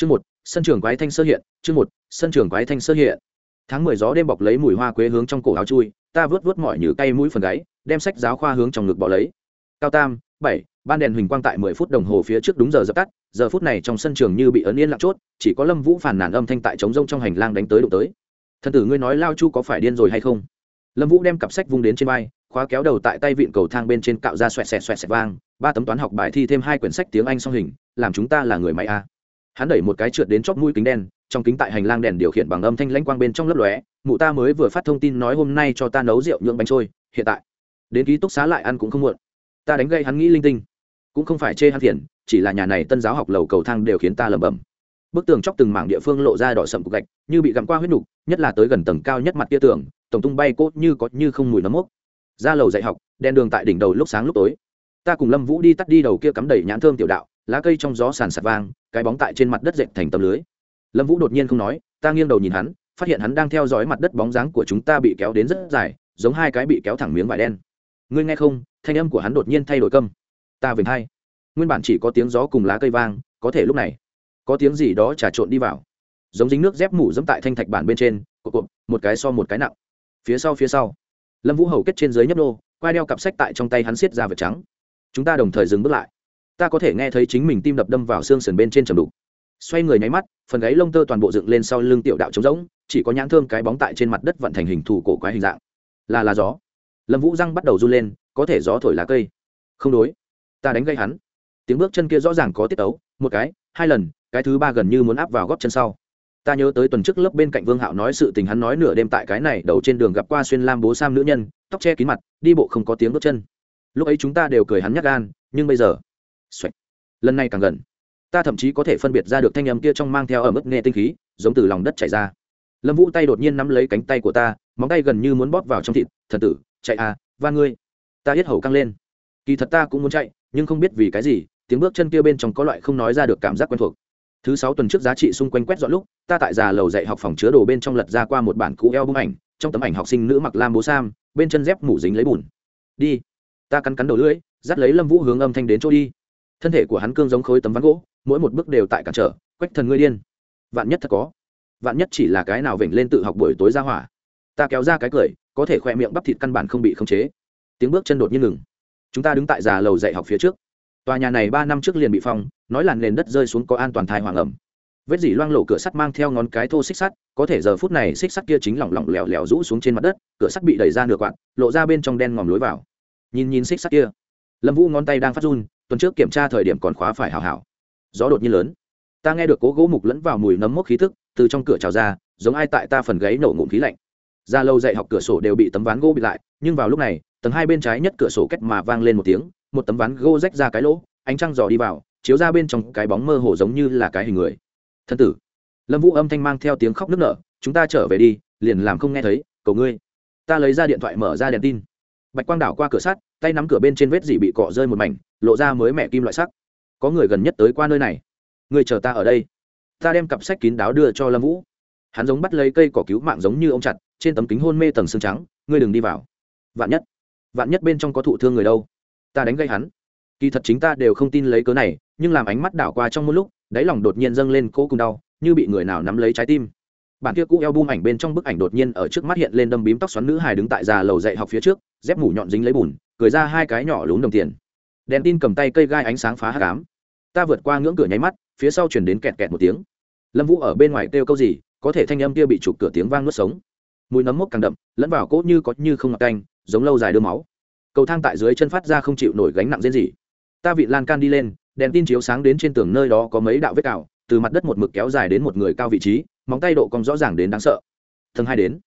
chương một, sân trường quái thanh sơ hiện, chương một, sân trường quái thanh sơ hiện. Tháng mười gió đêm bọc lấy mùi hoa quế hướng trong cổ áo chui, ta vớt vớt mọi nhử cay mũi phần gáy, đem sách giáo khoa hướng trong ngực bỏ lấy. Cao tam, bảy, ban đèn huỳnh quang tại mười phút đồng hồ phía trước đúng giờ dập tắt, giờ phút này trong sân trường như bị ấn yên lặng chốt, chỉ có lâm vũ phản nản âm thanh tại trống rông trong hành lang đánh tới đụng tới. Thân tử ngươi nói lao chu có phải điên rồi hay không? Lâm vũ đem cặp sách vung đến trên vai, khóa kéo đầu tại tay vịn cầu thang bên trên cạo ra xoẹt xẹt xoẹt xẹt vang, ba tấm toán học bài thi thêm hai quyển sách tiếng anh song hình, làm chúng ta là người máy a hắn đẩy một cái trượt đến chóp mũi kính đen, trong kính tại hành lang đèn điều khiển bằng âm thanh lãnh quang bên trong lớp lóe, mụ ta mới vừa phát thông tin nói hôm nay cho ta nấu rượu nhượng bánh trôi, hiện tại. Đến ký túc xá lại ăn cũng không muộn. Ta đánh gây hắn nghĩ linh tinh. Cũng không phải chê hắn thiền chỉ là nhà này tân giáo học lầu cầu thang đều khiến ta lẩm bẩm. Bức tường chóc từng mảng địa phương lộ ra đỏ sậm cục gạch, như bị gặm qua huyết nục, nhất là tới gần tầng cao nhất mặt kia tường, tổng tung bay cốt như có như không mùi nấm mốc. Ra lầu dạy học, đèn đường tại đỉnh đầu lúc sáng lúc tối. Ta cùng lâm vũ đi tắt đi đầu kia cắm đầy nhãn thơm tiểu đạo lá cây trong gió sàn sạt vang, cái bóng tại trên mặt đất dệt thành tấm lưới. Lâm vũ đột nhiên không nói, ta nghiêng đầu nhìn hắn, phát hiện hắn đang theo dõi mặt đất bóng dáng của chúng ta bị kéo đến rất dài, giống hai cái bị kéo thẳng miếng vải đen. Ngươi nghe không, thanh âm của hắn đột nhiên thay đổi câm. Ta về thay nguyên bản chỉ có tiếng gió cùng lá cây vang, có thể lúc này, có tiếng gì đó trà trộn đi vào. Giống dính nước dép mủ dẫm tại thanh thạch bản bên trên, cộp cộp, một cái so một cái nặng. Phía sau phía sau. Lâm vũ hầu kết trên dưới nhấp nô, quai đeo cặp sách tại trong tay hắn xiết ra vật trắng. Chúng ta đồng thời dừng bước lại ta có thể nghe thấy chính mình tim đập đâm vào xương sườn bên trên trầm đục. Xoay người nháy mắt, phần gáy lông tơ toàn bộ dựng lên sau lưng tiểu đạo trống rỗng, chỉ có nhãn thương cái bóng tại trên mặt đất vận thành hình thù cổ quái hình dạng. Là là gió. Lâm vũ răng bắt đầu run lên, có thể gió thổi lá cây. Không đối. Ta đánh gây hắn. Tiếng bước chân kia rõ ràng có tiết ấu một cái, hai lần, cái thứ ba gần như muốn áp vào góp chân sau. Ta nhớ tới tuần trước lớp bên cạnh vương hạo nói sự tình hắn nói nửa đêm tại cái này đầu trên đường gặp qua xuyên lam bố sam nữ nhân, tóc che kín mặt, đi bộ không có tiếng bước chân. Lúc ấy chúng ta đều cười hắn nhắc gan, nhưng bây giờ Xoạch. lần này càng gần. Ta thậm chí có thể phân biệt ra được thanh âm kia trong mang theo ở mức nghe tinh khí, giống từ lòng đất chảy ra. Lâm vũ tay đột nhiên nắm lấy cánh tay của ta, móng tay gần như muốn bóp vào trong thịt, Thần tử, chạy à Van ngươi. Ta hết hầu căng lên. Kỳ thật ta cũng muốn chạy, nhưng không biết vì cái gì, tiếng bước chân kia bên trong có loại không nói ra được cảm giác quen thuộc. Thứ sáu tuần trước giá trị xung quanh quét dọn lúc, ta tại già lầu dạy học phòng chứa đồ bên trong lật ra qua một bản cũ eo bức ảnh, trong tấm ảnh học sinh nữ mặc lam bố sam, bên chân dép mủ dính lấy bùn. Đi. Ta cắn cắn đầu lưỡi, dắt lấy lâm vũ hướng âm thanh đến chỗ đi thân thể của hắn cương giống khối tấm ván gỗ, mỗi một bước đều tại cản trở, quách thần ngươi điên. Vạn nhất thật có. Vạn nhất chỉ là cái nào vểnh lên tự học buổi tối ra hỏa. Ta kéo ra cái cười, có thể khoe miệng bắp thịt căn bản không bị khống chế. Tiếng bước chân đột nhiên ngừng. Chúng ta đứng tại già lầu dạy học phía trước. Tòa nhà này ba năm trước liền bị phong, nói là nền đất rơi xuống có an toàn thai hoàng ẩm. Vết dỉ loang lộ cửa sắt mang theo ngón cái thô xích sắt, có thể giờ phút này xích sắt kia chính lỏng lỏng lẻo lẻo rũ xuống trên mặt đất, cửa sắt bị đẩy ra nửa quặn lộ ra bên trong đen ngòm lối vào. Nhìn nhìn xích sắt kia. Lâm vũ ngón tay đang phát run tuần trước kiểm tra thời điểm còn khóa phải hào hảo gió đột nhiên lớn. Ta nghe được cố gỗ mục lẫn vào mùi nấm mốc khí thức, từ trong cửa trào ra, giống ai tại ta phần gáy nổ ngụm khí lạnh. Ra lâu dạy học cửa sổ đều bị tấm ván gỗ bị lại, nhưng vào lúc này, tầng hai bên trái nhất cửa sổ cách mà vang lên một tiếng, một tấm ván gỗ rách ra cái lỗ, ánh trăng dò đi vào, chiếu ra bên trong cái bóng mơ hồ giống như là cái hình người. Thân tử. Lâm vũ âm thanh mang theo tiếng khóc nức nở, chúng ta trở về đi, liền làm không nghe thấy, cầu ngươi. Ta lấy ra điện thoại mở ra đèn tin bạch quang đảo qua cửa sắt, tay nắm cửa bên trên vết dỉ bị cọ rơi một mảnh, lộ ra mới mẹ kim loại sắc. Có người gần nhất tới qua nơi này. Người chờ ta ở đây. Ta đem cặp sách kín đáo đưa cho lâm vũ. Hắn giống bắt lấy cây cỏ cứu mạng giống như ông chặt, trên tấm kính hôn mê tầng xương trắng, ngươi đừng đi vào. Vạn nhất vạn nhất bên trong có thụ thương người đâu. Ta đánh gây hắn. Kỳ thật chính ta đều không tin lấy cớ này, nhưng làm ánh mắt đảo qua trong một lúc, đáy lòng đột nhiên dâng lên cỗ cùng đau, như bị người nào nắm lấy trái tim bản kia cũ eo bung ảnh bên trong bức ảnh đột nhiên ở trước mắt hiện lên đâm bím tóc xoắn nữ hài đứng tại già lầu dạy học phía trước, dép mủ nhọn dính lấy bùn, cười ra hai cái nhỏ lún đồng tiền. Đèn tin cầm tay cây gai ánh sáng phá hát cám ta vượt qua ngưỡng cửa nháy mắt, phía sau chuyển đến kẹt kẹt một tiếng. Lâm vũ ở bên ngoài kêu câu gì, có thể thanh âm kia bị chụp cửa tiếng vang nuốt sống. Mùi nấm mốc càng đậm, lẫn vào cốt như có như không ngọc canh, giống lâu dài đưa máu. Cầu thang tại dưới chân phát ra không chịu nổi gánh nặng diễn gì ta vị lan can đi lên, đèn tin chiếu sáng đến trên tường nơi đó có mấy đạo vết cào từ mặt đất một mực kéo dài đến một người cao vị trí, móng tay độ cong rõ ràng đến đáng sợ. Tầng hai đến.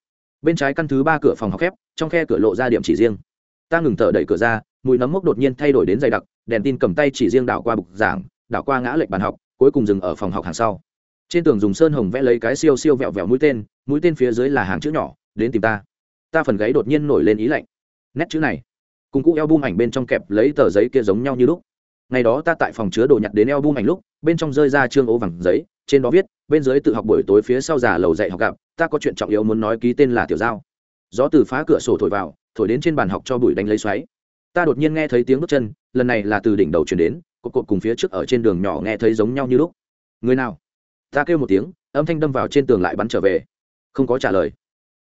Bên trái căn thứ ba cửa phòng học khép, trong khe cửa lộ ra điểm chỉ riêng. Ta ngừng thở đẩy cửa ra, mùi nấm mốc đột nhiên thay đổi đến dày đặc, đèn tin cầm tay chỉ riêng đảo qua bục giảng, đảo qua ngã lệch bàn học, cuối cùng dừng ở phòng học hàng sau. Trên tường dùng sơn hồng vẽ lấy cái siêu siêu vẹo vẹo mũi tên mũi tên phía dưới là hàng chữ nhỏ, đến tìm ta. Ta phần gáy đột nhiên nổi lên ý lạnh. Nét chữ này, cùng cũ eo bung ảnh bên trong kẹp lấy tờ giấy kia giống nhau như lúc ngày đó ta tại phòng chứa đồ nhặt đến eo bung ảnh lúc, bên trong rơi ra trương ố vàng giấy, trên đó viết, bên dưới tự học buổi tối phía sau già lầu dạy học gặp, ta có chuyện trọng yếu muốn nói ký tên là tiểu giao. Gió từ phá cửa sổ thổi vào, thổi đến trên bàn học cho bụi đánh lấy xoáy. Ta đột nhiên nghe thấy tiếng bước chân, lần này là từ đỉnh đầu chuyển đến, cột cột cùng phía trước ở trên đường nhỏ nghe thấy giống nhau như lúc. Người nào? Ta kêu một tiếng, âm thanh đâm vào trên tường lại bắn trở về. Không có trả lời.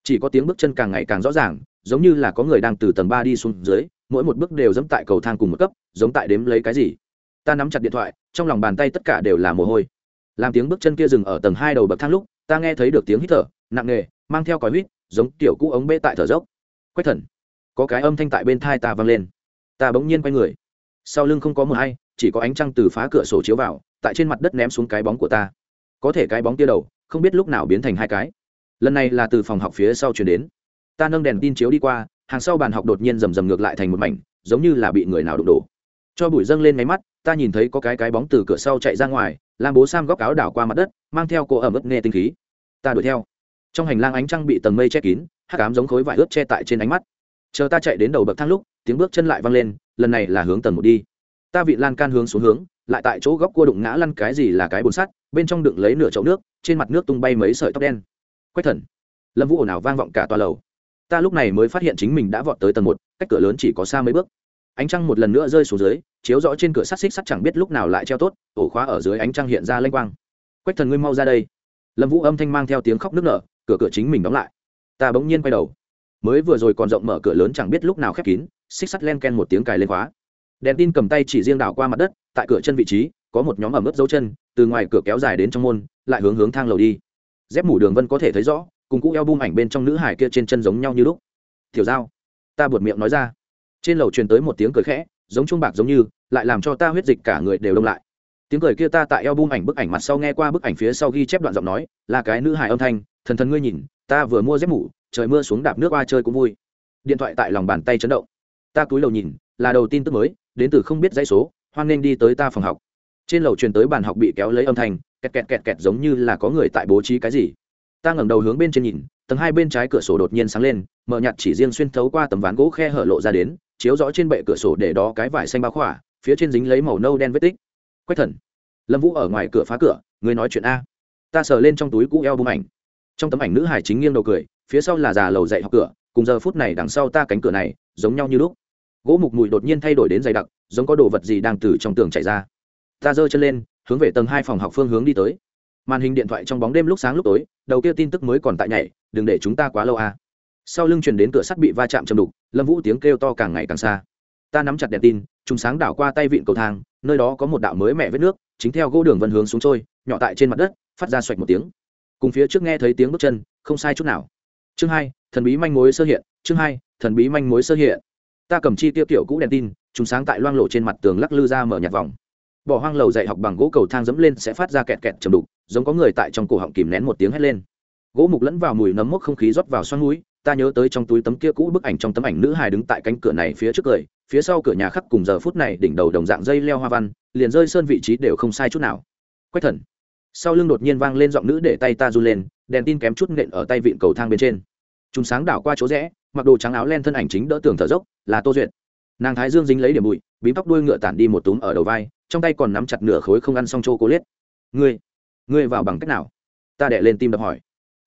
Chỉ có tiếng bước chân càng ngày càng rõ ràng, giống như là có người đang từ tầng ba đi xuống dưới mỗi một bước đều dẫm tại cầu thang cùng một cấp, giống tại đếm lấy cái gì. Ta nắm chặt điện thoại, trong lòng bàn tay tất cả đều là mồ hôi. Làm tiếng bước chân kia dừng ở tầng hai đầu bậc thang lúc, ta nghe thấy được tiếng hít thở, nặng nề, mang theo còi huýt, giống kiểu cũ ống bê tại thở dốc. Quách thần, có cái âm thanh tại bên thai ta vang lên. Ta bỗng nhiên quay người. Sau lưng không có mờ hay, chỉ có ánh trăng từ phá cửa sổ chiếu vào, tại trên mặt đất ném xuống cái bóng của ta. Có thể cái bóng tia đầu, không biết lúc nào biến thành hai cái. Lần này là từ phòng học phía sau chuyển đến. Ta nâng đèn tin chiếu đi qua hàng sau bàn học đột nhiên rầm rầm ngược lại thành một mảnh, giống như là bị người nào đụng đổ. Cho bụi dâng lên máy mắt, ta nhìn thấy có cái cái bóng từ cửa sau chạy ra ngoài, làm bố sam góc áo đảo qua mặt đất, mang theo cô ẩm ướt nghe tinh khí. Ta đuổi theo. Trong hành lang ánh trăng bị tầng mây che kín hát cám giống khối vải ướt che tại trên ánh mắt. Chờ ta chạy đến đầu bậc thang lúc, tiếng bước chân lại văng lên, lần này là hướng tầng một đi. Ta vị lan can hướng xuống hướng, lại tại chỗ góc cua đụng ngã lăn cái gì là cái bồn sắt, bên trong đựng lấy nửa chậu nước, trên mặt nước tung bay mấy sợi tóc đen. Quách thần. Lâm vũ ồn ào vang vọng cả tòa lầu ta lúc này mới phát hiện chính mình đã vọt tới tầng một, cách cửa lớn chỉ có xa mấy bước. Ánh trăng một lần nữa rơi xuống dưới, chiếu rõ trên cửa sắt xích sắt chẳng biết lúc nào lại treo tốt, ổ khóa ở dưới ánh trăng hiện ra lênh quang. Quách thần ngươi mau ra đây. Lâm vũ âm thanh mang theo tiếng khóc nức nở, cửa cửa chính mình đóng lại. Ta bỗng nhiên quay đầu. Mới vừa rồi còn rộng mở cửa lớn chẳng biết lúc nào khép kín, xích sắt len ken một tiếng cài lên khóa. Đèn tin cầm tay chỉ riêng đảo qua mặt đất, tại cửa chân vị trí, có một nhóm ẩm ướt dấu chân, từ ngoài cửa kéo dài đến trong môn, lại hướng hướng thang lầu đi. Dép mủ đường vân có thể thấy rõ cùng cũ eo bung ảnh bên trong nữ hải kia trên chân giống nhau như lúc. Thiểu dao ta buột miệng nói ra. Trên lầu truyền tới một tiếng cười khẽ, giống chuông bạc giống như, lại làm cho ta huyết dịch cả người đều đông lại. Tiếng cười kia ta tại eo bung ảnh bức ảnh mặt sau nghe qua bức ảnh phía sau ghi chép đoạn giọng nói, là cái nữ hải âm thanh, thần thần ngươi nhìn, ta vừa mua dép mủ trời mưa xuống đạp nước qua chơi cũng vui. Điện thoại tại lòng bàn tay chấn động. Ta cúi đầu nhìn, là đầu tin tức mới, đến từ không biết dãy số, hoan nên đi tới ta phòng học. Trên lầu truyền tới bàn học bị kéo lấy âm thanh, kẹt kẹt kẹt kẹt giống như là có người tại bố trí cái gì ta ngẩng đầu hướng bên trên nhìn, tầng hai bên trái cửa sổ đột nhiên sáng lên, mở nhặt chỉ riêng xuyên thấu qua tấm ván gỗ khe hở lộ ra đến, chiếu rõ trên bệ cửa sổ để đó cái vải xanh bao khỏa, phía trên dính lấy màu nâu đen vết tích. Quách thần, lâm vũ ở ngoài cửa phá cửa, người nói chuyện a. Ta sờ lên trong túi cũ eo bung ảnh. Trong tấm ảnh nữ hải chính nghiêng đầu cười, phía sau là già lầu dạy học cửa, cùng giờ phút này đằng sau ta cánh cửa này, giống nhau như lúc. Gỗ mục mùi đột nhiên thay đổi đến dày đặc, giống có đồ vật gì đang từ trong tường chạy ra. Ta giơ chân lên, hướng về tầng hai phòng học phương hướng đi tới màn hình điện thoại trong bóng đêm lúc sáng lúc tối, đầu kia tin tức mới còn tại nhảy, đừng để chúng ta quá lâu à. sau lưng chuyển đến cửa sắt bị va chạm chầm đục, lâm vũ tiếng kêu to càng ngày càng xa. Ta nắm chặt đèn tin chúng sáng đảo qua tay vịn cầu thang, nơi đó có một đạo mới mẹ vết nước, chính theo gỗ đường vân hướng xuống trôi, nhỏ tại trên mặt đất, phát ra xoạch một tiếng. Cùng phía trước nghe thấy tiếng bước chân, không sai chút nào. Chương hai, thần bí manh mối sơ hiện, chương hai, thần bí manh mối sơ hiện. Ta cầm chi tiêu kiểu cũ đèn tin chúng sáng tại loang lộ trên mặt tường lắc lư ra mở nhạt vòng. Bỏ hoang lầu dạy học bằng gỗ cầu thang dẫm lên sẽ phát ra kẹt kẹt chầm đục giống có người tại trong cổ họng kìm nén một tiếng hét lên. Gỗ mục lẫn vào mùi nấm mốc không khí rót vào xoắn núi, ta nhớ tới trong túi tấm kia cũ bức ảnh trong tấm ảnh nữ hài đứng tại cánh cửa này phía trước cười, phía sau cửa nhà khắc cùng giờ phút này đỉnh đầu đồng dạng dây leo hoa văn, liền rơi sơn vị trí đều không sai chút nào. Quách thần. Sau lưng đột nhiên vang lên giọng nữ để tay ta run lên, đèn tin kém chút nện ở tay vịn cầu thang bên trên. Chúng sáng đảo qua chỗ rẽ, mặc đồ trắng áo len thân ảnh chính đỡ tường thở dốc, là tô duyệt. Nàng thái dương dính lấy điểm bụi, bím tóc đuôi ngựa tản đi một túm ở đầu vai, trong tay còn nắm chặt nửa khối không ăn xong chô cố liết ngươi ngươi vào bằng cách nào? Ta đệ lên tim đập hỏi.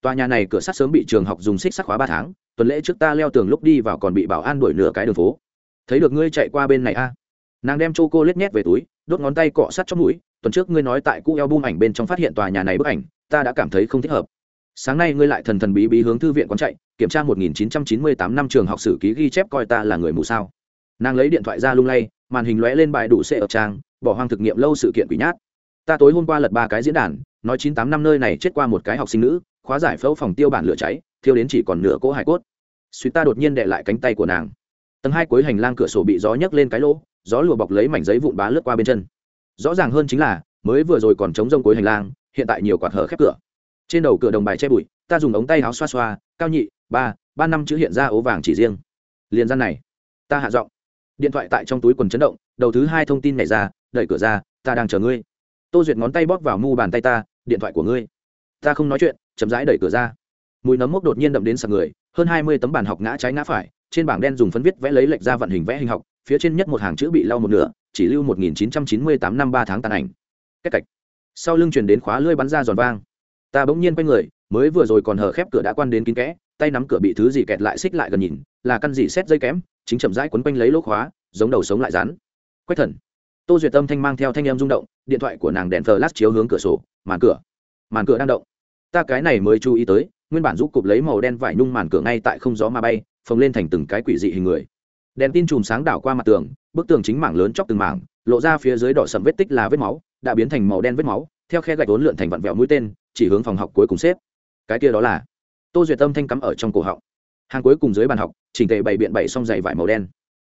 Tòa nhà này cửa sắt sớm bị trường học dùng xích sắt khóa ba tháng, tuần lễ trước ta leo tường lúc đi vào còn bị bảo an đuổi nửa cái đường phố. Thấy được ngươi chạy qua bên này a. Nàng đem chô cô lết nhét về túi, đốt ngón tay cọ sắt trong mũi, tuần trước ngươi nói tại cũ eo bung ảnh bên trong phát hiện tòa nhà này bức ảnh, ta đã cảm thấy không thích hợp. Sáng nay ngươi lại thần thần bí bí hướng thư viện quán chạy, kiểm tra 1998 năm trường học sử ký ghi chép coi ta là người mù sao. Nàng lấy điện thoại ra lung lay, màn hình lóe lên bài đủ xe ở trang, bỏ hoang thực nghiệm lâu sự kiện quỷ nhát. Ta tối hôm qua lật ba cái diễn đàn nói chín tám năm nơi này chết qua một cái học sinh nữ, khóa giải phẫu phòng tiêu bản lửa cháy, thiêu đến chỉ còn nửa cỗ hải cốt. Suy ta đột nhiên đệ lại cánh tay của nàng. Tầng hai cuối hành lang cửa sổ bị gió nhấc lên cái lỗ, gió lùa bọc lấy mảnh giấy vụn bá lướt qua bên chân. Rõ ràng hơn chính là, mới vừa rồi còn chống rông cuối hành lang, hiện tại nhiều quạt hở khép cửa. Trên đầu cửa đồng bài che bụi, ta dùng ống tay áo xoa xoa, cao nhị, ba ba năm chữ hiện ra ố vàng chỉ riêng. Liền gian này, ta hạ giọng. Điện thoại tại trong túi quần chấn động, đầu thứ hai thông tin nhảy ra, đẩy cửa ra, ta đang chờ ngươi. Tô duyệt ngón tay bóp vào mu bàn tay ta điện thoại của ngươi. Ta không nói chuyện, chậm rãi đẩy cửa ra. Mùi nấm mốc đột nhiên đậm đến sạc người, hơn hai mươi tấm bản học ngã trái ngã phải, trên bảng đen dùng phấn viết vẽ lấy lệch ra vận hình vẽ hình học, phía trên nhất một hàng chữ bị lau một nửa, chỉ lưu một nghìn chín trăm chín mươi tám năm ba tháng tàn ảnh. Cách cạch. Sau lưng chuyển đến khóa lưới bắn ra giòn vang. Ta bỗng nhiên quay người, mới vừa rồi còn hở khép cửa đã quan đến kín kẽ, tay nắm cửa bị thứ gì kẹt lại xích lại gần nhìn, là căn gì xét dây kém, chính chậm rãi quấn quanh lấy lỗ khóa, giống đầu sống lại rán quách thần. Tô duyệt tâm thanh mang theo thanh em rung động, điện thoại của nàng đèn flash chiếu hướng cửa sổ màn cửa. Màn cửa đang động. Ta cái này mới chú ý tới, nguyên bản giúp cụp lấy màu đen vải nhung màn cửa ngay tại không gió mà bay, phồng lên thành từng cái quỷ dị hình người. Đèn tin chùm sáng đảo qua mặt tường, bức tường chính mảng lớn chóc từng mảng, lộ ra phía dưới đỏ sầm vết tích là vết máu, đã biến thành màu đen vết máu, theo khe gạch vốn lượn thành vặn vẹo mũi tên, chỉ hướng phòng học cuối cùng xếp. Cái kia đó là tô duyệt tâm thanh cắm ở trong cổ họng. Hàng cuối cùng dưới bàn học, chỉnh tề bày biện bày xong giày vải màu đen.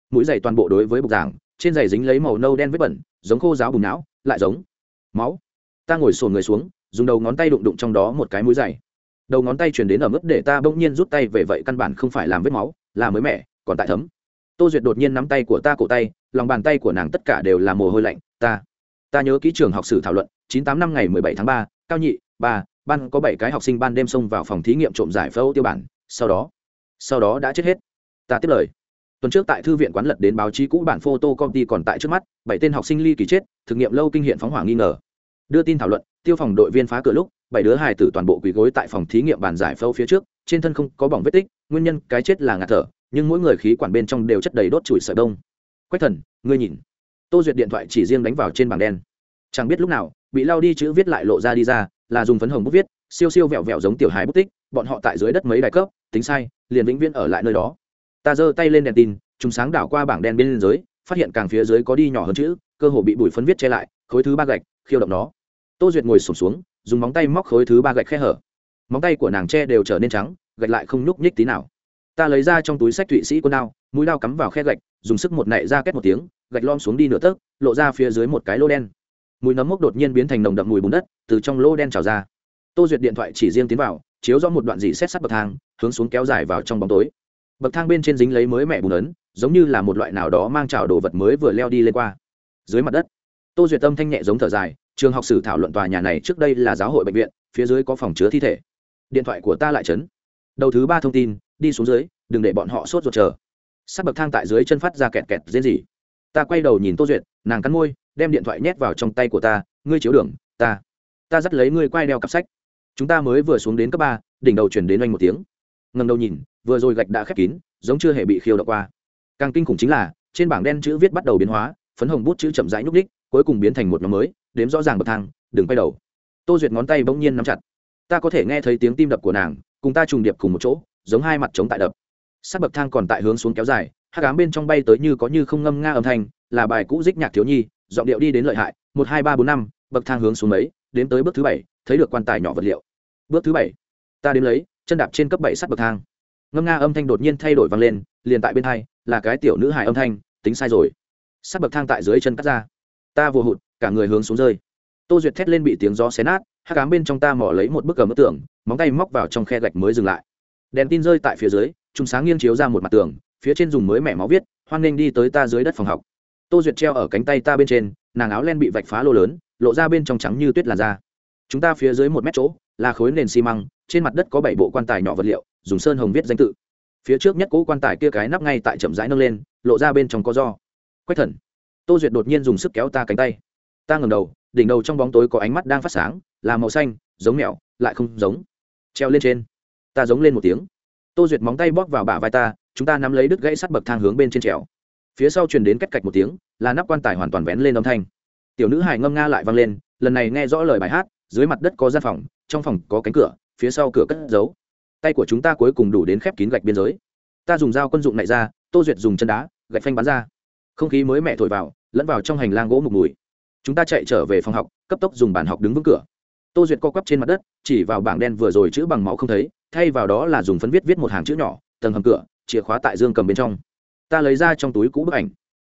Mũi giày toàn bộ đối với bục giảng, trên giày dính lấy màu nâu đen vết bẩn, giống khô giáo bùn não, lại giống máu ta ngồi sồn người xuống, dùng đầu ngón tay đụng đụng trong đó một cái mũi dày. Đầu ngón tay chuyển đến ở mức để ta bỗng nhiên rút tay về vậy căn bản không phải làm vết máu, là mới mẻ, còn tại thấm. Tô duyệt đột nhiên nắm tay của ta cổ tay, lòng bàn tay của nàng tất cả đều là mồ hôi lạnh, ta ta nhớ ký trường học sử thảo luận, chín tám năm ngày mười bảy tháng ba, cao nhị, ba, ban có bảy cái học sinh ban đêm xông vào phòng thí nghiệm trộm giải phẫu tiêu bản, sau đó sau đó đã chết hết. Ta tiếp lời. Tuần trước tại thư viện quán lật đến báo chí cũ bản photo ty còn tại trước mắt, bảy tên học sinh ly kỳ chết, thực nghiệm lâu kinh hiện phóng hỏa nghi ngờ đưa tin thảo luận, tiêu phòng đội viên phá cửa lúc, bảy đứa hài tử toàn bộ quỳ gối tại phòng thí nghiệm bàn giải phẫu phía trước, trên thân không có bỏng vết tích, nguyên nhân cái chết là ngạt thở, nhưng mỗi người khí quản bên trong đều chất đầy đốt chùi sợi đông quách thần, ngươi nhìn. Tô duyệt điện thoại chỉ riêng đánh vào trên bảng đen. Chẳng biết lúc nào, bị lao đi chữ viết lại lộ ra đi ra, là dùng phấn hồng bút viết, siêu siêu vẹo vẹo giống tiểu hài bút tích, bọn họ tại dưới đất mấy đại cấp, tính sai, liền vĩnh viễn ở lại nơi đó. Ta giơ tay lên đèn tin chúng sáng đảo qua bảng đen bên dưới, phát hiện càng phía dưới có đi nhỏ hơn chữ, cơ hồ bị bụi phấn viết che lại, khối thứ ba gạch khiêu động nó. Tô duyệt ngồi sụp xuống, dùng móng tay móc khối thứ ba gạch khe hở. Móng tay của nàng che đều trở nên trắng gạch lại không nhúc nhích tí nào. Ta lấy ra trong túi sách thụy sĩ quân đao mũi đao cắm vào khe gạch dùng sức một nạy ra két một tiếng gạch lom xuống đi nửa tấc lộ ra phía dưới một cái lô đen. Mùi nấm mốc đột nhiên biến thành nồng đậm mùi bùn đất từ trong lô đen trào ra. Tô duyệt điện thoại chỉ riêng tiến vào chiếu do một đoạn dị xét sắt bậc thang hướng xuống kéo dài vào trong bóng tối. Bậc thang bên trên dính lấy mới mẹ bùn ấn giống như là một loại nào đó mang trào đồ vật mới vừa leo đi lên qua. Dưới mặt đất tô duyệt tâm thanh nhẹ giống thở dài, trường học sử thảo luận tòa nhà này trước đây là giáo hội bệnh viện, phía dưới có phòng chứa thi thể. Điện thoại của ta lại chấn. Đầu thứ ba thông tin, đi xuống dưới, đừng để bọn họ sốt ruột chờ. Sắp bậc thang tại dưới chân phát ra kẹt kẹt dễ gì ta quay đầu nhìn tô duyệt, nàng cắn môi, đem điện thoại nhét vào trong tay của ta, ngươi chiếu đường, ta ta dắt lấy ngươi quay đeo cặp sách. Chúng ta mới vừa xuống đến cấp ba, đỉnh đầu chuyển đến oanh một tiếng. Ngầm đầu nhìn, vừa rồi gạch đã khép kín, giống chưa hề bị khiêu đọc qua. Càng kinh khủng chính là, trên bảng đen chữ viết bắt đầu biến hóa, phấn hồng bút chữ chậm rãi nhúc ních cuối cùng biến thành một nhóm mới, đếm rõ ràng bậc thang, đừng quay đầu. Tô duyệt ngón tay bỗng nhiên nắm chặt. Ta có thể nghe thấy tiếng tim đập của nàng, cùng ta trùng điệp cùng một chỗ, giống hai mặt chống tại đập. Sát bậc thang còn tại hướng xuống kéo dài hát cám bên trong bay tới như có như không ngâm nga âm thanh, là bài cũ dích nhạc thiếu nhi, giọng điệu đi đến lợi hại, một, hai, ba, bốn, năm, bậc thang hướng xuống mấy, đến tới bước thứ bảy, thấy được quan tài nhỏ vật liệu. Bước thứ bảy, ta đến lấy, chân đạp trên cấp bảy sắt bậc thang. Ngâm nga âm thanh đột nhiên thay đổi vang lên, liền tại bên hai, là cái tiểu nữ hài âm thanh, tính sai rồi. Sắt bậc thang tại dưới chân cắt ra ta vừa hụt, cả người hướng xuống rơi. Tô duyệt thét lên bị tiếng gió xé nát hát cám bên trong ta mỏ lấy một bức cờ mất tường móng tay móc vào trong khe gạch mới dừng lại. Đèn tin rơi tại phía dưới chúng sáng nghiêng chiếu ra một mặt tường, phía trên dùng mới mẻ máu viết, hoan nghênh đi tới ta dưới đất phòng học. Tô duyệt treo ở cánh tay ta bên trên, nàng áo len bị vạch phá lô lớn, lộ ra bên trong trắng như tuyết làn da. Chúng ta phía dưới một mét chỗ, là khối nền xi măng, trên mặt đất có bảy bộ quan tài nhỏ vật liệu, dùng sơn hồng viết danh tự. Phía trước nhất cỗ quan tài kia cái nắp ngay tại chậm rãi nâng lên, lộ ra bên trong có do. Quách thần tô duyệt đột nhiên dùng sức kéo ta cánh tay. Ta ngầm đầu, đỉnh đầu trong bóng tối có ánh mắt đang phát sáng, là màu xanh, giống mẹo lại không giống. Treo lên trên. Ta giống lên một tiếng. Tô duyệt móng tay bóp vào bả vai ta, chúng ta nắm lấy đứt gãy sắt bậc thang hướng bên trên trèo. Phía sau truyền đến cách cạch một tiếng, là nắp quan tài hoàn toàn vén lên âm thanh. Tiểu nữ hải ngâm nga lại vang lên, lần này nghe rõ lời bài hát, dưới mặt đất có gian phòng, trong phòng có cánh cửa, phía sau cửa cất giấu. Tay của chúng ta cuối cùng đủ đến khép kín gạch biên giới. Ta dùng dao quân dụng này ra, tô duyệt dùng chân đá, gạch phanh bắn ra không khí mới mẹ thổi vào, lẫn vào trong hành lang gỗ mục mùi. Chúng ta chạy trở về phòng học, cấp tốc dùng bàn học đứng vững cửa. Tô duyệt co quắp trên mặt đất, chỉ vào bảng đen vừa rồi chữ bằng máu không thấy, thay vào đó là dùng phấn viết viết một hàng chữ nhỏ, tầng hầm cửa, chìa khóa tại dương cầm bên trong. Ta lấy ra trong túi cũ bức ảnh.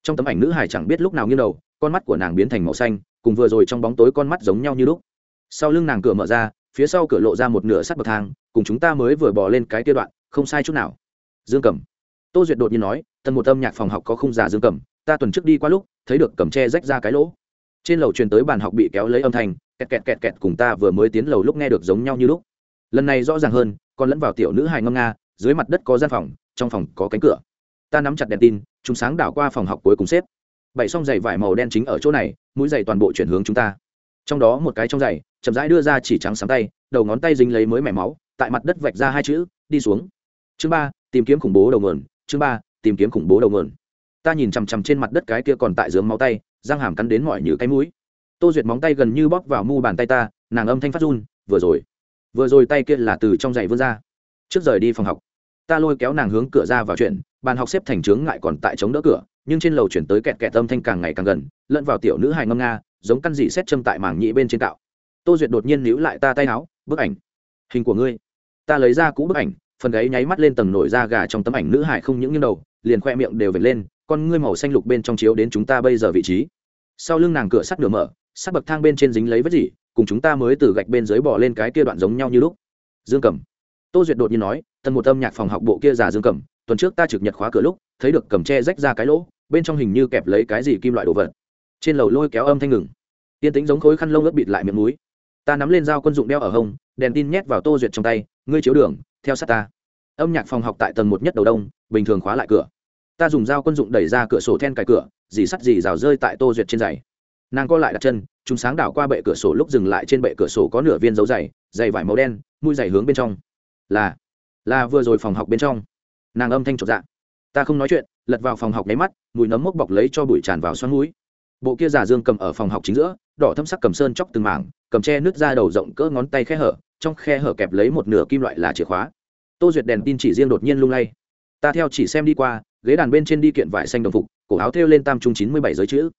Trong tấm ảnh nữ hải chẳng biết lúc nào nghiêng đầu, con mắt của nàng biến thành màu xanh, cùng vừa rồi trong bóng tối con mắt giống nhau như lúc. Sau lưng nàng cửa mở ra, phía sau cửa lộ ra một nửa sắt bậc thang, cùng chúng ta mới vừa bỏ lên cái kia đoạn, không sai chút nào. Dương cầm. Tô duyệt đột nhiên nói tần một âm nhạc phòng học có khung giả dương cầm, ta tuần trước đi qua lúc, thấy được cầm tre rách ra cái lỗ. Trên lầu truyền tới bàn học bị kéo lấy âm thanh, kẹt kẹt kẹt kẹt cùng ta vừa mới tiến lầu lúc nghe được giống nhau như lúc. Lần này rõ ràng hơn, còn lẫn vào tiểu nữ hài ngâm nga, dưới mặt đất có gian phòng, trong phòng có cánh cửa. Ta nắm chặt đèn tin chúng sáng đảo qua phòng học cuối cùng xếp. Bảy xong giày vải màu đen chính ở chỗ này, mũi giày toàn bộ chuyển hướng chúng ta. Trong đó một cái trong giày, chậm rãi đưa ra chỉ trắng sáng tay, đầu ngón tay dính lấy mới mẻ máu, tại mặt đất vạch ra hai chữ, đi xuống. Chương ba, tìm kiếm khủng bố đầu nguồn. Chương ba tìm kiếm khủng bố đầu nguồn. Ta nhìn chằm chằm trên mặt đất cái kia còn tại dướng máu tay, răng hàm cắn đến mỏi như cái mũi. Tô duyệt móng tay gần như bóp vào mu bàn tay ta, nàng âm thanh phát run, vừa rồi vừa rồi tay kia là từ trong giày vươn ra. Trước rời đi phòng học, ta lôi kéo nàng hướng cửa ra vào chuyện, bàn học xếp thành trướng ngại còn tại chống đỡ cửa, nhưng trên lầu chuyển tới kẹt kẹt âm thanh càng ngày càng gần, lẫn vào tiểu nữ hài ngâm nga, giống căn dị xét châm tại mảng nhị bên trên cạo. Tô duyệt đột nhiên níu lại ta tay áo, bức ảnh, hình của ngươi. Ta lấy ra cũ bức ảnh, phần gáy nháy mắt lên tầng nổi da gà trong tấm ảnh nữ hải không những như đầu liền khoe miệng đều vệt lên, con ngươi màu xanh lục bên trong chiếu đến chúng ta bây giờ vị trí. Sau lưng nàng cửa sắt nửa mở, sắt bậc thang bên trên dính lấy vết gì, cùng chúng ta mới từ gạch bên dưới bỏ lên cái kia đoạn giống nhau như lúc. Dương cầm tô duyệt đột nhiên nói, tần một âm nhạc phòng học bộ kia già dương cầm tuần trước ta trực nhật khóa cửa lúc, thấy được cầm tre rách ra cái lỗ, bên trong hình như kẹp lấy cái gì kim loại đồ vật. Trên lầu lôi kéo âm thanh ngừng. Tiên tính giống khối khăn lông ướt bịt lại miệng núi. Ta nắm lên dao quân dụng đeo ở hông, đèn tin nhét vào tô duyệt trong tay, ngươi chiếu đường, theo sát ta âm nhạc phòng học tại tầng một nhất đầu đông, bình thường khóa lại cửa. Ta dùng dao quân dụng đẩy ra cửa sổ then cài cửa, dì sắt dì rào rơi tại tô duyệt trên giày. Nàng co lại đặt chân, chúng sáng đảo qua bệ cửa sổ lúc dừng lại trên bệ cửa sổ có nửa viên dấu giày giày vải màu đen, mũi giày hướng bên trong. Là là vừa rồi phòng học bên trong. Nàng âm thanh chột dạ. Ta không nói chuyện, lật vào phòng học nháy mắt, mùi nấm mốc bọc lấy cho bụi tràn vào xoắn mũi. Bộ kia giả dương cầm ở phòng học chính giữa, đỏ thâm sắc cầm sơn chóc từng mảng, cầm tre nước ra đầu rộng cỡ ngón tay khe hở, trong khe hở kẹp lấy một nửa kim loại là chìa khóa tô duyệt đèn tin chỉ riêng đột nhiên lung lay. Ta theo chỉ xem đi qua, ghế đàn bên trên đi kiện vải xanh đồng phục, cổ áo thêu lên tam trung chín mươi bảy giới chữ.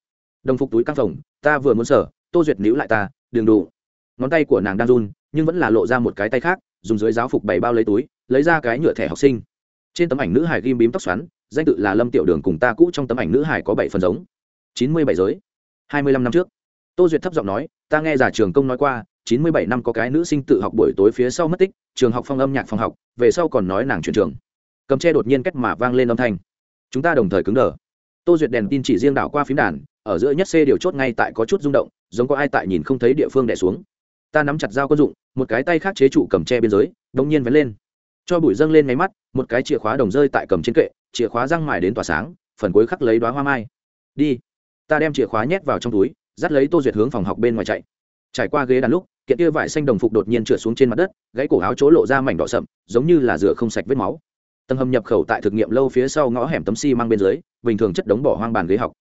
Đồng phục túi căng phòng ta vừa muốn sở tô duyệt níu lại ta đường đủ ngón tay của nàng đang run, nhưng vẫn là lộ ra một cái tay khác, dùng dưới giáo phục bày bao lấy túi, lấy ra cái nhựa thẻ học sinh. Trên tấm ảnh nữ hải ghim bím tóc xoắn, danh tự là lâm tiểu đường cùng ta cũ trong tấm ảnh nữ hải có bảy phần giống. chín mươi bảy giới. hai mươi lăm năm trước. Tô duyệt thấp giọng nói, ta nghe giả trường công nói qua chín mươi bảy năm có cái nữ sinh tự học buổi tối phía sau mất tích, trường học phong âm nhạc phòng học, về sau còn nói nàng chuyển trường. Cầm tre đột nhiên cách mà vang lên âm thanh. Chúng ta đồng thời cứng đờ. Tô duyệt đèn tin chỉ riêng đảo qua phím đàn, ở giữa nhất c điều chốt ngay tại có chút rung động, giống có ai tại nhìn không thấy địa phương đẻ xuống. Ta nắm chặt dao quân dụng, một cái tay khác chế trụ cầm tre biên giới, đống nhiên vén lên. Cho bụi dâng lên máy mắt, một cái chìa khóa đồng rơi tại cầm trên kệ, chìa khóa răng mài đến tỏa sáng, phần cuối khắc lấy đoá hoa mai. Đi. Ta đem chìa khóa nhét vào trong túi, dắt lấy tô duyệt hướng phòng học bên ngoài chạy. Trải qua ghế đàn lúc kiện kia vải xanh đồng phục đột nhiên trượt xuống trên mặt đất, gãy cổ áo chỗ lộ ra mảnh đỏ sậm, giống như là rửa không sạch vết máu. Tầng hầm nhập khẩu tại thực nghiệm lâu phía sau ngõ hẻm tấm xi、si、mang bên dưới, bình thường chất đống bỏ hoang bàn ghế học.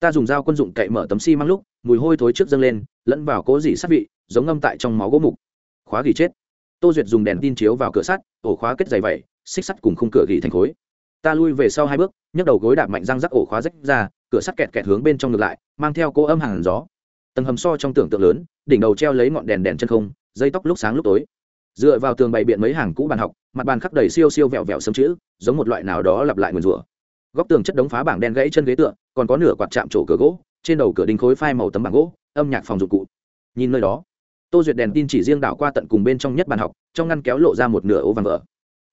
Ta dùng dao quân dụng cậy mở tấm xi、si、mang lúc, mùi hôi thối trước dâng lên, lẫn vào cố dỉ sát vị, giống ngâm tại trong máu gỗ mục. Khóa gỉ chết tô duyệt dùng đèn tin chiếu vào cửa sắt, ổ khóa kết dày vẩy xích sắt cùng khung cửa gỉ thành khối. Ta lui về sau hai bước, nhấc đầu gối đạp mạnh răng rắc ổ khóa rách ra, cửa sắt kẹt kẹt hướng bên trong ngược lại, mang theo cố âm hàng gió tầng hầm so trong tưởng tượng lớn, đỉnh đầu treo lấy ngọn đèn đèn chân không, dây tóc lúc sáng lúc tối. Dựa vào tường bày biện mấy hàng cũ bàn học, mặt bàn khắc đầy siêu siêu vẹo vẹo sấm chữ, giống một loại nào đó lặp lại nguồn rủa. Góc tường chất đống phá bảng đen gãy chân ghế tựa, còn có nửa quạt chạm trổ cửa gỗ, trên đầu cửa đinh khối phai màu tấm bảng gỗ, âm nhạc phòng dụng cụ. Nhìn nơi đó, tô duyệt đèn tin chỉ riêng đảo qua tận cùng bên trong nhất bàn học, trong ngăn kéo lộ ra một nửa ô vàng vỡ.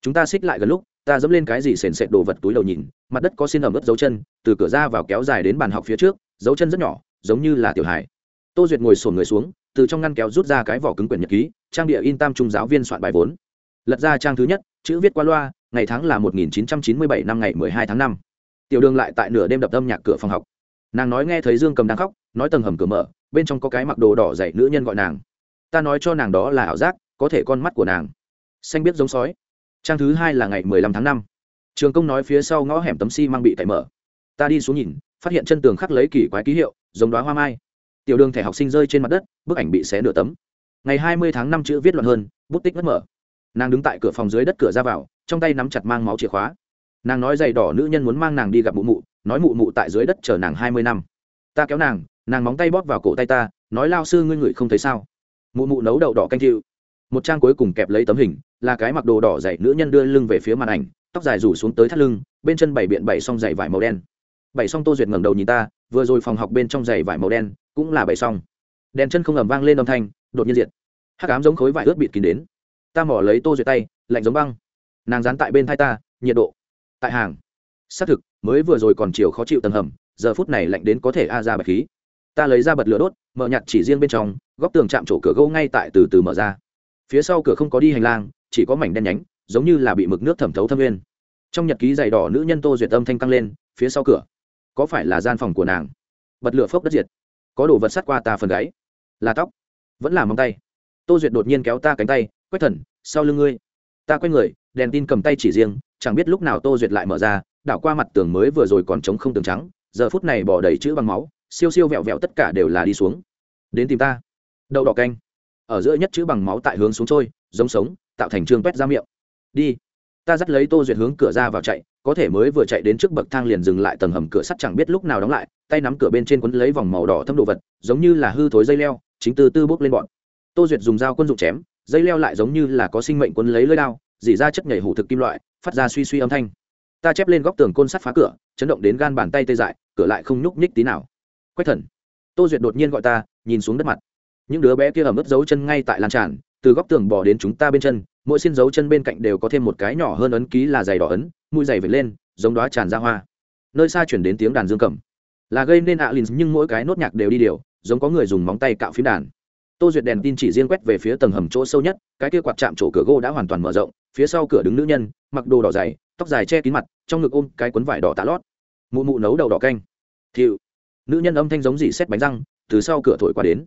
Chúng ta xích lại gần lúc, ta dẫm lên cái gì sền sệt đồ vật túi đầu nhìn, mặt đất có xin ẩm ướt dấu chân, từ cửa ra vào kéo dài đến bàn học phía trước, dấu chân rất nhỏ, giống như là tiểu hải tô duyệt ngồi sổn người xuống, từ trong ngăn kéo rút ra cái vỏ cứng quyển nhật ký, trang địa in tam trung giáo viên soạn bài vốn. Lật ra trang thứ nhất, chữ viết qua loa, ngày tháng là một nghìn chín trăm chín mươi bảy năm ngày mười hai tháng năm. Tiểu đường lại tại nửa đêm đập âm nhạc cửa phòng học. Nàng nói nghe thấy dương cầm đang khóc, nói tầng hầm cửa mở, bên trong có cái mặc đồ đỏ dậy nữ nhân gọi nàng. Ta nói cho nàng đó là ảo giác, có thể con mắt của nàng. Xanh biết giống sói. Trang thứ hai là ngày mười lăm tháng năm. Trường công nói phía sau ngõ hẻm tấm xi、si、mang bị cậy mở. Ta đi xuống nhìn, phát hiện chân tường khắc lấy kỳ quái ký hiệu, giống đoá hoa mai tiểu đường thẻ học sinh rơi trên mặt đất, bức ảnh bị xé nửa tấm. Ngày hai mươi tháng năm chữ viết loạn hơn, bút tích mất mở. Nàng đứng tại cửa phòng dưới đất cửa ra vào, trong tay nắm chặt mang máu chìa khóa. Nàng nói giày đỏ nữ nhân muốn mang nàng đi gặp mụ mụ, nói mụ mụ tại dưới đất chờ nàng hai mươi năm. Ta kéo nàng nàng móng tay bóp vào cổ tay ta, nói lao sư ngươi ngửi không thấy sao. Mụ mụ nấu đậu đỏ canh chịu. Một trang cuối cùng kẹp lấy tấm hình, là cái mặc đồ đỏ dày nữ nhân đưa lưng về phía màn ảnh, tóc dài rủ xuống tới thắt lưng, bên chân bảy biện bảy xong dày vải màu đen. Bảy xong tô duyệt ngẩng đầu nhìn ta, vừa rồi phòng học bên trong giày vải màu đen cũng là bảy xong. Đèn chân không ẩm vang lên âm thanh, đột nhiên diệt. Hắc ám giống khối vải ướt bịt kín đến. Ta mỏ lấy tô duyệt tay, lạnh giống băng. Nàng dán tại bên thai ta, nhiệt độ. Tại hàng. Xác thực, mới vừa rồi còn chiều khó chịu tầng hầm, giờ phút này lạnh đến có thể a ra bạch khí. Ta lấy ra bật lửa đốt, mở nhặt chỉ riêng bên trong, góc tường chạm chỗ cửa gỗ ngay tại từ từ mở ra. Phía sau cửa không có đi hành lang, chỉ có mảnh đen nhánh, giống như là bị mực nước thẩm thấu thâm nguyên. Trong nhật ký dày đỏ nữ nhân tô duyệt âm thanh căng lên, phía sau cửa. Có phải là gian phòng của nàng? Bật lửa phốc đất diệt có đồ vật sắt qua ta phần gáy. Là tóc. Vẫn là móng tay. Tô duyệt đột nhiên kéo ta cánh tay quét thần, sau lưng ngươi. Ta quay người, đèn tin cầm tay chỉ riêng, chẳng biết lúc nào tô duyệt lại mở ra, đảo qua mặt tường mới vừa rồi còn trống không tường trắng, giờ phút này bỏ đầy chữ bằng máu, siêu siêu vẹo vẹo tất cả đều là đi xuống. Đến tìm ta. Đậu đỏ canh. Ở giữa nhất chữ bằng máu tại hướng xuống trôi, giống sống, tạo thành trương quét ra miệng. Đi ta dắt lấy tô duyệt hướng cửa ra vào chạy, có thể mới vừa chạy đến trước bậc thang liền dừng lại tầng hầm cửa sắt chẳng biết lúc nào đóng lại, tay nắm cửa bên trên quấn lấy vòng màu đỏ thâm đồ vật, giống như là hư thối dây leo, chính từ tư bốc lên bọn. Tô duyệt dùng dao quân dụng chém, dây leo lại giống như là có sinh mệnh quấn lấy lưỡi đao, dỉ ra chất nhảy hủ thực kim loại, phát ra suy suy âm thanh. Ta chép lên góc tường côn sắt phá cửa, chấn động đến gan bàn tay tê dại, cửa lại không nhúc nhích tí nào. Quách thần, tô duyệt đột nhiên gọi ta, nhìn xuống đất mặt. Những đứa bé kia ẩm ướt dấu chân ngay tại lan tràn từ góc tường bỏ đến chúng ta bên chân, mỗi xin dấu chân bên cạnh đều có thêm một cái nhỏ hơn ấn ký là giày đỏ ấn, mũi giày vệt lên, giống đó tràn ra hoa. Nơi xa chuyển đến tiếng đàn dương cầm. Là gây nên ạ lìn nhưng mỗi cái nốt nhạc đều đi điều, giống có người dùng móng tay cạo phím đàn. Tô duyệt đèn tin chỉ riêng quét về phía tầng hầm chỗ sâu nhất, cái kia quạt chạm chỗ cửa gỗ đã hoàn toàn mở rộng, phía sau cửa đứng nữ nhân, mặc đồ đỏ dày, tóc dài che kín mặt, trong ngực ôm cái cuốn vải đỏ tạ lót. Mụ mụ nấu đầu đỏ canh. Thiệu. Nữ nhân âm thanh giống dì xét bánh răng, từ sau cửa thổi qua đến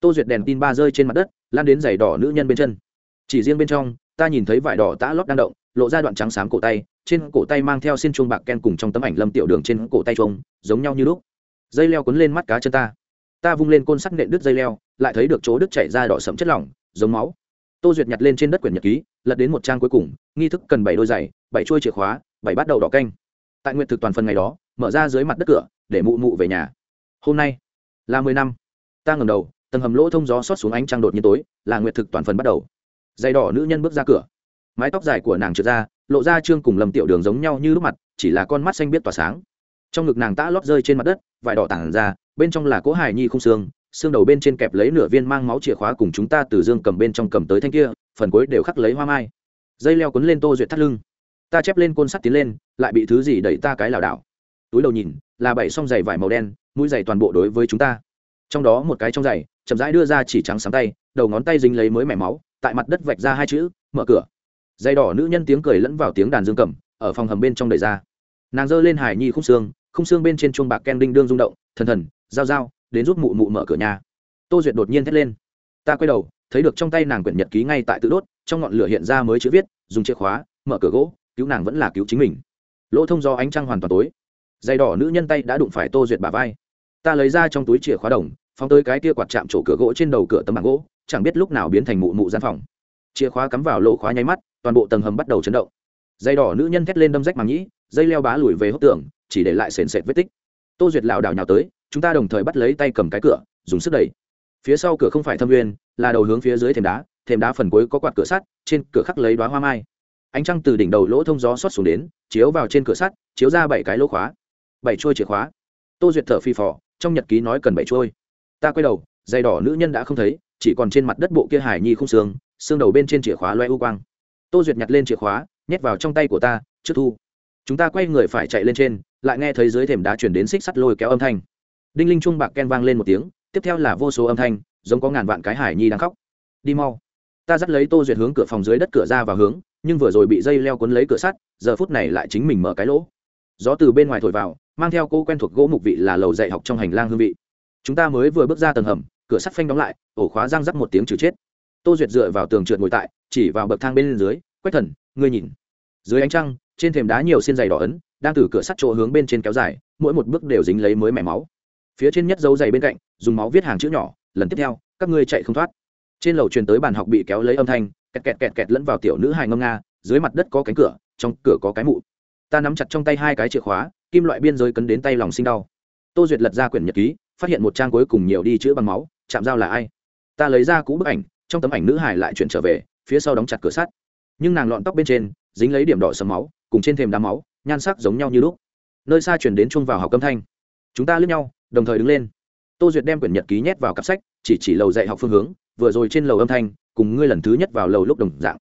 tô duyệt đèn tin ba rơi trên mặt đất, lan đến giày đỏ nữ nhân bên chân. Chỉ riêng bên trong, ta nhìn thấy vải đỏ tã lót đang động, lộ ra đoạn trắng sáng cổ tay, trên cổ tay mang theo xin chuông bạc ken cùng trong tấm ảnh lâm tiểu đường trên cổ tay chuông, giống nhau như lúc. Dây leo quấn lên mắt cá chân ta. Ta vung lên côn sắt nện đứt dây leo, lại thấy được chỗ đứt chảy ra đỏ sẫm chất lỏng, giống máu. Tô duyệt nhặt lên trên đất quyển nhật ký, lật đến một trang cuối cùng, nghi thức cần bảy đôi giày, bảy chuôi chìa khóa, bảy bắt đầu đỏ canh. Tại nguyện thực toàn phần ngày đó, mở ra dưới mặt đất cửa, để mụ mụ về nhà. Hôm nay là mười năm. Ta ngầm đầu tầng hầm lỗ thông gió xót xuống ánh trăng đột nhiên tối, là nguyệt thực toàn phần bắt đầu. Dây đỏ nữ nhân bước ra cửa. Mái tóc dài của nàng trượt ra, lộ ra trương cùng lầm tiểu đường giống nhau như lúc mặt, chỉ là con mắt xanh biết tỏa sáng. Trong ngực nàng tã lót rơi trên mặt đất, vải đỏ tảng ra, bên trong là cỗ hài nhi không xương xương đầu bên trên kẹp lấy nửa viên mang máu chìa khóa cùng chúng ta từ dương cầm bên trong cầm tới thanh kia, phần cuối đều khắc lấy hoa mai. Dây leo quấn lên tô duyệt thắt lưng. Ta chép lên côn sắt tiến lên, lại bị thứ gì đẩy ta cái lảo đảo. Túi đầu nhìn, là bảy song giày vải màu đen, mũi giày toàn bộ đối với chúng ta. Trong đó một cái trong giày chậm rãi đưa ra chỉ trắng sáng tay, đầu ngón tay dính lấy mới mẻ máu, tại mặt đất vạch ra hai chữ, mở cửa. Dây đỏ nữ nhân tiếng cười lẫn vào tiếng đàn dương cầm, ở phòng hầm bên trong đầy ra. Nàng giơ lên hải nhi khung xương khung xương bên trên chuông bạc ken đinh đương rung động, thần thần, giao giao, đến giúp mụ mụ mở cửa nhà. Tô duyệt đột nhiên thét lên. Ta quay đầu, thấy được trong tay nàng quyển nhật ký ngay tại tự đốt, trong ngọn lửa hiện ra mới chữ viết, dùng chìa khóa, mở cửa gỗ, cứu nàng vẫn là cứu chính mình. Lỗ thông do ánh trăng hoàn toàn tối. Dây đỏ nữ nhân tay đã đụng phải tô duyệt bà vai. Ta lấy ra trong túi chìa khóa đồng phóng tới cái kia quạt chạm chỗ cửa gỗ trên đầu cửa tấm bảng gỗ, chẳng biết lúc nào biến thành mụ mụ gian phòng. Chìa khóa cắm vào lỗ khóa nháy mắt, toàn bộ tầng hầm bắt đầu chấn động. Dây đỏ nữ nhân thét lên đâm rách màng nhĩ, dây leo bá lùi về hốc tường, chỉ để lại sền sệt vết tích. Tô duyệt lảo đảo nhào tới, chúng ta đồng thời bắt lấy tay cầm cái cửa, dùng sức đẩy. Phía sau cửa không phải thâm nguyên, là đầu hướng phía dưới thềm đá thềm đá phần cuối có quạt cửa sắt, trên cửa khắc lấy đoá hoa mai. Ánh trăng từ đỉnh đầu lỗ thông gió xót xuống đến, chiếu vào trên cửa sắt, chiếu ra bảy cái lỗ khóa. Bảy chuôi chìa khóa. Tô duyệt thở phi phò, trong nhật ký nói cần bảy chuôi ta quay đầu, giày đỏ nữ nhân đã không thấy, chỉ còn trên mặt đất bộ kia hải nhi không xương xương đầu bên trên chìa khóa loe u quang. Tô duyệt nhặt lên chìa khóa, nhét vào trong tay của ta, trước thu. Chúng ta quay người phải chạy lên trên, lại nghe thấy dưới thềm đá chuyển đến xích sắt lôi kéo âm thanh. Đinh linh trung bạc ken vang lên một tiếng, tiếp theo là vô số âm thanh, giống có ngàn vạn cái hải nhi đang khóc. Đi mau. Ta dắt lấy tô duyệt hướng cửa phòng dưới đất cửa ra vào hướng, nhưng vừa rồi bị dây leo cuốn lấy cửa sắt, giờ phút này lại chính mình mở cái lỗ. Gió từ bên ngoài thổi vào, mang theo cô quen thuộc gỗ mục vị là lầu dạy học trong hành lang hương vị chúng ta mới vừa bước ra tầng hầm, cửa sắt phanh đóng lại, ổ khóa răng rắc một tiếng trừ chết. Tô duyệt dựa vào tường trượt ngồi tại, chỉ vào bậc thang bên dưới, quách thần, ngươi nhìn. Dưới ánh trăng, trên thềm đá nhiều xiên giày đỏ ấn, đang từ cửa sắt chỗ hướng bên trên kéo dài, mỗi một bước đều dính lấy mới mẻ máu. Phía trên nhất dấu giày bên cạnh, dùng máu viết hàng chữ nhỏ, lần tiếp theo, các ngươi chạy không thoát. Trên lầu truyền tới bàn học bị kéo lấy âm thanh, kẹt kẹt kẹt kẹt lẫn vào tiểu nữ hài ngâm nga, dưới mặt đất có cánh cửa, trong cửa có cái mụ. Ta nắm chặt trong tay hai cái chìa khóa, kim loại biên giới cấn đến tay lòng sinh đau. Tô duyệt lật ra quyển nhật ký phát hiện một trang cuối cùng nhiều đi chữa bằng máu, chạm dao là ai? Ta lấy ra cũ bức ảnh, trong tấm ảnh nữ hải lại chuyển trở về, phía sau đóng chặt cửa sắt. Nhưng nàng lọn tóc bên trên, dính lấy điểm đỏ sầm máu, cùng trên thềm đá máu, nhan sắc giống nhau như lúc. Nơi xa chuyển đến chung vào học âm thanh. Chúng ta lướt nhau, đồng thời đứng lên. Tô duyệt đem quyển nhật ký nhét vào cặp sách, chỉ chỉ lầu dạy học phương hướng, vừa rồi trên lầu âm thanh, cùng ngươi lần thứ nhất vào lầu lúc đồng dạng.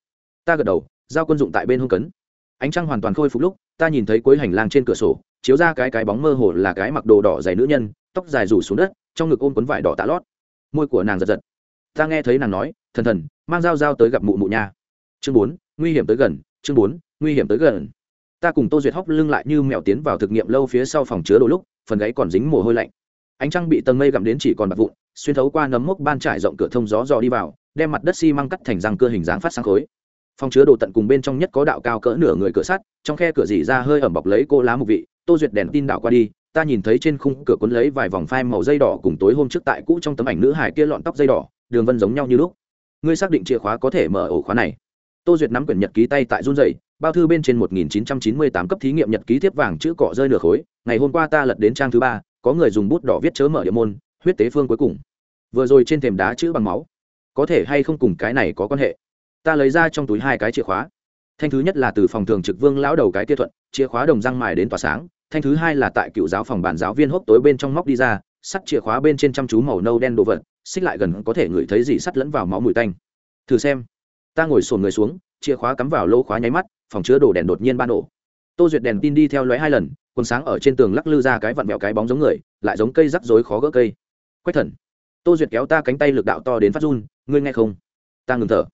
Ta gật đầu, giao quân dụng tại bên hông cấn. Ánh trăng hoàn toàn khôi phục lúc, ta nhìn thấy cuối hành lang trên cửa sổ chiếu ra cái cái bóng mơ hồ là cái mặc đồ đỏ dày nữ nhân, tóc dài rủ xuống đất, trong ngực ôm quấn vải đỏ tạ lót. Môi của nàng giật giật. Ta nghe thấy nàng nói, thần thần, mang dao dao tới gặp mụ mụ nha. Chương bốn, nguy hiểm tới gần, chương bốn, nguy hiểm tới gần. Ta cùng tô duyệt hóc lưng lại như mèo tiến vào thực nghiệm lâu phía sau phòng chứa đồ lúc, phần gáy còn dính mồ hôi lạnh. Ánh trăng bị tầng mây gặm đến chỉ còn bạc vụn, xuyên thấu qua nấm mốc ban trải rộng cửa thông gió dò đi vào, đem mặt đất xi măng cắt thành răng cưa hình dáng phát sáng khối. Phòng chứa đồ tận cùng bên trong nhất có đạo cao cỡ nửa người cửa sắt, trong khe cửa dỉ ra hơi ẩm bọc lấy cô lá mục vị tô duyệt đèn tin đảo qua đi, ta nhìn thấy trên khung cửa cuốn lấy vài vòng phai màu dây đỏ cùng tối hôm trước tại cũ trong tấm ảnh nữ hải kia lọn tóc dây đỏ, đường vân giống nhau như lúc. Ngươi xác định chìa khóa có thể mở ổ khóa này. Tô duyệt nắm quyển nhật ký tay tại run dày bao thư bên trên 1998 cấp thí nghiệm nhật ký thiếp vàng chữ cọ rơi nửa khối, ngày hôm qua ta lật đến trang thứ ba, có người dùng bút đỏ viết chớ mở địa môn, huyết tế phương cuối cùng. Vừa rồi trên thềm đá chữ bằng máu. Có thể hay không cùng cái này có quan hệ? Ta lấy ra trong túi hai cái chìa khóa. Thanh thứ nhất là từ phòng thường trực vương lão đầu cái kia thuận, chìa khóa đồng răng mài đến tỏa sáng thanh thứ hai là tại cựu giáo phòng bản giáo viên hốc tối bên trong móc đi ra, sắt chìa khóa bên trên chăm chú màu nâu đen đồ vật, xích lại gần có thể ngửi thấy gì sắt lẫn vào máu mùi tanh. Thử xem. Ta ngồi sồn người xuống, chìa khóa cắm vào lỗ khóa nháy mắt, phòng chứa đồ đèn đột nhiên ban nổ. Tô duyệt đèn tin đi theo lóe hai lần, quần sáng ở trên tường lắc lư ra cái vặn mẹo cái bóng giống người, lại giống cây rắc rối khó gỡ cây. Quách thần. Tô duyệt kéo ta cánh tay lực đạo to đến phát run, ngươi nghe không? Ta ngừng thở.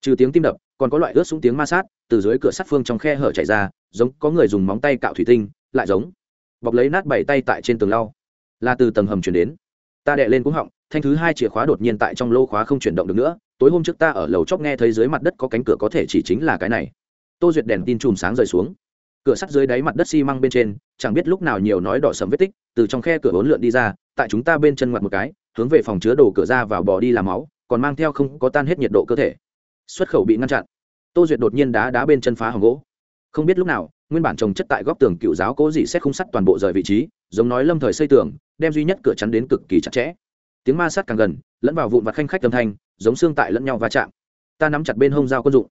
Trừ tiếng tim đập, còn có loại ướt xuống tiếng ma sát, từ dưới cửa sắt phương trong khe hở chảy ra, giống có người dùng móng tay cạo thủy tinh lại giống. Bọc lấy nát bảy tay tại trên tường lau. Là từ tầng hầm chuyển đến. Ta đệ lên cúng họng, thanh thứ hai chìa khóa đột nhiên tại trong lô khóa không chuyển động được nữa. Tối hôm trước ta ở lầu chóc nghe thấy dưới mặt đất có cánh cửa có thể chỉ chính là cái này. Tô duyệt đèn tin chùm sáng rời xuống. Cửa sắt dưới đáy mặt đất xi măng bên trên, chẳng biết lúc nào nhiều nói đỏ sầm vết tích, từ trong khe cửa bốn lượn đi ra, tại chúng ta bên chân ngoặt một cái, hướng về phòng chứa đồ cửa ra vào bò đi làm máu, còn mang theo không có tan hết nhiệt độ cơ thể. Xuất khẩu bị ngăn chặn. Tô duyệt đột nhiên đá đá bên chân phá hỏng gỗ. Không biết lúc nào nguyên bản trồng chất tại góc tường cựu giáo cố dị xét khung sắt toàn bộ rời vị trí, giống nói lâm thời xây tường, đem duy nhất cửa chắn đến cực kỳ chặt chẽ. Tiếng ma sát càng gần, lẫn vào vụn vặt khanh khách âm thanh, giống xương tại lẫn nhau va chạm. Ta nắm chặt bên hông dao quân dụng.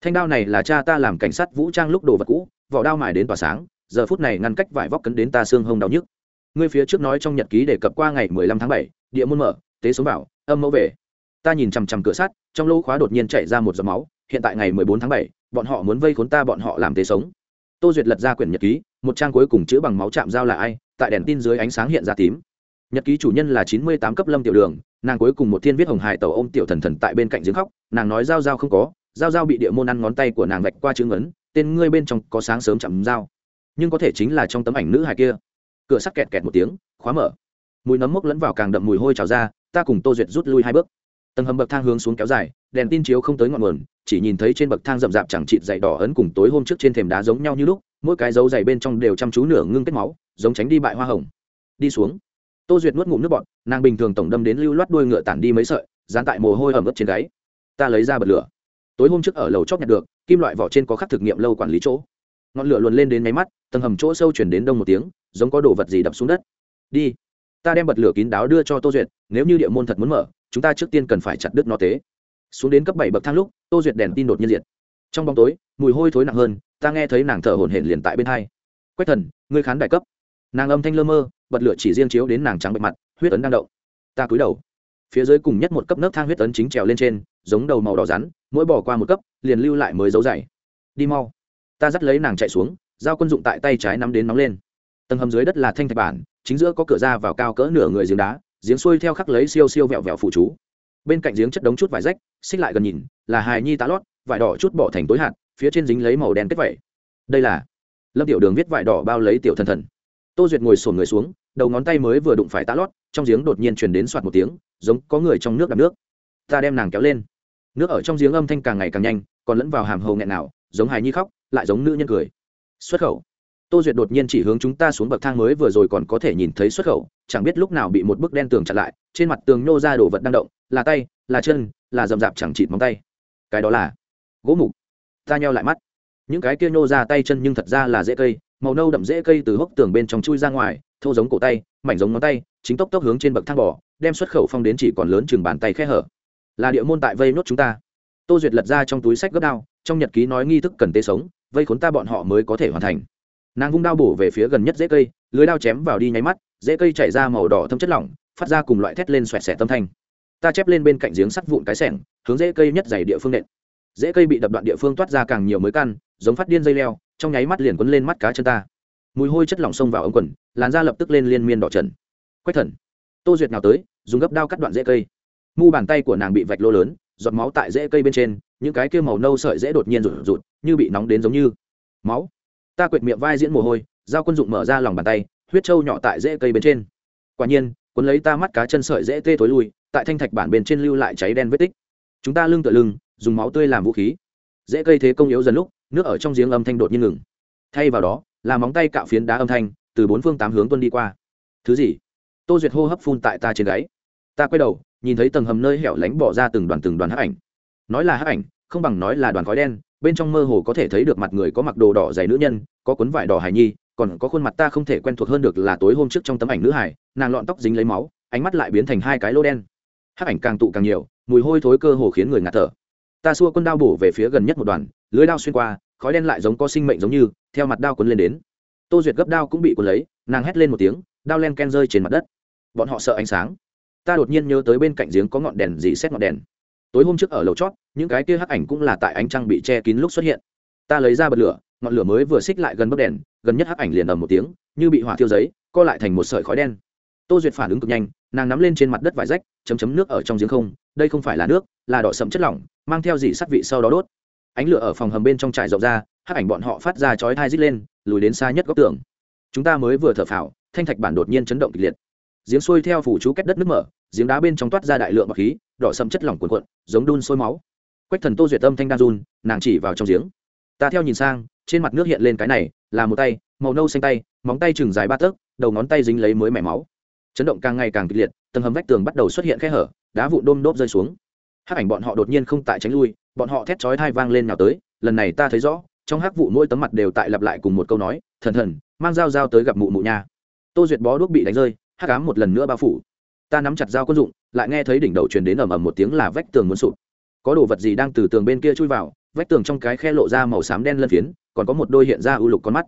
Thanh đao này là cha ta làm cảnh sát vũ trang lúc đồ vật cũ, vỏ đao mài đến tỏa sáng, giờ phút này ngăn cách vải vóc cấn đến ta xương hông đau nhức. Ngươi phía trước nói trong nhật ký đề cập qua ngày mười lăm tháng bảy, địa môn mở, tế số bảo âm mẫu về. Ta nhìn chằm chằm cửa sắt, trong lỗ khóa đột nhiên chảy ra một giọt máu, hiện tại ngày mười bốn tháng bảy, bọn họ muốn vây khốn ta bọn họ làm tế sống tô duyệt lật ra quyển nhật ký, một trang cuối cùng chữ bằng máu chạm dao là ai, tại đèn tin dưới ánh sáng hiện ra tím. Nhật ký chủ nhân là chín mươi tám cấp lâm tiểu đường, nàng cuối cùng một thiên viết hồng hải tàu ôm tiểu thần thần tại bên cạnh giếng khóc, nàng nói dao dao không có, dao dao bị địa môn ăn ngón tay của nàng vạch qua chữ ngấn, tên ngươi bên trong có sáng sớm chạm dao. Nhưng có thể chính là trong tấm ảnh nữ hài kia. Cửa sắt kẹt kẹt một tiếng, khóa mở. Mùi nấm mốc lẫn vào càng đậm mùi hôi trào ra, ta cùng tô duyệt rút lui hai bước. Tầng hầm bậc thang hướng xuống kéo dài, đèn tin chiếu không tới ngọn nguồn chỉ nhìn thấy trên bậc thang rậm rạp chẳng chịt dày đỏ ấn cùng tối hôm trước trên thềm đá giống nhau như lúc, mỗi cái dấu dày bên trong đều chăm chú nửa ngưng kết máu, giống tránh đi bại hoa hồng. Đi xuống. Tô duyệt nuốt ngụm nước bọt, nàng bình thường tổng đâm đến lưu loát đuôi ngựa tản đi mấy sợi, dán tại mồ hôi ẩm ướt trên gáy. Ta lấy ra bật lửa. Tối hôm trước ở lầu chót nhặt được, kim loại vỏ trên có khắc thực nghiệm lâu quản lý chỗ. Ngọn lửa luồn lên đến máy mắt, tầng hầm chỗ sâu chuyển đến đông một tiếng, giống có đồ vật gì đập xuống đất. Đi. Ta đem bật lửa kín đáo đưa cho tô duyệt, nếu như địa môn thật muốn mở, chúng ta trước tiên cần phải chặt đứt nó tế xuống đến cấp bảy bậc thang lúc, tô duyệt đèn tin đột nhiên diệt. Trong bóng tối, mùi hôi thối nặng hơn, ta nghe thấy nàng thở hổn hển liền tại bên hai. Quách thần, ngươi khán đại cấp. Nàng âm thanh lơ mơ, bật lửa chỉ riêng chiếu đến nàng trắng bệ mặt, huyết ấn đang động. Ta cúi đầu. Phía dưới cùng nhất một cấp nấc thang huyết ấn chính trèo lên trên, giống đầu màu đỏ rắn, mỗi bỏ qua một cấp, liền lưu lại mới dấu dày. Đi mau. Ta dắt lấy nàng chạy xuống, giao quân dụng tại tay trái nắm đến nóng lên. Tầng hầm dưới đất là thanh thạch bản, chính giữa có cửa ra vào cao cỡ nửa người giếng đá, giếng xuôi theo khắc lấy siêu siêu vẹo vẹo phụ chú bên cạnh giếng chất đống chút vải rách, xích lại gần nhìn, là hài nhi tá lót, vải đỏ chút bỏ thành tối hạt, phía trên dính lấy màu đen kết vẩy đây là lâm tiểu đường viết vải đỏ bao lấy tiểu thần thần. Tô duyệt ngồi sổn người xuống, đầu ngón tay mới vừa đụng phải tá lót, trong giếng đột nhiên truyền đến soạt một tiếng, giống có người trong nước đập nước. Ta đem nàng kéo lên. Nước ở trong giếng âm thanh càng ngày càng nhanh, còn lẫn vào hàm hầu nghẹn nào, giống hài nhi khóc, lại giống nữ nhân cười. Xuất khẩu tô duyệt đột nhiên chỉ hướng chúng ta xuống bậc thang mới vừa rồi còn có thể nhìn thấy xuất khẩu, chẳng biết lúc nào bị một bức đen tường chặn lại, trên mặt tường nhô ra đồ vật đang động, là tay, là chân, là rậm rạp chẳng chịt móng tay. Cái đó là gỗ mục. Ta nheo lại mắt. Những cái kia nhô ra tay chân nhưng thật ra là dễ cây, màu nâu đậm dễ cây từ hốc tường bên trong chui ra ngoài, thô giống cổ tay, mảnh giống ngón tay, chính tốc tốc hướng trên bậc thang bò, đem xuất khẩu phong đến chỉ còn lớn chừng bàn tay khe hở. Là địa môn tại vây nốt chúng ta. Tô duyệt lật ra trong túi sách gấp đao, trong nhật ký nói nghi thức cần tê sống, vây khốn ta bọn họ mới có thể hoàn thành nàng vung đao bổ về phía gần nhất dễ cây, lưới đao chém vào đi nháy mắt dễ cây chảy ra màu đỏ thâm chất lỏng, phát ra cùng loại thét lên xoẹt xẻ tâm thanh. Ta chép lên bên cạnh giếng sắt vụn cái sẻng, hướng dễ cây nhất dày địa phương nện. Dễ cây bị đập đoạn địa phương toát ra càng nhiều mới căn, giống phát điên dây leo, trong nháy mắt liền quấn lên mắt cá chân ta. Mùi hôi chất lỏng xông vào ống quần, làn da lập tức lên liên miên đỏ trần. Quách thần. Tô duyệt nào tới, dùng gấp đao cắt đoạn dễ cây. Mu bàn tay của nàng bị vạch lô lớn, giọt máu tại rễ cây bên trên, những cái kia màu nâu sợi rễ đột nhiên rụt rụt, như bị nóng đến giống như. Máu ta quệt miệng vai diễn mồ hôi dao quân dụng mở ra lòng bàn tay, huyết trâu nhỏ tại rễ cây bên trên. Quả nhiên, cuốn lấy ta mắt cá chân sợi rễ tê tối lui, tại thanh thạch bản bên trên lưu lại cháy đen vết tích. Chúng ta lưng tựa lưng, dùng máu tươi làm vũ khí. Rễ cây thế công yếu dần lúc, nước ở trong giếng âm thanh đột nhiên ngừng. Thay vào đó, là móng tay cạo phiến đá âm thanh, từ bốn phương tám hướng tuân đi qua. Thứ gì? Tô duyệt hô hấp phun tại ta trên gáy. Ta quay đầu, nhìn thấy tầng hầm nơi hẻo lánh bỏ ra từng đoàn từng đoàn hấp ảnh. Nói là hắc ảnh, không bằng nói là đoàn khói đen bên trong mơ hồ có thể thấy được mặt người có mặc đồ đỏ dày nữ nhân, có cuốn vải đỏ hài nhi, còn có khuôn mặt ta không thể quen thuộc hơn được là tối hôm trước trong tấm ảnh nữ hải nàng lọn tóc dính lấy máu, ánh mắt lại biến thành hai cái lô đen. Hắc ảnh càng tụ càng nhiều, mùi hôi thối cơ hồ khiến người ngạt thở. Ta xua quân đao bổ về phía gần nhất một đoàn, lưới đao xuyên qua, khói đen lại giống có sinh mệnh giống như, theo mặt đao quấn lên đến. Tô duyệt gấp đao cũng bị quấn lấy, nàng hét lên một tiếng, đao len ken rơi trên mặt đất. Bọn họ sợ ánh sáng. Ta đột nhiên nhớ tới bên cạnh giếng có ngọn đèn gì xét ngọn đèn tối hôm trước ở lầu chót, những cái kia hắc ảnh cũng là tại ánh trăng bị che kín lúc xuất hiện. Ta lấy ra bật lửa, ngọn lửa mới vừa xích lại gần bấc đèn, gần nhất hắc ảnh liền ầm một tiếng, như bị hỏa thiêu giấy, co lại thành một sợi khói đen. Tô duyệt phản ứng cực nhanh, nàng nắm lên trên mặt đất vải rách, chấm chấm nước ở trong giếng không, đây không phải là nước, là đỏ sậm chất lỏng, mang theo dị sắt vị sau đó đốt. Ánh lửa ở phòng hầm bên trong trại rộng ra, hắc ảnh bọn họ phát ra chói thai rít lên, lùi đến xa nhất góc tường. Chúng ta mới vừa thở phào, thanh thạch bản đột nhiên chấn động kịch liệt giếng xuôi theo phủ chú kết đất nước mở, giếng đá bên trong toát ra đại lượng bọc khí, đỏ sầm chất lỏng cuồn cuộn, giống đun sôi máu. Quách thần tô duyệt tâm thanh đan run, nàng chỉ vào trong giếng. Ta theo nhìn sang, trên mặt nước hiện lên cái này, là một tay, màu nâu xanh tay, móng tay chừng dài ba tấc, đầu ngón tay dính lấy mới mẻ máu. Chấn động càng ngày càng kịch liệt, tầng hầm vách tường bắt đầu xuất hiện khe hở, đá vụn đôm đốp rơi xuống. Hắc ảnh bọn họ đột nhiên không tại tránh lui, bọn họ thét chói thai vang lên nào tới, lần này ta thấy rõ, trong hắc vụ mỗi tấm mặt đều tại lặp lại cùng một câu nói, thần thần, mang dao dao tới gặp mụ mụ nha. Tô duyệt bó đuốc bị đánh rơi hắc ám một lần nữa bao phủ. Ta nắm chặt dao quân dụng, lại nghe thấy đỉnh đầu truyền đến ầm ầm một tiếng là vách tường muốn sụp. Có đồ vật gì đang từ tường bên kia chui vào, vách tường trong cái khe lộ ra màu xám đen lân phiến, còn có một đôi hiện ra ưu lục con mắt.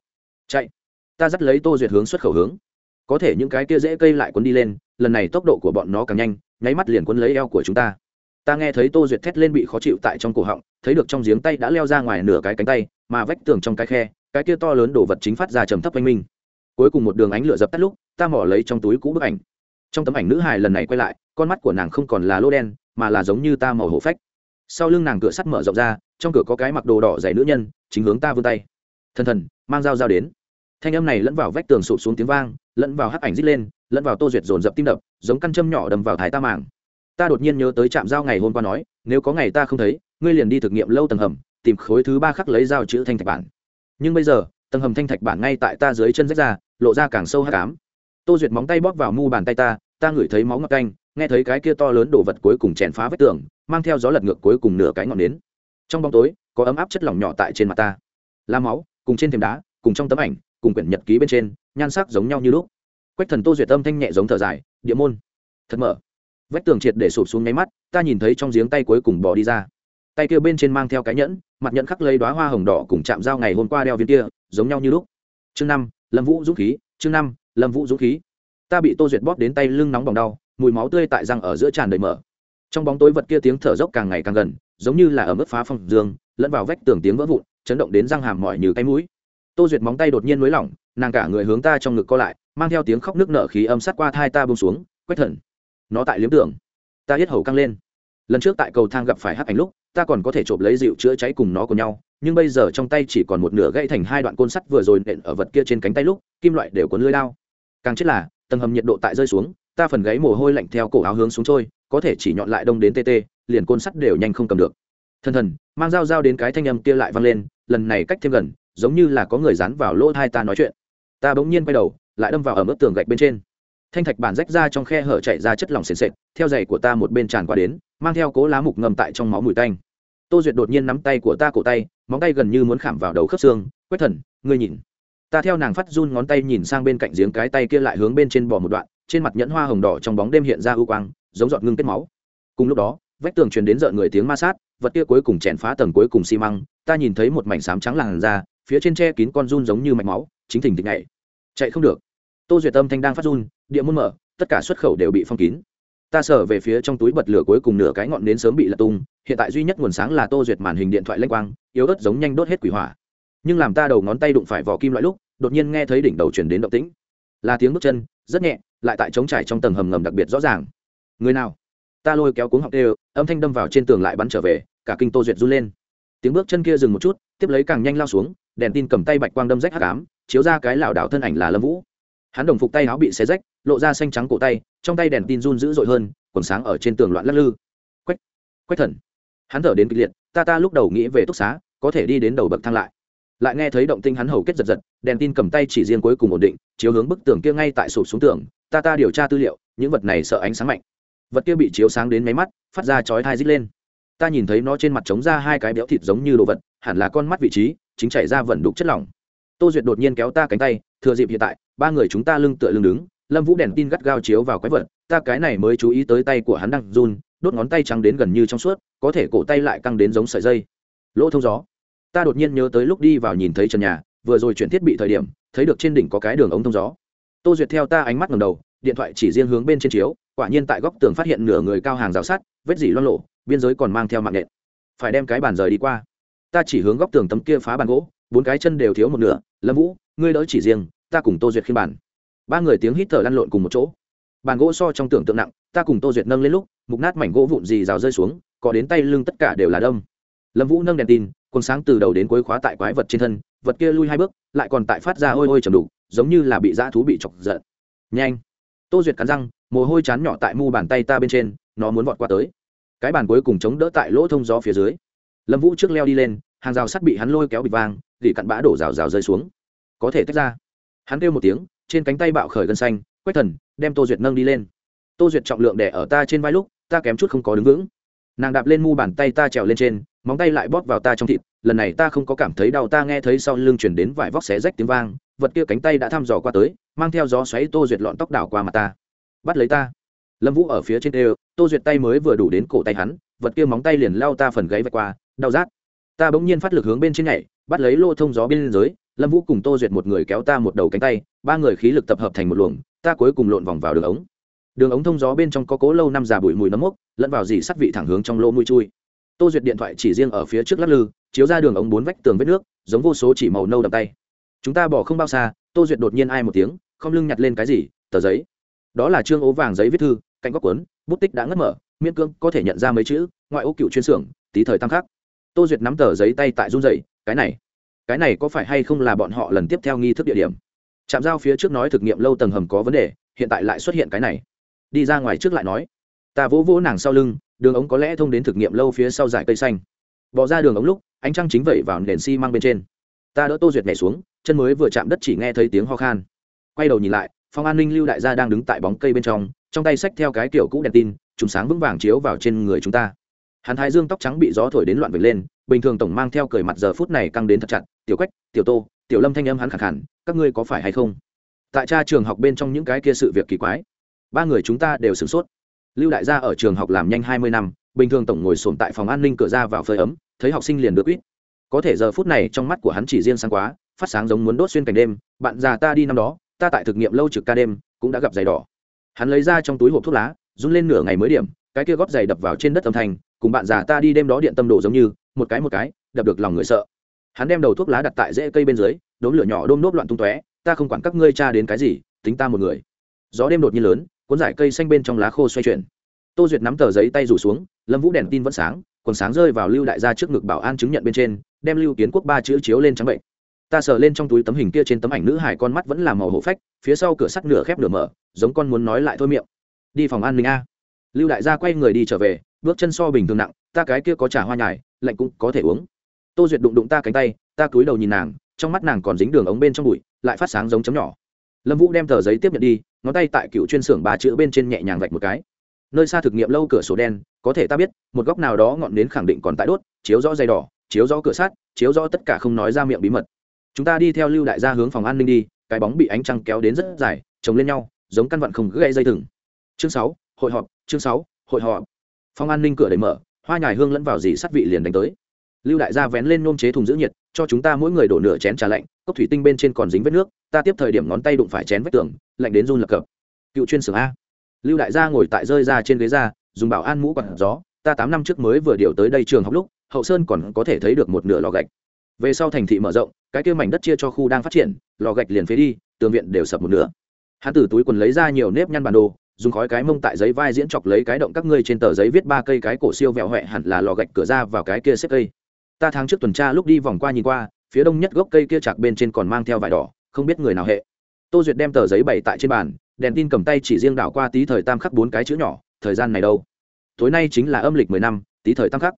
Chạy. Ta dắt lấy tô duyệt hướng xuất khẩu hướng. Có thể những cái kia dễ cây lại quấn đi lên, lần này tốc độ của bọn nó càng nhanh, nháy mắt liền quấn lấy eo của chúng ta. Ta nghe thấy tô duyệt thét lên bị khó chịu tại trong cổ họng, thấy được trong giếng tay đã leo ra ngoài nửa cái cánh tay, mà vách tường trong cái khe, cái kia to lớn đồ vật chính phát ra trầm thấp oanh minh. Cuối cùng một đường ánh lửa dập tắt lúc ta mỏ lấy trong túi cũ bức ảnh. Trong tấm ảnh nữ hài lần này quay lại, con mắt của nàng không còn là lô đen, mà là giống như ta màu hổ phách. Sau lưng nàng cửa sắt mở rộng ra, trong cửa có cái mặc đồ đỏ dày nữ nhân, chính hướng ta vươn tay. Thần thần, mang dao dao đến. Thanh âm này lẫn vào vách tường sụp xuống tiếng vang, lẫn vào hắc ảnh rít lên, lẫn vào tô duyệt dồn dập tim đập, giống căn châm nhỏ đầm vào thái ta màng. Ta đột nhiên nhớ tới trạm dao ngày hôm qua nói, nếu có ngày ta không thấy, ngươi liền đi thực nghiệm lâu tầng hầm, tìm khối thứ ba khắc lấy dao chữ thanh thạch bản. Nhưng bây giờ, tầng hầm thanh thạch bản ngay tại ta dưới chân rách ra, lộ ra càng sâu hắc ám tô duyệt móng tay bóp vào mu bàn tay ta ta ngửi thấy máu ngập canh, nghe thấy cái kia to lớn đổ vật cuối cùng chèn phá vách tường, mang theo gió lật ngược cuối cùng nửa cái ngọn nến. Trong bóng tối, có ấm áp chất lỏng nhỏ tại trên mặt ta. La máu, cùng trên thềm đá, cùng trong tấm ảnh, cùng quyển nhật ký bên trên, nhan sắc giống nhau như lúc. Quách thần tô duyệt âm thanh nhẹ giống thở dài, địa môn. Thật mở. Vách tường triệt để sụp xuống nháy mắt, ta nhìn thấy trong giếng tay cuối cùng bỏ đi ra. Tay kia bên trên mang theo cái nhẫn, mặt nhẫn khắc lấy đoá hoa hồng đỏ cùng chạm dao ngày hôm qua đeo viên kia, giống nhau như lúc. Chương năm, lâm vũ dũng khí, chương năm lâm vũ dũng khí. Ta bị tô duyệt bóp đến tay lưng nóng bỏng đau, mùi máu tươi tại răng ở giữa tràn đầy mở trong bóng tối vật kia tiếng thở dốc càng ngày càng gần, giống như là ở mức phá phong dương, lẫn vào vách tường tiếng vỡ vụn, chấn động đến răng hàm mỏi như cái mũi. Tô duyệt móng tay đột nhiên nới lỏng, nàng cả người hướng ta trong ngực co lại, mang theo tiếng khóc nước nở khí âm sát qua thai ta bông xuống quét thần. Nó tại liếm tưởng ta hết hầu căng lên. Lần trước tại cầu thang gặp phải hắc ảnh lúc, ta còn có thể trộm lấy dịu chữa cháy cùng nó cùng nhau, nhưng bây giờ trong tay chỉ còn một nửa gãy thành hai đoạn côn sắt vừa rồi nện ở vật kia trên cánh tay lúc, kim loại đều có lưới lao càng chết là, tầng hầm nhiệt độ tại rơi xuống, ta phần gáy mồ hôi lạnh theo cổ áo hướng xuống trôi, có thể chỉ nhọn lại đông đến tê tê, liền côn sắt đều nhanh không cầm được. Thần thần, mang dao dao đến cái thanh âm kia lại văng lên, lần này cách thêm gần, giống như là có người dán vào lỗ thai ta nói chuyện. Ta bỗng nhiên quay đầu, lại đâm vào ở mức tường gạch bên trên. Thanh thạch bản rách ra trong khe hở chạy ra chất lỏng sền sệt, theo giày của ta một bên tràn qua đến, mang theo cố lá mục ngầm tại trong máu mùi tanh. Tô duyệt đột nhiên nắm tay của ta cổ tay, móng tay gần như muốn khảm vào đầu khớp xương. Quét thần, ngươi nhìn ta theo nàng phát run ngón tay nhìn sang bên cạnh giếng cái tay kia lại hướng bên trên bò một đoạn, trên mặt nhẫn hoa hồng đỏ trong bóng đêm hiện ra ưu quang, giống giọt ngưng kết máu. Cùng lúc đó, vách tường truyền đến rợn người tiếng ma sát, vật kia cuối cùng chèn phá tầng cuối cùng xi măng, ta nhìn thấy một mảnh sám trắng làn ra phía trên tre kín con run giống như mạch máu, chính thỉnh thịch này chạy không được. Tô duyệt tâm thanh đang phát run, địa môn mở, tất cả xuất khẩu đều bị phong kín. Ta sở về phía trong túi bật lửa cuối cùng nửa cái ngọn nến sớm bị lật tung, hiện tại duy nhất nguồn sáng là tô duyệt màn hình điện thoại lênh quang, yếu ớt giống nhanh đốt hết quỷ hỏa. Nhưng làm ta đầu ngón tay đụng phải vỏ kim loại lúc đột nhiên nghe thấy đỉnh đầu chuyển đến động tĩnh. Là tiếng bước chân, rất nhẹ, lại tại trống trải trong tầng hầm ngầm đặc biệt rõ ràng. Người nào? Ta lôi kéo cuống học đều, âm thanh đâm vào trên tường lại bắn trở về, cả kinh tô duyệt run lên. Tiếng bước chân kia dừng một chút, tiếp lấy càng nhanh lao xuống, đèn tin cầm tay bạch quang đâm rách hắc ám, chiếu ra cái lảo đảo thân ảnh là lâm vũ. Hắn đồng phục tay áo bị xé rách, lộ ra xanh trắng cổ tay, trong tay đèn tin run dữ dội hơn, còn sáng ở trên tường loạn lắc lư. Quách quách thần. Hắn thở đến kịch liệt, ta ta lúc đầu nghĩ về túc xá, có thể đi đến đầu bậc thang lại lại nghe thấy động tinh hắn hầu kết giật giật, đèn tin cầm tay chỉ riêng cuối cùng ổn định, chiếu hướng bức tường kia ngay tại sụp xuống tường, ta ta điều tra tư liệu, những vật này sợ ánh sáng mạnh. Vật kia bị chiếu sáng đến máy mắt, phát ra chói thai rít lên. Ta nhìn thấy nó trên mặt trống ra hai cái béo thịt giống như đồ vật, hẳn là con mắt vị trí, chính chảy ra vẩn đục chất lỏng. Tô duyệt đột nhiên kéo ta cánh tay, thừa dịp hiện tại, ba người chúng ta lưng tựa lưng đứng, lâm vũ đèn tin gắt gao chiếu vào quái vật, ta cái này mới chú ý tới tay của hắn đang run, đốt ngón tay trắng đến gần như trong suốt, có thể cổ tay lại căng đến giống sợi dây. Lỗ thông gió ta đột nhiên nhớ tới lúc đi vào nhìn thấy trần nhà, vừa rồi chuyển thiết bị thời điểm, thấy được trên đỉnh có cái đường ống thông gió. Tô duyệt theo ta ánh mắt ngầm đầu, điện thoại chỉ riêng hướng bên trên chiếu, quả nhiên tại góc tường phát hiện nửa người cao hàng rào sắt, vết dỉ loan lộ biên giới còn mang theo mạng nện. Phải đem cái bàn rời đi qua. Ta chỉ hướng góc tường tấm kia phá bàn gỗ, bốn cái chân đều thiếu một nửa, lâm vũ, ngươi đỡ chỉ riêng, ta cùng tô duyệt khi bàn. Ba người tiếng hít thở lăn lộn cùng một chỗ. Bàn gỗ so trong tưởng tượng nặng, ta cùng tô duyệt nâng lên lúc, mục nát mảnh gỗ vụn gì rào rơi xuống, có đến tay lưng tất cả đều là đông lâm vũ nâng đèn tin quần sáng từ đầu đến cuối khóa tại quái vật trên thân, vật kia lui hai bước, lại còn tại phát ra ôi ôi chầm đủ giống như là bị dã thú bị chọc giận. Nhanh! Tô duyệt cắn răng, mồ hôi chán nhỏ tại mu bàn tay ta bên trên, nó muốn vọt qua tới. Cái bàn cuối cùng chống đỡ tại lỗ thông gió phía dưới. Lâm vũ trước leo đi lên, hàng rào sắt bị hắn lôi kéo bịt vang, gỉ cặn bã đổ rào rào rơi xuống. Có thể tách ra. Hắn kêu một tiếng, trên cánh tay bạo khởi gân xanh quét thần, đem tô duyệt nâng đi lên. Tô duyệt trọng lượng đẻ ở ta trên vai lúc, ta kém chút không có đứng vững. Nàng đạp lên mu bàn tay ta trèo lên trên móng tay lại bóp vào ta trong thịt, lần này ta không có cảm thấy đau, ta nghe thấy sau lưng chuyển đến vải vóc xé rách tiếng vang, vật kia cánh tay đã thăm dò qua tới, mang theo gió xoáy tô duyệt lọn tóc đảo qua mặt ta. Bắt lấy ta. Lâm vũ ở phía trên đều, tô duyệt tay mới vừa đủ đến cổ tay hắn, vật kia móng tay liền lao ta phần gáy vạch qua, đau rát. Ta bỗng nhiên phát lực hướng bên trên nhảy, bắt lấy lô thông gió bên dưới, lâm vũ cùng tô duyệt một người kéo ta một đầu cánh tay, ba người khí lực tập hợp thành một luồng, ta cuối cùng lộn vòng vào đường ống. Đường ống thông gió bên trong có cố lâu năm già bụi mùi nấm mốc, lẫn vào dì sắt vị thẳng hướng trong lỗ mũi chui tô duyệt điện thoại chỉ riêng ở phía trước lắc lư, chiếu ra đường ống bốn vách tường vết nước, giống vô số chỉ màu nâu đậm tay. Chúng ta bỏ không bao xa, tô duyệt đột nhiên ai một tiếng, không lưng nhặt lên cái gì, tờ giấy. Đó là trương ố vàng giấy viết thư, cạnh góc cuốn, bút tích đã ngất mở, miễn cương có thể nhận ra mấy chữ, ngoại ô cựu chuyên xưởng, tí thời tăng khắc. Tô duyệt nắm tờ giấy tay tại run dậy cái này cái này có phải hay không là bọn họ lần tiếp theo nghi thức địa điểm? Chạm giao phía trước nói thực nghiệm lâu tầng hầm có vấn đề, hiện tại lại xuất hiện cái này. Đi ra ngoài trước lại nói, ta vỗ vỗ nàng sau lưng đường ống có lẽ thông đến thực nghiệm lâu phía sau dải cây xanh. Bỏ ra đường ống lúc, ánh trăng chính vẩy vào nền xi、si、măng bên trên. Ta đỡ tô duyệt nhảy xuống, chân mới vừa chạm đất chỉ nghe thấy tiếng ho khan. Quay đầu nhìn lại phòng an ninh, lưu đại gia đang đứng tại bóng cây bên trong trong tay xách theo cái kiểu cũ đèn tin trùng sáng vững vàng chiếu vào trên người chúng ta. Hắn thái dương tóc trắng bị gió thổi đến loạn vệt lên, bình thường tổng mang theo cười mặt giờ phút này căng đến thật chặt, tiểu quách, tiểu tô, tiểu lâm thanh âm hắn khẳng hẳn các ngươi có phải hay không? Tại cha trường học bên trong những cái kia sự việc kỳ quái, ba người chúng ta đều sửng sốt lưu đại gia ở trường học làm nhanh hai mươi năm, bình thường tổng ngồi sồn tại phòng an ninh cửa ra vào phơi ấm, thấy học sinh liền được quýt. Có thể giờ phút này trong mắt của hắn chỉ riêng sáng quá, phát sáng giống muốn đốt xuyên cảnh đêm, bạn già ta đi năm đó, ta tại thực nghiệm lâu trực ca đêm, cũng đã gặp giày đỏ. Hắn lấy ra trong túi hộp thuốc lá, run lên nửa ngày mới điểm, cái kia góp giày đập vào trên đất âm thanh, cùng bạn già ta đi đêm đó điện tâm đồ giống như, một cái một cái, đập được lòng người sợ. Hắn đem đầu thuốc lá đặt tại rễ cây bên dưới đốn lửa nhỏ đôm nốt loạn tung tóe, ta không quản các ngươi cha đến cái gì, tính ta một người. Gió đêm đột nhiên lớn cuốn giải cây xanh bên trong lá khô xoay chuyển. Tô duyệt nắm tờ giấy tay rủ xuống, lâm vũ đèn tin vẫn sáng còn sáng rơi vào lưu đại gia trước ngực bảo an chứng nhận bên trên, đem lưu kiến quốc ba chữ chiếu lên trắng bệnh. Ta sờ lên trong túi tấm hình kia trên tấm ảnh nữ hải con mắt vẫn là màu hổ phách, phía sau cửa sắt nửa khép nửa mở, giống con muốn nói lại thôi miệng. Đi phòng an ninh a. Lưu đại gia quay người đi trở về, bước chân so bình thường nặng, ta cái kia có trà hoa nhài, lạnh cũng có thể uống. Tô duyệt đụng đụng ta cánh tay, ta cúi đầu nhìn nàng, trong mắt nàng còn dính đường ống bên trong bụi, lại phát sáng giống chấm nhỏ. Lâm vũ đem tờ giấy tiếp nhận đi ngón tay tại cựu chuyên xưởng ba chữ bên trên nhẹ nhàng vạch một cái. Nơi xa thực nghiệm lâu cửa sổ đen, có thể ta biết, một góc nào đó ngọn nến khẳng định còn tại đốt, chiếu rõ dây đỏ, chiếu rõ cửa sắt, chiếu rõ tất cả không nói ra miệng bí mật. Chúng ta đi theo lưu đại gia hướng phòng an ninh đi, cái bóng bị ánh trăng kéo đến rất dài, chồng lên nhau, giống căn vặn không gây dây thừng. Chương sáu, hội họp, chương sáu, hội họp. Phòng an ninh cửa đẩy mở, hoa nhài hương lẫn vào dì sắt vị liền đánh tới lưu đại gia vén lên nôm chế thùng giữ nhiệt, cho chúng ta mỗi người đổ nửa chén trà lạnh, cốc thủy tinh bên trên còn dính vết nước, ta tiếp thời điểm ngón tay đụng phải chén vách tường, lạnh đến run lập cập. Cựu chuyên xưởng a. Lưu đại gia ngồi tại rơi ra trên ghế ra, dùng bảo an mũ quạt gió, ta tám năm trước mới vừa điều tới đây trường học lúc, hậu sơn còn có thể thấy được một nửa lò gạch. Về sau thành thị mở rộng, cái kia mảnh đất chia cho khu đang phát triển, lò gạch liền phế đi, tường viện đều sập một nửa. Hắn từ túi quần lấy ra nhiều nếp nhăn bản đồ, dùng khói cái mông tại giấy vai diễn chọc lấy cái động các ngươi trên tờ giấy viết ba cây cái cổ siêu vẹo huệ hẳn là lò gạch cửa ra vào cái kia xếp cây ta tháng trước tuần tra lúc đi vòng qua nhìn qua, phía đông nhất gốc cây kia chạc bên trên còn mang theo vải đỏ, không biết người nào hệ. Tô duyệt đem tờ giấy bày tại trên bàn, đèn tin cầm tay chỉ riêng đảo qua tí thời tam khắc bốn cái chữ nhỏ, thời gian này đâu? Tối nay chính là âm lịch mười năm, tí thời tam khắc.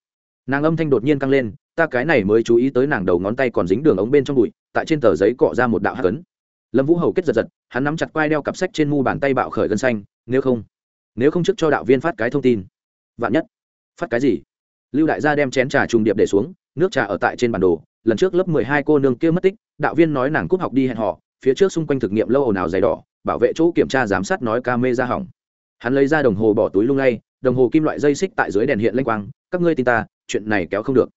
Nàng âm thanh đột nhiên căng lên, ta cái này mới chú ý tới nàng đầu ngón tay còn dính đường ống bên trong bụi, tại trên tờ giấy cọ ra một đạo hát ấn. Lâm vũ hầu kết giật giật, hắn nắm chặt quai đeo cặp sách trên mu bàn tay bạo khởi gân xanh, nếu không nếu không trước cho đạo viên phát cái thông tin. Vạn nhất, phát cái gì? Lưu đại gia đem chén trà trùng điệp để xuống nước trà ở tại trên bản đồ, lần trước lớp mười hai cô nương kia mất tích, đạo viên nói nàng cúp học đi hẹn họ phía trước xung quanh thực nghiệm lâu ồn ào dày đỏ, bảo vệ chỗ kiểm tra giám sát nói ca mê ra hỏng. Hắn lấy ra đồng hồ bỏ túi lung lay, đồng hồ kim loại dây xích tại dưới đèn hiện lanh quang, các ngươi tin ta, chuyện này kéo không được.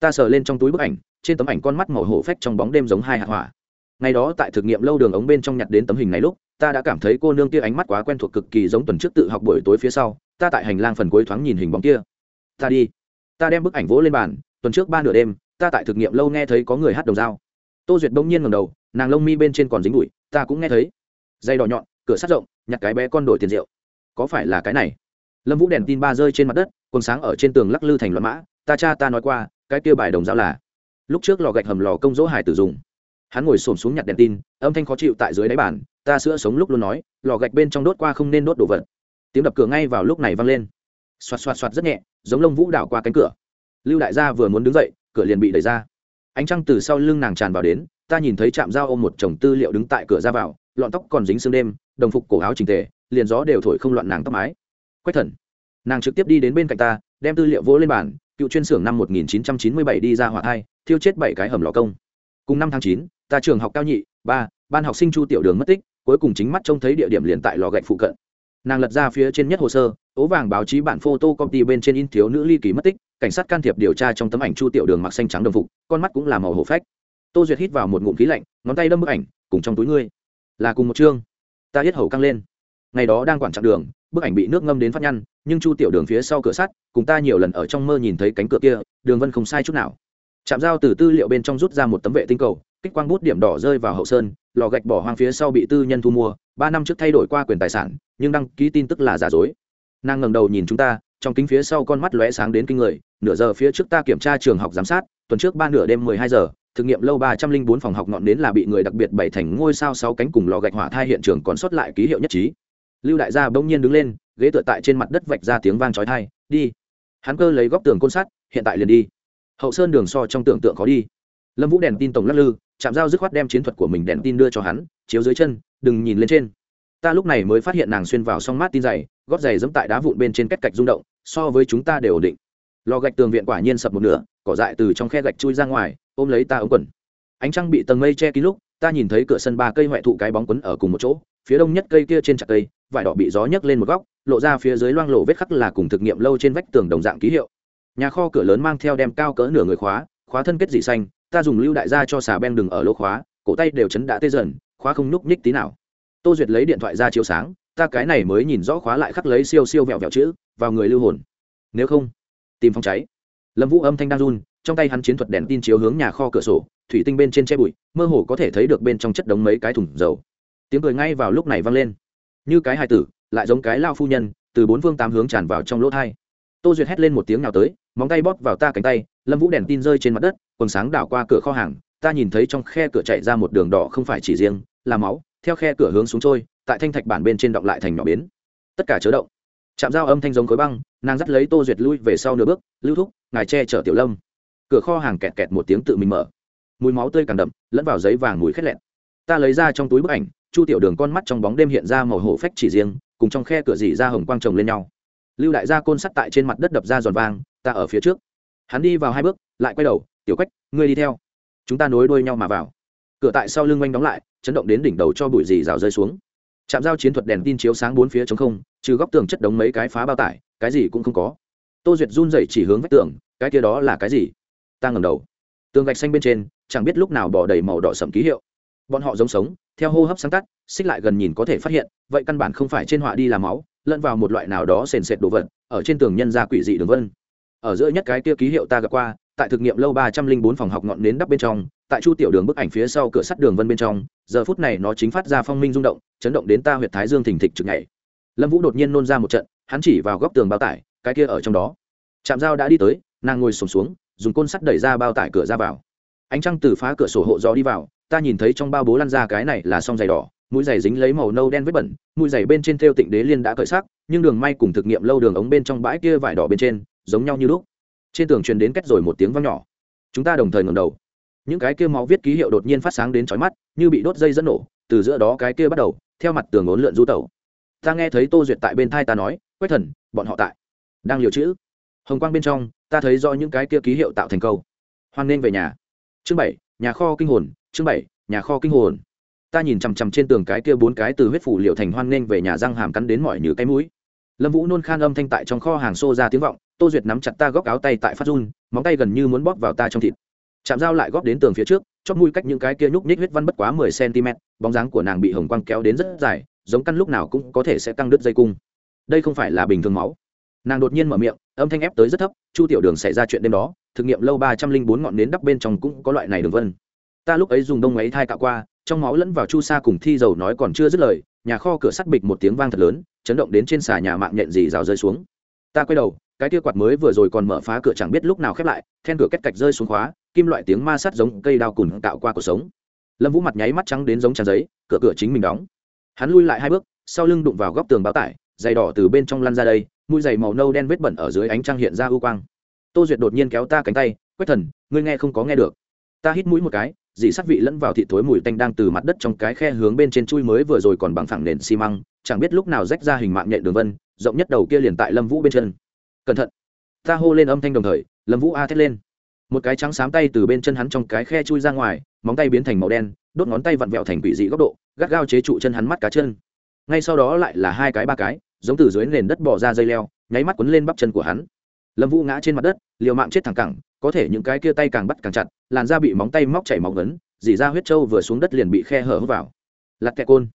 Ta sờ lên trong túi bức ảnh, trên tấm ảnh con mắt màu hổ phách trong bóng đêm giống hai hạt hỏa. Ngày đó tại thực nghiệm lâu đường ống bên trong nhặt đến tấm hình này lúc, ta đã cảm thấy cô nương kia ánh mắt quá quen thuộc cực kỳ giống tuần trước tự học buổi tối phía sau, ta tại hành lang phần cuối thoáng nhìn hình bóng kia. Ta đi. Ta đem bức ảnh vỗ lên bàn tuần trước ba nửa đêm, ta tại thực nghiệm lâu nghe thấy có người hát đồng dao. Tô duyệt bỗng nhiên ngầm đầu, nàng lông mi bên trên còn dính đùi ta cũng nghe thấy. Dây đỏ nhọn, cửa sắt rộng, nhặt cái bé con đổi tiền rượu. Có phải là cái này? Lâm vũ đèn tin ba rơi trên mặt đất quần sáng ở trên tường lắc lư thành loạn mã, ta cha ta nói qua, cái kia bài đồng dao là lúc trước lò gạch hầm lò công dỗ hải tử dùng. Hắn ngồi xổm xuống nhặt đèn tin, âm thanh khó chịu tại dưới đáy bàn, ta sữa sống lúc luôn nói, lò gạch bên trong đốt qua không nên đốt đồ vật. Tiếng đập cửa ngay vào lúc này vang lên. Xoạt xoạt xoạt rất nhẹ, giống lông vũ đảo qua cánh cửa lưu đại gia vừa muốn đứng dậy, cửa liền bị đẩy ra. Ánh trăng từ sau lưng nàng tràn vào đến, ta nhìn thấy chạm dao ôm một chồng tư liệu đứng tại cửa ra vào, lọn tóc còn dính sương đêm, đồng phục cổ áo trình tề, liền gió đều thổi không loạn nàng tóc mái. Quách thần, nàng trực tiếp đi đến bên cạnh ta, đem tư liệu vỗ lên bàn, cựu chuyên xưởng năm 1997 đi ra hỏa thai, thiêu chết bảy cái hầm lò công. Cùng năm tháng chín, ta trường học cao nhị, ba, ban học sinh chu tiểu đường mất tích, cuối cùng chính mắt trông thấy địa điểm liền tại lò gạch phụ cận. Nàng lật ra phía trên nhất hồ sơ, ố vàng báo chí bản photo công ty bên trên in thiếu nữ ly kỳ mất tích cảnh sát can thiệp điều tra trong tấm ảnh chu tiểu đường mặc xanh trắng đồng phục, con mắt cũng là màu hổ phách. Tô duyệt hít vào một ngụm khí lạnh, ngón tay đâm bức ảnh, cùng trong túi ngươi. Là cùng một chương. Ta hết hầu căng lên. Ngày đó đang quản chặng đường, bức ảnh bị nước ngâm đến phát nhăn, nhưng chu tiểu đường phía sau cửa sắt, cùng ta nhiều lần ở trong mơ nhìn thấy cánh cửa kia, đường vân không sai chút nào. Chạm dao từ tư liệu bên trong rút ra một tấm vệ tinh cầu, kích quang bút điểm đỏ rơi vào hậu sơn, lò gạch bỏ hoang phía sau bị tư nhân thu mua, ba năm trước thay đổi qua quyền tài sản, nhưng đăng ký tin tức là giả dối. Nàng ngẩng đầu nhìn chúng ta, trong kính phía sau con mắt lóe sáng đến kinh người nửa giờ phía trước ta kiểm tra trường học giám sát, tuần trước ba nửa đêm mười hai giờ, thực nghiệm lâu ba trăm linh bốn phòng học ngọn đến là bị người đặc biệt bày thành ngôi sao sáu cánh cùng lò gạch hỏa thai hiện trường còn sót lại ký hiệu nhất trí. Lưu đại gia bỗng nhiên đứng lên, ghế tựa tại trên mặt đất vạch ra tiếng vang chói thai đi. Hắn cơ lấy góc tường côn sắt, hiện tại liền đi. Hậu sơn đường so trong tưởng tượng khó đi. Lâm vũ đèn tin tổng lắc lư chạm dao dứt khoát đem chiến thuật của mình đèn tin đưa cho hắn, chiếu dưới chân, đừng nhìn lên trên. Ta lúc này mới phát hiện nàng xuyên vào song mát tin dày, gót giày giẫm tại đá vụn bên trên cách cạch rung động, so với chúng ta đều ổn định lò gạch tường viện quả nhiên sập một nửa, cỏ dại từ trong khe gạch chui ra ngoài, ôm lấy ta ống quần. Ánh trăng bị tầng mây che kín lúc, ta nhìn thấy cửa sân ba cây ngoại thụ cái bóng quấn ở cùng một chỗ, phía đông nhất cây kia trên chặt cây, vải đỏ bị gió nhấc lên một góc, lộ ra phía dưới loang lộ vết khắc là cùng thực nghiệm lâu trên vách tường đồng dạng ký hiệu. Nhà kho cửa lớn mang theo đem cao cỡ nửa người khóa khóa thân kết dị xanh, ta dùng lưu đại gia cho xà ben đừng ở lỗ khóa, cổ tay đều chấn đã tê dần, khóa không nhúc nhích tí nào. Tô duyệt lấy điện thoại ra chiếu sáng, ta cái này mới nhìn rõ khóa lại khắc lấy siêu siêu vẹo vẹo chữ, vào người lưu hồn. Nếu không tìm phòng cháy. Lâm vũ âm thanh đang run, trong tay hắn chiến thuật đèn tin chiếu hướng nhà kho cửa sổ, thủy tinh bên trên che bụi, mơ hồ có thể thấy được bên trong chất đống mấy cái thùng dầu. Tiếng cười ngay vào lúc này vang lên. Như cái hài tử, lại giống cái lao phu nhân, từ bốn phương tám hướng tràn vào trong lỗ thai. Tô duyệt hét lên một tiếng nào tới, móng tay bóp vào ta cánh tay, lâm vũ đèn tin rơi trên mặt đất, quần sáng đảo qua cửa kho hàng, ta nhìn thấy trong khe cửa chạy ra một đường đỏ không phải chỉ riêng, là máu, theo khe cửa hướng xuống trôi, tại thanh thạch bản bên trên động lại thành nhỏ bến. Tất cả chớ động chạm dao âm thanh giống khối băng, nàng dắt lấy tô duyệt lui về sau nửa bước, lưu thúc, ngài che chở tiểu lâm. Cửa kho hàng kẹt kẹt một tiếng tự mình mở. Mùi máu tươi càng đậm, lẫn vào giấy vàng mùi khét lẹn ta lấy ra trong túi bức ảnh, chu tiểu đường con mắt trong bóng đêm hiện ra màu hổ phách chỉ riêng, cùng trong khe cửa dỉ ra hồng quang trồng lên nhau. Lưu đại gia côn sắt tại trên mặt đất đập ra giòn vang, ta ở phía trước. Hắn đi vào hai bước, lại quay đầu, tiểu quách, ngươi đi theo. Chúng ta nối đuôi nhau mà vào. Cửa tại sau lưng oanh đóng lại, chấn động đến đỉnh đầu cho bụi dì rào rơi xuống. Chạm giao chiến thuật đèn tin chiếu sáng bốn phía chống không trừ góc tường chất đống mấy cái phá bao tải, cái gì cũng không có. Tô duyệt run rẩy chỉ hướng vách tường, cái kia đó là cái gì? Ta ngầm đầu. Tường gạch xanh bên trên, chẳng biết lúc nào bỏ đầy màu đỏ sậm ký hiệu. Bọn họ giống sống, theo hô hấp sáng tắt, xích lại gần nhìn có thể phát hiện, vậy căn bản không phải trên họa đi làm máu, lẫn vào một loại nào đó sền sệt đồ vật, ở trên tường nhân ra quỷ dị đường vân. Ở giữa nhất cái kia ký hiệu ta gặp qua, tại thực nghiệm lâu ba trăm linh bốn phòng học ngọn nến đắp bên trong, tại chu tiểu đường bức ảnh phía sau cửa sắt đường vân bên trong, giờ phút này nó chính phát ra phong minh rung động, chấn động đến ta huyệt thái dương thình thịch trực ngày lâm vũ đột nhiên nôn ra một trận hắn chỉ vào góc tường bao tải cái kia ở trong đó. Trạm dao đã đi tới nàng ngồi sổm xuống, xuống dùng côn sắt đẩy ra bao tải cửa ra vào. Ánh trăng từ phá cửa sổ hộ gió đi vào ta nhìn thấy trong bao bố lăn ra cái này là song giày đỏ mũi giày dính lấy màu nâu đen vết bẩn mũi giày bên trên theo tịnh đế liên đã cởi sắc nhưng đường may cùng thực nghiệm lâu đường ống bên trong bãi kia vải đỏ bên trên giống nhau như lúc. Trên tường truyền đến cách rồi một tiếng vang nhỏ. Chúng ta đồng thời ngẩng đầu. Những cái kia máu viết ký hiệu đột nhiên phát sáng đến chói mắt như bị đốt dây dẫn nổ từ giữa đó cái kia bắt đầu theo mặt tường ốn lượn du tẩu ta nghe thấy tô duyệt tại bên thai ta nói, quách thần, bọn họ tại. Đang liều chữ, hồng quang bên trong, ta thấy do những cái kia ký hiệu tạo thành câu. Hoan nên về nhà. Chương bảy, nhà kho kinh hồn, chương bảy, nhà kho kinh hồn. Ta nhìn chằm chằm trên tường cái kia bốn cái từ huyết phủ liệu thành hoan nên về nhà răng hàm cắn đến mọi như cái mũi. Lâm vũ nôn khan âm thanh tại trong kho hàng xô ra tiếng vọng, tô duyệt nắm chặt ta góc áo tay tại phát run, móng tay gần như muốn bóp vào ta trong thịt. Chạm dao lại góp đến tường phía trước chót mũi cách những cái kia nhúc nhích huyết văn bất quá mười cm bóng dáng của nàng bị hồng quang kéo đến rất dài giống căn lúc nào cũng có thể sẽ tăng đứt dây cung. Đây không phải là bình thường máu. Nàng đột nhiên mở miệng, âm thanh ép tới rất thấp, chu tiểu đường xảy ra chuyện đêm đó, thực nghiệm lâu ba trăm linh bốn ngọn nến đắp bên trong cũng có loại này đường vân. Ta lúc ấy dùng đông ấy thai cạo qua, trong máu lẫn vào chu sa cùng thi dầu nói còn chưa dứt lời, nhà kho cửa sắt bịch một tiếng vang thật lớn, chấn động đến trên xà nhà mạng nhện gì rào rơi xuống. Ta quay đầu, cái tia quạt mới vừa rồi còn mở phá cửa chẳng biết lúc nào khép lại, then cửa kết cạch rơi xuống khóa, kim loại tiếng ma sát giống cây đao cùn cạo qua cuộc sống. Lâm vũ mặt nháy mắt trắng đến giống tràn giấy, cửa cửa chính mình đóng hắn lui lại hai bước, sau lưng đụng vào góc tường báo tải, giày đỏ từ bên trong lăn ra đây, mũi giày màu nâu đen vết bẩn ở dưới ánh trăng hiện ra ưu quang. Tô duyệt đột nhiên kéo ta cánh tay quét thần, ngươi nghe không có nghe được. Ta hít mũi một cái, dì sắt vị lẫn vào thị thối mùi tanh đang từ mặt đất trong cái khe hướng bên trên chui mới vừa rồi còn bằng phẳng nền xi măng, chẳng biết lúc nào rách ra hình mạng nhện đường vân, rộng nhất đầu kia liền tại lâm vũ bên chân. Cẩn thận. Ta hô lên âm thanh đồng thời, lâm vũ a thét lên một cái trắng xám tay từ bên chân hắn trong cái khe chui ra ngoài, móng tay biến thành màu đen, đốt ngón tay vặn vẹo thành quỷ dị góc độ, gắt gao chế trụ chân hắn mắt cá chân. Ngay sau đó lại là hai cái ba cái, giống từ dưới nền đất bỏ ra dây leo, nháy mắt quấn lên bắp chân của hắn. Lâm vũ ngã trên mặt đất, liều mạng chết thẳng cẳng, có thể những cái kia tay càng bắt càng chặt, làn da bị móng tay móc chảy máu ngấn dỉ ra huyết trâu vừa xuống đất liền bị khe hở hút vào. Lặt kẹ côn.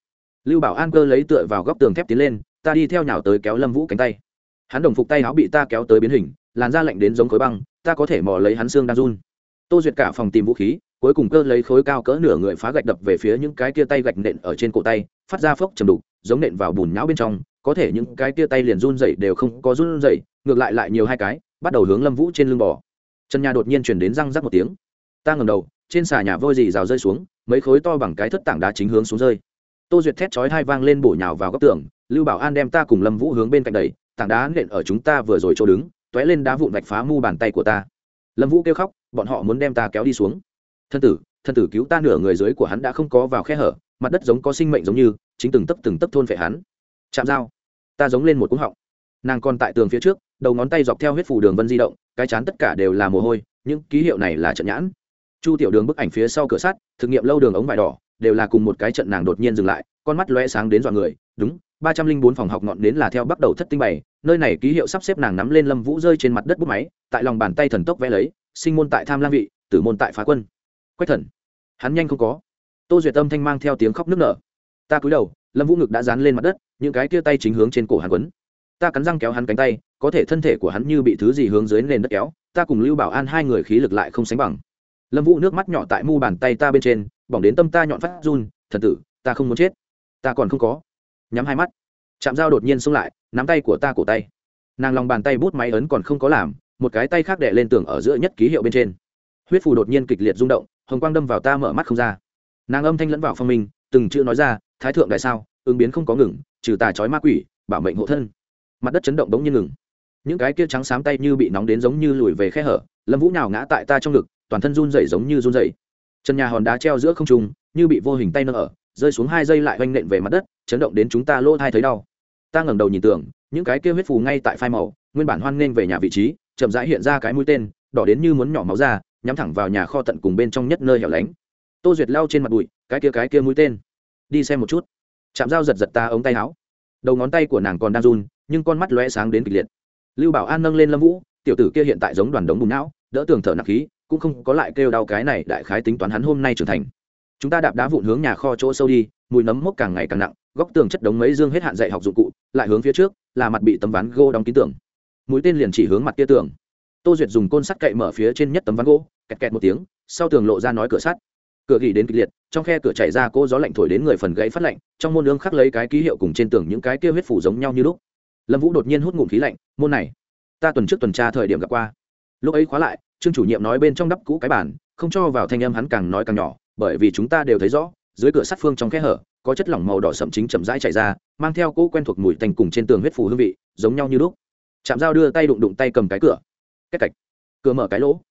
Lưu bảo an cơ lấy tựa vào góc tường thép tiến lên, ta đi theo nhào tới kéo lâm vũ cánh tay. Hắn đồng phục tay áo bị ta kéo tới biến hình, làn da lạnh đến giống khối băng ta có thể mò lấy hắn xương đang run. Tô duyệt cả phòng tìm vũ khí, cuối cùng cơ lấy khối cao cỡ nửa người phá gạch đập về phía những cái kia tay gạch nện ở trên cổ tay, phát ra phốc chầm đục, giống nện vào bùn nhão bên trong, có thể những cái kia tay liền run dậy đều không có run dậy ngược lại lại nhiều hai cái, bắt đầu hướng lâm vũ trên lưng bò. Chân nhà đột nhiên chuyển đến răng rắc một tiếng. Ta ngầm đầu, trên xà nhà vôi dì rào rơi xuống, mấy khối to bằng cái thất tảng đá chính hướng xuống rơi. Tô duyệt thét chói hai vang lên bổ nhào vào góc tường, lưu bảo an đem ta cùng lâm vũ hướng bên cạnh đầy tảng đá nện ở chúng ta vừa rồi chỗ đứng t ó é lên đá vụn vạch phá mu bàn tay của ta. Lâm vũ kêu khóc, bọn họ muốn đem ta kéo đi xuống. Thân tử thân tử cứu ta nửa người dưới của hắn đã không có vào khe hở, mặt đất giống có sinh mệnh giống như, chính từng tấp từng tấp thôn phệ hắn. Chạm dao, ta giống lên một cúng họng. Nàng còn tại tường phía trước, đầu ngón tay dọc theo huyết phủ đường vân di động, cái chán tất cả đều là mồ hôi, những ký hiệu này là trận nhãn. Chu tiểu đường bức ảnh phía sau cửa sắt, thực nghiệm lâu đường ống vải đỏ, đều là cùng một cái trận nàng đột nhiên dừng lại, con mắt lóe sáng đến dọa người, đúng, ba trăm linh bốn phòng học ngọn đến là theo bắt đầu thất tinh bày nơi này ký hiệu sắp xếp nàng nắm lên lâm vũ rơi trên mặt đất bút máy, tại lòng bàn tay thần tốc vẽ lấy, sinh môn tại tham lang vị, tử môn tại phá quân. Quách thần. Hắn nhanh không có. Tô duyệt tâm thanh mang theo tiếng khóc nức nở. Ta cúi đầu, lâm vũ ngực đã dán lên mặt đất, những cái kia tay chính hướng trên cổ hắn quấn. Ta cắn răng kéo hắn cánh tay, có thể thân thể của hắn như bị thứ gì hướng dưới nền đất kéo, ta cùng lưu bảo an hai người khí lực lại không sánh bằng. Lâm vũ nước mắt nhỏ tại mu bàn tay ta bên trên, bỏng đến tâm ta nhọn phát run, thần tử, ta không muốn chết. Ta còn không có. Nhắm hai mắt. Chạm dao đột nhiên xông lại nắm tay của ta cổ tay. Nàng lòng bàn tay bút máy ấn còn không có làm, một cái tay khác đè lên tường ở giữa nhất ký hiệu bên trên. Huyết phù đột nhiên kịch liệt rung động, hồng quang đâm vào ta mở mắt không ra. Nàng âm thanh lẫn vào phong minh, từng chữ nói ra, thái thượng đại sao, ứng biến không có ngừng, trừ tà trói ma quỷ, bảo mệnh hộ thân. Mặt đất chấn động bỗng nhiên ngừng. Những cái kia trắng xám tay như bị nóng đến giống như lùi về khe hở, lâm vũ nào ngã tại ta trong ngực, toàn thân run rẩy giống như run rẩy. Chân nhà hòn đá treo giữa không trung, như bị vô hình tay nâng ở, rơi xuống hai giây lại oanh nện về mặt đất, chấn động đến chúng ta lỗ thai thấy đau ta ngẩng đầu nhìn tưởng những cái kia huyết phù ngay tại phai màu, nguyên bản hoan nghênh về nhà vị trí, chậm rãi hiện ra cái mũi tên, đỏ đến như muốn nhỏ máu ra, nhắm thẳng vào nhà kho tận cùng bên trong nhất nơi hẻo lánh. Tô duyệt lao trên mặt bụi, cái kia cái kia mũi tên. Đi xem một chút. Chạm dao giật giật ta ống tay áo. Đầu ngón tay của nàng còn đang run, nhưng con mắt lóe sáng đến kịch liệt. Lưu bảo an nâng lên lâm vũ, tiểu tử kia hiện tại giống đoàn đống bùn não, đỡ tường thở nặng khí, cũng không có lại kêu đau cái này đại khái tính toán hắn hôm nay trưởng thành. Chúng ta đạp đá vụn hướng nhà kho chỗ sâu đi, mùi nấm mốc càng ngày càng nặng, góc tường chất đống mấy dương hết hạn dạy học dụng cụ lại hướng phía trước, là mặt bị tấm ván gỗ đóng kín tường. Mũi tên liền chỉ hướng mặt kia tường. Tô duyệt dùng côn sắt cậy mở phía trên nhất tấm ván gỗ, kẹt kẹt một tiếng, sau tường lộ ra nói cửa sắt. Cửa gỉ đến kịch liệt, trong khe cửa chảy ra cô gió lạnh thổi đến người phần gãy phát lạnh, trong môn lương khắc lấy cái ký hiệu cùng trên tường những cái kia huyết phủ giống nhau như lúc. Lâm vũ đột nhiên hút ngụm khí lạnh, môn này, ta tuần trước tuần tra thời điểm gặp qua. Lúc ấy khóa lại, trương chủ nhiệm nói bên trong đắp cũ cái bản không cho vào thanh âm hắn càng nói càng nhỏ, bởi vì chúng ta đều thấy rõ, dưới cửa sắt phương trong khe hở có chất lỏng màu đỏ sậm chính chậm rãi chảy ra, mang theo cỗ quen thuộc mùi tanh cùng trên tường huyết phù hương vị, giống nhau như lúc. Chạm dao đưa tay đụng đụng tay cầm cái cửa. Cách cạch. Cửa mở cái lỗ.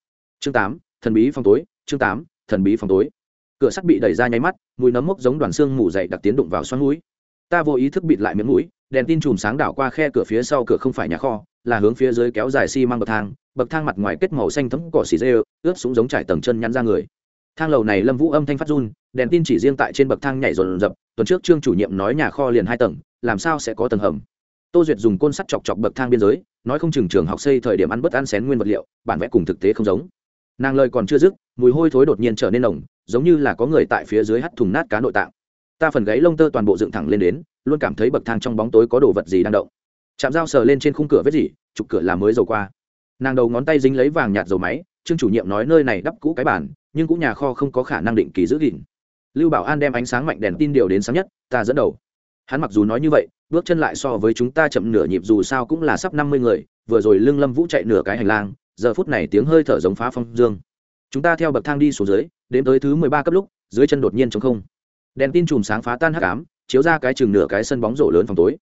Chương tám, thần bí phòng tối, chương tám, thần bí phòng tối. Cửa sắt bị đẩy ra nháy mắt, mùi nấm mốc giống đoàn xương mù dày đặc tiến đụng vào xoắn mũi. Ta vô ý thức bịt lại miếng mũi, đèn tin chùm sáng đảo qua khe cửa phía sau cửa không phải nhà kho, là hướng phía dưới kéo dài xi、si、măng bậc thang bậc thang mặt ngoài kết màu xanh thấm cỏ xì dê, ướt sũng giống trải tầng chân nhắn ra người thang lầu này lâm vũ âm thanh phát run, đèn tin chỉ riêng tại trên bậc thang nhảy rồn rập tuần trước trương chủ nhiệm nói nhà kho liền hai tầng, làm sao sẽ có tầng hầm? Tô duyệt dùng côn sắt chọc chọc bậc thang biên giới, nói không chừng trường học xây thời điểm ăn bất ăn xén nguyên vật liệu, bản vẽ cùng thực tế không giống. Nàng lời còn chưa dứt, mùi hôi thối đột nhiên trở nên nồng, giống như là có người tại phía dưới hắt thùng nát cá nội tạng. Ta phần gáy lông tơ toàn bộ dựng thẳng lên đến, luôn cảm thấy bậc thang trong bóng tối có đồ vật gì đang động. Chạm dao sờ lên trên khung cửa vết gì trục cửa là mới dầu qua. Nàng đầu ngón tay dính lấy vàng nhạt dầu máy, trương chủ nhiệm nói nơi này đắp cũ cái bản nhưng cũng nhà kho không có khả năng định kỳ giữ gìn. Lưu bảo an đem ánh sáng mạnh đèn tin điều đến sáng nhất, ta dẫn đầu. Hắn mặc dù nói như vậy, bước chân lại so với chúng ta chậm nửa nhịp dù sao cũng là sắp năm mươi người, vừa rồi lưng lâm vũ chạy nửa cái hành lang, giờ phút này tiếng hơi thở giống phá phong dương. Chúng ta theo bậc thang đi xuống dưới, đến tới thứ mười ba cấp lúc, dưới chân đột nhiên t không. Đèn tin chùm sáng phá tan hắc ám, chiếu ra cái chừng nửa cái sân bóng rổ lớn phòng tối.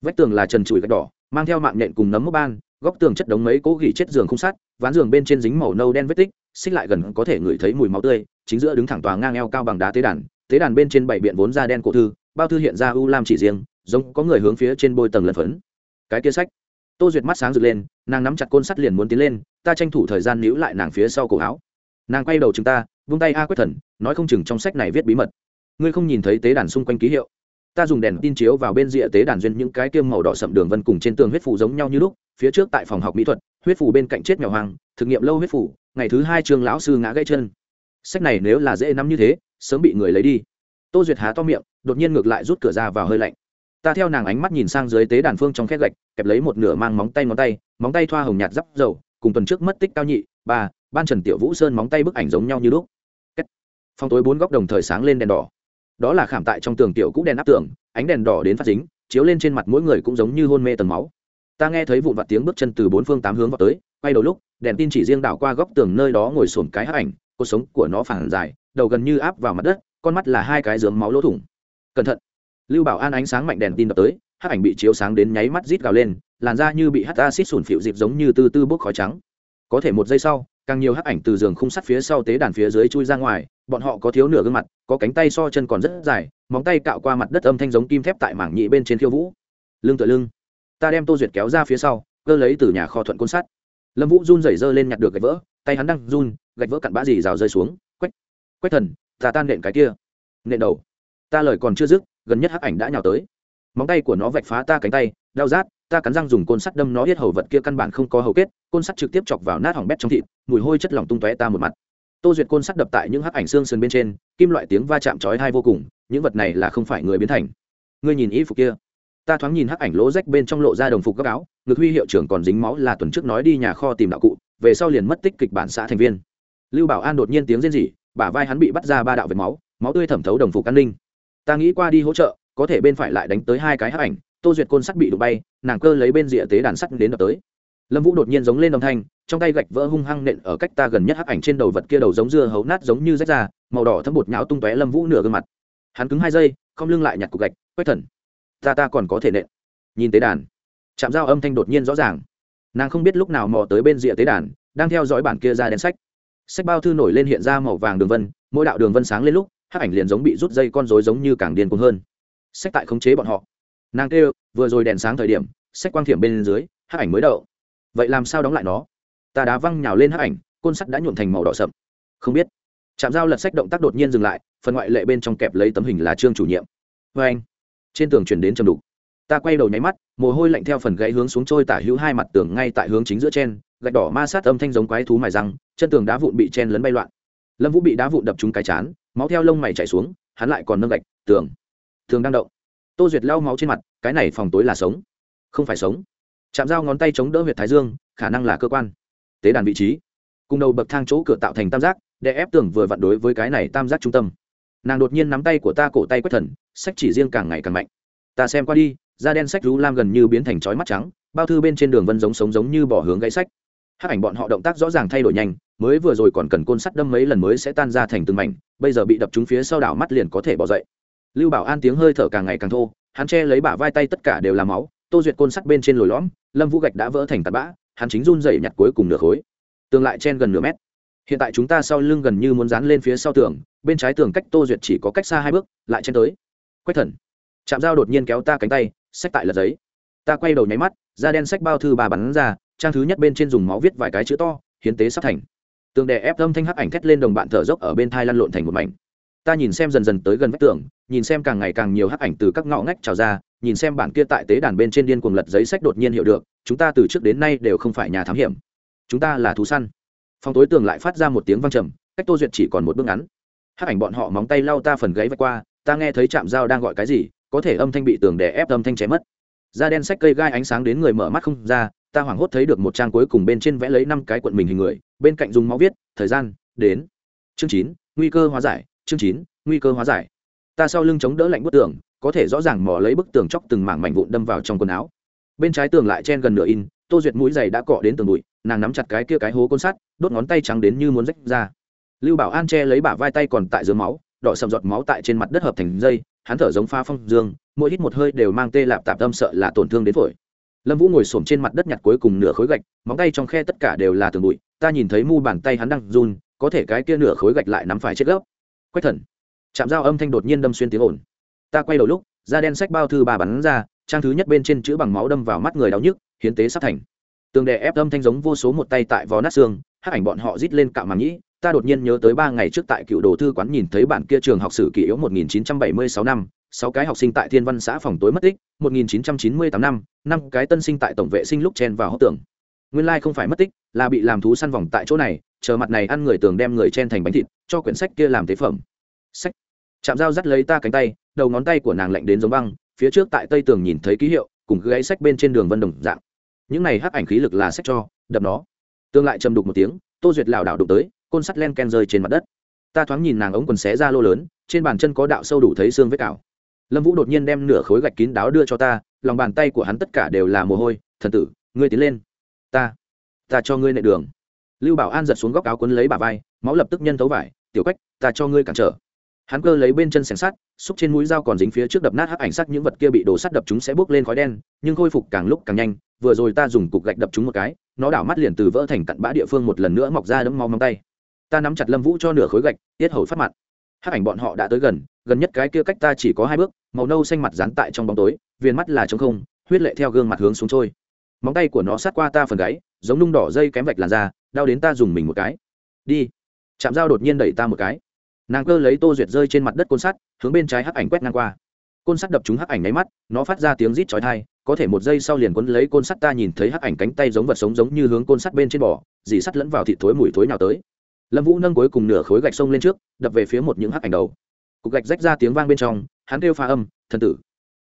Vách tường là trần trụi gạch đỏ, mang theo mạng nhện cùng nấm mốc ban, góc tường chất đống mấy cỗ gỉ chết giường không sắt, ván giường bên trên dính màu nâu đen vết tích xích lại gần có thể ngửi thấy mùi máu tươi, chính giữa đứng thẳng tòa ngang eo cao bằng đá tế đàn tế đàn bên trên bảy biện vốn da đen cổ thư, bao thư hiện ra u lam chỉ riêng, giống có người hướng phía trên bôi tầng lật phấn. Cái kia sách. Tô duyệt mắt sáng rực lên, nàng nắm chặt côn sắt liền muốn tiến lên, ta tranh thủ thời gian níu lại nàng phía sau cổ áo. Nàng quay đầu chúng ta, vung tay a quyết thần, nói không chừng trong sách này viết bí mật. Ngươi không nhìn thấy tế đàn xung quanh ký hiệu? Ta dùng đèn tin chiếu vào bên rìa tế đàn duyên những cái kiêm màu đỏ sậm đường vân cùng trên tường huyết phủ giống nhau như lúc, phía trước tại phòng học mỹ thuật, huyết phủ bên cạnh chết mèo hoang, thực nghiệm lâu huyết phủ ngày thứ hai trường lão sư ngã gãy chân. Sách này nếu là dễ nắm như thế, sớm bị người lấy đi. Tô duyệt há to miệng, đột nhiên ngược lại rút cửa ra vào hơi lạnh. Ta theo nàng ánh mắt nhìn sang dưới tế đàn phương trong khét gạch, kẹp lấy một nửa mang móng tay ngón tay, móng tay thoa hồng nhạt dắp dầu, cùng tuần trước mất tích cao nhị, ba, ban trần tiểu vũ sơn móng tay bức ảnh giống nhau như lúc. Phong tối bốn góc đồng thời sáng lên đèn đỏ. Đó là khảm tại trong tường tiểu cũ đèn áp tường, ánh đèn đỏ đến phát dính, chiếu lên trên mặt mỗi người cũng giống như hôn mê tầng máu ta nghe thấy vụn vặt tiếng bước chân từ bốn phương tám hướng vào tới, quay đầu lúc, đèn tin chỉ riêng đảo qua góc tường nơi đó ngồi sồn cái hắc ảnh, cuộc sống của nó phản dài, đầu gần như áp vào mặt đất, con mắt là hai cái dướng máu lỗ thủng. Cẩn thận. Lưu bảo an ánh sáng mạnh đèn tin đập tới, hắc ảnh bị chiếu sáng đến nháy mắt rít gào lên, làn da như bị hắt acid sủn phịu dịp giống như từ tư bốc khói trắng. Có thể một giây sau, càng nhiều hắc ảnh từ giường khung sắt phía sau tế đàn phía dưới chui ra ngoài, bọn họ có thiếu nửa gương mặt, có cánh tay so chân còn rất dài, móng tay cạo qua mặt đất âm thanh giống kim thép tại mảng nhị bên trên khiêu vũ. Lưng tựa lưng ta đem tô duyệt kéo ra phía sau, cơ lấy từ nhà kho thuận côn sắt. Lâm vũ run rẩy rơ lên nhặt được gạch vỡ, tay hắn đang run, gạch vỡ cặn bã gì rào rơi xuống. Quách quách thần, ta tan nện cái kia. Nện đầu. Ta lời còn chưa dứt, gần nhất hắc ảnh đã nhào tới. Móng tay của nó vạch phá ta cánh tay, đau rát, ta cắn răng dùng côn sắt đâm nó hết hầu vật kia căn bản không có hầu kết, côn sắt trực tiếp chọc vào nát hỏng bét trong thịt, mùi hôi chất lỏng tung tóe ta một mặt. Tô duyệt côn sắt đập tại những hắc ảnh xương sườn bên trên, kim loại tiếng va chạm chói hai vô cùng, những vật này là không phải người biến thành. Ngươi nhìn y phục kia ta thoáng nhìn hắc ảnh lỗ rách bên trong lộ ra đồng phục gấp áo, ngực huy hiệu trưởng còn dính máu là tuần trước nói đi nhà kho tìm đạo cụ, về sau liền mất tích kịch bản xã thành viên. Lưu bảo an đột nhiên tiếng rên rỉ, bả vai hắn bị bắt ra ba đạo vệt máu máu tươi thẩm thấu đồng phục an ninh. Ta nghĩ qua đi hỗ trợ, có thể bên phải lại đánh tới hai cái hắc ảnh, tô duyệt côn sắt bị đụng bay, nàng cơ lấy bên rìa tế đàn sắt đến đập tới. Lâm vũ đột nhiên giống lên đồng thanh, trong tay gạch vỡ hung hăng nện ở cách ta gần nhất hắc ảnh trên đầu vật kia đầu giống dưa hấu nát giống như rách ra, màu đỏ thấm bột nhão tung tóe lâm vũ nửa gương mặt. Hắn cứng hai giây, không lưng lại nhặt cục gạch, quét thần ta ta còn có thể nện. Nhìn tế đàn. Chạm dao âm thanh đột nhiên rõ ràng. Nàng không biết lúc nào mò tới bên rìa tế đàn, đang theo dõi bản kia ra đèn sách. Sách bao thư nổi lên hiện ra màu vàng đường vân, mỗi đạo đường vân sáng lên lúc, hắc ảnh liền giống bị rút dây con rối giống như càng điên cuồng hơn. Sách tại khống chế bọn họ. Nàng kêu, vừa rồi đèn sáng thời điểm, sách quang thiểm bên dưới, hắc ảnh mới đậu. Vậy làm sao đóng lại nó? Ta đá văng nhào lên hắc ảnh, côn sắt đã nhuộm thành màu đỏ sậm. Không biết. Chạm dao lật sách động tác đột nhiên dừng lại, phần ngoại lệ bên trong kẹp lấy tấm hình là trương chủ nhiệm. Vê anh trên tường chuyển đến chầm đục. Ta quay đầu nháy mắt, mồ hôi lạnh theo phần gãy hướng xuống trôi tả hữu hai mặt tường ngay tại hướng chính giữa trên, gạch đỏ ma sát âm thanh giống quái thú mài răng, chân tường đá vụn bị chen lấn bay loạn. Lâm vũ bị đá vụn đập trúng cái chán, máu theo lông mày chảy xuống, hắn lại còn nâng gạch, tường. Tường đang động. Tô duyệt lau máu trên mặt, cái này phòng tối là sống. Không phải sống. Chạm dao ngón tay chống đỡ huyệt thái dương, khả năng là cơ quan. Tế đàn vị trí. Cùng đầu bậc thang chỗ cửa tạo thành tam giác, để ép tường vừa vặn đối với cái này tam giác trung tâm. Nàng đột nhiên nắm tay của ta cổ tay quét thần sách chỉ riêng càng ngày càng mạnh. Ta xem qua đi, da đen sách rú lam gần như biến thành chói mắt trắng, bao thư bên trên đường vân giống sống giống như bỏ hướng gãy sách. Hát ảnh bọn họ động tác rõ ràng thay đổi nhanh, mới vừa rồi còn cần côn sắt đâm mấy lần mới sẽ tan ra thành từng mảnh, bây giờ bị đập trúng phía sau đảo mắt liền có thể bỏ dậy. Lưu bảo an tiếng hơi thở càng ngày càng thô, hắn che lấy bả vai tay tất cả đều là máu, tô duyệt côn sắt bên trên lồi lõm, lâm vũ gạch đã vỡ thành tạt bã, hắn chính run dậy nhặt cuối cùng nửa khối. Tường lại chen gần nửa mét. Hiện tại chúng ta sau lưng gần như muốn dán lên phía sau tường, bên trái tường cách tô duyệt chỉ có cách xa hai bước, lại chen tới quách thần. Chạm dao đột nhiên kéo ta cánh tay sách tại lật giấy. Ta quay đầu nháy mắt, da đen sách bao thư bà bắn ra, trang thứ nhất bên trên dùng máu viết vài cái chữ to, hiến tế sắp thành. Tường đè ép âm thanh hắc ảnh thét lên đồng bạn thở dốc ở bên thai lăn lộn thành một mảnh. Ta nhìn xem dần dần tới gần vách tường, nhìn xem càng ngày càng nhiều hắc ảnh từ các ngõ ngách trào ra, nhìn xem bản kia tại tế đàn bên trên điên cuồng lật giấy sách đột nhiên hiểu được, chúng ta từ trước đến nay đều không phải nhà thám hiểm. Chúng ta là thú săn. Phòng tối tường lại phát ra một tiếng vang trầm, cách tô duyệt chỉ còn một bước ngắn. Hắc ảnh bọn họ móng tay lau ta phần gáy vạch qua ta nghe thấy chạm dao đang gọi cái gì, có thể âm thanh bị tường đè ép âm thanh chém mất. Da đen sách cây gai ánh sáng đến người mở mắt không ra, ta hoảng hốt thấy được một trang cuối cùng bên trên vẽ lấy năm cái quận mình hình người, bên cạnh dùng máu viết, thời gian, đến. Chương chín, nguy cơ hóa giải, chương chín, nguy cơ hóa giải. Ta sau lưng chống đỡ lạnh bức tường, có thể rõ ràng mò lấy bức tường chóc từng mảng mảnh vụn đâm vào trong quần áo. Bên trái tường lại chen gần nửa in, tô duyệt mũi giày đã cọ đến tường bụi, nàng nắm chặt cái kia cái hố côn sắt, đốt ngón tay trắng đến như muốn rách ra. Lưu bảo an che lấy bả vai tay còn tại dưới máu đỏ sầm giọt máu tại trên mặt đất hợp thành dây, hắn thở giống pha phong dương, mỗi hít một hơi đều mang tê lạp tạp tâm sợ là tổn thương đến phổi. Lâm vũ ngồi s trên mặt đất nhặt cuối cùng nửa khối gạch, móng tay trong khe tất cả đều là tường bụi, ta nhìn thấy mu bàn tay hắn đang run, có thể cái kia nửa khối gạch lại nắm phải chết gốc quách thần. Chạm dao âm thanh đột nhiên đâm xuyên tiếng ồn. Ta quay đầu lúc, da đen sách bao thư bà bắn ra, trang thứ nhất bên trên chữ bằng máu đâm vào mắt người đau nhức, hiến tế sắp thành. Tường đè ép âm thanh giống vô số một tay tại vò nát xương, hắc ảnh bọn họ rít lên cạo màng nhĩ ta đột nhiên nhớ tới ba ngày trước tại cựu đồ thư quán nhìn thấy bản kia trường học sử kỷ yếu 1976 năm, sáu cái học sinh tại thiên văn xã phòng tối mất tích 1998 năm năm cái tân sinh tại tổng vệ sinh lúc chen vào hốc tường. Nguyên lai không phải mất tích, là bị làm thú săn vòng tại chỗ này, chờ mặt này ăn người tường đem người chen thành bánh thịt, cho quyển sách kia làm tế phẩm. Sách. Chạm dao dắt lấy ta cánh tay, đầu ngón tay của nàng lạnh đến giống băng, phía trước tại tây tường nhìn thấy ký hiệu, cùng gãy sách bên trên đường vân đồng dạng. Những này hắc ảnh khí lực là sách cho, đập nó. Tương lại trầm đục một tiếng, tô duyệt lảo đảo đụng tới côn sắt len ken rơi trên mặt đất. Ta thoáng nhìn nàng ống quần xé ra lô lớn, trên bàn chân có đạo sâu đủ thấy xương vết cào lâm vũ đột nhiên đem nửa khối gạch kín đáo đưa cho ta, lòng bàn tay của hắn tất cả đều là mồ hôi, thần tử, ngươi tiến lên. Ta ta cho ngươi nệ đường. Lưu bảo an giật xuống góc áo quấn lấy bà vai, máu lập tức nhân thấu vải, tiểu quách, ta cho ngươi cản trở. Hắn cơ lấy bên chân xẻng sắt, xúc trên mũi dao còn dính phía trước đập nát hắc ảnh sắt, những vật kia bị đổ sắt đập chúng sẽ bốc lên khói đen, nhưng khôi phục càng lúc càng nhanh, vừa rồi ta dùng cục gạch đập chúng một cái, nó đảo mắt liền từ vỡ thành cặn bã địa phương một lần nữa mọc ra đấm mau móng tay ta nắm chặt lâm vũ cho nửa khối gạch, tiết hầu phát mặt. Hắc ảnh bọn họ đã tới gần gần nhất cái kia cách ta chỉ có hai bước, màu nâu xanh mặt dán tại trong bóng tối, viền mắt là trống không, huyết lệ theo gương mặt hướng xuống trôi. Móng tay của nó sát qua ta phần gáy, giống nung đỏ dây kém vạch làn da, đau đến ta dùng mình một cái. Đi. Chạm dao đột nhiên đẩy ta một cái. Nàng cơ lấy tô duyệt rơi trên mặt đất côn sắt, hướng bên trái hắc ảnh quét ngang qua. Côn sắt đập trúng hắc ảnh nháy mắt, nó phát ra tiếng rít chói thai có thể một giây sau liền quấn lấy côn sắt ta nhìn thấy hắc ảnh cánh tay giống vật sống giống như hướng côn sắt bên trên bò dì sắt lẫn vào thịt thối mùi thối nào tới lâm vũ nâng cuối cùng nửa khối gạch sông lên trước, đập về phía một những hắc ảnh đầu. Cục gạch rách ra tiếng vang bên trong, hắn kêu pha âm, thần tử,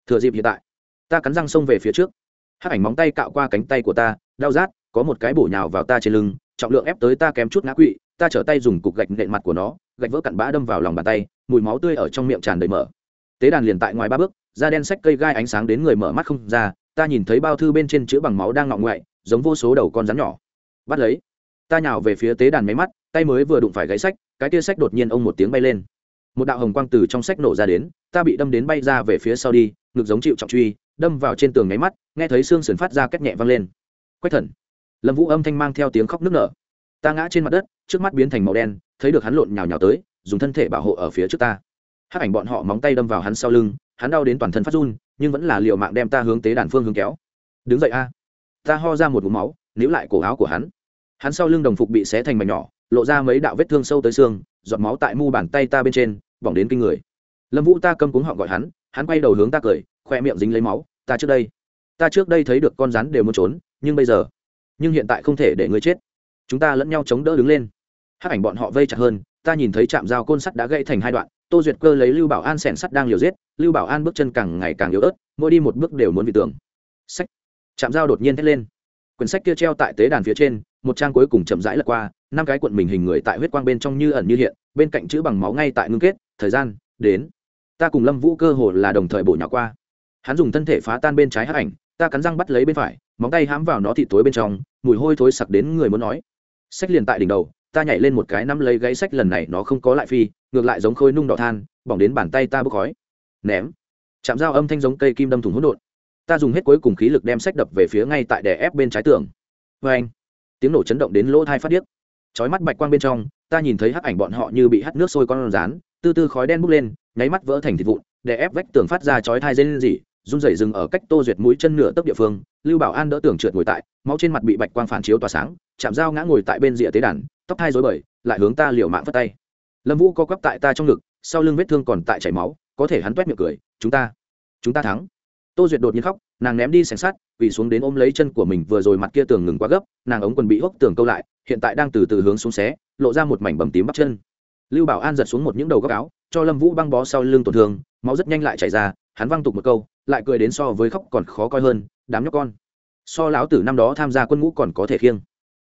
thừa dịp hiện tại, ta cắn răng xông về phía trước. Hắc ảnh móng tay cạo qua cánh tay của ta, đau rát, có một cái bổ nhào vào ta trên lưng, trọng lượng ép tới ta kém chút ngã quỵ, ta trở tay dùng cục gạch nện mặt của nó, gạch vỡ cặn bã đâm vào lòng bàn tay, mùi máu tươi ở trong miệng tràn đầy mở tế đàn liền tại ngoài ba bước, da đen sách cây gai ánh sáng đến người mở mắt không ra, ta nhìn thấy bao thư bên trên chữ bằng máu đang ngọng ngoại, giống vô số đầu con rắn nhỏ. Bắt lấy, ta nhào về phía tế đàn máy mắt tay mới vừa đụng phải gãy sách, cái tia sách đột nhiên ông một tiếng bay lên. Một đạo hồng quang từ trong sách nổ ra đến, ta bị đâm đến bay ra về phía sau đi, ngực giống chịu trọng truy, đâm vào trên tường nháy mắt, nghe thấy xương sườn phát ra cách nhẹ vang lên. Quách thần. Lâm vũ âm thanh mang theo tiếng khóc nức nở. Ta ngã trên mặt đất, trước mắt biến thành màu đen, thấy được hắn lộn nhào nhào tới, dùng thân thể bảo hộ ở phía trước ta. Hắc ảnh bọn họ móng tay đâm vào hắn sau lưng, hắn đau đến toàn thân phát run, nhưng vẫn là liệu mạng đem ta hướng tế đàn phương hướng kéo. Đứng dậy a. Ta ho ra một vùng máu, níu lại cổ áo của hắn. Hắn sau lưng đồng phục bị xé thành mảnh nhỏ lộ ra mấy đạo vết thương sâu tới xương, giọt máu tại mu bàn tay ta bên trên, bỏng đến kinh người. Lâm vũ ta câm cuống họ gọi hắn hắn quay đầu hướng ta cười, khoe miệng dính lấy máu, ta trước đây, ta trước đây thấy được con rắn đều muốn trốn, nhưng bây giờ, nhưng hiện tại không thể để ngươi chết. Chúng ta lẫn nhau chống đỡ đứng lên. Hát ảnh bọn họ vây chặt hơn, ta nhìn thấy trạm dao côn sắt đã gãy thành hai đoạn, tô duyệt cơ lấy lưu bảo an sẻn sắt đang liều giết, lưu bảo an bước chân càng ngày càng yếu ớt, mỗi đi một bước đều muốn bị tường sách. Trạm dao đột nhiên thét lên. Quyển sách kia treo tại tế đàn phía trên một trang cuối cùng chậm rãi lật qua, năm cái cuộn mình hình người tại huyết quang bên trong như ẩn như hiện, bên cạnh chữ bằng máu ngay tại ngưng kết, thời gian, đến. Ta cùng lâm vũ cơ hồ là đồng thời bổ nhỏ qua. Hắn dùng thân thể phá tan bên trái hắc ảnh, ta cắn răng bắt lấy bên phải, móng tay hãm vào nó thịt tối bên trong, mùi hôi thối sặc đến người muốn nói. Sách liền tại đỉnh đầu, ta nhảy lên một cái nắm lấy gáy sách lần này nó không có lại phi, ngược lại giống khôi nung đỏ than, bỏng đến bàn tay ta bốc khói. Ném. Chạm dao âm thanh giống cây kim đâm thùng hỗn độn. Ta dùng hết cuối cùng khí lực đem sách đập về phía ngay tại đè ép bên trái tường. Vê anh tiếng nổ chấn động đến lỗ thai phát điếc. Chói mắt bạch quang bên trong, ta nhìn thấy hắc ảnh bọn họ như bị hắt nước sôi con rán tư tư khói đen bốc lên, nháy mắt vỡ thành thịt vụn, để ép vách tường phát ra chói thai dây lên dỉ run rẩy dừng ở cách tô duyệt mũi chân nửa tấc địa phương, lưu bảo an đỡ tưởng trượt ngồi tại, máu trên mặt bị bạch quang phản chiếu tỏa sáng, chạm dao ngã ngồi tại bên rìa tế đàn, tóc thai rối bời, lại hướng ta liều mạng vất tay. Lâm vũ co quắp tại ta trong ngực, sau lưng vết thương còn tại chảy máu, có thể hắn toét miệng cười, chúng ta chúng ta thắng. Tô duyệt đột nhiên khóc nàng ném đi sành sát quỳ xuống đến ôm lấy chân của mình, vừa rồi mặt kia tường ngừng quá gấp, nàng ống quần bị hốc tường câu lại, hiện tại đang từ từ hướng xuống xé, lộ ra một mảnh bầm tím bắp chân. Lưu bảo an giật xuống một những đầu góc áo, cho lâm vũ băng bó sau lưng tổn thương, máu rất nhanh lại chảy ra, hắn văng tục một câu, lại cười đến so với khóc còn khó coi hơn, đám nhóc con. So lão tử năm đó tham gia quân ngũ còn có thể khiêng.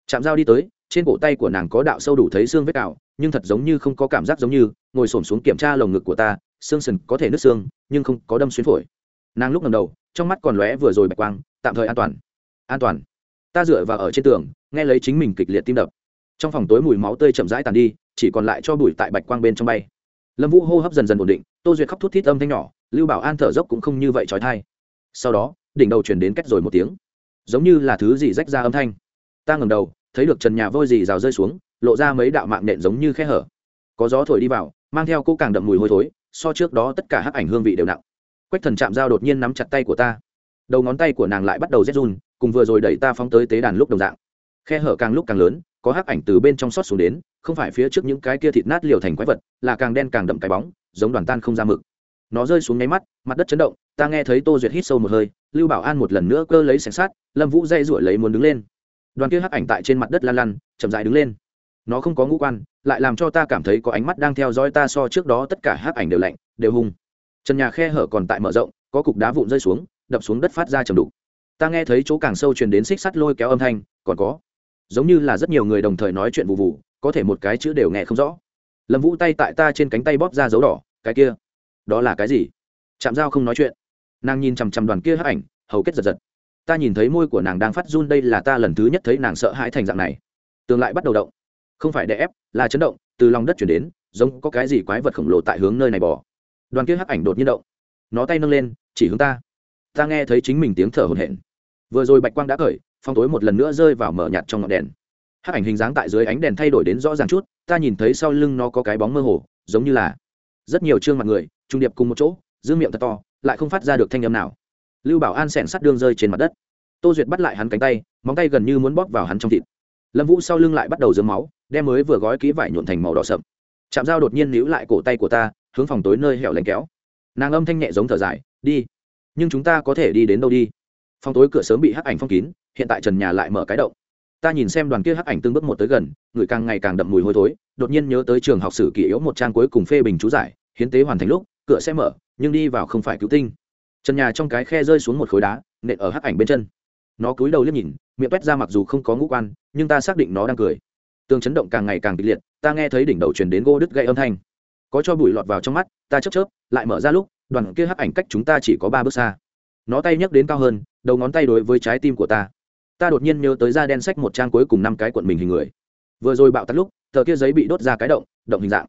Chạm dao đi tới, trên cổ tay của nàng có đạo sâu đủ thấy xương vết cào, nhưng thật giống như không có cảm giác giống như, ngồi xổm xuống kiểm tra lồng ngực của ta, xương sần có thể nứt xương, nhưng không có đâm xuyến phổi nàng lúc ngầm đầu, trong mắt còn lóe vừa rồi bạch quang, tạm thời an toàn. An toàn. Ta dựa vào ở trên tường, nghe lấy chính mình kịch liệt tim đập. Trong phòng tối mùi máu tươi chậm rãi tàn đi, chỉ còn lại cho bụi tại bạch quang bên trong bay. Lâm vũ hô hấp dần dần ổn định, tô duyệt khóc thút thít âm thanh nhỏ, lưu bảo an thở dốc cũng không như vậy trói thai. Sau đó, đỉnh đầu chuyển đến cách rồi một tiếng. Giống như là thứ gì rách ra âm thanh. Ta ngầm đầu, thấy được trần nhà vôi dì rào rơi xuống, lộ ra mấy đạo mạng nện giống như khe hở. Có gió thổi đi vào, mang theo cỗ càng đậm mùi hôi thối, so trước đó tất cả hắc ảnh hương vị đều nặng quách thần chạm dao đột nhiên nắm chặt tay của ta. Đầu ngón tay của nàng lại bắt đầu rét run, cùng vừa rồi đẩy ta phóng tới tế đàn lúc đồng dạng. Khe hở càng lúc càng lớn, có hắc ảnh từ bên trong xót xuống đến, không phải phía trước những cái kia thịt nát liều thành quái vật, là càng đen càng đậm cái bóng, giống đoàn tan không ra mực. Nó rơi xuống nháy mắt, mặt đất chấn động, ta nghe thấy tô duyệt hít sâu một hơi, lưu bảo an một lần nữa cơ lấy sẻng sát lâm vũ dây ruổi lấy muốn đứng lên. Đoàn kia hắc ảnh tại trên mặt đất lan lăn, chậm dại đứng lên. Nó không có ngũ quan, lại làm cho ta cảm thấy có ánh mắt đang theo dõi ta so trước đó tất cả hắc ảnh đều lạnh, đều hung trần nhà khe hở còn tại mở rộng, có cục đá vụn rơi xuống, đập xuống đất phát ra chầm đục. Ta nghe thấy chỗ càng sâu truyền đến xích sắt lôi kéo âm thanh, còn có. Giống như là rất nhiều người đồng thời nói chuyện vụ vụ có thể một cái chữ đều nghe không rõ. Lâm vũ tay tại ta trên cánh tay bóp ra dấu đỏ, cái kia. Đó là cái gì? Chạm dao không nói chuyện. Nàng nhìn chằm chằm đoàn kia hấp ảnh, hầu kết giật giật. Ta nhìn thấy môi của nàng đang phát run, đây là ta lần thứ nhất thấy nàng sợ hãi thành dạng này. Tường lại bắt đầu động. Không phải đè ép, là chấn động, từ lòng đất chuyển đến, giống có cái gì quái vật khổng lồ tại hướng nơi này bỏ đoàn kia hắc ảnh đột nhiên động. Nó tay nâng lên, chỉ hướng ta. Ta nghe thấy chính mình tiếng thở hổn hển. Vừa rồi bạch quang đã cởi phong tối một lần nữa rơi vào mở nhạt trong ngọn đèn. Hắc ảnh hình dáng tại dưới ánh đèn thay đổi đến rõ ràng chút, ta nhìn thấy sau lưng nó có cái bóng mơ hồ, giống như là rất nhiều trương mặt người, trung điệp cùng một chỗ, giữ miệng thật to, lại không phát ra được thanh âm nào. Lưu bảo an sẻn sắt đương rơi trên mặt đất. Tô duyệt bắt lại hắn cánh tay, móng tay gần như muốn bóp vào hắn trong thịt. Lâm vũ sau lưng lại bắt đầu dớm máu, đem mới vừa gói ký vải nhuộn thành màu đỏ sậm. Chạm dao đột nhiên níu lại cổ tay của ta hướng phòng tối nơi hẻo lánh kéo. Nàng âm thanh nhẹ giống thở dài, đi, nhưng chúng ta có thể đi đến đâu đi? Phòng tối cửa sớm bị hắc ảnh phong kín, hiện tại trần nhà lại mở cái động. Ta nhìn xem đoàn kia hắc ảnh từng bước một tới gần, người càng ngày càng đậm mùi hôi thối, đột nhiên nhớ tới trường học sử kỷ yếu một trang cuối cùng phê bình chú giải, hiến tế hoàn thành lúc, cửa sẽ mở, nhưng đi vào không phải cứu tinh. Trần nhà trong cái khe rơi xuống một khối đá, nện ở hắc ảnh bên chân. Nó cúi đầu liếc nhìn, miệng quét ra mặc dù không có ngũ quan, nhưng ta xác định nó đang cười. Tường chấn động càng ngày càng kịch liệt, ta nghe thấy đỉnh đầu truyền đến gỗ đứt gãy âm thanh có cho bụi lọt vào trong mắt, ta chớp chớp, lại mở ra lúc, đoàn kia hắc ảnh cách chúng ta chỉ có ba bước xa. Nó tay nhấc đến cao hơn, đầu ngón tay đối với trái tim của ta. Ta đột nhiên nhớ tới da đen sách một trang cuối cùng năm cái cuộn mình hình người. Vừa rồi bạo tắt lúc, tờ kia giấy bị đốt ra cái động động hình dạng.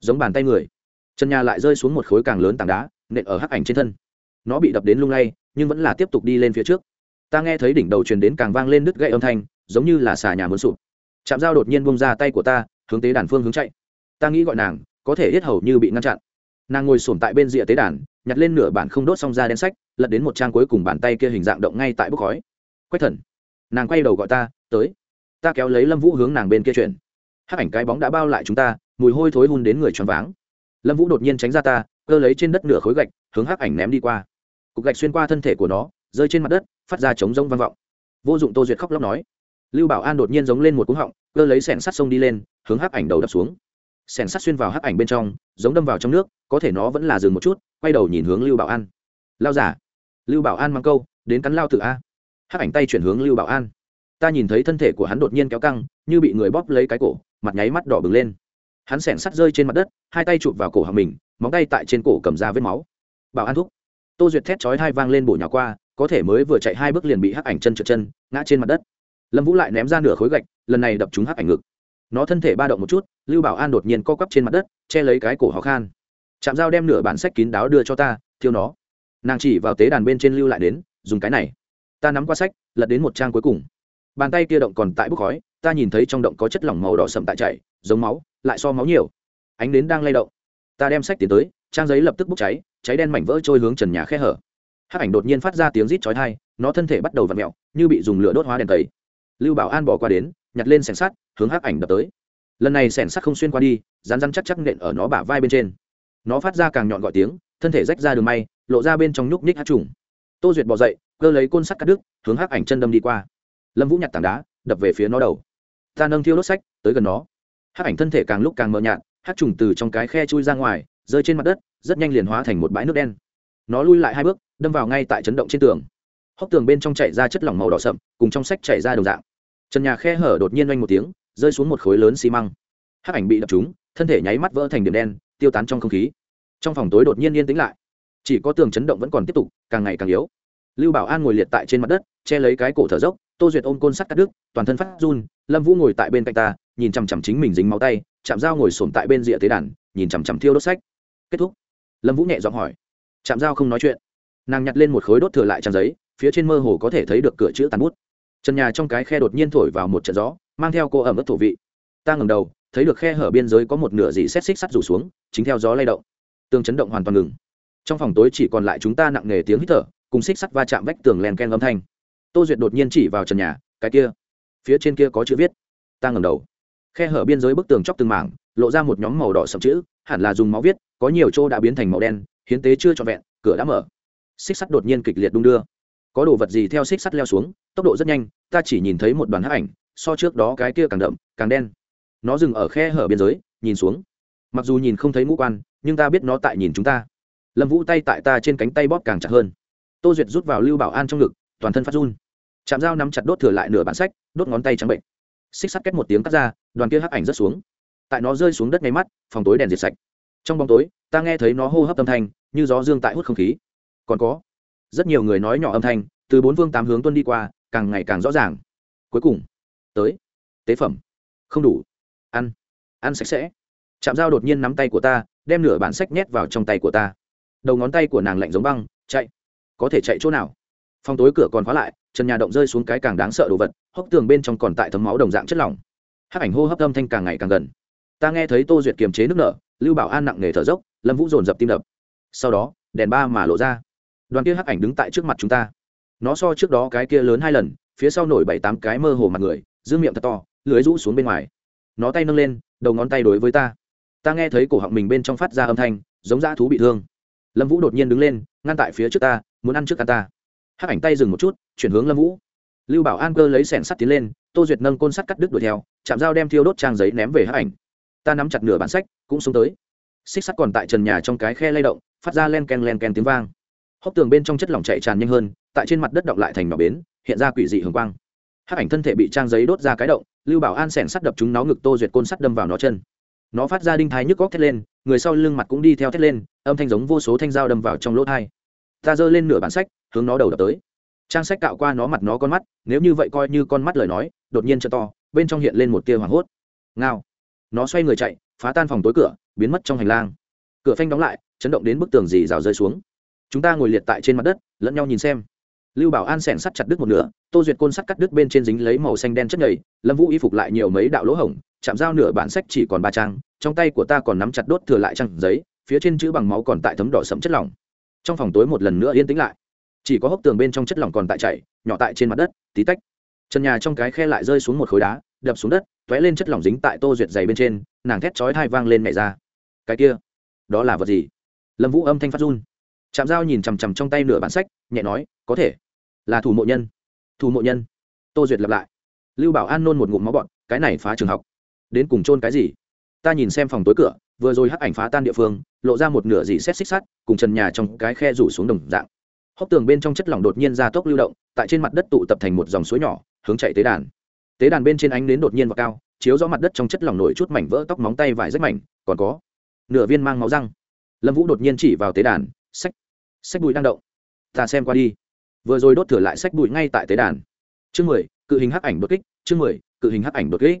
Giống bàn tay người. Chân nhà lại rơi xuống một khối càng lớn tảng đá, nện ở hắc ảnh trên thân. Nó bị đập đến lung lay, nhưng vẫn là tiếp tục đi lên phía trước. Ta nghe thấy đỉnh đầu truyền đến càng vang lên đứt gãy âm thanh, giống như là xà nhà muốn sụp. Chạm dao đột nhiên bông ra tay của ta, hướng tế đàn phương hướng chạy. Ta nghĩ gọi nàng có thể hết hầu như bị ngăn chặn. Nàng ngồi sổm tại bên rìa tế đàn, nhặt lên nửa bản không đốt xong ra đen sách, lật đến một trang cuối cùng bàn tay kia hình dạng động ngay tại bốc khói. Quách thần, nàng quay đầu gọi ta, tới. Ta kéo lấy lâm vũ hướng nàng bên kia chuyển. Hắc ảnh cái bóng đã bao lại chúng ta, mùi hôi thối hun đến người choáng váng. Lâm vũ đột nhiên tránh ra ta, cơ lấy trên đất nửa khối gạch, hướng hắc ảnh ném đi qua. Cục gạch xuyên qua thân thể của nó, rơi trên mặt đất, phát ra trống rông vang vọng. Vô dụng tô duyệt khóc lóc nói. Lưu bảo an đột nhiên giống lên một cúng họng, cơ lấy sẻn sắt sông đi lên, hướng hắc ảnh đầu đập xuống sèn sắt xuyên vào hắc ảnh bên trong, giống đâm vào trong nước, có thể nó vẫn là dừng một chút, quay đầu nhìn hướng lưu bảo an. Lao giả lưu bảo an mang câu, đến cắn lao tự a. Hắc ảnh tay chuyển hướng lưu bảo an. Ta nhìn thấy thân thể của hắn đột nhiên kéo căng, như bị người bóp lấy cái cổ, mặt nháy mắt đỏ bừng lên. Hắn sẻn sắt rơi trên mặt đất, hai tay chụp vào cổ hàng mình, móng tay tại trên cổ cầm ra vết máu. Bảo an thúc. Tô duyệt thét chói hai vang lên bổ nhỏ qua, có thể mới vừa chạy hai bước liền bị hắc ảnh chân trượt chân, ngã trên mặt đất. Lâm vũ lại ném ra nửa khối gạch, lần này đập trúng hắc ảnh ngực nó thân thể ba động một chút lưu bảo an đột nhiên co quắp trên mặt đất che lấy cái cổ khó khan, chạm dao đem nửa bản sách kín đáo đưa cho ta thiêu nó. Nàng chỉ vào tế đàn bên trên lưu lại đến dùng cái này. Ta nắm qua sách lật đến một trang cuối cùng. Bàn tay kia động còn tại bốc khói ta nhìn thấy trong động có chất lỏng màu đỏ sậm tại chảy giống máu lại so máu nhiều. Ánh đến đang lay động. Ta đem sách tiến tới trang giấy lập tức bốc cháy cháy đen mảnh vỡ trôi hướng trần nhà khe hở. Hắc ảnh đột nhiên phát ra tiếng rít chói tai nó thân thể bắt đầu v ặ mẹo như bị dùng lửa đốt hóa đèn tẩy. Lưu bảo an bỏ qua đến nhặt lên sẻng sắt, hướng hắc ảnh đập tới. Lần này sẻng sắt không xuyên qua đi rán rán chắc chắc nện ở nó bả vai bên trên. Nó phát ra càng nhọn gọi tiếng, thân thể rách ra đường may, lộ ra bên trong nhúc nhích hát trùng. Tô duyệt bỏ dậy, cơ lấy côn sắt cắt đứt, hướng hắc ảnh chân đâm đi qua. Lâm vũ nhặt tảng đá, đập về phía nó đầu. Ta nâng thiêu đốt sách, tới gần nó. Hắc ảnh thân thể càng lúc càng mờ nhạt hát trùng từ trong cái khe chui ra ngoài, rơi trên mặt đất, rất nhanh liền hóa thành một bãi nước đen. Nó lui lại hai bước, đâm vào ngay tại chấn động trên tường. Hốc tường bên trong chảy ra chất lỏng màu đỏ sậm, cùng trong sách chảy ra đồng dạng trần nhà khe hở đột nhiên oanh một tiếng, rơi xuống một khối lớn xi măng. Hắc ảnh bị đập trúng, thân thể nháy mắt vỡ thành điểm đen, tiêu tán trong không khí. Trong phòng tối đột nhiên yên tĩnh lại. Chỉ có tường chấn động vẫn còn tiếp tục, càng ngày càng yếu. Lưu bảo an ngồi liệt tại trên mặt đất, che lấy cái cổ thở dốc, tô duyệt ôm côn sắt cắt đứt, toàn thân phát run, lâm vũ ngồi tại bên cạnh ta, nhìn chằm chằm chính mình dính máu tay chạm dao ngồi sồn tại bên rìa tế đàn, nhìn chằm chằm thiêu đốt sách. Kết thúc. Lâm vũ nhẹ giọng hỏi. Chạm dao không nói chuyện. Nàng nhặt lên một khối đốt thừa lại trang giấy, phía trên mơ hồ có thể thấy được cửa chữ tàn bút trần nhà trong cái khe đột nhiên thổi vào một trận gió, mang theo cô ẩm ướt thổ vị. Ta ngầm đầu, thấy được khe hở biên giới có một nửa dị xét xích sắt rủ xuống, chính theo gió lay động. Tường chấn động hoàn toàn ngừng. Trong phòng tối chỉ còn lại chúng ta nặng nề tiếng hít thở, cùng xích sắt va chạm vách tường len ken âm thanh. Tô duyệt đột nhiên chỉ vào trần nhà, cái kia. Phía trên kia có chữ viết. Ta ngầm đầu. Khe hở biên giới bức tường chóc từng mảng, lộ ra một nhóm màu đỏ sậm chữ, hẳn là dùng máu viết, có nhiều chỗ đã biến thành màu đen, hiến tế chưa trọn vẹn, cửa đã mở. Xích sắt đột nhiên kịch liệt đung đưa có đồ vật gì theo xích sắt leo xuống, tốc độ rất nhanh, ta chỉ nhìn thấy một đoàn hắc ảnh, so trước đó cái kia càng đậm, càng đen. Nó dừng ở khe hở biên giới, nhìn xuống. Mặc dù nhìn không thấy ngũ quan, nhưng ta biết nó tại nhìn chúng ta. Lâm vũ tay tại ta trên cánh tay bóp càng chặt hơn. Tô duyệt rút vào lưu bảo an trong ngực, toàn thân phát run. Chạm dao nắm chặt đốt thừa lại nửa bản sách, đốt ngón tay trắng bệnh. Xích sắt két một tiếng cắt ra, đoàn kia hắc ảnh rớt xuống. Tại nó rơi xuống đất ngay mắt, phòng tối đèn diệt sạch. Trong bóng tối, ta nghe thấy nó hô hấp âm thanh, như gió dương tại hút không khí. Còn có rất nhiều người nói nhỏ âm thanh, từ bốn phương tám hướng tuân đi qua, càng ngày càng rõ ràng. Cuối cùng, tới, tế phẩm, không đủ, ăn ăn sạch sẽ. Chạm dao đột nhiên nắm tay của ta, đem nửa bản sách nhét vào trong tay của ta. Đầu ngón tay của nàng lạnh giống băng, chạy. Có thể chạy chỗ nào? Phòng tối cửa còn khóa lại, trần nhà động rơi xuống cái càng đáng sợ đồ vật, hốc tường bên trong còn tại thấm máu đồng dạng chất lỏng. Hát ảnh hô hấp âm thanh càng ngày càng gần. Ta nghe thấy tô duyệt kiềm chế nước nở, lưu bảo an nặng nề thở dốc, lâm vũ dồn dập tim đập. Sau đó, đèn ba mà lộ ra đoàn kia hắc ảnh đứng tại trước mặt chúng ta. Nó so trước đó cái kia lớn hai lần, phía sau nổi bảy tám cái mơ hồ mặt người giữ miệng thật to, lưới rũ xuống bên ngoài. Nó tay nâng lên, đầu ngón tay đối với ta. Ta nghe thấy cổ họng mình bên trong phát ra âm thanh, giống dã thú bị thương. Lâm vũ đột nhiên đứng lên, ngăn tại phía trước ta, muốn ăn trước ta ta. Hắc ảnh tay dừng một chút, chuyển hướng lâm vũ. Lưu bảo an cơ lấy sẻn sắt tiến lên, tô duyệt nâng côn sắt cắt đứt đuổi theo, chạm dao đem thiêu đốt trang giấy ném về hắc ảnh. Ta nắm chặt nửa bản sách, cũng xuống tới. Xích sắt còn tại trần nhà trong cái khe lay động, phát ra len ken len ken tiếng vang hốc tường bên trong chất lỏng chạy tràn nhanh hơn, tại trên mặt đất động lại thành nhỏ bến, hiện ra quỷ dị hường quang. Hắc ảnh thân thể bị trang giấy đốt ra cái động, lưu bảo an sẻn sắt đập chúng nó ngực tô duyệt côn sắt đâm vào nó chân. Nó phát ra đinh thái nhức góc thét lên, người sau lưng mặt cũng đi theo thét lên, âm thanh giống vô số thanh dao đâm vào trong lỗ thai. Ta giơ lên nửa bản sách, hướng nó đầu đập tới. Trang sách cạo qua nó mặt nó con mắt, nếu như vậy coi như con mắt lời nói, đột nhiên t to, bên trong hiện lên một tia hoảng hốt. Ngao. Nó xoay người chạy, phá tan phòng tối cửa, biến mất trong hành lang. Cửa phanh đóng lại, chấn động đến bức tường dì rào rơi xuống chúng ta ngồi liệt tại trên mặt đất, lẫn nhau nhìn xem. Lưu bảo an sẻn sắt chặt đứt một nửa, tô duyệt côn sắt cắt đứt bên trên dính lấy màu xanh đen chất nhầy, lâm vũ y phục lại nhiều mấy đạo lỗ hổng, chạm dao nửa bản sách chỉ còn ba trang, trong tay của ta còn nắm chặt đốt thừa lại trang giấy, phía trên chữ bằng máu còn tại thấm đỏ sẫm chất lỏng. Trong phòng tối một lần nữa yên tĩnh lại. Chỉ có hốc tường bên trong chất lỏng còn tại chảy, nhỏ tại trên mặt đất, tí tách. Trần nhà trong cái khe lại rơi xuống một khối đá, đập xuống đất t ó é lên chất lỏng dính tại tô duyệt dày bên trên, nàng thét chói thai vang lên mẹ ra. Cái kia, đó là vật gì? Lâm vũ âm thanh phát run chạm dao nhìn chằm chằm trong tay nửa bản sách, nhẹ nói, có thể. Là thủ mộ nhân. Thủ mộ nhân? Tô duyệt lặp lại. Lưu bảo an nôn một ngụm máu bọn cái này phá trường học. Đến cùng chôn cái gì? Ta nhìn xem phòng tối cửa, vừa rồi hắc ảnh phá tan địa phương, lộ ra một nửa dì xét xích sắt, cùng trần nhà trong cái khe rủ xuống đồng dạng. Hốc tường bên trong chất lỏng đột nhiên ra tốc lưu động, tại trên mặt đất tụ tập thành một dòng suối nhỏ, hướng chạy tế đàn. Tế đàn bên trên ánh đến đột nhiên và cao, chiếu rõ mặt đất trong chất lỏng nổi chút mảnh vỡ tóc móng tay vải rách mảnh, còn có nửa viên mang máu răng. Lâm vũ đột nhiên chỉ vào tế đàn, sách sách bụi đang động. Ta xem qua đi. Vừa rồi đốt thửa lại sách bụi ngay tại tế đàn. Chương mười, cự hình hắc ảnh đột kích. Chương mười, cự hình hắc ảnh đột kích.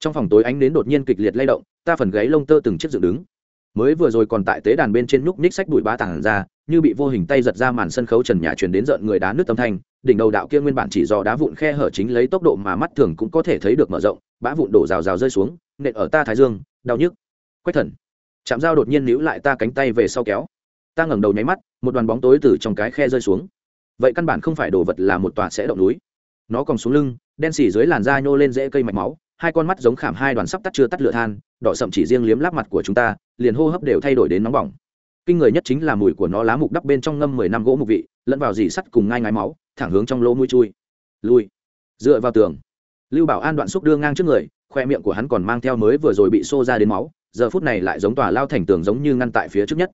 Trong phòng tối ánh đến đột nhiên kịch liệt lay động, ta phần gáy lông tơ từng chiếc dựng đứng. Mới vừa rồi còn tại tế đàn bên trên nhúc ních sách bụi ba tảng ra, như bị vô hình tay giật ra màn sân khấu trần nhà truyền đến rợn người đá nước tâm thanh. Đỉnh đầu đạo kia nguyên bản chỉ do đá vụn khe hở chính lấy tốc độ mà mắt thường cũng có thể thấy được mở rộng, bã vụn đổ rào rào rơi xuống, nện ở ta thái dương, đau nhức. Quách thần. Chạm dao đột nhiên níu lại ta cánh tay về sau kéo ta ngẩng đầu nháy mắt, một đoàn bóng tối từ trong cái khe rơi xuống. Vậy căn bản không phải đồ vật là một tòa sẽ động núi. Nó còn xuống lưng, đen xỉ dưới làn da nhô lên dễ cây mạch máu, hai con mắt giống khảm hai đoàn sắp tắt chưa tắt lửa than, đỏ sậm chỉ riêng liếm láp mặt của chúng ta, liền hô hấp đều thay đổi đến nóng bỏng. Kinh người nhất chính là mùi của nó lá mục đắp bên trong ngâm mười năm gỗ mục vị, lẫn vào dì sắt cùng ngai ngái máu, thẳng hướng trong lỗ mũi chui. Lui. Dựa vào tường. Lưu bảo an đoạn xúc đưa ngang trước người, khoe miệng của hắn còn mang theo mới vừa rồi bị xô ra đến máu, giờ phút này lại giống tòa lao thành tường giống như ngăn tại phía trước nhất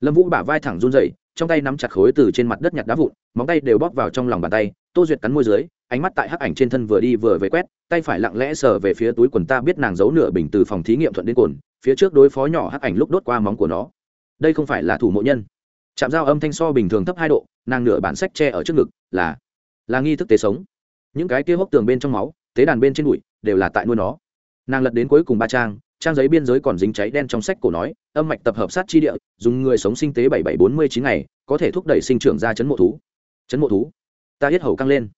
lâm vũ bả vai thẳng run dậy trong tay nắm chặt khối từ trên mặt đất nhặt đá vụn, móng tay đều bóp vào trong lòng bàn tay, tô duyệt cắn môi dưới, ánh mắt tại hắc ảnh trên thân vừa đi vừa về quét, tay phải lặng lẽ sờ về phía túi quần ta biết nàng giấu nửa bình từ phòng thí nghiệm thuận đến cồn, phía trước đối phó nhỏ hắc ảnh lúc đốt qua móng của nó. Đây không phải là thủ mộ nhân. Chạm dao âm thanh so bình thường thấp hai độ, nàng nửa bản sách tre ở trước ngực, là là nghi thức tế sống. Những cái kia hốc tường bên trong máu, tế đàn bên trên bụi, đều là tại nuôi nó. Nàng lật đến cuối cùng ba trang trang giấy biên giới còn dính cháy đen trong sách cổ nói, âm mạch tập hợp sát chi địa, dùng người sống sinh tế bảy bảy bốn mươi chín ngày, có thể thúc đẩy sinh trưởng ra chấn mộ thú. Chấn mộ thú? Ta hết hầu căng lên.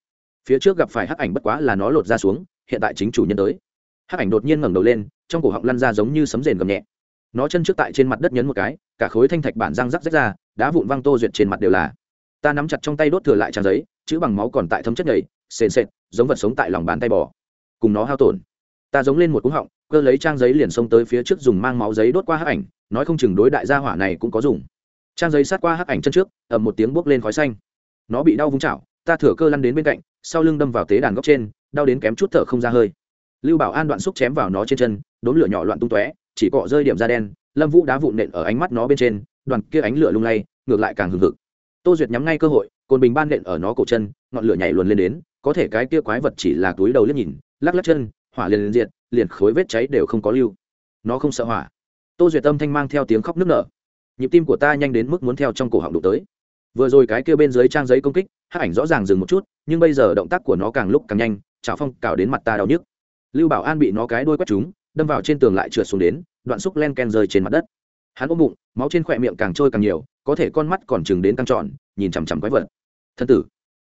Phía trước gặp phải hắc ảnh bất quá là nó lột ra xuống, hiện tại chính chủ nhân tới. Hắc ảnh đột nhiên ngẩng đầu lên, trong cổ họng lăn ra giống như sấm rền gầm nhẹ. Nó chân trước tại trên mặt đất nhấn một cái, cả khối thanh thạch bản răng rắc rách ra, đá vụn văng tô duyệt trên mặt đều là. Ta nắm chặt trong tay đốt thừa lại trang giấy, chữ bằng máu còn tại thấm chất nhầy, sền sệt, giống vật sống tại lòng bàn tay bò. Cùng nó hao tổn ta giống lên một cú họng, cơ lấy trang giấy liền xông tới phía trước dùng mang máu giấy đốt qua hắc ảnh, nói không chừng đối đại gia hỏa này cũng có dùng. Trang giấy sát qua hắc ảnh chân trước, ầm một tiếng bốc lên khói xanh. Nó bị đau vung chảo, ta thửa cơ lăn đến bên cạnh, sau lưng đâm vào tế đàn góc trên, đau đến kém chút thở không ra hơi. Lưu bảo an đoạn xúc chém vào nó trên chân đốn lửa nhỏ loạn tung tóe, chỉ cọ rơi điểm da đen, lâm vũ đá vụn nện ở ánh mắt nó bên trên, đoàn kia ánh lửa lung lay, ngược lại càng hừng hực. Tô duyệt nhắm ngay cơ hội, cồn bình ban nện ở nó cổ chân, ngọn lửa nhảy luồn lên đến, có thể cái kia quái vật chỉ là túi đầu liếc nhìn, lắc lắc chân hỏa liền liền diệt, liền khối vết cháy đều không có lưu. Nó không sợ hỏa. Tô duyệt tâm thanh mang theo tiếng khóc nức nở. Nhịp tim của ta nhanh đến mức muốn theo trong cổ họng đụng tới. Vừa rồi cái kia bên dưới trang giấy công kích hát ảnh rõ ràng dừng một chút, nhưng bây giờ động tác của nó càng lúc càng nhanh chảo phong cào đến mặt ta đau nhức. Lưu bảo an bị nó cái đuôi quét chúng đâm vào trên tường lại trượt xuống đến, đoạn xúc len ken rơi trên mặt đất. Hắn ôm bụng, máu trên khỏe miệng càng trôi càng nhiều, có thể con mắt còn chừng đến căng tròn, nhìn chằm chằm quái vật. Thân tử,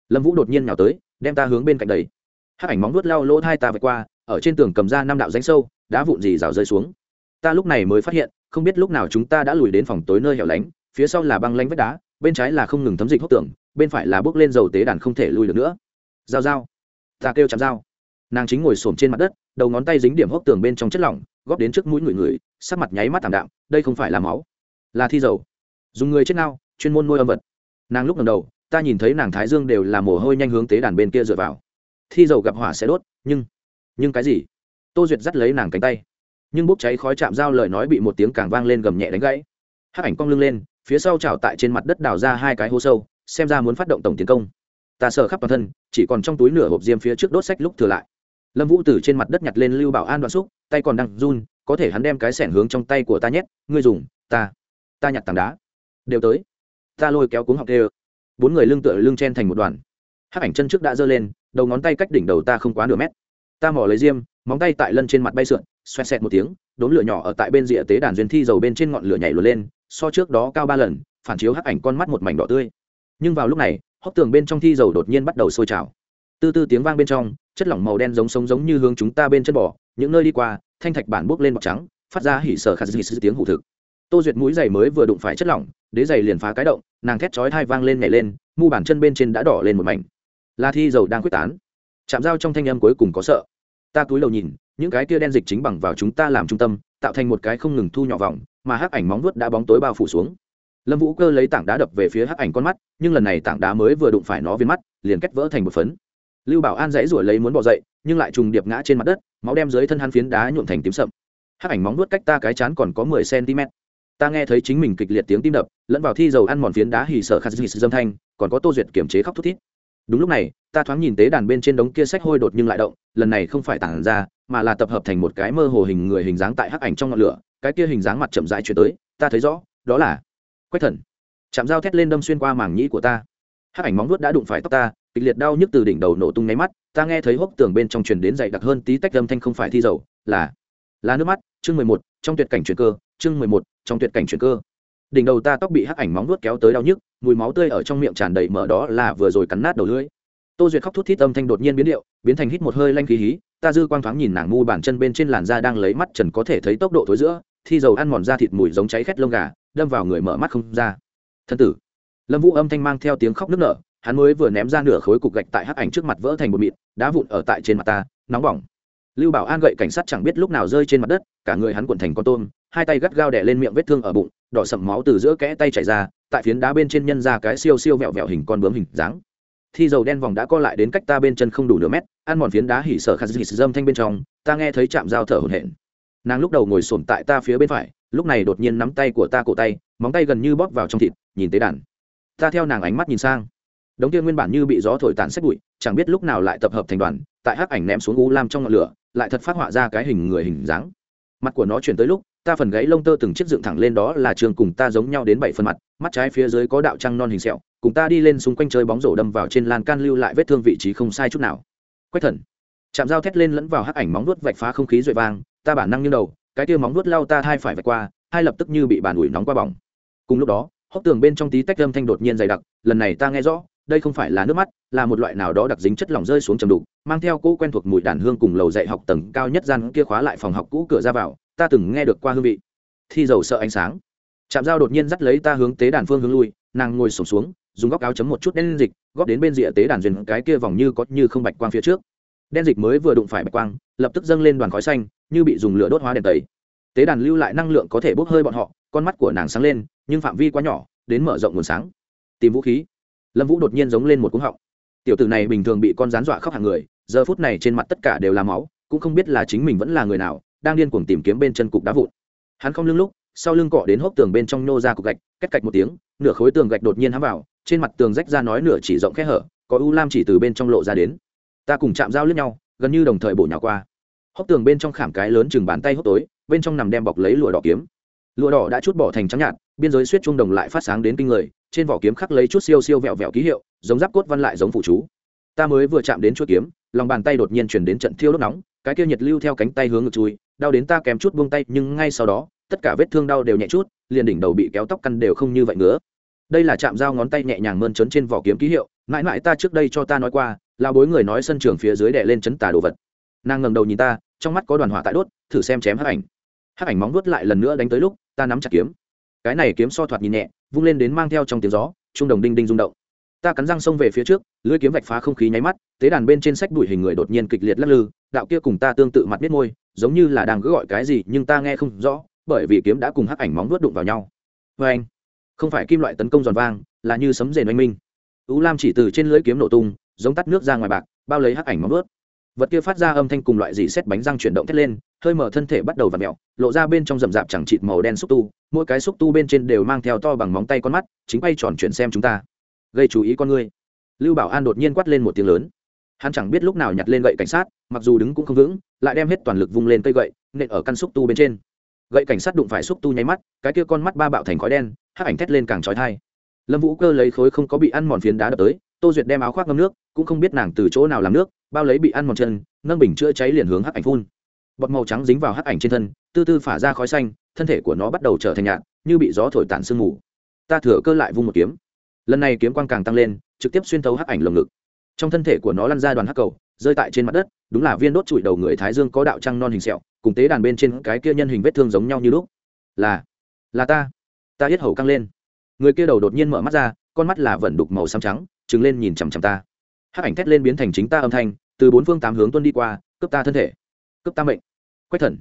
lâm vũ đột nhiên nhào tới, đem ta hướng bên cạnh đầy hát ảnh móng nuốt lao lỗ hai ta vạch qua ở trên tường cầm ra năm đạo ránh sâu, đá vụn gì rào rơi xuống. Ta lúc này mới phát hiện, không biết lúc nào chúng ta đã lùi đến phòng tối nơi hẻo lánh, phía sau là băng lanh vách đá, bên trái là không ngừng thấm dịch hốc tường, bên phải là bước lên dầu tế đàn không thể lùi được nữa. Dao dao ta kêu chạm dao nàng chính ngồi xổm trên mặt đất, đầu ngón tay dính điểm hốc tường bên trong chất lỏng, góp đến trước mũi người người, sắc mặt nháy mắt thảm đạm, đây không phải là máu, là thi dầu. Dùng người chết nao chuyên môn nuôi âm vật. Nàng lúc lần đầu, ta nhìn thấy nàng thái dương đều là mồ hôi nhanh hướng tế đàn bên kia dựa vào. Thi dầu gặp hỏa sẽ đốt, nhưng nhưng cái gì? Tô duyệt dắt lấy nàng cánh tay. Nhưng bốc cháy khói chạm dao lời nói bị một tiếng càng vang lên gầm nhẹ đánh gãy. Hát ảnh cong lưng lên, phía sau chảo tại trên mặt đất đào ra hai cái hố sâu, xem ra muốn phát động tổng tiến công. Ta sợ khắp toàn thân, chỉ còn trong túi nửa hộp diêm phía trước đốt sách lúc thừa lại. Lâm vũ từ trên mặt đất nhặt lên lưu bảo an đoạn xúc, tay còn đang run, có thể hắn đem cái sẻn hướng trong tay của ta nhét, ngươi dùng, ta ta nhặt tảng đá. Đều tới. Ta lôi kéo cuống học đê bốn người lưng tựa lưng chen thành một đoàn. Hắc ảnh chân trước đã giơ lên, đầu ngón tay cách đỉnh đầu ta không quá nửa mét ta mỏ lấy diêm, móng tay tại lân trên mặt bay sượn, xoẹt xẹt một tiếng đốn lửa nhỏ ở tại bên rìa tế đàn duyên thi dầu bên trên ngọn lửa nhảy lửa lên, so trước đó cao ba lần, phản chiếu hắc ảnh con mắt một mảnh đỏ tươi. Nhưng vào lúc này, hốc tường bên trong thi dầu đột nhiên bắt đầu sôi trào. Tư tư tiếng vang bên trong, chất lỏng màu đen giống sống giống như hướng chúng ta bên chân bò, những nơi đi qua, thanh thạch bản bốc lên bọc trắng, phát ra hỉ sở khát dị sư tiếng hụ thực. Tô duyệt mũi giày mới vừa đụng phải chất lỏng, đế giày liền phá cái động, nàng thét chói thai vang lên nhảy lên, mu bàn chân bên trên đã đỏ lên một mảnh. La thi dầu đang quyết tán chạm dao trong thanh âm cuối cùng có sợ. Ta cúi đầu nhìn, những cái kia đen dịch chính bằng vào chúng ta làm trung tâm, tạo thành một cái không ngừng thu nhỏ vòng, mà hắc ảnh móng vuốt đã bóng tối bao phủ xuống. Lâm vũ cơ lấy tảng đá đập về phía hắc ảnh con mắt, nhưng lần này tảng đá mới vừa đụng phải nó viên mắt, liền cách vỡ thành một phấn. Lưu bảo an dãy ruổi lấy muốn bỏ dậy, nhưng lại trùng điệp ngã trên mặt đất, máu đem dưới thân hắn phiến đá nhuộn thành tím sậm. Hắc ảnh móng vuốt cách ta cái chán còn có mười cm ta nghe thấy chính mình kịch liệt tiếng tim đập, lẫn vào thi dầu ăn mòn phiến đá hì sợ khát dâm thanh, còn có tô duyệt kiểm chế khóc thút thít đúng lúc này, ta thoáng nhìn tế đàn bên trên đống kia sách hôi đột nhưng lại động, lần này không phải tản ra, mà là tập hợp thành một cái mơ hồ hình người hình dáng tại hắc ảnh trong ngọn lửa, cái kia hình dáng mặt chậm rãi chuyển tới, ta thấy rõ, đó là quách thần. Chạm dao thét lên đâm xuyên qua màng nhĩ của ta. Hắc ảnh móng vuốt đã đụng phải tóc ta, kịch liệt đau nhức từ đỉnh đầu nổ tung nháy mắt, ta nghe thấy hốc tường bên trong truyền đến dày đặc hơn tí tách âm thanh không phải thi dầu, là là nước mắt, chương mười một, trong tuyệt cảnh chuyển cơ, chương mười một, trong tuyệt cảnh chuyển cơ đỉnh đầu ta tóc bị hắc ảnh móng vuốt kéo tới đau nhức, mùi máu tươi ở trong miệng tràn đầy mở đó là vừa rồi cắn nát đầu lưỡi. Tô duyệt khóc thút thít âm thanh đột nhiên biến điệu, biến thành hít một hơi lanh khí hí, ta dư quang thoáng nhìn nàng mu bàn chân bên trên làn da đang lấy mắt trần có thể thấy tốc độ thối giữa, thi dầu ăn mòn da thịt mùi giống cháy khét lông gà, đâm vào người mở mắt không ra. Thân tử. Lâm vũ âm thanh mang theo tiếng khóc nức nở, hắn mới vừa ném ra nửa khối cục gạch tại hắc ảnh trước mặt vỡ thành bột mịn, đá vụn ở tại trên mặt ta, nóng bỏng. Lưu bảo an gậy cảnh sát chẳng biết lúc nào rơi trên mặt đất, cả người hắn cuộn thành con tôm, hai tay gắt gao đẻ lên miệng vết thương ở bụng đỏ sậm máu từ giữa kẽ tay chảy ra, tại phiến đá bên trên nhân ra cái siêu siêu vẹo vẹo hình con bướm hình dáng. Thi dầu đen vòng đã co lại đến cách ta bên chân không đủ nửa mét, ăn mòn phiến đá hỉ sở khát dịt dâm thanh bên trong, ta nghe thấy chạm dao thở hổn hển. Nàng lúc đầu ngồi sồn tại ta phía bên phải, lúc này đột nhiên nắm tay của ta cổ tay, móng tay gần như bóp vào trong thịt, nhìn tới đàn. Ta theo nàng ánh mắt nhìn sang. Đống kia nguyên bản như bị gió thổi tàn sách bụi, chẳng biết lúc nào lại tập hợp thành đoàn, tại hắc ảnh ném xuống u lam trong ngọn lửa, lại thật phát họa ra cái hình người hình dáng. Mặt của nó chuyển tới lúc ta phần gáy lông tơ từng chiếc dựng thẳng lên đó là trường cùng ta giống nhau đến bảy phần mặt, mắt trái phía dưới có đạo trăng non hình sẹo, cùng ta đi lên xung quanh chơi bóng rổ đâm vào trên lan can lưu lại vết thương vị trí không sai chút nào. Quách thần, chạm dao thét lên lẫn vào hắc ảnh móng nuốt vạch phá không khí rội vang, ta bản năng như đầu, cái kia móng nuốt lao ta thai phải vạch qua, hai lập tức như bị bàn ủi nóng qua bỏng. Cùng lúc đó, hốc tường bên trong tí tách âm thanh đột nhiên dày đặc, lần này ta nghe rõ, đây không phải là nước mắt, là một loại nào đó đặc dính chất lỏng rơi xuống trầm đục, mang theo cỗ quen thuộc mùi đàn hương cùng lầu dạy học tầng cao nhất gian kia khóa lại phòng học cũ cửa ra vào ta từng nghe được qua hương vị. Thi dầu sợ ánh sáng. Chạm dao đột nhiên dắt lấy ta hướng tế đàn phương hướng lui, nàng ngồi sổm xuống, dùng góc áo chấm một chút đen dịch, góp đến bên rìa tế đàn duyên cái kia vòng như có như không bạch quang phía trước. Đen dịch mới vừa đụng phải bạch quang, lập tức dâng lên đoàn khói xanh, như bị dùng lửa đốt hóa đèn tẩy. Tế đàn lưu lại năng lượng có thể bốc hơi bọn họ, con mắt của nàng sáng lên, nhưng phạm vi quá nhỏ, đến mở rộng nguồn sáng. Tìm vũ khí. Lâm vũ đột nhiên giống lên một cúng họng. Tiểu tử này bình thường bị con rán dọa khóc hàng người, giờ phút này trên mặt tất cả đều là máu, cũng không biết là chính mình vẫn là người nào đang điên cuồng tìm kiếm bên chân cục đá vụn. Hắn không lưng lúc, sau lưng cọ đến hốc tường bên trong nô ra cục gạch, cách cạch một tiếng, nửa khối tường gạch đột nhiên hám vào, trên mặt tường rách ra nói nửa chỉ rộng khe hở, có u lam chỉ từ bên trong lộ ra đến. Ta cùng chạm dao lướt nhau, gần như đồng thời bổ nhào qua. Hốc tường bên trong khảm cái lớn chừng bàn tay hốc tối, bên trong nằm đem bọc lấy lụa đỏ kiếm. Lụa đỏ đã chút bỏ thành trắng nhạt, biên giới suýt trung đồng lại phát sáng đến kinh người, trên vỏ kiếm khắc lấy chút siêu siêu vẹo vẹo ký hiệu, giống giáp cốt văn lại giống phụ chú. Ta mới vừa chạm đến chuỗi kiếm, lòng bàn tay đột nhiên chuyển đến trận thiêu đốt nóng cái kia nhiệt lưu theo cánh tay hướng ngực chui, đau đến ta kém chút buông tay, nhưng ngay sau đó, tất cả vết thương đau đều nhẹ chút, liền đỉnh đầu bị kéo tóc căn đều không như vậy nữa. Đây là chạm dao ngón tay nhẹ nhàng mơn trớn trên vỏ kiếm ký hiệu, mãi mãi ta trước đây cho ta nói qua là bối người nói sân trường phía dưới đè lên chấn tà đồ vật. Nàng ngẩng đầu nhìn ta, trong mắt có đoàn hỏa tại đốt, thử xem chém hắc ảnh. Hắc ảnh móng vuốt lại lần nữa đánh tới lúc, ta nắm chặt kiếm. Cái này kiếm so thoạt nhìn nhẹ, vung lên đến mang theo trong tiếng gió, trung đồng đinh đinh rung động. Ta cắn răng xông về phía trước, lưỡi kiếm vạch phá không khí nháy mắt, tế đàn bên trên sách đuổi hình người đột nhiên kịch liệt lắc lư đạo kia cùng ta tương tự mặt biết môi, giống như là đang cứ gọi cái gì nhưng ta nghe không rõ, bởi vì kiếm đã cùng hắc ảnh móng vuốt đụng vào nhau. Vê anh, không phải kim loại tấn công giòn vang, là như sấm rền oanh minh. Ú lam chỉ từ trên lưỡi kiếm nổ tung, giống tắt nước ra ngoài bạc, bao lấy hắc ảnh móng vuốt. Vật kia phát ra âm thanh cùng loại dị xét bánh răng chuyển động thét lên, hơi mở thân thể bắt đầu và mẹo lộ ra bên trong rậm rạp chẳng chịt màu đen xúc tu, mỗi cái xúc tu bên trên đều mang theo to bằng móng tay con mắt, chính bay tròn chuyển xem chúng ta. Gây chú ý con ngươi lưu bảo an đột nhiên quát lên một tiếng lớn hắn chẳng biết lúc nào nhặt lên gậy cảnh sát, mặc dù đứng cũng không vững, lại đem hết toàn lực vung lên cây gậy, nện ở căn xúc tu bên trên. Gậy cảnh sát đụng phải xúc tu nháy mắt, cái kia con mắt ba bạo thành khói đen, hắc ảnh thét lên càng trói thai lâm vũ cơ lấy khối không có bị ăn mòn phiến đá đập tới, tô duyệt đem áo khoác ngâm nước, cũng không biết nàng từ chỗ nào làm nước, bao lấy bị ăn mòn chân, nâng bình chữa cháy liền hướng hắc ảnh phun. Bọt màu trắng dính vào hắc ảnh trên thân tư tư phả ra khói xanh, thân thể của nó bắt đầu trở thành nhạt, như bị gió thổi tản sương mù. Ta thừa cơ lại vung một kiếm. Lần này kiếm quang càng tăng lên, trực tiếp xuyên thấu hắc ảnh lồng ngực trong thân thể của nó lăn ra đoàn hắc cầu, rơi tại trên mặt đất, đúng là viên đốt trụi đầu người thái dương có đạo trăng non hình sẹo, cùng tế đàn bên trên cái kia nhân hình vết thương giống nhau như lúc. Là là ta. Ta hết hầu căng lên. Người kia đầu đột nhiên mở mắt ra, con mắt là vẩn đục màu xám trắng trứng lên nhìn chằm chằm ta. Hắc ảnh thét lên biến thành chính ta âm thanh, từ bốn phương tám hướng tuân đi qua, cướp ta thân thể, cướp ta mệnh. Quách thần.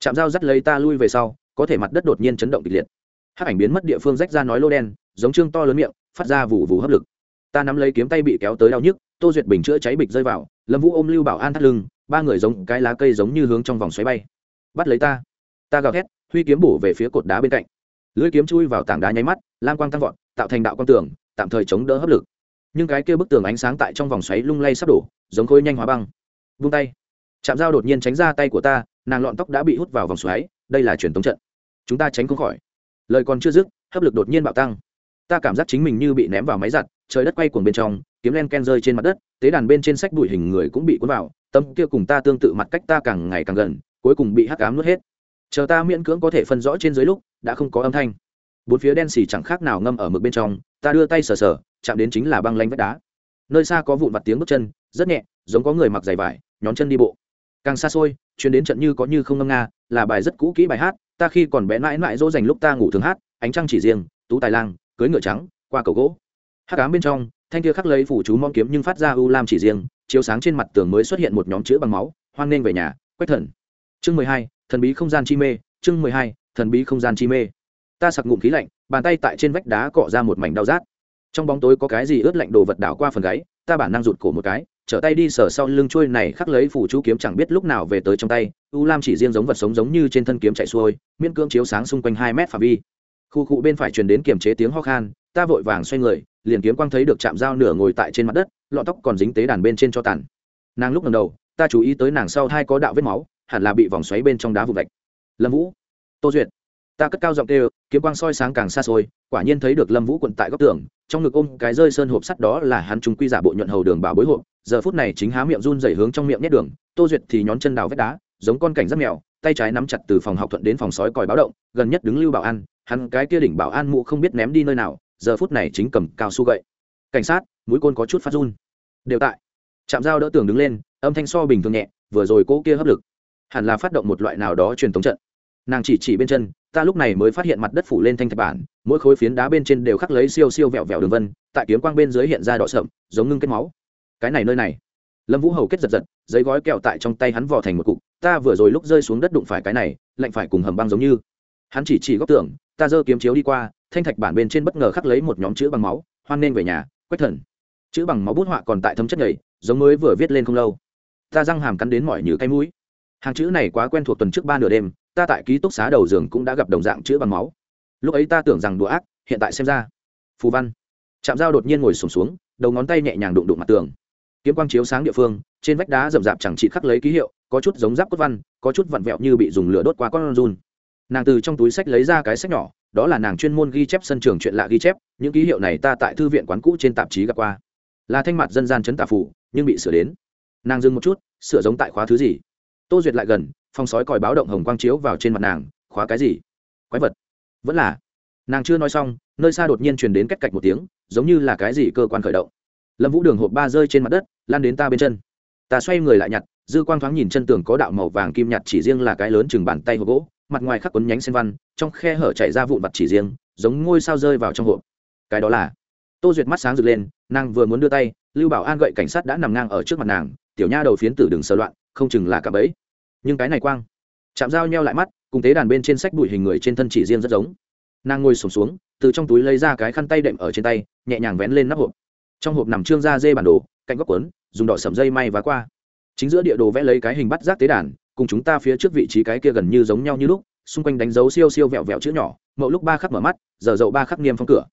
Chạm dao dắt lấy ta lui về sau, có thể mặt đất đột nhiên chấn động kịch liệt. Hắc ảnh biến mất địa phương rách ra nói lô đen, giống trương to lớn miệng, phát ra vụ vụ hấp lực. Ta nắm lấy kiếm tay bị kéo tới đau nhức tô duyệt bình chữa cháy bịch rơi vào, lâm vũ ôm lưu bảo an thắt lưng, ba người giống cái lá cây giống như hướng trong vòng xoáy bay. Bắt lấy ta. Ta gào thét, huy kiếm bổ về phía cột đá bên cạnh. Lưỡi kiếm chui vào tảng đá nháy mắt, lam quang tăng vọt, tạo thành đạo quang tường, tạm thời chống đỡ hấp lực. Nhưng cái kia bức tường ánh sáng tại trong vòng xoáy lung lay sắp đổ, giống khối nhanh hóa băng. Vung tay. Chạm dao đột nhiên tránh ra tay của ta, nàng lọn tóc đã bị hút vào vòng xoáy, đây là truyền thống trận. Chúng ta tránh không khỏi. Lời còn chưa dứt, hấp lực đột nhiên bạo tăng. Ta cảm giác chính mình như bị ném vào máy giặt trời đất quay cuồng bên trong, kiếm len ken rơi trên mặt đất, tế đàn bên trên sách bụi hình người cũng bị cuốn vào tâm kia cùng ta tương tự mặt cách ta càng ngày càng gần, cuối cùng bị hắc ám nuốt hết. Chờ ta miễn cưỡng có thể phân rõ trên dưới lúc, đã không có âm thanh. Bốn phía đen xì chẳng khác nào ngâm ở mực bên trong, ta đưa tay sờ sờ, chạm đến chính là băng lanh vách đá. Nơi xa có vụn vặt tiếng bước chân, rất nhẹ, giống có người mặc giày vải, nhón chân đi bộ. Càng xa xôi, chuyến đến trận như có như không ngâm nga, là bài rất cũ kỹ bài hát, ta khi còn bé mãi mãi dỗ dành lúc ta ngủ thường hát, ánh trăng chỉ riêng, tú tài lang cưới ngựa trắng, qua cầu gỗ hắc ám bên trong, thanh kia khắc lấy phủ chú mong kiếm nhưng phát ra u lam chỉ riêng, chiếu sáng trên mặt tường mới xuất hiện một nhóm chữ bằng máu, hoan nghênh về nhà, quách thần. Chương mười hai, thần bí không gian chi mê, chương mười hai, thần bí không gian chi mê. Ta sặc ngụm khí lạnh, bàn tay tại trên vách đá cọ ra một mảnh đau rát. Trong bóng tối có cái gì ướt lạnh đồ vật đảo qua phần gáy, ta bản năng rụt cổ một cái, trở tay đi sờ sau lưng trôi này khắc lấy phủ chú kiếm chẳng biết lúc nào về tới trong tay, u lam chỉ riêng giống vật sống giống như trên thân kiếm chạy xuôi, miễn cưỡng chiếu sáng xung quanh hai mét phạm vi. Khu cụ bên phải truyền đến kiềm chế tiếng ho khan ta vội vàng xoay người, liền kiếm quang thấy được chạm dao nửa ngồi tại trên mặt đất, lọ tóc còn dính tế đàn bên trên cho tàn. Nàng lúc lần đầu, ta chú ý tới nàng sau hai có đạo vết máu, hẳn là bị vòng xoáy bên trong đá vụ vạch lâm vũ, tô duyệt, ta cất cao giọng kêu, kiếm quang soi sáng càng xa xôi, quả nhiên thấy được lâm vũ quận tại góc tường, trong ngực ôm cái rơi sơn hộp sắt đó là hắn chúng quy giả bộ nhuận hầu đường bảo bối hộp, giờ phút này chính há miệng run dày hướng trong miệng nhét đường, tô duyệt thì nhón chân đào vết đá, giống con cảnh rất mèo, tay trái nắm chặt từ phòng học thuận đến phòng sói còi báo động, gần nhất đứng lưu bảo an, hắn cái kia đỉnh bảo an mụ không biết ném đi nơi nào giờ phút này chính cầm cao su gậy. Cảnh sát, mũi côn có chút phát run. Đều tại. Chạm dao đỡ tường đứng lên, âm thanh so bình thường nhẹ, vừa rồi cỗ kia hấp lực. Hẳn là phát động một loại nào đó truyền thống trận. Nàng chỉ chỉ bên chân, ta lúc này mới phát hiện mặt đất phủ lên thanh thạch bản, mỗi khối phiến đá bên trên đều khắc lấy siêu siêu vẹo vẹo đường vân, tại kiếm quang bên dưới hiện ra đỏ sậm, giống ngưng kết máu. Cái này nơi này. Lâm vũ hầu kết giật giật, giấy gói kẹo tại trong tay hắn vò thành một cục, ta vừa rồi lúc rơi xuống đất đụng phải cái này, lạnh phải cùng hầm băng giống như. Hắn chỉ chỉ góc tường ta giơ kiếm chiếu đi qua thanh thạch bản bên trên bất ngờ khắc lấy một nhóm chữ bằng máu hoan nên về nhà quách thần. Chữ bằng máu bút họa còn tại thấm chất nhầy giống mới vừa viết lên không lâu. Ta răng hàm cắn đến mỏi như cái mũi. Hàng chữ này quá quen thuộc tuần trước ba nửa đêm ta tại ký túc xá đầu giường cũng đã gặp đồng dạng chữ bằng máu. Lúc ấy ta tưởng rằng đùa ác hiện tại xem ra. Phù văn. Chạm dao đột nhiên ngồi sùng xuống, xuống đầu ngón tay nhẹ nhàng đụng đụng mặt tường. Kiếm quang chiếu sáng địa phương trên vách đá rậm rạp chẳng chỉ khắc lấy ký hiệu có chút giống giáp cốt văn có chút vặn vẹo như bị dùng lửa đốt qua con run nàng từ trong túi sách lấy ra cái sách nhỏ, đó là nàng chuyên môn ghi chép sân trường chuyện lạ ghi chép, những ký hiệu này ta tại thư viện quán cũ trên tạp chí gặp qua. Là thanh mặt dân gian chấn tạp phủ, nhưng bị sửa đến. Nàng dừng một chút, sửa giống tại khóa thứ gì? Tô duyệt lại gần, phong sói còi báo động hồng quang chiếu vào trên mặt nàng, khóa cái gì? Quái vật. Vẫn là. Nàng chưa nói xong, nơi xa đột nhiên truyền đến cách cạch một tiếng, giống như là cái gì cơ quan khởi động. Lâm vũ đường hộp ba rơi trên mặt đất lan đến ta bên chân. Ta xoay người lại nhặt, dư quang thoáng nhìn chân tường có đạo màu vàng kim nhặt chỉ riêng là cái lớn chừng bàn tay hộp gỗ mặt ngoài khắc quấn nhánh sen văn, trong khe hở chảy ra vụn vặt chỉ riêng, giống ngôi sao rơi vào trong hộp. Cái đó là, tô duyệt mắt sáng rực lên, nàng vừa muốn đưa tay, lưu bảo an gậy cảnh sát đã nằm ngang ở trước mặt nàng, tiểu nha đầu phiến tử đừng sờ loạn, không chừng là cả bẫy. Nhưng cái này quang, chạm dao nheo lại mắt, cùng tế đàn bên trên sách bụi hình người trên thân chỉ riêng rất giống. Nàng ngồi sổm xuống, từ trong túi lấy ra cái khăn tay đệm ở trên tay, nhẹ nhàng vén lên nắp hộp. Trong hộp nằm trương da dê bản đồ, cạnh góc quấn dùng đỏ sầm dây may vá qua. Chính giữa địa đồ vẽ lấy cái hình bắt giác tế đàn cùng chúng ta phía trước vị trí cái kia gần như giống nhau như lúc xung quanh đánh dấu siêu siêu vẹo vẹo chữ nhỏ mậu lúc ba khắc mở mắt giờ dậu ba khắc niêm phong cửa.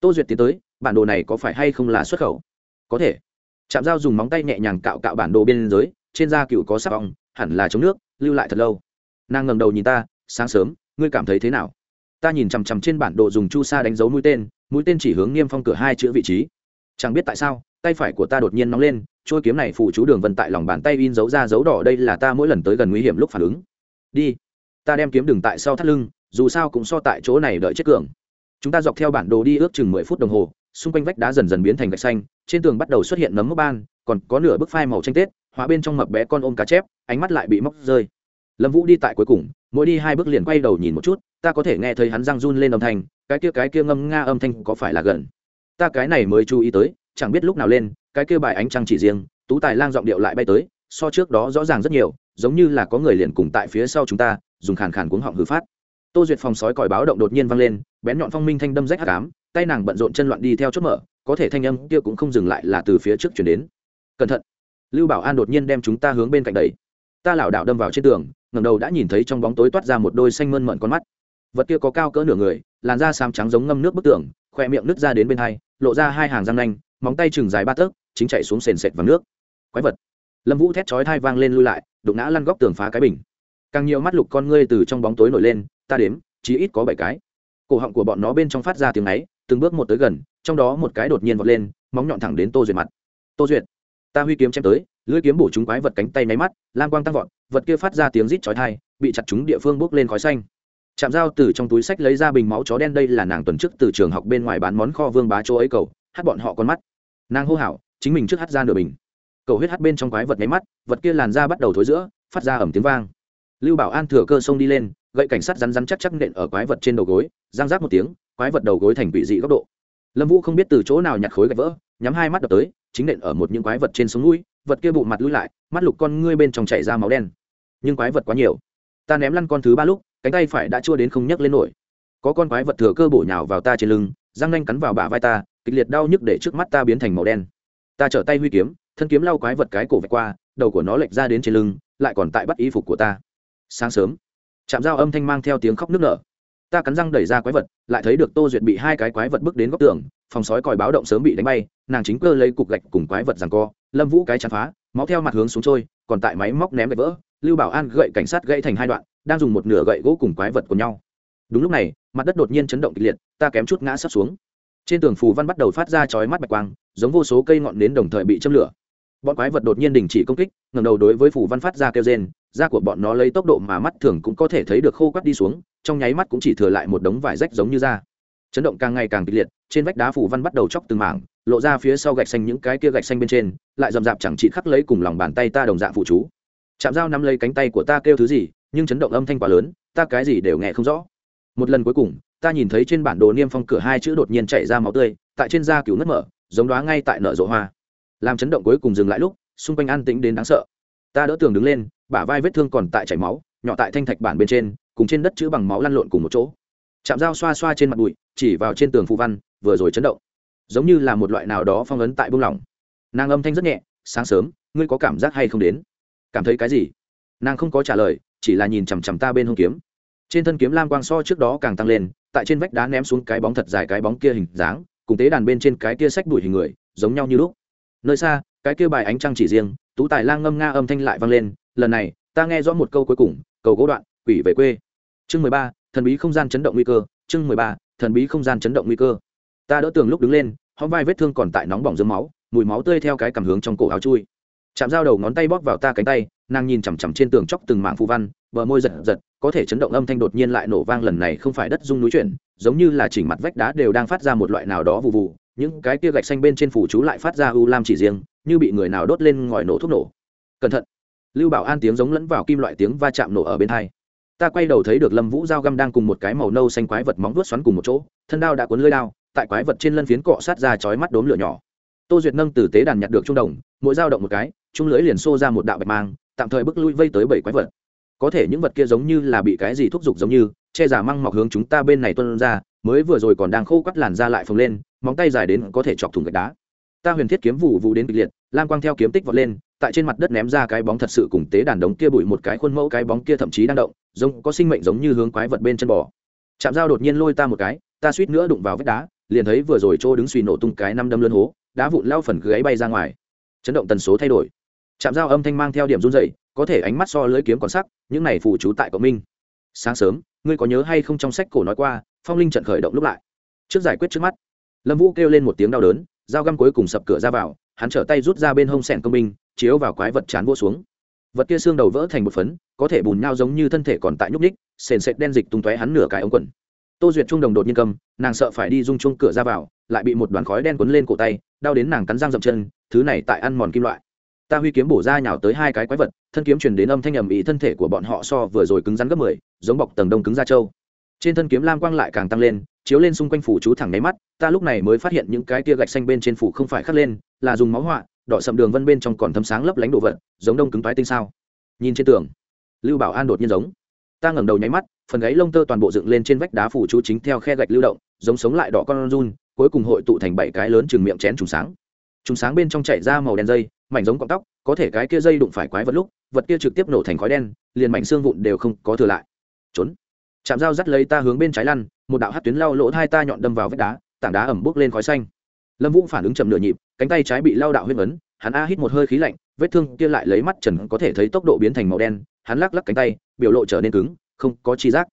Tô duyệt tiến tới bản đồ này có phải hay không là xuất khẩu? Có thể. Chạm dao dùng móng tay nhẹ nhàng cạo cạo bản đồ bên giới, trên da cựu có sắc vòng hẳn là chống nước lưu lại thật lâu. Nàng ngẩng đầu nhìn ta sáng sớm ngươi cảm thấy thế nào? Ta nhìn chằm chằm trên bản đồ dùng chu sa đánh dấu mũi tên mũi tên chỉ hướng niêm phong cửa hai chữ vị trí. Chẳng biết tại sao tay phải của ta đột nhiên nóng lên, trôi kiếm này phụ chú đường vân tại lòng bàn tay in dấu ra dấu đỏ, đây là ta mỗi lần tới gần nguy hiểm lúc phản ứng. Đi, ta đem kiếm đường tại sau thắt lưng, dù sao cũng so tại chỗ này đợi chết cường. Chúng ta dọc theo bản đồ đi ước chừng mười phút đồng hồ, xung quanh vách đá dần dần biến thành gạch xanh, trên tường bắt đầu xuất hiện nấm mốc ban, còn có nửa bức phai màu tranh tết, hóa bên trong mập bé con ôm cá chép, ánh mắt lại bị móc rơi. Lâm vũ đi tại cuối cùng, mỗi đi hai bước liền quay đầu nhìn một chút, ta có thể nghe thấy hắn răng run lên âm thanh, cái kia cái kia ngâm nga âm thanh có phải là gần? Ta cái này mới chú ý tới chẳng biết lúc nào lên, cái kia bài ánh trăng chỉ riêng, tú tài lang giọng điệu lại bay tới, so trước đó rõ ràng rất nhiều, giống như là có người liền cùng tại phía sau chúng ta, dùng khàn khàn cuống họng hư phát. Tô duyệt phòng sói còi báo động đột nhiên vang lên, bén nhọn phong minh thanh đâm rách hạ cám tay nàng bận rộn chân loạn đi theo chốt mở, có thể thanh âm kia cũng không dừng lại là từ phía trước chuyển đến. Cẩn thận. Lưu bảo an đột nhiên đem chúng ta hướng bên cạnh đầy ta lảo đảo đâm vào trên tường ngầm đầu đã nhìn thấy trong bóng tối toát ra một đôi xanh mơn mận con mắt. Vật kia có cao cỡ nửa người, làn da xám trắng giống ngâm nước bức tường khoe miệng nứt ra đến bên hai, lộ ra hai hàng răng nanh móng tay chừng dài ba tấc, chính chạy xuống sền sệt vào nước. Quái vật. Lâm vũ thét chói thai vang lên lui lại, đụng ngã lăn góc tường phá cái bình. Càng nhiều mắt lục con ngươi từ trong bóng tối nổi lên, ta đếm, chí ít có bảy cái. Cổ họng của bọn nó bên trong phát ra tiếng ấy, từng bước một tới gần, trong đó một cái đột nhiên vọt lên, móng nhọn thẳng đến tô duyệt mặt. Tô duyệt, ta huy kiếm chém tới, lưỡi kiếm bổ chúng quái vật cánh tay nháy mắt, lam quang tăng vọt, vật kia phát ra tiếng rít chói thai bị chặt chúng địa phương bốc lên khói xanh. Chạm dao từ trong túi sách lấy ra bình máu chó đen, đây là nàng tuần trước từ trường học bên ngoài bán món kho vương bá chỗ ấy cầu, hát bọn họ con mắt nàng hô hào, chính mình trước hát ra nửa bình. Cầu huyết hát bên trong quái vật nháy mắt, vật kia làn ra bắt đầu thối giữa, phát ra ẩm tiếng vang. Lưu bảo an thừa cơ xông đi lên, gậy cảnh sát rắn rắn chắc chắc nện ở quái vật trên đầu gối, giang rác một tiếng, quái vật đầu gối thành quỷ dị góc độ. Lâm vũ không biết từ chỗ nào nhặt khối gạch vỡ, nhắm hai mắt đập tới, chính nện ở một những quái vật trên sống mũi vật kia bụng mặt lui lại, mắt lục con ngươi bên trong chảy ra máu đen. Nhưng quái vật quá nhiều. Ta ném lăn con thứ ba lúc, cánh tay phải đã chua đến không nhấc lên nổi. Có con quái vật thừa cơ bổ nhào vào ta trên lưng răng nanh cắn vào bả vai ta kịch liệt đau nhức để trước mắt ta biến thành màu đen. Ta trở tay huy kiếm, thân kiếm lau quái vật cái cổ vạch qua, đầu của nó lệch ra đến trên lưng, lại còn tại bắt y phục của ta. Sáng sớm chạm dao âm thanh mang theo tiếng khóc nức nở. Ta cắn răng đẩy ra quái vật, lại thấy được tô duyệt bị hai cái quái vật bước đến góc tường, phòng sói còi báo động sớm bị đánh bay, nàng chính cơ lấy cục gạch cùng quái vật rằng co, lâm vũ cái chắn phá, máu theo mặt hướng xuống trôi, còn tại máy móc ném gạch vỡ, lưu bảo an gậy cảnh sát gãy thành hai đoạn, đang dùng một nửa gậy gỗ cùng quái vật của nhau. Đúng lúc này, mặt đất đột nhiên chấn động kịch liệt, ta kém chút ngã sắp xuống trên tường phù văn bắt đầu phát ra chói mắt bạch quang, giống vô số cây ngọn nến đồng thời bị châm lửa. Bọn quái vật đột nhiên đình chỉ công kích ngầm đầu đối với phù văn phát ra kêu rên, da của bọn nó lấy tốc độ mà mắt thường cũng có thể thấy được khô quắt đi xuống, trong nháy mắt cũng chỉ thừa lại một đống vải rách giống như da. Chấn động càng ngày càng kịch liệt, trên vách đá phù văn bắt đầu chóc từng mảng, lộ ra phía sau gạch xanh những cái kia gạch xanh bên trên, lại rậm rạp chẳng chị khắc lấy cùng lòng bàn tay ta đồng dạng phụ chú. Chạm dao nắm lấy cánh tay của ta kêu thứ gì, nhưng chấn động âm thanh quá lớn, ta cái gì đều nghe không rõ. Một lần cuối cùng ta nhìn thấy trên bản đồ niêm phong cửa hai chữ đột nhiên chảy ra máu tươi, tại trên da cứu ngất mở, giống đoá ngay tại nợ rộ hoa. Làm chấn động cuối cùng dừng lại lúc, xung quanh an tĩnh đến đáng sợ. Ta đỡ tường đứng lên, bả vai vết thương còn tại chảy máu, nhỏ tại thanh thạch bản bên trên, cùng trên đất chữ bằng máu lăn lộn cùng một chỗ. Chạm dao xoa xoa trên mặt bụi, chỉ vào trên tường phụ văn, vừa rồi chấn động. Giống như là một loại nào đó phong ấn tại buông lỏng. Nàng âm thanh rất nhẹ, sáng sớm, ngươi có cảm giác hay không đến? Cảm thấy cái gì? Nàng không có trả lời, chỉ là nhìn chằm chằm ta bên hông kiếm. Trên thân kiếm lam quang so trước đó càng tăng lên tại trên vách đá ném xuống cái bóng thật dài cái bóng kia hình dáng, cùng tế đàn bên trên cái kia sách đuổi hình người, giống nhau như lúc. Nơi xa, cái kia bài ánh trăng chỉ riêng, tú tài lang ngâm nga âm thanh lại vang lên, lần này, ta nghe rõ một câu cuối cùng, cầu gỗ đoạn, quỷ về quê. Chương mười ba, thần bí không gian chấn động nguy cơ, chương mười ba, thần bí không gian chấn động nguy cơ. Ta đỡ tường lúc đứng lên hóm vai vết thương còn tại nóng bỏng dưới máu, mùi máu tươi theo cái cảm hướng trong cổ áo chui. Chạm dao đầu ngón tay bóp vào ta cánh tay nàng nhìn chằm chằm trên tường chóc từng mảng phù văn, bờ môi giật giật, có thể chấn động âm thanh đột nhiên lại nổ vang lần này không phải đất rung núi chuyển, giống như là chỉnh mặt vách đá đều đang phát ra một loại nào đó vụ vụ những cái kia gạch xanh bên trên phủ chú lại phát ra u lam chỉ riêng, như bị người nào đốt lên ngòi nổ thuốc nổ. Cẩn thận. Lưu bảo an tiếng giống lẫn vào kim loại tiếng va chạm nổ ở bên hai. Ta quay đầu thấy được lâm vũ dao găm đang cùng một cái màu nâu xanh quái vật móng vuốt xoắn cùng một chỗ, thân đao đã cuốn lưới đao, tại quái vật trên lân phiến cọ sát ra chói mắt đốm lửa nhỏ. Tô duyệt nâng từ tế đàn nhặt được trung đồng, mỗi dao động một cái trung lưới liền xô ra một đạo bạch mang tạm thời bức lui vây tới bảy quái vật. Có thể những vật kia giống như là bị cái gì thúc giục giống như, che giả măng mọc hướng chúng ta bên này tuân ra, mới vừa rồi còn đang khô quắt làn ra lại phồng lên, móng tay dài đến có thể chọc thủng gạch đá. Ta huyền thiết kiếm vụ vụ đến kịch liệt, lam quang theo kiếm tích vọt lên, tại trên mặt đất ném ra cái bóng thật sự cùng tế đàn đống kia bụi một cái khuôn mẫu cái bóng kia thậm chí đang động, giống có sinh mệnh giống như hướng quái vật bên chân bò. Chạm dao đột nhiên lôi ta một cái, ta suýt nữa đụng vào vách đá, liền thấy vừa rồi trô đứng suy nổ tung cái năm đâm lân hố, đá vụn lao phần gáy bay ra ngoài. Chấn động tần số thay đổi chạm dao âm thanh mang theo điểm run dậy có thể ánh mắt so lưới kiếm còn sắc, những này phụ trú tại cộng minh. Sáng sớm, ngươi có nhớ hay không trong sách cổ nói qua, phong linh trận khởi động lúc lại. Trước giải quyết trước mắt. Lâm vũ kêu lên một tiếng đau đớn, dao găm cuối cùng sập cửa ra vào, hắn trở tay rút ra bên hông sẻn công binh, chiếu vào quái vật chán vô xuống. Vật kia xương đầu vỡ thành một phấn, có thể bùn nhau giống như thân thể còn tại nhúc ních sền sệt đen dịch tung tóe hắn nửa cái ống quần. Tô duyệt trung đồng đột nhiên cầm, nàng sợ phải đi rung chung cửa ra vào, lại bị một đoàn khói đen quấn lên cổ tay, đau đến nàng cắn răng dậm chân, thứ này tại ăn mòn kim loại ta huy kiếm bổ ra nhào tới hai cái quái vật, thân kiếm truyền đến âm thanh ầm ĩ thân thể của bọn họ so vừa rồi cứng rắn gấp mười, giống bọc tầng đông cứng da trâu. Trên thân kiếm lam quang lại càng tăng lên, chiếu lên xung quanh phủ chú thẳng nháy mắt, ta lúc này mới phát hiện những cái tia gạch xanh bên trên phủ không phải khắc lên, là dùng máu họa, đỏ sậm đường vân bên trong còn thấm sáng lấp lánh đồ vật, giống đông cứng toái tinh sao. Nhìn trên tường, lưu bảo an đột nhiên giống. Ta ngẩng đầu nháy mắt, phần gáy lông tơ toàn bộ dựng lên trên vách đá phủ chú chính theo khe gạch lưu động, giống sống lại đỏ con run, cuối cùng hội tụ thành bảy cái lớn chừng miệng chén trùng sáng. Trùng sáng bên trong chảy ra màu đen dây mảnh giống cọng tóc, có thể cái kia dây đụng phải quái vật lúc, vật kia trực tiếp nổ thành khói đen, liền mảnh xương vụn đều không có thừa lại. Trốn. Chạm dao dắt lấy ta hướng bên trái lăn, một đạo hát tuyến lao lỗ hai ta nhọn đâm vào vách đá, tảng đá ẩm bốc lên khói xanh. Lâm vũ phản ứng chậm nửa nhịp, cánh tay trái bị lao đạo huyết ấn, hắn a hít một hơi khí lạnh, vết thương kia lại lấy mắt trần có thể thấy tốc độ biến thành màu đen, hắn lắc lắc cánh tay, biểu lộ trở nên cứng, không có chi giác.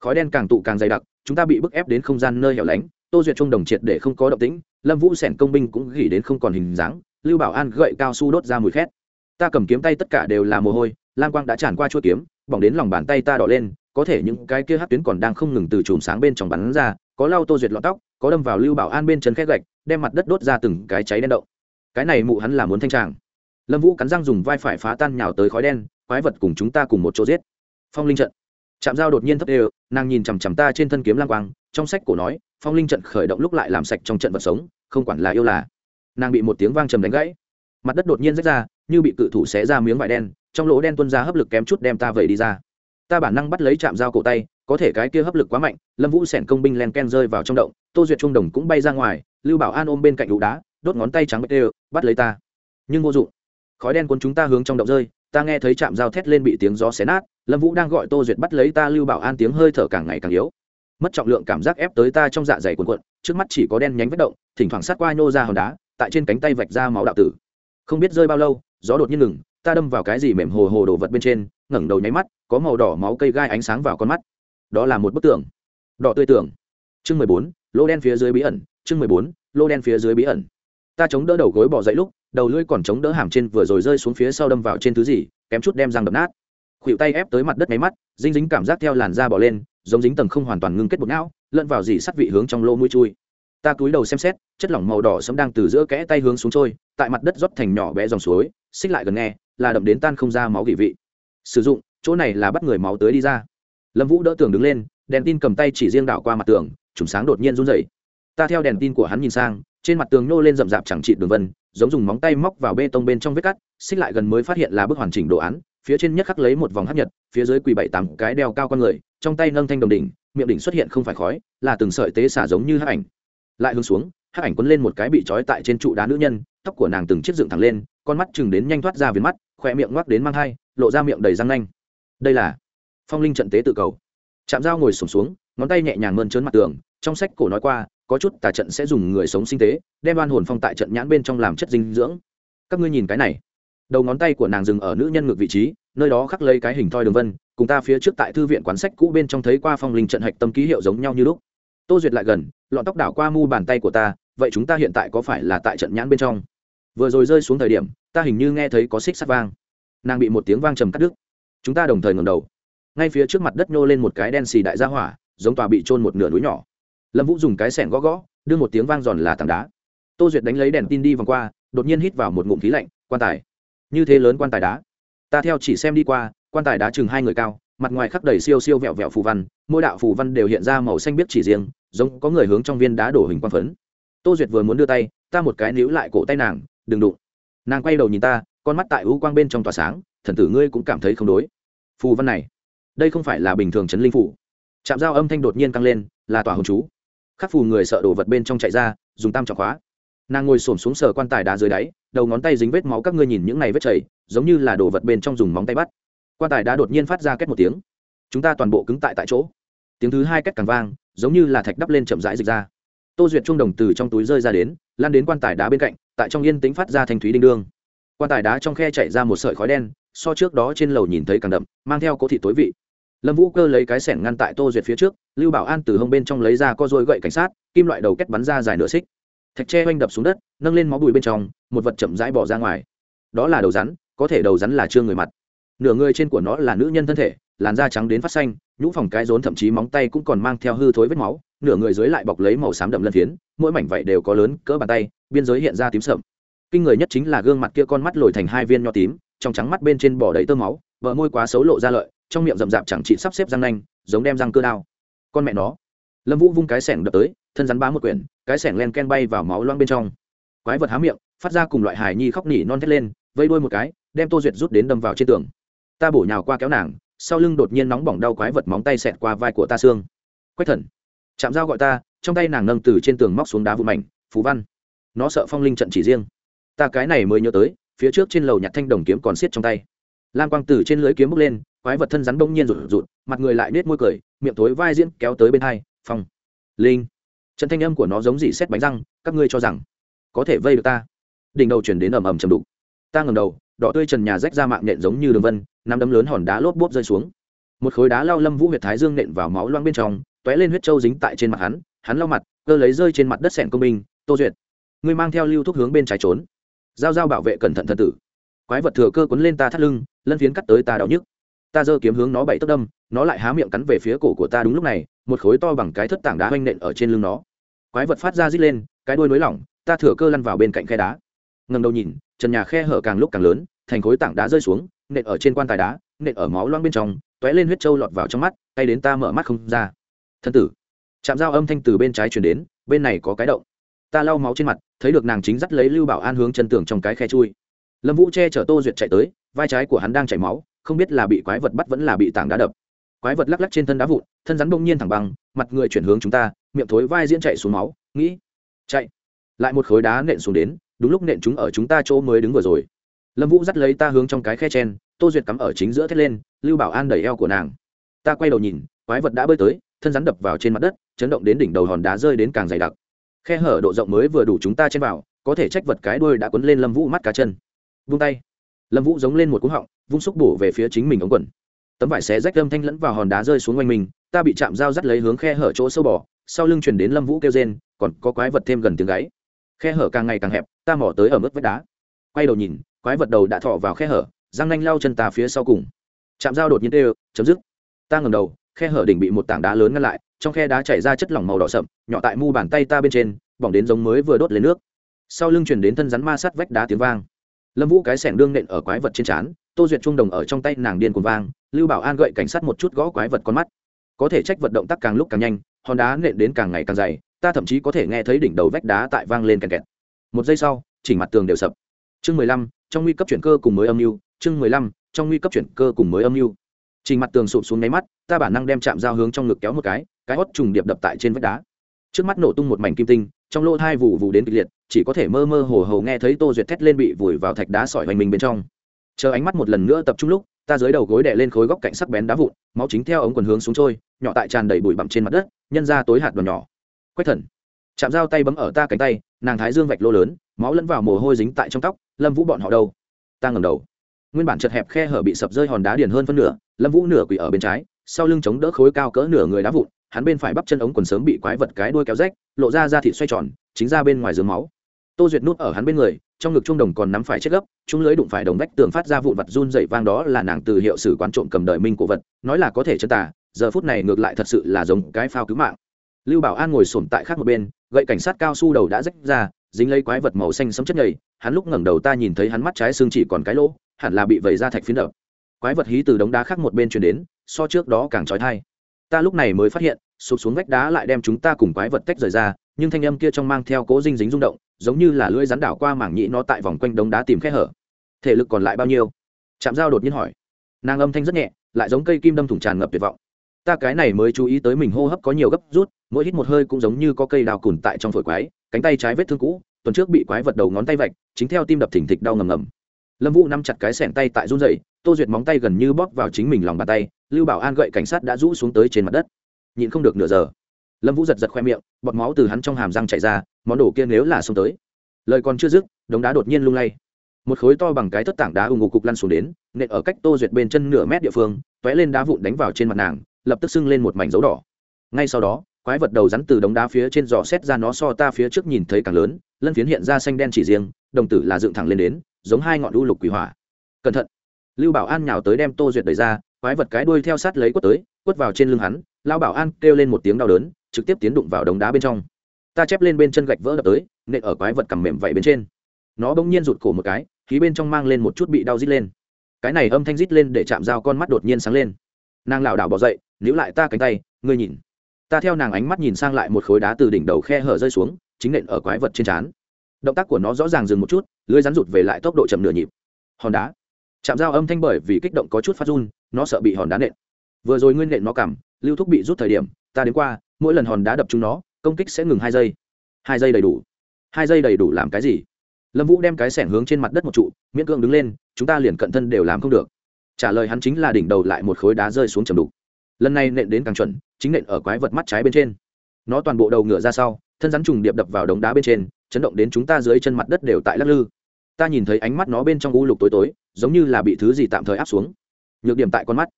Khói đen càng tụ càng dày đặc, chúng ta bị bức ép đến không gian nơi hẻo lánh, tô duyệt trung đồng triệt để không có động tĩnh, lâm vũ sẻn công binh cũng gỉ đến không còn hình dáng lưu bảo an gậy cao su đốt ra mùi khét. Ta cầm kiếm tay tất cả đều là mồ hôi, lam quang đã tràn qua chuỗi kiếm, bỏng đến lòng bàn tay ta đỏ lên, có thể những cái kia hát tuyến còn đang không ngừng từ chùm sáng bên trong bắn ra, có lau tô duyệt lọt tóc, có đâm vào lưu bảo an bên chân khét gạch, đem mặt đất đốt ra từng cái cháy đen đậu. cái này mụ hắn là muốn thanh tràng. Lâm vũ cắn răng dùng vai phải phá tan nhào tới khói đen, quái vật cùng chúng ta cùng một chỗ giết. Phong linh trận. Chạm dao đột nhiên thấp đều, nàng nhìn chằm chằm ta trên thân kiếm lang quang, trong sách cổ nói, phong linh trận khởi động lúc lại làm sạch trong trận vật sống, không quản là yêu là nàng bị một tiếng vang trầm đánh gãy. Mặt đất đột nhiên rách ra, như bị cự thủ xé ra miếng vải đen, trong lỗ đen tuân ra hấp lực kém chút đem ta vẩy đi ra. Ta bản năng bắt lấy chạm dao cổ tay, có thể cái kia hấp lực quá mạnh, lâm vũ sẻn công binh len ken rơi vào trong động, tô duyệt trung đồng cũng bay ra ngoài, lưu bảo an ôm bên cạnh đụ đá, đốt ngón tay trắng bạch đều, bắt lấy ta. Nhưng vô dụng. Khói đen cuốn chúng ta hướng trong động rơi, ta nghe thấy chạm dao thét lên bị tiếng gió xé nát, lâm vũ đang gọi tô duyệt bắt lấy ta lưu bảo an tiếng hơi thở càng ngày càng yếu. Mất trọng lượng cảm giác ép tới ta trong dạ dày cuồn cuộn, trước mắt chỉ có đen nhánh vết động, thỉnh thoảng sát qua nhô ra hòn đá tại trên cánh tay vạch ra máu đạo tử. Không biết rơi bao lâu, gió đột nhiên ngừng, ta đâm vào cái gì mềm hồ hồ đồ vật bên trên, ngẩng đầu nháy mắt, có màu đỏ máu cây gai ánh sáng vào con mắt. Đó là một bức tường đỏ tươi tường chương mười bốn, lô đen phía dưới bí ẩn, chương mười bốn, lô đen phía dưới bí ẩn. Ta chống đỡ đầu gối bỏ dậy lúc, đầu lưỡi còn chống đỡ hàm trên vừa rồi rơi xuống phía sau đâm vào trên thứ gì, kém chút đem răng đập nát. Khuỷu tay ép tới mặt đất nháy mắt dinh dính cảm giác theo làn da bỏ lên, giống dính tầng không hoàn toàn ngưng kết bột não, lẫn vào dì sắt vị hướng trong lô mũi chui ta cúi đầu xem xét, chất lỏng màu đỏ sẫm đang từ giữa kẽ tay hướng xuống trôi, tại mặt đất rót thành nhỏ bé dòng suối, xích lại gần nghe, là đậm đến tan không ra máu kỳ vị. Sử dụng, chỗ này là bắt người máu tới đi ra. Lâm vũ đỡ tường đứng lên, đèn tin cầm tay chỉ riêng đảo qua mặt tường chùm sáng đột nhiên run rẩy. Ta theo đèn tin của hắn nhìn sang, trên mặt tường nhô lên rậm rạp chẳng trị đường vân, giống dùng móng tay móc vào bê tông bên trong vết cắt, xích lại gần mới phát hiện là bức hoàn chỉnh đồ án, phía trên nhất khắc lấy một vòng hấp nhật, phía dưới quỳ bảy tám cái đeo cao con người, trong tay nâng thanh đồng đỉnh, miệng đỉnh xuất hiện không phải khói, là từng sợi tế xả giống như hấp ảnh lại hướng xuống, hắc ảnh quấn lên một cái bị trói tại trên trụ đá nữ nhân, tóc của nàng từng chiếc dựng thẳng lên, con mắt chừng đến nhanh thoát ra viền mắt khoe miệng ngoắc đến mang hai lộ ra miệng đầy răng nanh. Đây là phong linh trận tế tự cầu. Chạm dao ngồi sổm xuống, ngón tay nhẹ nhàng mơn trớn mặt tường, trong sách cổ nói qua, có chút tà trận sẽ dùng người sống sinh tế, đem oan hồn phong tại trận nhãn bên trong làm chất dinh dưỡng. Các ngươi nhìn cái này. Đầu ngón tay của nàng dừng ở nữ nhân ngược vị trí, nơi đó khắc lấy cái hình thoi đường vân, cùng ta phía trước tại thư viện quán sách cũ bên trong thấy qua phong linh trận hạch tâm ký hiệu giống nhau như lúc tô duyệt lại gần, lọn tóc đảo qua mu bàn tay của ta, vậy chúng ta hiện tại có phải là tại trận nhãn bên trong? Vừa rồi rơi xuống thời điểm, ta hình như nghe thấy có xích sắt vang. Nàng bị một tiếng vang trầm cắt đứt. Chúng ta đồng thời ngầm đầu. Ngay phía trước mặt đất nhô lên một cái đen xì đại gia hỏa, giống tòa bị trôn một nửa núi nhỏ. Lâm vũ dùng cái sẻng gõ gõ, đưa một tiếng vang giòn là tảng đá. Tô duyệt đánh lấy đèn tin đi vòng qua, đột nhiên hít vào một ngụm khí lạnh. Quan tài. Như thế lớn quan tài đá. Ta theo chỉ xem đi qua, quan tài đá chừng hai người cao mặt ngoài khắc đầy siêu siêu vẹo vẹo phù văn, mỗi đạo phù văn đều hiện ra màu xanh biết chỉ riêng, giống có người hướng trong viên đá đổ hình quang phấn. Tô duyệt vừa muốn đưa tay, ta một cái níu lại cổ tay nàng, đừng đụng. Nàng quay đầu nhìn ta, con mắt tại ưu quang bên trong tỏa sáng, thần tử ngươi cũng cảm thấy không đối. Phù văn này, đây không phải là bình thường chấn linh phủ chạm dao âm thanh đột nhiên tăng lên, là tỏa hồn chú. Khắc phù người sợ đổ vật bên trong chạy ra, dùng tam trọng khóa. Nàng ngồi xổm xuống sờ quan tài đá dưới đáy, đầu ngón tay dính vết máu các ngươi nhìn những này vết chảy, giống như là đồ vật bên trong dùng móng tay bắt quan tài đã đột nhiên phát ra két một tiếng. Chúng ta toàn bộ cứng tại tại chỗ. Tiếng thứ hai két càng vang, giống như là thạch đắp lên chậm rãi dịch ra. Tô duyệt trung đồng từ trong túi rơi ra đến, lan đến quan tài đá bên cạnh, tại trong yên tĩnh phát ra thanh thúy đinh đương. Quan tài đá trong khe chạy ra một sợi khói đen, so trước đó trên lầu nhìn thấy càng đậm, mang theo cố thị tối vị. Lâm vũ cơ lấy cái sẻng ngăn tại tô duyệt phía trước, lưu bảo an từ hông bên trong lấy ra co dôi gậy cảnh sát, kim loại đầu kết bắn ra dài nửa xích. Thạch tre oanh đập xuống đất, nâng lên máu bùi bên trong, một vật chậm rãi bỏ ra ngoài. Đó là đầu rắn, có thể đầu rắn là trương người mặt nửa người trên của nó là nữ nhân thân thể, làn da trắng đến phát xanh, nhũ phòng cái rốn thậm chí móng tay cũng còn mang theo hư thối vết máu, nửa người dưới lại bọc lấy màu xám đậm lân phiến, mỗi mảnh vậy đều có lớn, cỡ bàn tay, biên giới hiện ra tím sậm. Kinh người nhất chính là gương mặt kia con mắt lồi thành hai viên nho tím, trong trắng mắt bên trên bỏ đầy tơ máu vợ môi quá xấu lộ ra lợi, trong miệng rậm rạp chẳng chị sắp xếp răng nanh, giống đem răng cơ đao. Con mẹ nó. Lâm vũ vung cái sẻng đập tới, thân rắn bá một quyển, cái sẻng len ken bay vào máu loang bên trong. Quái vật há miệng, phát ra cùng loại hài nhi khóc nỉ non thét lên, vây đuôi một cái, đem tô duyệt rút đến đâm vào trên tường ta bổ nhào qua kéo nàng, sau lưng đột nhiên nóng bỏng đau quái vật móng tay xẹt qua vai của ta xương. Quách thần, chạm dao gọi ta, trong tay nàng nâng từ trên tường móc xuống đá vụ mảnh phú văn. Nó sợ phong linh trận chỉ riêng. Ta cái này mới nhớ tới, phía trước trên lầu nhặt thanh đồng kiếm còn xiết trong tay. Lan quang tử trên lưới kiếm bước lên, quái vật thân rắn bỗng nhiên rụt rụt, mặt người lại nết môi cười, miệng tối vai diễn kéo tới bên hai, phong, linh. Trận thanh âm của nó giống dị xét bánh răng, các ngươi cho rằng có thể vây được ta. Đỉnh đầu chuyển đến ầm ầm chầm đục. Ta ngầm đầu đỏ tươi trần nhà rách ra mạng nện giống như đường vân, nắm đấm lớn hòn đá lốp bốp rơi xuống. Một khối đá lao lâm vũ huyệt thái dương nện vào máu loang bên trong t ó é lên huyết trâu dính tại trên mặt hắn hắn lau mặt, cơ lấy rơi trên mặt đất sẻn công binh, tô duyệt, ngươi mang theo lưu thuốc hướng bên trái trốn. Giao giao bảo vệ cẩn thận thân tử. Quái vật thừa cơ quấn lên ta thắt lưng, lân phiến cắt tới ta đau nhức. Ta giơ kiếm hướng nó bảy tấc đâm, nó lại há miệng cắn về phía cổ của ta đúng lúc này, một khối to bằng cái thất tảng đá oanh nện ở trên lưng nó. Quái vật phát ra rít lên, cái đuôi nới lỏng, ta thừa cơ lăn vào bên cạnh khe đá. Ngầm đầu nhìn trần nhà khe hở càng lúc càng lớn, thành khối tảng đá rơi xuống, nện ở trên quan tài đá, nện ở máu loang bên trong t ó é lên huyết trâu lọt vào trong mắt tay đến ta mở mắt không ra. Thân tử. Chạm dao âm thanh từ bên trái chuyển đến, bên này có cái động. Ta lau máu trên mặt, thấy được nàng chính dắt lấy lưu bảo an hướng chân tường trong cái khe chui. Lâm vũ che chở tô duyệt chạy tới, vai trái của hắn đang chảy máu, không biết là bị quái vật bắt vẫn là bị tảng đá đập. Quái vật lắc lắc trên thân đá vụn, thân rắn bỗng nhiên thẳng bằng mặt người chuyển hướng chúng ta, miệng thối vai diễn chạy xuống máu, nghĩ, chạy. Lại một khối đá nện xuống đến đúng lúc nện chúng ở chúng ta chỗ mới đứng vừa rồi. Lâm vũ dắt lấy ta hướng trong cái khe chen, tô duyệt cắm ở chính giữa thét lên, lưu bảo an đẩy eo của nàng. Ta quay đầu nhìn, quái vật đã bơi tới, thân rắn đập vào trên mặt đất, chấn động đến đỉnh đầu hòn đá rơi đến càng dày đặc. Khe hở độ rộng mới vừa đủ chúng ta chen vào, có thể trách vật cái đuôi đã quấn lên lâm vũ mắt cá chân. Vung tay. Lâm vũ giống lên một cú họng, vung xúc bổ về phía chính mình ống quần. Tấm vải xé rách âm thanh lẫn vào hòn đá rơi xuống quanh mình, ta bị chạm dao dắt lấy hướng khe hở chỗ sâu bò, sau lưng chuyển đến lâm vũ kêu rên, còn có quái vật thêm gần tiếng gáy khe hở càng ngày càng hẹp, ta mỏ tới ở mức vách đá. Quay đầu nhìn, quái vật đầu đã thọ vào khe hở, răng nanh lau chân ta phía sau cùng. Chạm dao đột nhiên tê chấm dứt. Ta ngầm đầu, khe hở đỉnh bị một tảng đá lớn ngăn lại, trong khe đá chảy ra chất lỏng màu đỏ sậm, nhỏ tại mu bàn tay ta bên trên, bỏng đến giống mới vừa đốt lên nước. Sau lưng chuyển đến thân rắn ma sát vách đá tiếng vang. Lâm vũ cái sẻng đương nện ở quái vật trên trán, tô duyệt trung đồng ở trong tay nàng điên cuồng vang, lưu bảo an gậy cảnh sát một chút gõ quái vật con mắt. Có thể trách vật động tác càng lúc càng nhanh, hòn đá nện đến càng ngày càng dày ta thậm chí có thể nghe thấy đỉnh đầu vách đá tại vang lên kẹt kẹt. Một giây sau, chỉnh mặt tường đều sập. Chương mười lăm, trong nguy cấp chuyển cơ cùng mới âm mưu. Chương mười lăm, trong nguy cấp chuyển cơ cùng mới âm mưu. Chỉnh mặt tường sụp xuống nháy mắt, ta bản năng đem chạm dao hướng trong ngực kéo một cái cái hót trùng điệp đập tại trên vách đá. Trước mắt nổ tung một mảnh kim tinh, trong lỗ thai vụ vụ đến kịch liệt, chỉ có thể mơ mơ hồ hồ nghe thấy tô duyệt thét lên bị vùi vào thạch đá sỏi hoành mình bên trong. Chờ ánh mắt một lần nữa tập trung lúc, ta dưới đầu gối đè lên khối góc cạnh sắc bén đá vụn, máu chính theo ống quần hướng xuống trôi, nhỏ tại tràn đầy bụi bặm trên mặt đất, nhân ra tối hạt đòn nhỏ quách thần. Chạm dao tay bấm ở ta cánh tay, nàng thái dương vạch lô lớn, máu lẫn vào mồ hôi dính tại trong tóc, lâm vũ bọn họ đâu? Ta ngầm đầu. Nguyên bản chật hẹp khe hở bị sập rơi hòn đá điền hơn phân nửa, lâm vũ nửa quỷ ở bên trái, sau lưng chống đỡ khối cao cỡ nửa người đá vụn, hắn bên phải bắp chân ống quần sớm bị quái vật cái đuôi kéo rách, lộ ra ra thịt xoay tròn, chính ra bên ngoài giường máu. Tô duyệt nút ở hắn bên người, trong ngực trung đồng còn nắm phải chết gấp chúng lưới đụng phải đồng vách tường phát ra vụn vật run dậy vang đó là nàng từ hiệu sử quán trộm cầm đời minh cổ vật, nói là có thể chân tà, giờ phút này ngược lại thật sự là giống cái phao cứu mạng lưu bảo an ngồi sổm tại khác một bên, gậy cảnh sát cao su đầu đã rách ra, dính lấy quái vật màu xanh sấm chất nhầy, hắn lúc ngẩng đầu ta nhìn thấy hắn mắt trái xương chỉ còn cái lỗ, hẳn là bị vẩy ra thạch phiến đập. Quái vật hí từ đống đá khác một bên chuyển đến, so trước đó càng trói thai. Ta lúc này mới phát hiện, sụp xuống vách đá lại đem chúng ta cùng quái vật tách rời ra, nhưng thanh âm kia trong mang theo cố dinh dính rung động, giống như là lưỡi rắn đảo qua mảng nhĩ nó tại vòng quanh đống đá tìm khe hở. Thể lực còn lại bao nhiêu? Chạm dao đột nhiên hỏi. Nàng âm thanh rất nhẹ, lại giống cây kim đâm thủng tràn ngập tuyệt vọng ta cái này mới chú ý tới mình hô hấp có nhiều gấp rút, mỗi hít một hơi cũng giống như có cây đào cùn tại trong phổi quái, cánh tay trái vết thương cũ, tuần trước bị quái vật đầu ngón tay vạch, chính theo tim đập thỉnh thịch đau ngầm ngầm. Lâm vũ nắm chặt cái sẻng tay tại run dậy tô duyệt móng tay gần như bóp vào chính mình lòng bàn tay, lưu bảo an gậy cảnh sát đã rũ xuống tới trên mặt đất. Nhịn không được nửa giờ. Lâm vũ giật giật khoe miệng, bọt máu từ hắn trong hàm răng chạy ra, món đồ kia nếu là xông tới. Lời còn chưa dứt, đống đá đột nhiên lung lay. Một khối to bằng cái thất tảng đá ù ngục cục lăn xuống đến, nện ở cách tô duyệt bên chân nửa mét địa phương t ó é lên đá vụn đánh vào trên mặt nàng lập tức sưng lên một mảnh dấu đỏ. Ngay sau đó, quái vật đầu rắn từ đống đá phía trên giò xét ra nó so ta phía trước nhìn thấy càng lớn, lân phiến hiện ra xanh đen chỉ riêng, đồng tử là dựng thẳng lên đến, giống hai ngọn đu lục quỷ hỏa. Cẩn thận. Lưu bảo an nhào tới đem tô duyệt đẩy ra, quái vật cái đuôi theo sát lấy quất tới, quất vào trên lưng hắn lao bảo an kêu lên một tiếng đau đớn, trực tiếp tiến đụng vào đống đá bên trong. Ta chép lên bên chân gạch vỡ đập tới, nện ở quái vật cầm mềm vậy bên trên. Nó bỗng nhiên rụt cổ một cái, khí bên trong mang lên một chút bị đau rít lên. Cái này âm thanh rít lên để chạm dao con mắt đột nhiên sáng lên. Nàng lảo đảo bỏ dậy níu lại ta cánh tay, ngươi nhìn. Ta theo nàng ánh mắt nhìn sang lại một khối đá từ đỉnh đầu khe hở rơi xuống, chính nện ở quái vật trên trán. Động tác của nó rõ ràng dừng một chút, lưới rắn rụt về lại tốc độ chậm nửa nhịp. Hòn đá. Chạm dao âm thanh bởi vì kích động có chút phát run, nó sợ bị hòn đá nện. Vừa rồi nguyên nện nó cảm, lưu thúc bị rút thời điểm, ta đến qua, mỗi lần hòn đá đập chúng nó, công kích sẽ ngừng hai giây. Hai giây đầy đủ. Hai giây đầy đủ làm cái gì? Lâm vũ đem cái sẻng hướng trên mặt đất một trụ, miễn cưỡng đứng lên, chúng ta liền cận thân đều làm không được. Trả lời hắn chính là đỉnh đầu lại một khối đá rơi xuống chầm đục lần này nện đến càng chuẩn, chính nện ở quái vật mắt trái bên trên. Nó toàn bộ đầu ngựa ra sau, thân rắn trùng điệp đập vào đống đá bên trên, chấn động đến chúng ta dưới chân mặt đất đều tại lắc lư. Ta nhìn thấy ánh mắt nó bên trong u lục tối tối, giống như là bị thứ gì tạm thời áp xuống. Nhược điểm tại con mắt.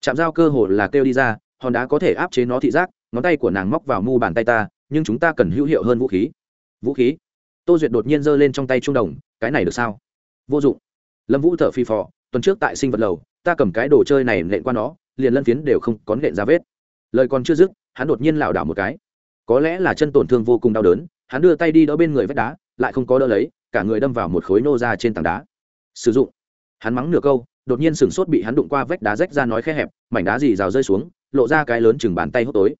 Chạm dao cơ hồ là kêu đi ra, hòn đá có thể áp chế nó thị giác, ngón tay của nàng móc vào mu bàn tay ta, nhưng chúng ta cần hữu hiệu hơn vũ khí. Vũ khí? Tô duyệt đột nhiên giơ lên trong tay trung đồng, cái này được sao? Vô dụng. Lâm vũ thở phi phò, tuần trước tại sinh vật lầu, ta cầm cái đồ chơi này nện qua nó liền lân phiến đều không có nện ra vết. Lời còn chưa dứt, hắn đột nhiên lảo đảo một cái. Có lẽ là chân tổn thương vô cùng đau đớn, hắn đưa tay đi đỡ bên người vách đá, lại không có đỡ lấy, cả người đâm vào một khối nô ra trên tảng đá. Sử dụng. Hắn mắng nửa câu, đột nhiên sửng sốt bị hắn đụng qua vách đá rách ra nói khe hẹp, mảnh đá gì rào rơi xuống, lộ ra cái lớn chừng bàn tay hốc tối.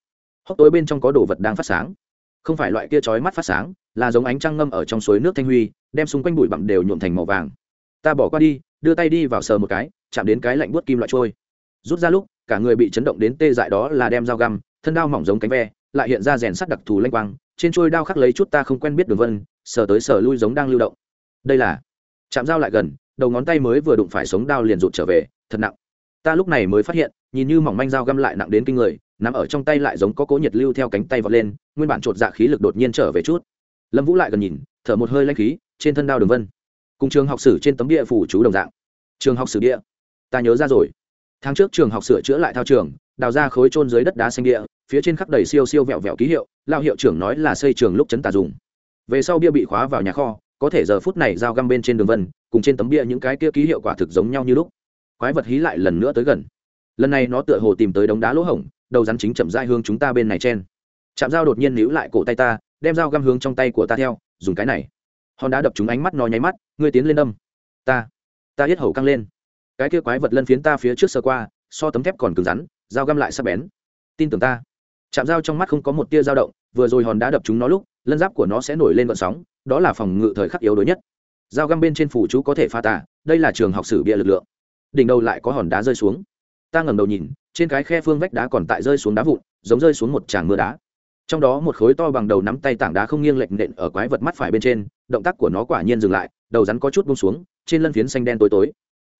Hốc tối bên trong có đồ vật đang phát sáng. Không phải loại kia chói mắt phát sáng, là giống ánh trăng ngâm ở trong suối nước thanh huy, đem xung quanh bụi bặm đều nhuộm thành màu vàng. Ta bỏ qua đi, đưa tay đi vào sờ một cái, chạm đến cái lạnh buốt kim loại trôi rút ra lúc, cả người bị chấn động đến tê dại đó là đem dao găm, thân đao mỏng giống cánh ve, lại hiện ra rèn sắt đặc thù lanh quang, trên trôi đao khắc lấy chút ta không quen biết đường vân, sờ tới sờ lui giống đang lưu động. Đây là, chạm dao lại gần, đầu ngón tay mới vừa đụng phải sống đao liền rụt trở về, thật nặng. Ta lúc này mới phát hiện, nhìn như mỏng manh dao găm lại nặng đến kinh người nằm ở trong tay lại giống có cố nhiệt lưu theo cánh tay vọt lên, nguyên bản chột dạ khí lực đột nhiên trở về chút. Lâm vũ lại gần nhìn, thở một hơi lanh khí, trên thân đao đường vân. Cùng trường học sử trên tấm địa phủ chú đồng dạng. Trường học sử địa ta nhớ ra rồi tháng trước trường học sửa chữa lại thao trường, đào ra khối trôn dưới đất đá xanh địa, phía trên khắp đầy siêu siêu vẹo vẹo ký hiệu, lao hiệu trưởng nói là xây trường lúc chấn tà dùng. Về sau bia bị khóa vào nhà kho, có thể giờ phút này dao găm bên trên đường vân, cùng trên tấm bia những cái kia ký hiệu quả thực giống nhau như lúc. Quái vật hí lại lần nữa tới gần. Lần này nó tựa hồ tìm tới đống đá lỗ hổng, đầu rắn chính chậm dai hướng chúng ta bên này chen. Chạm dao đột nhiên níu lại cổ tay ta, đem dao găm hướng trong tay của ta theo, dùng cái này. Hòn đá đập chúng ánh mắt nó nháy mắt, ngươi tiến lên đâm ta ta hết hầu căng lên cái kia quái vật lân phiến ta phía trước sơ qua, so tấm thép còn cứng rắn, dao găm lại sắp bén. Tin tưởng ta. Chạm dao trong mắt không có một tia dao động, vừa rồi hòn đá đập chúng nó lúc, lân giáp của nó sẽ nổi lên vận sóng, đó là phòng ngự thời khắc yếu đối nhất. Dao găm bên trên phủ chú có thể pha tả đây là trường học sử bịa lực lượng. Đỉnh đầu lại có hòn đá rơi xuống. Ta ngẩng đầu nhìn, trên cái khe phương vách đá còn tại rơi xuống đá vụn, giống rơi xuống một tràng mưa đá. Trong đó một khối to bằng đầu nắm tay tảng đá không nghiêng lệch nện ở quái vật mắt phải bên trên, động tác của nó quả nhiên dừng lại, đầu rắn có chút bông xuống, trên lân phiến xanh đen tối tối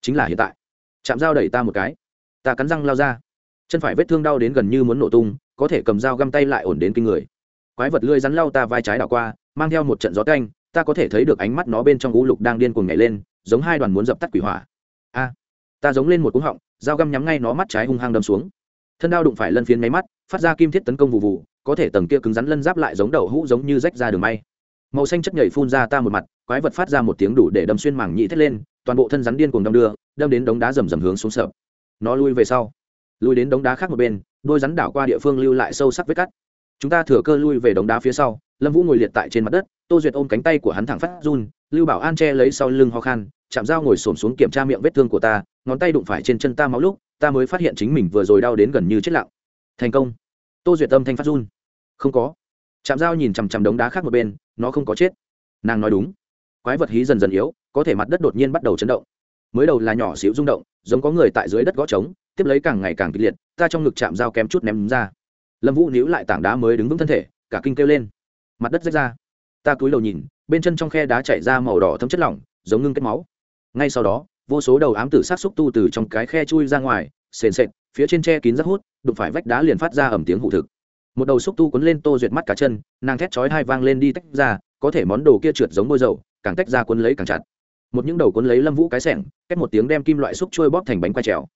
chính là hiện tại. Chạm dao đẩy ta một cái. Ta cắn răng lao ra. Chân phải vết thương đau đến gần như muốn nổ tung, có thể cầm dao găm tay lại ổn đến kinh người. Quái vật lưỡi rắn lao ta vai trái đảo qua, mang theo một trận gió canh ta có thể thấy được ánh mắt nó bên trong u lục đang điên cuồng nhảy lên, giống hai đoàn muốn dập tắt quỷ hỏa. A, ta giống lên một cú họng, dao găm nhắm ngay nó mắt trái hung hăng đâm xuống. Thân đao đụng phải lân phiến máy mắt, phát ra kim thiết tấn công vụ vụ, có thể tầng kia cứng rắn lân giáp lại giống đầu hũ giống như rách ra đường may màu xanh chất nhảy phun ra ta một mặt, quái vật phát ra một tiếng đủ để đâm xuyên mảng nhị thét lên, toàn bộ thân rắn điên cuồng đâm đưa, đâm đến đống đá rầm rầm hướng xuống sập. Nó lui về sau, lui đến đống đá khác một bên, đôi rắn đảo qua địa phương lưu lại sâu sắc vết cắt. Chúng ta thừa cơ lui về đống đá phía sau, lâm vũ ngồi liệt tại trên mặt đất, tô duyệt ôm cánh tay của hắn thẳng phát run, lưu bảo an che lấy sau lưng ho khan, chạm dao ngồi xổm xuống kiểm tra miệng vết thương của ta, ngón tay đụng phải trên chân ta máu lúc, ta mới phát hiện chính mình vừa rồi đau đến gần như chết lặng. Thành công. Tô duyệt âm thanh phát run. Không có chạm dao nhìn chằm chằm đống đá khác một bên, nó không có chết. Nàng nói đúng. Quái vật hí dần dần yếu, có thể mặt đất đột nhiên bắt đầu chấn động. Mới đầu là nhỏ xíu rung động, giống có người tại dưới đất gõ trống, tiếp lấy càng ngày càng kịch liệt, ta trong ngực chạm dao kém chút ném ra. Lâm vũ níu lại tảng đá mới đứng vững thân thể, cả kinh kêu lên. Mặt đất rách ra. Ta cúi đầu nhìn, bên chân trong khe đá chảy ra màu đỏ thấm chất lỏng, giống ngưng kết máu. Ngay sau đó, vô số đầu ám tử sát xúc tu từ trong cái khe chui ra ngoài, sền sệt, phía trên tre kín rất hút, đụng phải vách đá liền phát ra ẩm tiếng hụ thực một đầu xúc tu cuốn lên tô duyệt mắt cả chân, nàng thét chói hai vang lên đi tách ra, có thể món đồ kia trượt giống bôi dầu, càng tách ra cuốn lấy càng chặt. Một những đầu cuốn lấy lâm vũ cái sẻng, cách một tiếng đem kim loại xúc trôi bóp thành bánh quay trèo.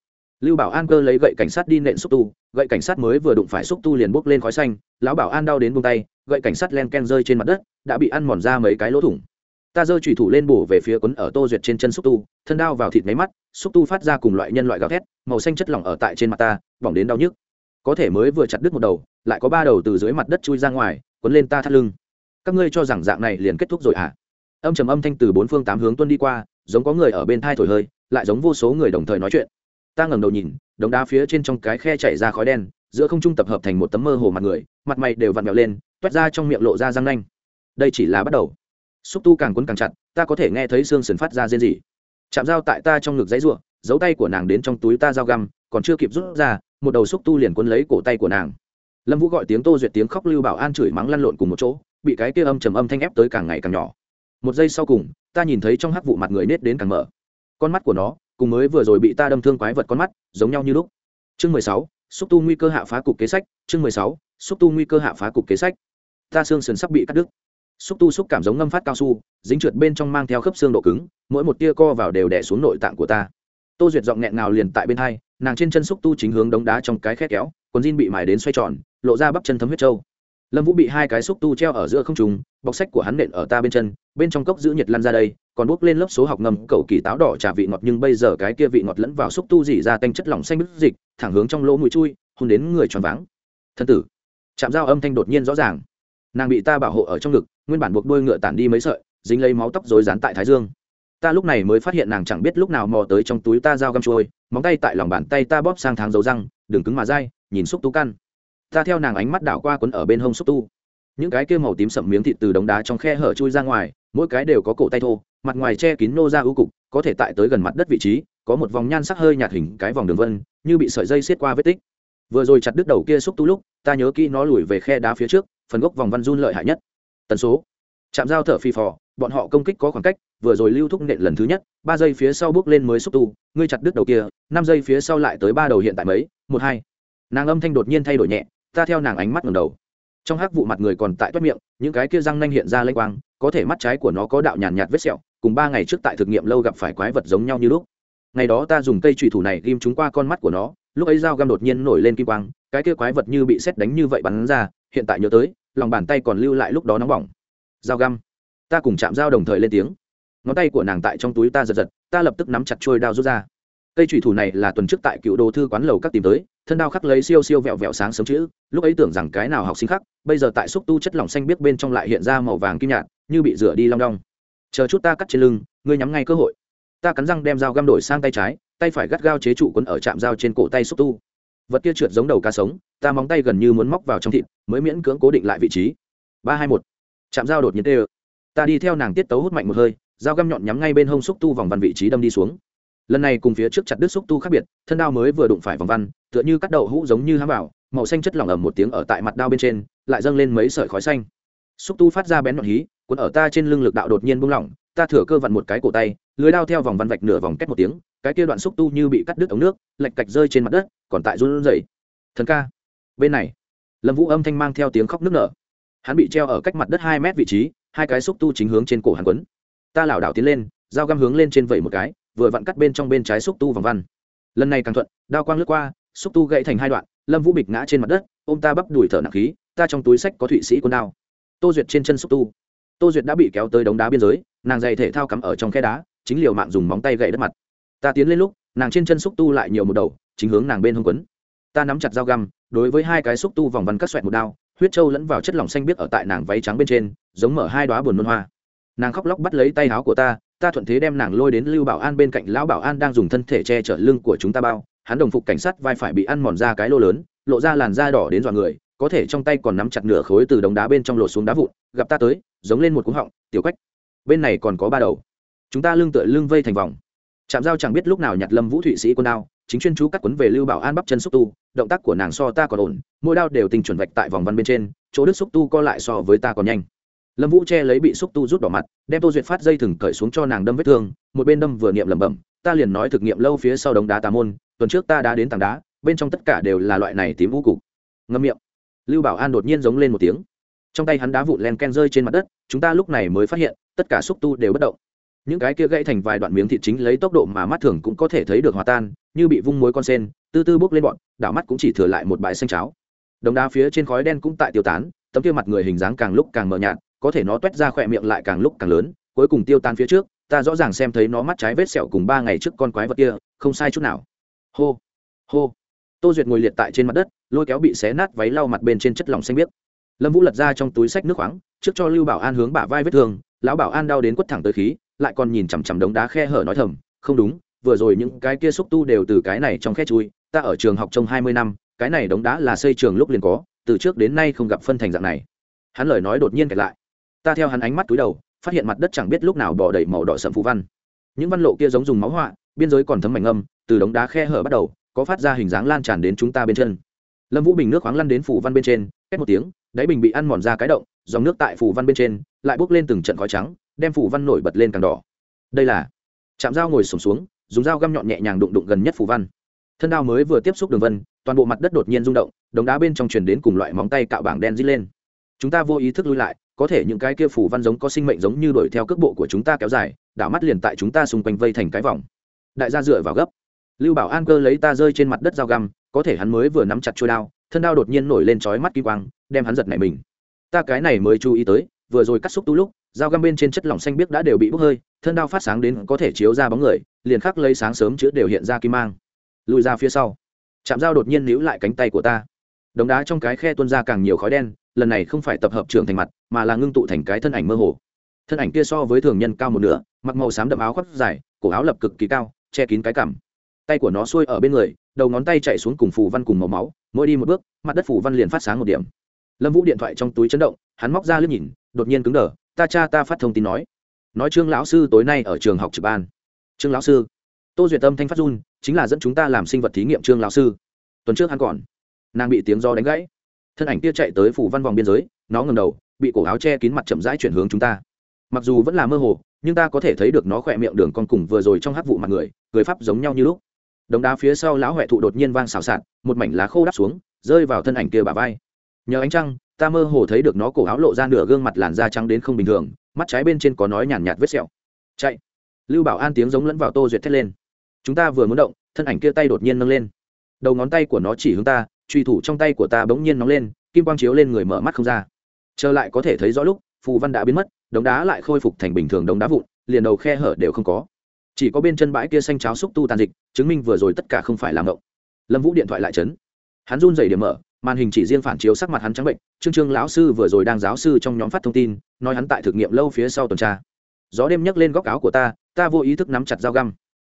Lưu bảo an cơ lấy gậy cảnh sát đi nện xúc tu, gậy cảnh sát mới vừa đụng phải xúc tu liền bốc lên khói xanh, lão bảo an đau đến buông tay, gậy cảnh sát len ken rơi trên mặt đất, đã bị ăn mòn ra mấy cái lỗ thủng. Ta giơ trùy thủ lên bổ về phía quấn ở tô duyệt trên chân xúc tu, thân đao vào thịt máy mắt, xúc tu phát ra cùng loại nhân loại gào thét, màu xanh chất lỏng ở tại trên mặt ta, bỏng đến đau nhức có thể mới vừa chặt đứt một đầu, lại có ba đầu từ dưới mặt đất chui ra ngoài, quấn lên ta thắt lưng. Các ngươi cho rằng dạng này liền kết thúc rồi à âm trầm âm thanh từ bốn phương tám hướng tuân đi qua, giống có người ở bên thai thổi hơi, lại giống vô số người đồng thời nói chuyện. Ta ngẩng đầu nhìn, đống đá phía trên trong cái khe chảy ra khói đen, giữa không trung tập hợp thành một tấm mơ hồ mặt người, mặt mày đều vặn vẹo lên, toét ra trong miệng lộ ra răng nanh. Đây chỉ là bắt đầu. Xúc tu càng quấn càng chặt, ta có thể nghe thấy xương sườn phát ra rên rỉ. Chạm dao tại ta trong ngực dãy ruộng giấu tay của nàng đến trong túi ta dao găm, còn chưa kịp rút ra một đầu xúc tu liền quấn lấy cổ tay của nàng. Lâm vũ gọi tiếng tô duyệt, tiếng khóc lưu bảo an chửi mắng lăn lộn cùng một chỗ, bị cái kia âm trầm âm thanh ép tới càng ngày càng nhỏ. Một giây sau cùng, ta nhìn thấy trong hắc vụ mặt người nết đến càng mở. Con mắt của nó, cùng mới vừa rồi bị ta đâm thương quái vật con mắt, giống nhau như lúc. Chương mười sáu, xúc tu nguy cơ hạ phá cục kế sách, chương mười sáu, xúc tu nguy cơ hạ phá cục kế sách. Ta xương sườn sắp bị cắt đứt. Xúc tu xúc cảm giống ngâm phát cao su, dính trượt bên trong mang theo khớp xương độ cứng, mỗi một tia co vào đều đẻ xuống nội tạng của ta tô duyệt giọng nghẹn nào liền tại bên hai, nàng trên chân xúc tu chính hướng đống đá trong cái khe kéo, quần jean bị mài đến xoay tròn, lộ ra bắp chân thấm huyết trâu. Lâm vũ bị hai cái xúc tu treo ở giữa không trùng bọc sách của hắn nện ở ta bên chân, bên trong cốc giữ nhiệt lăn ra đây, còn bốc lên lớp số học ngầm, cậu kỳ táo đỏ trà vị ngọt nhưng bây giờ cái kia vị ngọt lẫn vào xúc tu dỉ ra tanh chất lỏng xanh bứt dịch, thẳng hướng trong lỗ mũi chui, hôn đến người tròn váng. Thân tử. Chạm dao âm thanh đột nhiên rõ ràng. Nàng bị ta bảo hộ ở trong ngực, nguyên bản buộc đôi ngựa tản đi mấy sợi, dính lấy máu tóc rối rán tại thái dương ta lúc này mới phát hiện nàng chẳng biết lúc nào mò tới trong túi ta dao găm trôi móng tay tại lòng bàn tay ta bóp sang tháng dấu răng đường cứng mà dai, nhìn xúc tú căn. Ta theo nàng ánh mắt đảo qua quấn ở bên hông xúc tu. Những cái kia màu tím sậm miếng thịt từ đống đá trong khe hở chui ra ngoài, mỗi cái đều có cổ tay thô, mặt ngoài che kín nô ra ưu cục, có thể tại tới gần mặt đất vị trí, có một vòng nhan sắc hơi nhạt hình cái vòng đường vân, như bị sợi dây xiết qua vết tích. Vừa rồi chặt đứt đầu kia xúc tu lúc, ta nhớ kỹ nó lùi về khe đá phía trước, phần gốc vòng văn run lợi hại nhất. Tần số. Chạm dao thở phi phò bọn họ công kích có khoảng cách vừa rồi lưu thúc nện lần thứ nhất ba giây phía sau bước lên mới xúc tu ngươi chặt đứt đầu kia năm giây phía sau lại tới ba đầu hiện tại mấy một hai. Nàng âm thanh đột nhiên thay đổi nhẹ ta theo nàng ánh mắt ngầm đầu. Trong hắc vụ mặt người còn tại toát miệng những cái kia răng nanh hiện ra lênh quang có thể mắt trái của nó có đạo nhàn nhạt, vết sẹo cùng ba ngày trước tại thực nghiệm lâu gặp phải quái vật giống nhau như lúc. Ngày đó ta dùng cây trùy thủ này ghim chúng qua con mắt của nó lúc ấy dao găm đột nhiên nổi lên kim quang cái kia quái vật như bị xét đánh như vậy bắn ra hiện tại nhớ tới lòng bàn tay còn lưu lại lúc đó nóng bỏng. Dao găm ta cùng chạm dao đồng thời lên tiếng. Ngón tay của nàng tại trong túi ta giật giật, ta lập tức nắm chặt trôi đao rút ra. Cây thủy thủ này là tuần trước tại cựu đồ thư quán lầu các tìm tới, thân đao khắc lấy siêu siêu vẹo vẹo sáng sớm chữ, lúc ấy tưởng rằng cái nào học sinh khắc bây giờ tại xúc tu chất lỏng xanh biết bên trong lại hiện ra màu vàng kim nhạt, như bị rửa đi long đong. Chờ chút ta cắt trên lưng, ngươi nhắm ngay cơ hội. Ta cắn răng đem dao găm đổi sang tay trái, tay phải gắt gao chế trụ quấn ở trạm dao trên cổ tay xúc tu. Vật kia trượt giống đầu cá sống, ta móng tay gần như muốn móc vào trong thịt, mới miễn cưỡng cố định lại vị trí. Ba hai một. Chạm dao đột nhiên tê ơ ta đi theo nàng tiết tấu hút mạnh một hơi, dao găm nhọn nhắm ngay bên hông xúc tu vòng văn vị trí đâm đi xuống. Lần này cùng phía trước chặt đứt xúc tu khác biệt, thân đao mới vừa đụng phải vòng văn, tựa như cắt đậu hũ giống như hám bảo, màu xanh chất lỏng ẩm một tiếng ở tại mặt đao bên trên, lại dâng lên mấy sợi khói xanh. Xúc tu phát ra bén nhọn hí, cuốn ở ta trên lưng lực đạo đột nhiên buông lỏng, ta thừa cơ vặn một cái cổ tay, lưới đao theo vòng văn vạch nửa vòng cách một tiếng, cái kia đoạn xúc tu như bị cắt đứt ống nước lạch cạch rơi trên mặt đất, còn tại run rẩy. Thần ca, bên này, lâm vũ âm thanh mang theo tiếng khóc nức nở. Hắn bị treo ở cách mặt đất hai mét vị trí hai cái xúc tu chính hướng trên cổ hắn quấn. Ta lảo đảo tiến lên, dao găm hướng lên trên vẩy một cái, vừa vặn cắt bên trong bên trái xúc tu vòng văn. Lần này càng thuận, đao quang lướt qua, xúc tu gãy thành hai đoạn, lâm vũ bịch ngã trên mặt đất ô m ta bắp đùi thở nặng khí, ta trong túi sách có thụy sĩ quân đao. Tô duyệt trên chân xúc tu. Tô duyệt đã bị kéo tới đống đá biên giới, nàng dày thể thao cắm ở trong khe đá, chính liều mạng dùng móng tay gậy đất mặt. Ta tiến lên lúc, nàng trên chân xúc tu lại nhiều một đầu, chính hướng nàng bên hông quấn. Ta nắm chặt dao găm, đối với hai cái xúc tu vòng văn cắt xoẹt một đao, huyết trâu lẫn vào chất lỏng xanh biếc ở tại nàng váy trắng bên trên giống mở hai đoá buồn nôn hoa. Nàng khóc lóc bắt lấy tay áo của ta ta thuận thế đem nàng lôi đến lưu bảo an bên cạnh, lão bảo an đang dùng thân thể che chở lưng của chúng ta bao, hắn đồng phục cảnh sát vai phải bị ăn mòn ra cái lô lớn, lộ ra làn da đỏ đến dọa người, có thể trong tay còn nắm chặt nửa khối từ đống đá bên trong lột xuống đá vụn, gặp ta tới, giống lên một cú họng, tiểu quách, bên này còn có ba đầu. Chúng ta lưng tựa lưng vây thành vòng. Chạm dao chẳng biết lúc nào nhặt lâm vũ thụy sĩ quân đao, chính chuyên chú cắt quấn về lưu bảo an bắp chân xúc tu, động tác của nàng so ta còn ổn, mỗi đao đều tình chuẩn vạch tại vòng văn bên trên, chỗ đứt xúc tu co lại so với ta còn nhanh lâm vũ che lấy bị xúc tu rút đỏ mặt, đem tô duyệt phát dây thừng cởi xuống cho nàng đâm vết thương, một bên đâm vừa niệm lẩm bẩm, ta liền nói thực nghiệm lâu phía sau đống đá tà môn, tuần trước ta đã đến tảng đá, bên trong tất cả đều là loại này tím vũ cục. Ngâm miệng. Lưu bảo an đột nhiên giống lên một tiếng. Trong tay hắn đá vụn len ken rơi trên mặt đất, chúng ta lúc này mới phát hiện, tất cả xúc tu đều bất động. Những cái kia gãy thành vài đoạn miếng thịt chính lấy tốc độ mà mắt thường cũng có thể thấy được hòa tan, như bị vung muối con sen tư tư bốc lên bọn, đảo mắt cũng chỉ thừa lại một bãi xanh cháo. Đống đá phía trên khói đen cũng tại tiêu tán, tấm kia mặt người hình dáng càng lúc càng mờ nhạt có thể nó t ra khỏe miệng lại càng lúc càng lớn, cuối cùng tiêu tan phía trước, ta rõ ràng xem thấy nó mắt trái vết sẹo cùng ba ngày trước con quái vật kia, không sai chút nào. Hô hô. Tô duyệt ngồi liệt tại trên mặt đất, lôi kéo bị xé nát váy lau mặt bên trên chất lỏng xanh biếc. Lâm vũ lật ra trong túi sách nước khoáng, trước cho lưu bảo an hướng bả vai vết thương, lão bảo an đau đến quất thẳng tới khí, lại còn nhìn chằm chằm đống đá khe hở nói thầm, không đúng, vừa rồi những cái kia xúc tu đều từ cái này trong khe chui, ta ở trường học trong hai mươi năm, cái này đống đá là xây trường lúc liền có, từ trước đến nay không gặp phân thành dạng này. Hắn lời nói đột nhiên kẹt lại ta theo hắn ánh mắt túi đầu phát hiện mặt đất chẳng biết lúc nào bỏ đầy màu đỏ sậm phù văn. Những văn lộ kia giống dùng máu họa biên giới còn thấm mảnh âm từ đống đá khe hở bắt đầu có phát ra hình dáng lan tràn đến chúng ta bên chân. Lâm vũ bình nước khoáng lăn đến phủ văn bên trên két một tiếng đáy bình bị ăn mòn ra cái động dòng nước tại phủ văn bên trên lại bốc lên từng trận khói trắng đem phủ văn nổi bật lên càng đỏ. Đây là chạm dao ngồi sổm xuống, dùng dao găm nhọn nhẹ nhàng đụng đụng gần nhất phủ văn. Thân đao mới vừa tiếp xúc đường vân toàn bộ mặt đất đột nhiên rung động đống đá bên trong truyền đến cùng loại móng tay cạo bảng đen dít lên. Chúng ta vô ý thức lui lại có thể những cái kia phủ văn giống có sinh mệnh giống như đuổi theo cước bộ của chúng ta kéo dài, đảo mắt liền tại chúng ta xung quanh vây thành cái vòng. Đại gia dựa vào gấp. Lưu bảo an cơ lấy ta rơi trên mặt đất dao găm, có thể hắn mới vừa nắm chặt trôi đao, thân đao đột nhiên nổi lên trói mắt kỳ quang, đem hắn giật nảy mình. Ta cái này mới chú ý tới, vừa rồi cắt xúc tú lúc, dao găm bên trên chất lỏng xanh biếc đã đều bị bốc hơi, thân đao phát sáng đến có thể chiếu ra bóng người, liền khắc lấy sáng sớm chữa đều hiện ra kim mang. Lùi ra phía sau. Chạm dao đột nhiên níu lại cánh tay của ta. Đống đá trong cái khe tuôn ra càng nhiều khói đen, lần này không phải tập hợp trưởng thành mặt mà là ngưng tụ thành cái thân ảnh mơ hồ. Thân ảnh kia so với thường nhân cao một nửa, mặc màu xám đậm áo khoác dài, cổ áo lập cực kỳ cao, che kín cái cằm. Tay của nó xuôi ở bên người, đầu ngón tay chạy xuống cùng phù văn cùng màu máu, mỗi đi một bước, mặt đất phủ văn liền phát sáng một điểm. Lâm vũ điện thoại trong túi chấn động, hắn móc ra liếc nhìn, đột nhiên cứng đờ, ta cha, ta phát thông tin nói. Nói trương lão sư tối nay ở trường học trực ban. Trương lão sư. Tô duyệt tâm thanh phát run, chính là dẫn chúng ta làm sinh vật thí nghiệm, trương lão sư. Tuần trước hắn còn, nàng bị tiếng do đánh gãy. Thân ảnh kia chạy tới phủ văn vòng biên giới, nó ngầm đầu bị cổ áo che kín mặt chậm rãi chuyển hướng chúng ta. Mặc dù vẫn là mơ hồ, nhưng ta có thể thấy được nó khỏe miệng đường con cùng vừa rồi trong hát vụ mặt người người pháp giống nhau như lúc. Đống đá phía sau lão huệ thụ đột nhiên vang xào xạc, một mảnh lá khô đắp xuống, rơi vào thân ảnh kia bà vai. Nhờ ánh trăng, ta mơ hồ thấy được nó cổ áo lộ ra nửa gương mặt làn da trắng đến không bình thường, mắt trái bên trên có nói nhàn nhạt vết sẹo. Chạy. Lưu bảo an tiếng giống lẫn vào tô duyệt thét lên. Chúng ta vừa muốn động, thân ảnh kia tay đột nhiên nâng lên. Đầu ngón tay của nó chỉ hướng ta, truy thủ trong tay của ta bỗng nhiên nóng lên, kim quang chiếu lên người mở mắt không ra trở lại có thể thấy rõ lúc, phù văn đã biến mất, đống đá lại khôi phục thành bình thường đống đá vụn, liền đầu khe hở đều không có. Chỉ có bên chân bãi kia xanh cháo xúc tu tàn dịch, chứng minh vừa rồi tất cả không phải làm ngộng. Lâm vũ điện thoại lại chấn. Hắn run dày điểm mở, màn hình chỉ riêng phản chiếu sắc mặt hắn trắng bệnh, trương trương lão sư vừa rồi đang giáo sư trong nhóm phát thông tin, nói hắn tại thực nghiệm lâu phía sau tuần tra. Gió đêm nhấc lên góc áo của ta ta vô ý thức nắm chặt dao găm.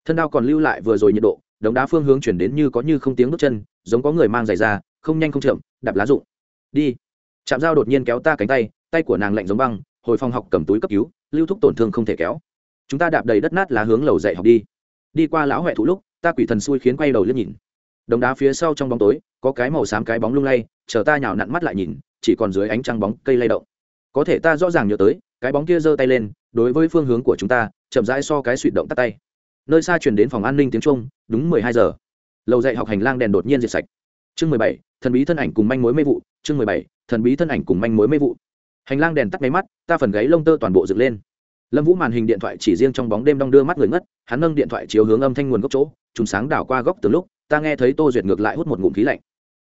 Thân đao còn lưu lại vừa rồi nhiệt độ, đống đá phương hướng chuyển đến như có như không tiếng bước chân, giống có người mang giày ra, không nhanh không chậm, đạp lá rụng. Đi chạm dao đột nhiên kéo ta cánh tay tay của nàng lạnh giống băng, hồi phòng học cầm túi cấp cứu, lưu thúc tổn thương không thể kéo. Chúng ta đạp đầy đất nát lá hướng lầu dạy học đi. Đi qua lão huệ thụ lúc, ta quỷ thần xui khiến quay đầu liếc nhìn. Đống đá phía sau trong bóng tối, có cái màu xám cái bóng lung lay, chờ ta nhào nặn mắt lại nhìn, chỉ còn dưới ánh trăng bóng cây lay động. Có thể ta rõ ràng nhớ tới, cái bóng kia giơ tay lên, đối với phương hướng của chúng ta, chậm rãi so cái suy động tắt tay. Nơi xa truyền đến phòng an ninh tiếng trung, đúng mười hai giờ. Lầu dạy học hành lang đèn đột nhiên diệt sạch. Chương mười bảy thần bí thân ảnh cùng manh mối mê vụ, chương mười bảy, thần bí thân ảnh cùng manh mối mê vụ. Hành lang đèn tắt máy mắt, ta phần gáy lông tơ toàn bộ dựng lên. Lâm vũ màn hình điện thoại chỉ riêng trong bóng đêm đong đưa mắt người ngất, hắn nâng điện thoại chiếu hướng âm thanh nguồn gốc chỗ chúng sáng đảo qua góc từ lúc, ta nghe thấy tô duyệt ngược lại hút một ngụm khí lạnh.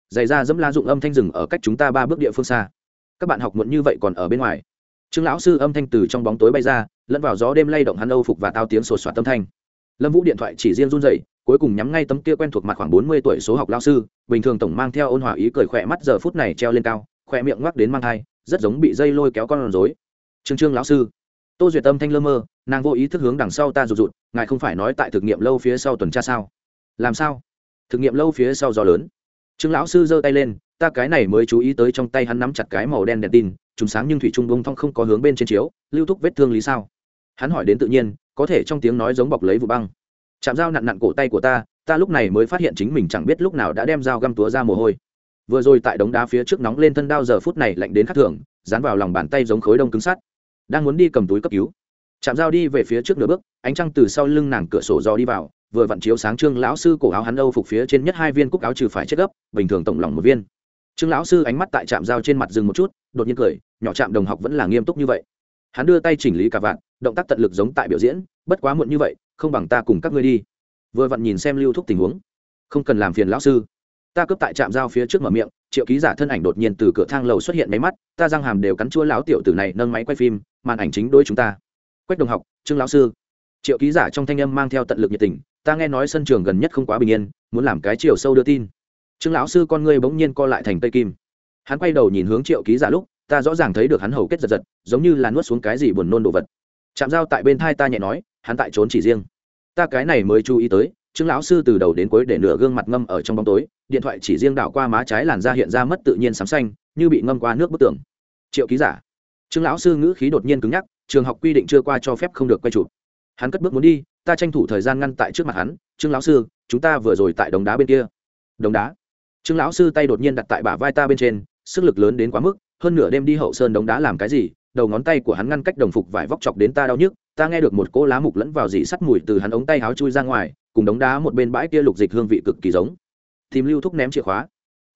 Dày ra dẫm la dụng âm thanh rừng ở cách chúng ta ba bước địa phương xa. Các bạn học muộn như vậy còn ở bên ngoài. Trương lão sư âm thanh từ trong bóng tối bay ra, lẫn vào gió đêm lay động hắn âu phục và tao tiếng sột soạt tâm thanh lâm vũ điện thoại chỉ riêng run dậy cuối cùng nhắm ngay tấm kia quen thuộc mặt khoảng bốn mươi tuổi số học lao sư, bình thường tổng mang theo ôn hòa ý cười khỏe mắt giờ phút này treo lên cao, khỏe miệng ngoắc đến mang thai, rất giống bị dây lôi kéo con rối. Trương trương lão sư. Tô duyệt tâm thanh lơ mơ, nàng vô ý thức hướng đằng sau ta rụt rụt, ngài không phải nói tại thực nghiệm lâu phía sau tuần tra sao? Làm sao? Thực nghiệm lâu phía sau gió lớn. Trương lão sư giơ tay lên, ta cái này mới chú ý tới trong tay hắn nắm chặt cái màu đen đèn tin, chúng sáng nhưng thủy trung bông thong không có hướng bên trên chiếu, lưu thúc vết thương lý sao? Hắn hỏi đến tự nhiên có thể trong tiếng nói giống bọc lấy vụ băng. Chạm dao nặn nặn cổ tay của ta ta lúc này mới phát hiện chính mình chẳng biết lúc nào đã đem dao găm túa ra mồ hôi. Vừa rồi tại đống đá phía trước nóng lên thân đao giờ phút này lạnh đến khắc thường, dán vào lòng bàn tay giống khối đông cứng sắt. Đang muốn đi cầm túi cấp cứu, chạm dao đi về phía trước nửa bước, ánh trăng từ sau lưng nàng cửa sổ do đi vào, vừa vặn chiếu sáng trương lão sư cổ áo hắn âu phục phía trên nhất hai viên cúc áo trừ phải chết gấp, bình thường tổng lòng một viên. Trương lão sư ánh mắt tại trạm dao trên mặt dừng một chút, đột nhiên cười, nhỏ trạm đồng học vẫn là nghiêm túc như vậy. Hắn đưa tay chỉnh lý cả vạn động tác tận lực giống tại biểu diễn, bất quá muộn như vậy, không bằng ta cùng các ngươi đi. Vừa vặn nhìn xem lưu thúc tình huống. Không cần làm phiền lão sư. Ta cướp tại trạm dao phía trước mở miệng, triệu ký giả thân ảnh đột nhiên từ cửa thang lầu xuất hiện máy mắt, ta răng hàm đều cắn chua lão tiểu tử này nâng máy quay phim, màn ảnh chính đôi chúng ta. Quách đồng học, trương lão sư. Triệu ký giả trong thanh âm mang theo tận lực nhiệt tình, ta nghe nói sân trường gần nhất không quá bình yên, muốn làm cái chiều sâu đưa tin. Trương lão sư con ngươi bỗng nhiên co lại thành tây kim. Hắn quay đầu nhìn hướng triệu ký giả lúc, ta rõ ràng thấy được hắn hầu kết giật giật, giống như là nuốt xuống cái gì buồn nôn đồ vật chạm dao tại bên thai ta nhẹ nói, hắn tại trốn chỉ riêng. Ta cái này mới chú ý tới, trương lão sư từ đầu đến cuối để nửa gương mặt ngâm ở trong bóng tối, điện thoại chỉ riêng đảo qua má trái làn da hiện ra mất tự nhiên sám xanh, như bị ngâm qua nước bức tường. Triệu ký giả. Trương lão sư ngữ khí đột nhiên cứng nhắc, trường học quy định chưa qua cho phép không được quay chụp. Hắn cất bước muốn đi, ta tranh thủ thời gian ngăn tại trước mặt hắn, trương lão sư, chúng ta vừa rồi tại đống đá bên kia. Đống đá? Trương lão sư tay đột nhiên đặt tại bả vai ta bên trên, sức lực lớn đến quá mức, hơn nửa đêm đi hậu sơn đống đá làm cái gì đầu ngón tay của hắn ngăn cách đồng phục vải vóc chọc đến ta đau nhức, ta nghe được một cỗ lá mục lẫn vào dị sắt mùi từ hắn ống tay háo chui ra ngoài, cùng đống đá một bên bãi kia lục dịch hương vị cực kỳ giống. Tìm lưu thúc ném chìa khóa.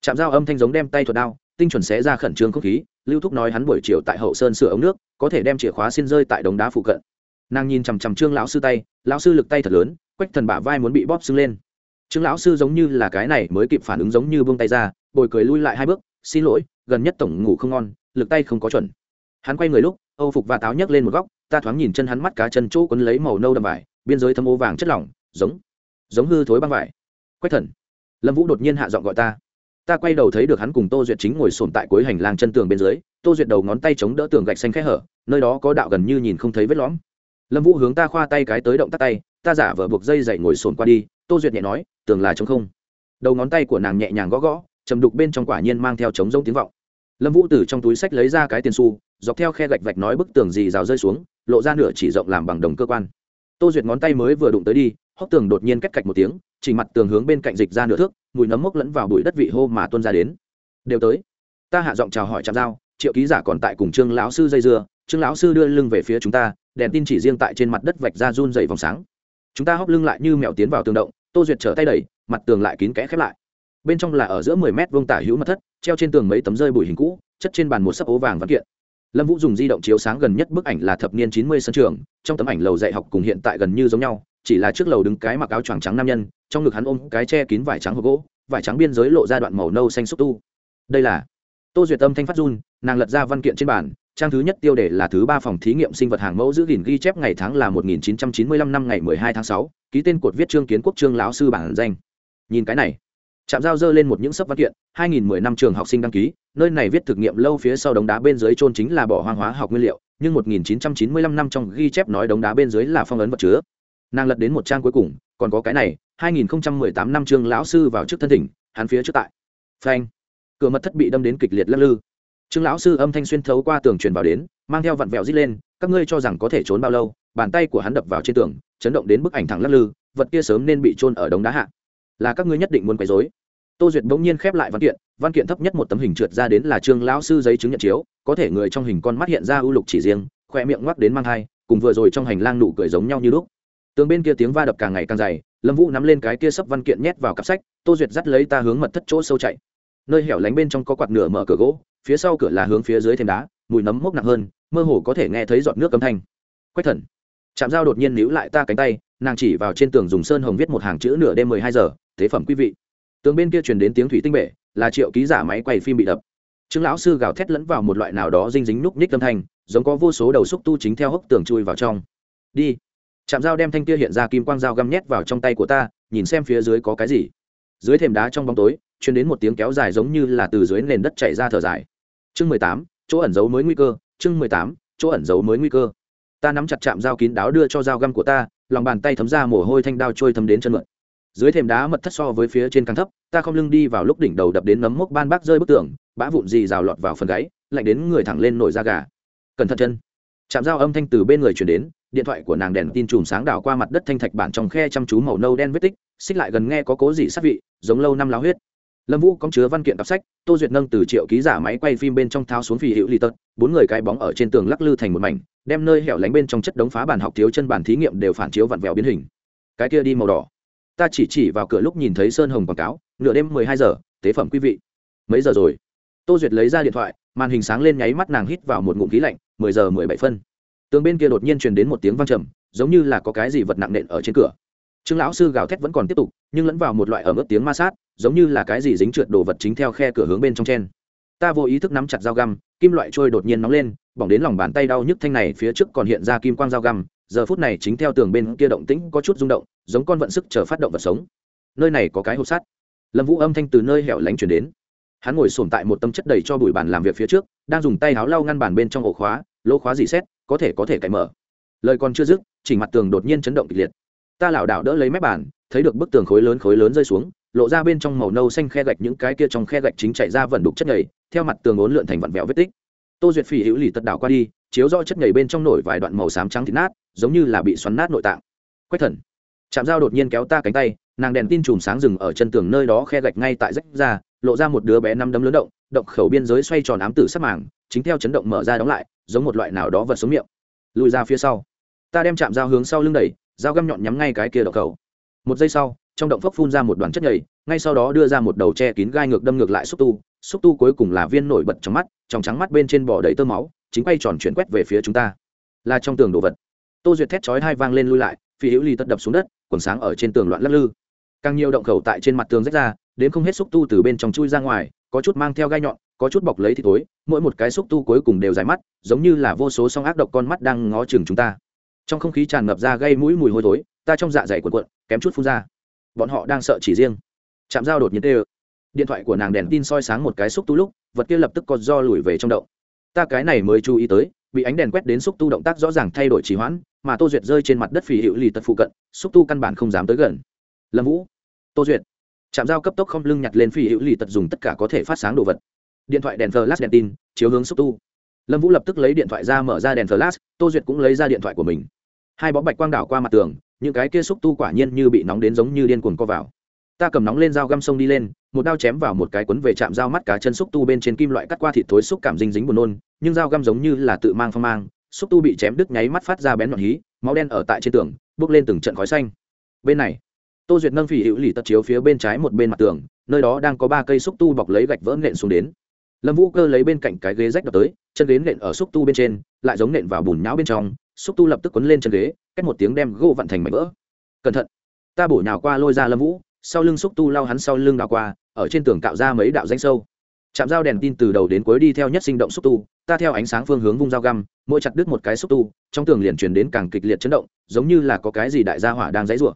Chạm dao âm thanh giống đem tay thuật đao, tinh chuẩn xé ra khẩn trương không khí, lưu thúc nói hắn buổi chiều tại hậu sơn sửa ống nước, có thể đem chìa khóa xin rơi tại đống đá phụ cận. Nàng nhìn chằm chằm trương lão sư tay, lão sư lực tay thật lớn, quách thần bả vai muốn bị bóp sưng lên. Trương lão sư giống như là cái này mới kịp phản ứng giống như buông tay ra, bồi cười lui lại hai bước, xin lỗi, gần nhất tổng ngủ không ngon, lực tay không có chuẩn hắn quay người lúc, âu phục và táo nhấc lên một góc, ta thoáng nhìn chân hắn mắt cá chân chỗ quấn lấy màu nâu đầm vải, biên giới thâm ô vàng chất lỏng, giống giống hư thối băng vải. Quách thần, lâm vũ đột nhiên hạ giọng gọi ta. Ta quay đầu thấy được hắn cùng tô duyệt chính ngồi sồn tại cuối hành lang chân tường bên dưới, tô duyệt đầu ngón tay chống đỡ tường gạch xanh khẽ hở, nơi đó có đạo gần như nhìn không thấy vết lõm. Lâm vũ hướng ta khoa tay cái tới động tắt tay, ta giả vờ buộc dây dậy ngồi sồn qua đi, tô duyệt nhẹ nói, tường là t không. Đầu ngón tay của nàng nhẹ nhàng gõ gõ, trầm đục bên trong quả nhiên mang theo trống rông tiếng vọng. Lâm vũ từ trong túi sách lấy ra cái tiền xu dọc theo khe gạch vạch nói bức tường gì rào rơi xuống, lộ ra nửa chỉ rộng làm bằng đồng cơ quan. Tô duyệt ngón tay mới vừa đụng tới đi, hốc tường đột nhiên cách cạch một tiếng, chỉ mặt tường hướng bên cạnh dịch ra nửa thước, mùi nấm mốc lẫn vào bụi đất vị hô mà tuân ra đến. Đều tới. Ta hạ giọng chào hỏi chạm dao triệu ký giả còn tại cùng trương lão sư dây dưa, trương lão sư đưa lưng về phía chúng ta, đèn tin chỉ riêng tại trên mặt đất vạch ra run dày vòng sáng. Chúng ta hóc lưng lại như mèo tiến vào tường động, tô duyệt trở tay đẩy, mặt tường lại kín kẽ khép lại. Bên trong là ở giữa mười mét vông tả hữu mặt thất, treo trên tường mấy tấm rơi bụi hình cũ, chất trên bàn một sấp ố vàng văn kiện lâm vũ dùng di động chiếu sáng gần nhất bức ảnh là thập niên chín mươi sân trường trong tấm ảnh lầu dạy học cùng hiện tại gần như giống nhau chỉ là trước lầu đứng cái mặc áo choàng trắng nam nhân trong ngực hắn ôm cái che kín vải trắng hộp gỗ vải trắng biên giới lộ ra đoạn màu nâu xanh xúc tu. Đây là tô duyệt tâm thanh phát run nàng lật ra văn kiện trên bản trang thứ nhất tiêu đề là thứ ba phòng thí nghiệm sinh vật hàng mẫu giữ gìn ghi chép ngày tháng là 1995 năm ngày 12 tháng 6, ký tên cột viết trương kiến quốc trương lão sư bản danh. Nhìn cái này chạm giao dơ lên một những sấp văn kiện 2010 năm trường học sinh đăng ký, nơi này viết thực nghiệm lâu phía sau đống đá bên dưới trôn chính là bỏ hoang hóa học nguyên liệu, nhưng 1995 năm trong ghi chép nói đống đá bên dưới là phong ấn vật chứa. Nàng lật đến một trang cuối cùng, còn có cái này 2018 năm trường lão sư vào trước thân thỉnh, hắn phía trước tại. Phanh. Cửa mật thất bị đâm đến kịch liệt lắc lư. Trương lão sư âm thanh xuyên thấu qua tường truyền vào đến, mang theo vặn vẹo rít lên, các ngươi cho rằng có thể trốn bao lâu? Bàn tay của hắn đập vào trên tường, chấn động đến bức ảnh thẳng lắc lư, vật kia sớm nên bị trôn ở đống đá hạ. Là các ngươi nhất định muốn quấy rối tô duyệt bỗng nhiên khép lại văn kiện văn kiện thấp nhất một tấm hình trượt ra đến là trương lão sư giấy chứng nhận chiếu, có thể người trong hình con mắt hiện ra ưu lục chỉ riêng, khoe miệng ngoắc đến mang thai, cùng vừa rồi trong hành lang nụ cười giống nhau như lúc. Tường bên kia tiếng va đập càng ngày càng dày, lâm vũ nắm lên cái kia sấp văn kiện nhét vào cặp sách, tô duyệt dắt lấy ta hướng mật thất chỗ sâu chạy. Nơi hẻo lánh bên trong có quạt nửa mở cửa gỗ, phía sau cửa là hướng phía dưới thêm đá, mùi nấm mốc nặng hơn, mơ hồ có thể nghe thấy giọt nước cấm thanh. Quách thần chạm dao đột nhiên níu lại ta cánh tay, nàng chỉ vào trên tường dùng sơn hồng viết một hàng chữ nửa đêm mười hai giờ, thế phẩm quý vị tường bên kia truyền đến tiếng thủy tinh bể, là triệu ký giả máy quay phim bị đập. Trương lão sư gào thét lẫn vào một loại nào đó dinh dính núc ních âm thanh, giống có vô số đầu xúc tu chính theo hốc tường chui vào trong. Đi. Chạm dao đem thanh kia hiện ra kim quang dao găm nhét vào trong tay của ta, nhìn xem phía dưới có cái gì. Dưới thềm đá trong bóng tối chuyển đến một tiếng kéo dài giống như là từ dưới nền đất chảy ra thở dài. Chương mười tám, chỗ ẩn giấu mới nguy cơ, chương mười tám, chỗ ẩn giấu mới nguy cơ. Ta nắm chặt chạm dao kín đáo đưa cho dao găm của ta, lòng bàn tay thấm ra mồ hôi thanh đao trôi thấm đến chân mượn dưới thềm đá mật thất so với phía trên càng thấp, ta không lưng đi vào lúc đỉnh đầu đập đến nấm mốc ban bác rơi bức tường, bã vụn gì rào lọt vào phần gáy, lạnh đến người thẳng lên nổi da gà. Cẩn thận chân. Chạm dao âm thanh từ bên người chuyển đến, điện thoại của nàng đèn tin chùm sáng đảo qua mặt đất thanh thạch bản trong khe chăm chú màu nâu đen vết tích, xích lại gần nghe có cố gì sát vị, giống lâu năm láo huyết. Lâm vũ có chứa văn kiện cặp sách, tô duyệt nâng từ triệu ký giả máy quay phim bên trong tháo xuống phì hữu ly tật, bốn người cái bóng ở trên tường lắc lư thành một mảnh, đem nơi hẻo lánh bên trong chất đống phá bản học thiếu chân bản thí nghiệm đều phản chiếu vặn vẹo biến hình. Cái kia đi màu đỏ ta chỉ chỉ vào cửa lúc nhìn thấy sơn hồng quảng cáo, nửa đêm mười hai giờ, tế phẩm quý vị. Mấy giờ rồi? Tô duyệt lấy ra điện thoại, màn hình sáng lên nháy mắt nàng hít vào một ngụm khí lạnh, mười giờ mười bảy phân. Tường bên kia đột nhiên truyền đến một tiếng vang trầm, giống như là có cái gì vật nặng nện ở trên cửa. Trương lão sư gào thét vẫn còn tiếp tục, nhưng lẫn vào một loại ở mức tiếng ma sát, giống như là cái gì dính trượt đồ vật chính theo khe cửa hướng bên trong chen. Ta vô ý thức nắm chặt dao găm, kim loại trôi đột nhiên nóng lên, bỏng đến lòng bàn tay đau nhức thanh này, phía trước còn hiện ra kim quang dao găm giờ phút này chính theo tường bên kia động tĩnh có chút rung động, giống con vận sức chờ phát động vật sống. Nơi này có cái hộp sắt. Lâm vũ âm thanh từ nơi hẻo lánh chuyển đến. Hắn ngồi sổm tại một tâm chất đầy cho bụi bàn làm việc phía trước, đang dùng tay háo lau ngăn bàn bên trong ổ khóa, lỗ khóa dì xét, có thể có thể cậy mở. Lời còn chưa dứt, chỉ mặt tường đột nhiên chấn động kịch liệt. Ta lảo đảo đỡ lấy mép bàn, thấy được bức tường khối lớn khối lớn rơi xuống, lộ ra bên trong màu nâu xanh khe gạch những cái kia trong khe gạch chính chạy ra vẩn đục chất nhầy, theo mặt tường ốn lượn thành vặn vẹo vết tích. Tô duyệt phỉ hữu lì tật đảo qua đi chiếu rõ chất nhầy bên trong nổi vài đoạn màu xám trắng thịt nát, giống như là bị xoắn nát nội tạng. Quách thần. Chạm dao đột nhiên kéo ta cánh tay, nàng đèn tin chùm sáng rừng ở chân tường nơi đó khe gạch ngay tại rách ra, lộ ra một đứa bé năm đấm lớn động động khẩu biên giới xoay tròn ám tử sắc màng, chính theo chấn động mở ra đóng lại, giống một loại nào đó vật xuống miệng. Lùi ra phía sau. Ta đem chạm dao hướng sau lưng đẩy, dao găm nhọn nhắm ngay cái kia động khẩu. Một giây sau, trong động phốc phun ra một đoàn chất nhầy, ngay sau đó đưa ra một đầu che kín gai ngược đâm ngược lại xúc tu xúc tu cuối cùng là viên nổi bật trong mắt, trong trắng mắt bên trên bỏ đầy tơ máu chính quay tròn chuyển quét về phía chúng ta. Là trong tường đồ vật. Tô duyệt thét chói hai vang lên lui lại, phi hữu ly tất đập xuống đất, quần sáng ở trên tường loạn lắc lư. Càng nhiều động khẩu tại trên mặt tường rách ra, đến không hết xúc tu từ bên trong chui ra ngoài, có chút mang theo gai nhọn, có chút bọc lấy thì tối mỗi một cái xúc tu cuối cùng đều dài mắt, giống như là vô số song ác độc con mắt đang ngó chừng chúng ta. Trong không khí tràn ngập ra gây mũi mùi hôi thối, ta trong dạ dày cuộn cuộn, kém chút phun ra. Bọn họ đang sợ chỉ riêng. Chạm dao đột nhiên tê ơ. Điện thoại của nàng đèn tin soi sáng một cái xúc tu lúc, vật kia lập tức có do lùi về trong động ta cái này mới chú ý tới, bị ánh đèn quét đến xúc tu động tác rõ ràng thay đổi trì hoãn, mà tô duyệt rơi trên mặt đất phì hữu lì tật phụ cận, xúc tu căn bản không dám tới gần. Lâm vũ, tô duyệt. Chạm dao cấp tốc không lưng nhặt lên phì hữu lì tật dùng tất cả có thể phát sáng đồ vật. Điện thoại đèn flash đèn tin, chiếu hướng xúc tu. Lâm vũ lập tức lấy điện thoại ra mở ra đèn flash, tô duyệt cũng lấy ra điện thoại của mình. Hai bó bạch quang đảo qua mặt tường, những cái kia xúc tu quả nhiên như bị nóng đến giống như điên cuồng co vào ta cầm nóng lên dao găm sông đi lên, một đao chém vào một cái quấn về chạm dao mắt cá chân xúc tu bên trên kim loại cắt qua thịt thối xúc cảm dinh dính buồn nôn, nhưng dao găm giống như là tự mang phong mang, xúc tu bị chém đứt nháy mắt phát ra bén ngọn hí, máu đen ở tại trên tường bước lên từng trận khói xanh. Bên này, tô duyệt nâng phỉ hữu lì tật chiếu phía bên trái một bên mặt tường, nơi đó đang có ba cây xúc tu bọc lấy gạch vỡ nện xuống đến. Lâm vũ cơ lấy bên cạnh cái ghế rách đập tới, chân ghế nện ở xúc tu bên trên, lại giống nện vào bùn nhão bên trong, xúc tu lập tức quấn lên chân ghế, cách một tiếng đem gỗ vặn thành mảnh vỡ. Cẩn thận, ta bổ nhào qua lôi ra lâm vũ sau lưng xúc tu lao hắn sau lưng đào qua, ở trên tường cạo ra mấy đạo danh sâu. Chạm dao đèn tin từ đầu đến cuối đi theo nhất sinh động xúc tu, ta theo ánh sáng phương hướng vung dao găm, mỗi chặt đứt một cái xúc tu, trong tường liền truyền đến càng kịch liệt chấn động, giống như là có cái gì đại gia hỏa đang dãy rủa.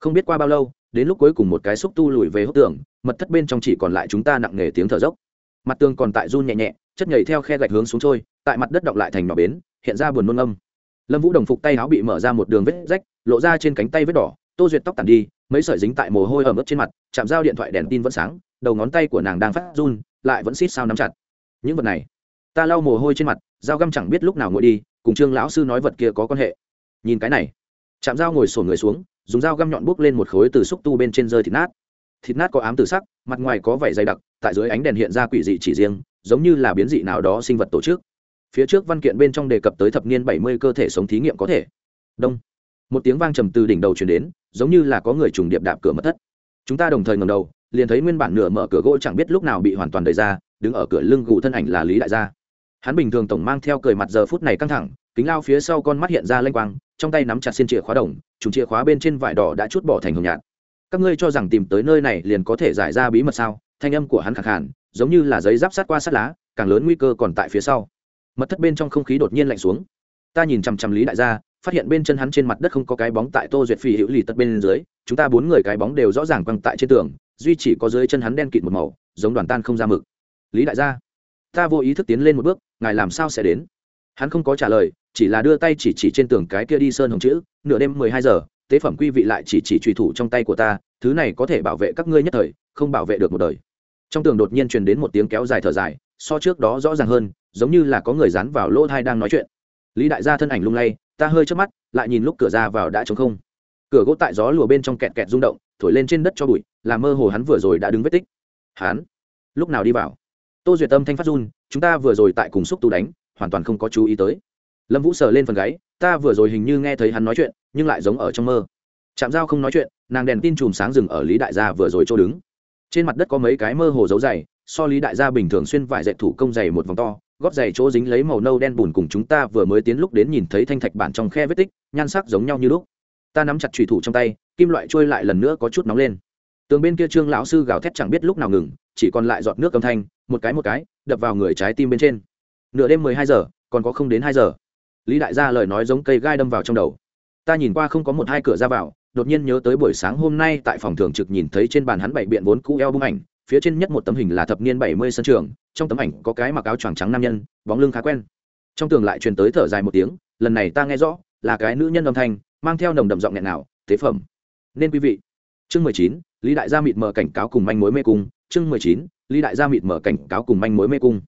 Không biết qua bao lâu, đến lúc cuối cùng một cái xúc tu lùi về hốc tường, mật thất bên trong chỉ còn lại chúng ta nặng nề tiếng thở dốc. Mặt tường còn tại run nhẹ nhẹ, chất nhảy theo khe gạch hướng xuống trôi, tại mặt đất động lại thành nhỏ bến, hiện ra buồn nôn âm. Lâm vũ đồng phục tay áo bị mở ra một đường vết rách, lộ ra trên cánh tay vết đỏ tô duyệt tóc tàn đi, mấy sợi dính tại mồ hôi ở mức trên mặt, chạm dao điện thoại đèn tin vẫn sáng, đầu ngón tay của nàng đang phát run, lại vẫn xít sao nắm chặt. Những vật này, ta lau mồ hôi trên mặt, dao găm chẳng biết lúc nào ngồi đi, cùng trương lão sư nói vật kia có quan hệ. Nhìn cái này, chạm dao ngồi sổ người xuống, dùng dao găm nhọn bút lên một khối từ xúc tu bên trên rơi thịt nát. Thịt nát có ám từ sắc, mặt ngoài có vảy dày đặc, tại dưới ánh đèn hiện ra quỷ dị chỉ riêng, giống như là biến dị nào đó sinh vật tổ chức. Phía trước văn kiện bên trong đề cập tới thập niên bảy mươi cơ thể sống thí nghiệm có thể. Đông. Một tiếng vang trầm từ đỉnh đầu chuyển đến giống như là có người trùng điệp đạp cửa mất thất. Chúng ta đồng thời ngầm đầu, liền thấy nguyên bản nửa mở cửa gỗ chẳng biết lúc nào bị hoàn toàn đẩy ra, đứng ở cửa lưng gù thân ảnh là lý đại gia. Hắn bình thường tổng mang theo cười mặt giờ phút này căng thẳng, kính lao phía sau con mắt hiện ra lênh quang, trong tay nắm chặt xiên chìa khóa đồng chúng chìa khóa bên trên vải đỏ đã chút bỏ thành hồng nhạt. Các ngươi cho rằng tìm tới nơi này liền có thể giải ra bí mật sao? Thanh âm của hắn khẳng hẳn giống như là giấy giáp sát qua sát lá, càng lớn nguy cơ còn tại phía sau. Mật thất bên trong không khí đột nhiên lạnh xuống. Ta nhìn chằm chằm lý đại gia phát hiện bên chân hắn trên mặt đất không có cái bóng tại tô duyệt phi hữu lì tật bên dưới, chúng ta bốn người cái bóng đều rõ ràng quăng tại trên tường, duy chỉ có dưới chân hắn đen kịt một màu, giống đoàn tan không ra mực. Lý đại gia, ta vô ý thức tiến lên một bước, ngài làm sao sẽ đến? Hắn không có trả lời, chỉ là đưa tay chỉ chỉ trên tường cái kia đi sơn hồng chữ, nửa đêm mười hai giờ, tế phẩm quy vị lại chỉ chỉ truy thủ trong tay của ta, thứ này có thể bảo vệ các ngươi nhất thời, không bảo vệ được một đời. Trong tường đột nhiên truyền đến một tiếng kéo dài thở dài, so trước đó rõ ràng hơn, giống như là có người dán vào lỗ thai đang nói chuyện. Lý đại gia thân ảnh lung lay ta hơi chớp mắt, lại nhìn lúc cửa ra vào đã trống không. Cửa gỗ tại gió lùa bên trong kẹt kẹt rung động, thổi lên trên đất cho bụi, làm mơ hồ hắn vừa rồi đã đứng vết tích. Hắn, lúc nào đi vào? Tô duyệt tâm thanh phát run, chúng ta vừa rồi tại cùng xúc tu đánh, hoàn toàn không có chú ý tới. Lâm vũ sờ lên phần gáy, ta vừa rồi hình như nghe thấy hắn nói chuyện, nhưng lại giống ở trong mơ. Chạm dao không nói chuyện, nàng đèn tin chùm sáng rừng ở lý đại gia vừa rồi chỗ đứng. Trên mặt đất có mấy cái mơ hồ dấu dày, so lý đại gia bình thường xuyên vải dạy thủ công dày một vòng to gót giày chỗ dính lấy màu nâu đen bùn cùng chúng ta vừa mới tiến lúc đến nhìn thấy thanh thạch bản trong khe vết tích, nhan sắc giống nhau như lúc. Ta nắm chặt trùy thủ trong tay, kim loại trôi lại lần nữa có chút nóng lên. Tường bên kia trương lão sư gào thét chẳng biết lúc nào ngừng, chỉ còn lại giọt nước âm thanh, một cái một cái, đập vào người trái tim bên trên. Nửa đêm mười hai giờ, còn có không đến hai giờ. Lý đại gia lời nói giống cây gai đâm vào trong đầu. Ta nhìn qua không có một hai cửa ra vào, đột nhiên nhớ tới buổi sáng hôm nay tại phòng thường trực nhìn thấy trên bàn hắn bảy biện vốn cũ eo bung ảnh phía trên nhất một tấm hình là thập niên bảy mươi sân trường, trong tấm ảnh có cái mặc áo choàng trắng nam nhân, bóng lưng khá quen. Trong tường lại truyền tới thở dài một tiếng, lần này ta nghe rõ, là cái nữ nhân âm thanh, mang theo nồng đậm giọng nghẹn nào tế phẩm. Nên quý vị. Chương mười chín, lý đại gia mịt mờ cảnh cáo cùng manh mối mê cung. Chương mười chín, lý đại gia mịt mờ cảnh cáo cùng manh mối mê cung.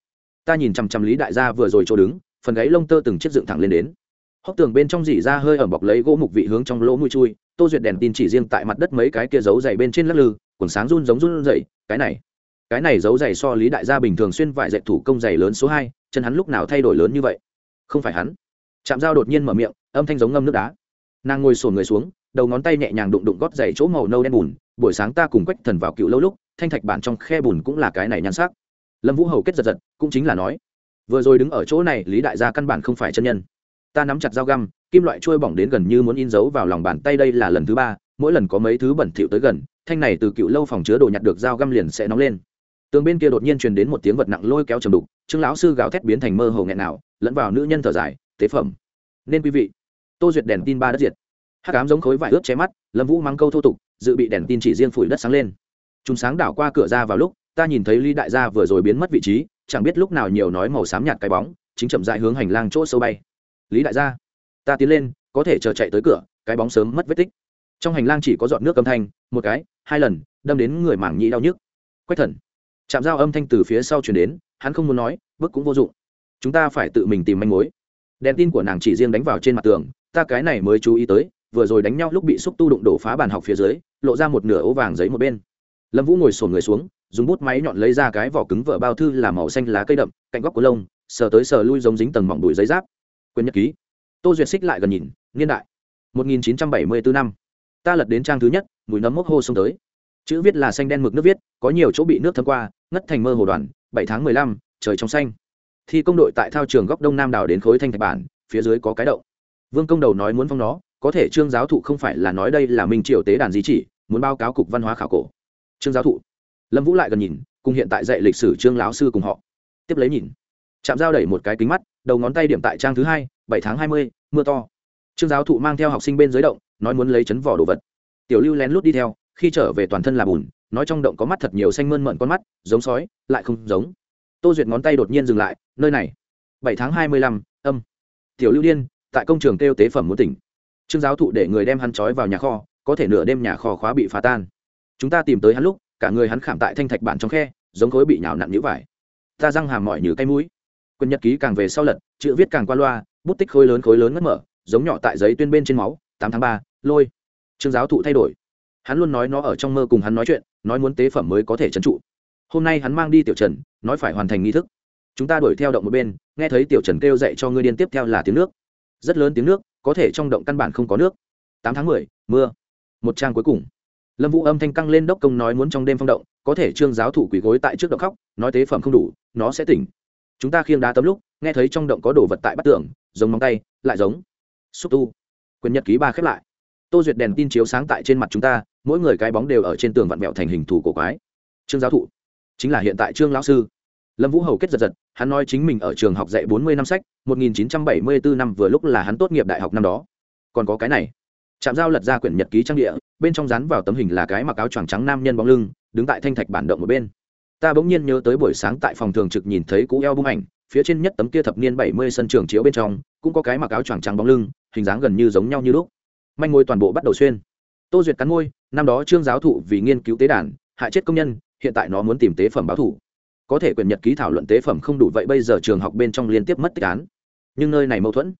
Ta nhìn chằm chằm lý đại gia vừa rồi chỗ đứng, phần gáy lông tơ từng chiếc dựng thẳng lên đến. Hốc tường bên trong dỉ ra hơi ẩm bọc lấy gỗ mục vị hướng trong lỗ mũi chui, tô duyệt đèn tin chỉ riêng tại mặt đất mấy cái kia giấu dày bên trên lắc lư quần sáng run giống run dậy cái này cái này giấu giày so lý đại gia bình thường xuyên vải dạy thủ công giày lớn số hai, chân hắn lúc nào thay đổi lớn như vậy? Không phải hắn. Chạm dao đột nhiên mở miệng, âm thanh giống ngâm nước đá. Nàng ngồi sổn người xuống, đầu ngón tay nhẹ nhàng đụng đụng gót giày chỗ màu nâu đen bùn, buổi sáng ta cùng quách thần vào cựu lâu lúc, thanh thạch bản trong khe bùn cũng là cái này nhan sắc. Lâm vũ hầu kết giật giật, cũng chính là nói, vừa rồi đứng ở chỗ này, lý đại gia căn bản không phải chân nhân. Ta nắm chặt dao găm, kim loại trôi bỏng đến gần như muốn in dấu vào lòng bàn tay đây là lần thứ ba mỗi lần có mấy thứ bẩn thỉu tới gần, thanh này từ cựu lâu phòng chứa đồ nhặt được dao găm liền sẽ nóng lên. Tường bên kia đột nhiên truyền đến một tiếng vật nặng lôi kéo trầm đục, trương lão sư gào thét biến thành mơ hồ nghẹn nào, lẫn vào nữ nhân thở dài, tế phẩm. Nên quý vị. Tô duyệt đèn tin ba đất diệt. Hát cám giống khối vải ướt che mắt, lâm vũ mang câu thô tục, dự bị đèn tin chỉ riêng phủi đất sáng lên. Chúng sáng đảo qua cửa ra vào lúc, ta nhìn thấy lý đại gia vừa rồi biến mất vị trí, chẳng biết lúc nào nhiều nói màu xám nhạt cái bóng, chính chậm dại hướng hành lang chỗ sâu bay. Lý đại gia, ta tiến lên, có thể chờ chạy tới cửa, cái bóng sớm mất vết tích trong hành lang chỉ có giọt nước âm thanh, một cái, hai lần, đâm đến người mảng nhĩ đau nhức. Quách thần. Chạm dao âm thanh từ phía sau chuyển đến, hắn không muốn nói bức cũng vô dụng. Chúng ta phải tự mình tìm manh mối. Đèn tin của nàng chỉ riêng đánh vào trên mặt tường, ta cái này mới chú ý tới, vừa rồi đánh nhau lúc bị xúc tu đụng đổ phá bàn học phía dưới, lộ ra một nửa ố vàng giấy một bên. Lâm vũ ngồi sổn người xuống, dùng bút máy nhọn lấy ra cái vỏ cứng vợ bao thư là màu xanh lá cây đậm, cạnh góc của lông, sờ tới sờ lui giống dính tầng mỏng đùi giấy giáp. Quyền nhật ký. Tô duyệt xích lại gần nhìn, niên đại. 1974 năm ta lật đến trang thứ nhất, mùi nấm mốc hô xông tới. Chữ viết là xanh đen mực nước viết, có nhiều chỗ bị nước thấm qua, ngất thành mơ hồ đoàn, bảy tháng mười lăm, trời trong xanh. Thi công đội tại thao trường góc đông nam đảo đến khối thanh thạch bản, phía dưới có cái đậu vương công đầu nói muốn phong nó, có thể trương giáo thụ không phải là nói đây là minh triều tế đàn di chỉ, muốn báo cáo cục văn hóa khảo cổ. Trương giáo thụ. Lâm vũ lại gần nhìn, cùng hiện tại dạy lịch sử trương lão sư cùng họ. Tiếp lấy nhìn. Chạm dao đẩy một cái kính mắt, đầu ngón tay điểm tại trang thứ hai, bảy tháng hai mươi, mưa to. Trương giáo thụ mang theo học sinh bên dưới động nói muốn lấy chấn vỏ đồ vật. Tiểu lưu lén lút đi theo, khi trở về toàn thân là bùn, nói trong động có mắt thật nhiều xanh mơn mận con mắt, giống sói, lại không giống. Tô duyệt ngón tay đột nhiên dừng lại, nơi này. Bảy tháng hai mươi lăm, âm. Tiểu lưu điên, tại công trường kêu tế phẩm muốn tỉnh. Trương giáo thụ để người đem hắn trói vào nhà kho, có thể nửa đêm nhà kho khóa bị phá tan. Chúng ta tìm tới hắn lúc, cả người hắn khảm tại thanh thạch bản trong khe, giống khối bị nhào nặn nhũ vải. Ta răng hàm mỏi như cây mũi. Quân nhật ký càng về sau lật, chữ viết càng qua loa, bút tích khối lớn khối lớn ngất mở, giống nhỏ tại giấy tuyên bên trên máu tám tháng ba, lôi. Trương giáo thụ thay đổi. Hắn luôn nói nó ở trong mơ cùng hắn nói chuyện, nói muốn tế phẩm mới có thể trấn trụ. Hôm nay hắn mang đi tiểu trần, nói phải hoàn thành nghi thức. Chúng ta đuổi theo động một bên, nghe thấy tiểu trần kêu dậy cho ngươi điên tiếp theo là tiếng nước. Rất lớn tiếng nước, có thể trong động căn bản không có nước. Tám tháng mười, mưa. Một trang cuối cùng. Lâm vũ âm thanh căng lên đốc công nói muốn trong đêm phong động, có thể trương giáo thủ quỳ gối tại trước động khóc, nói tế phẩm không đủ, nó sẽ tỉnh. Chúng ta khiêng đá tấm lúc, nghe thấy trong động có đồ vật tại bắt tường, giống móng tay, lại giống. Xúc tu quyền nhật ký ba khép lại. Tô duyệt đèn tin chiếu sáng tại trên mặt chúng ta, mỗi người cái bóng đều ở trên tường vặn vẹo thành hình thủ cổ quái. Trương giáo thụ, chính là hiện tại trương lão sư. Lâm vũ hầu kết giật giật, hắn nói chính mình ở trường học dạy bốn mươi năm sách, một nghìn chín trăm bảy mươi bốn năm vừa lúc là hắn tốt nghiệp đại học năm đó. Còn có cái này, trạm giao lật ra quyển nhật ký trang địa, bên trong dán vào tấm hình là cái mặc áo choàng trắng nam nhân bóng lưng, đứng tại thanh thạch bản động một bên. Ta bỗng nhiên nhớ tới buổi sáng tại phòng thường trực nhìn thấy cũ eo bung ảnh, phía trên nhất tấm kia thập niên bảy mươi sân trường chiếu bên trong, cũng có cái mặc áo choàng trắng bóng lưng hình dáng gần như giống nhau như lúc. Manh ngôi toàn bộ bắt đầu xuyên. Tô duyệt cắn môi, năm đó trương giáo thụ vì nghiên cứu tế đàn, hại chết công nhân, hiện tại nó muốn tìm tế phẩm báo thủ. Có thể quyền nhật ký thảo luận tế phẩm không đủ vậy bây giờ trường học bên trong liên tiếp mất tích án. Nhưng nơi này mâu thuẫn.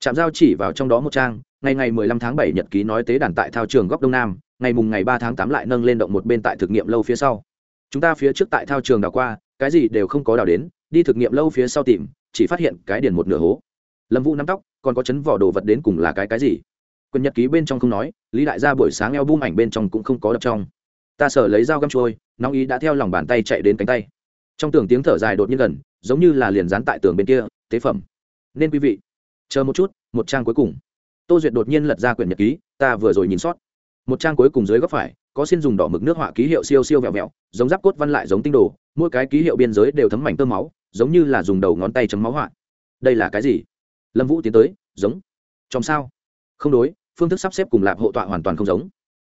Chạm giao chỉ vào trong đó một trang, ngày ngày mười lăm tháng bảy nhật ký nói tế đàn tại thao trường góc đông nam, ngày mùng ngày ba tháng tám lại nâng lên động một bên tại thực nghiệm lâu phía sau. Chúng ta phía trước tại thao trường đào qua, cái gì đều không có đào đến, đi thực nghiệm lâu phía sau tìm, chỉ phát hiện cái điền một nửa hố lâm vũ nắm tóc còn có chấn vỏ đồ vật đến cùng là cái cái gì quyền nhật ký bên trong không nói lý đại gia buổi sáng eo bung ảnh bên trong cũng không có đập trong ta sở lấy dao găm trôi nóng ý đã theo lòng bàn tay chạy đến cánh tay trong tường tiếng thở dài đột nhiên gần giống như là liền dán tại tường bên kia tế phẩm nên quý vị chờ một chút một trang cuối cùng tô duyệt đột nhiên lật ra quyển nhật ký ta vừa rồi nhìn sót một trang cuối cùng dưới góc phải có xin dùng đỏ mực nước họa ký hiệu siêu siêu vẹo vẹo giống giáp cốt văn lại giống tinh đồ mỗi cái ký hiệu biên giới đều thấm mảnh tơ máu giống như là dùng đầu ngón tay chấm máu họa đây là cái gì lâm vũ tiến tới, giống. Trong sao? Không đối, phương thức sắp xếp cùng lạp hộ tọa hoàn toàn không giống.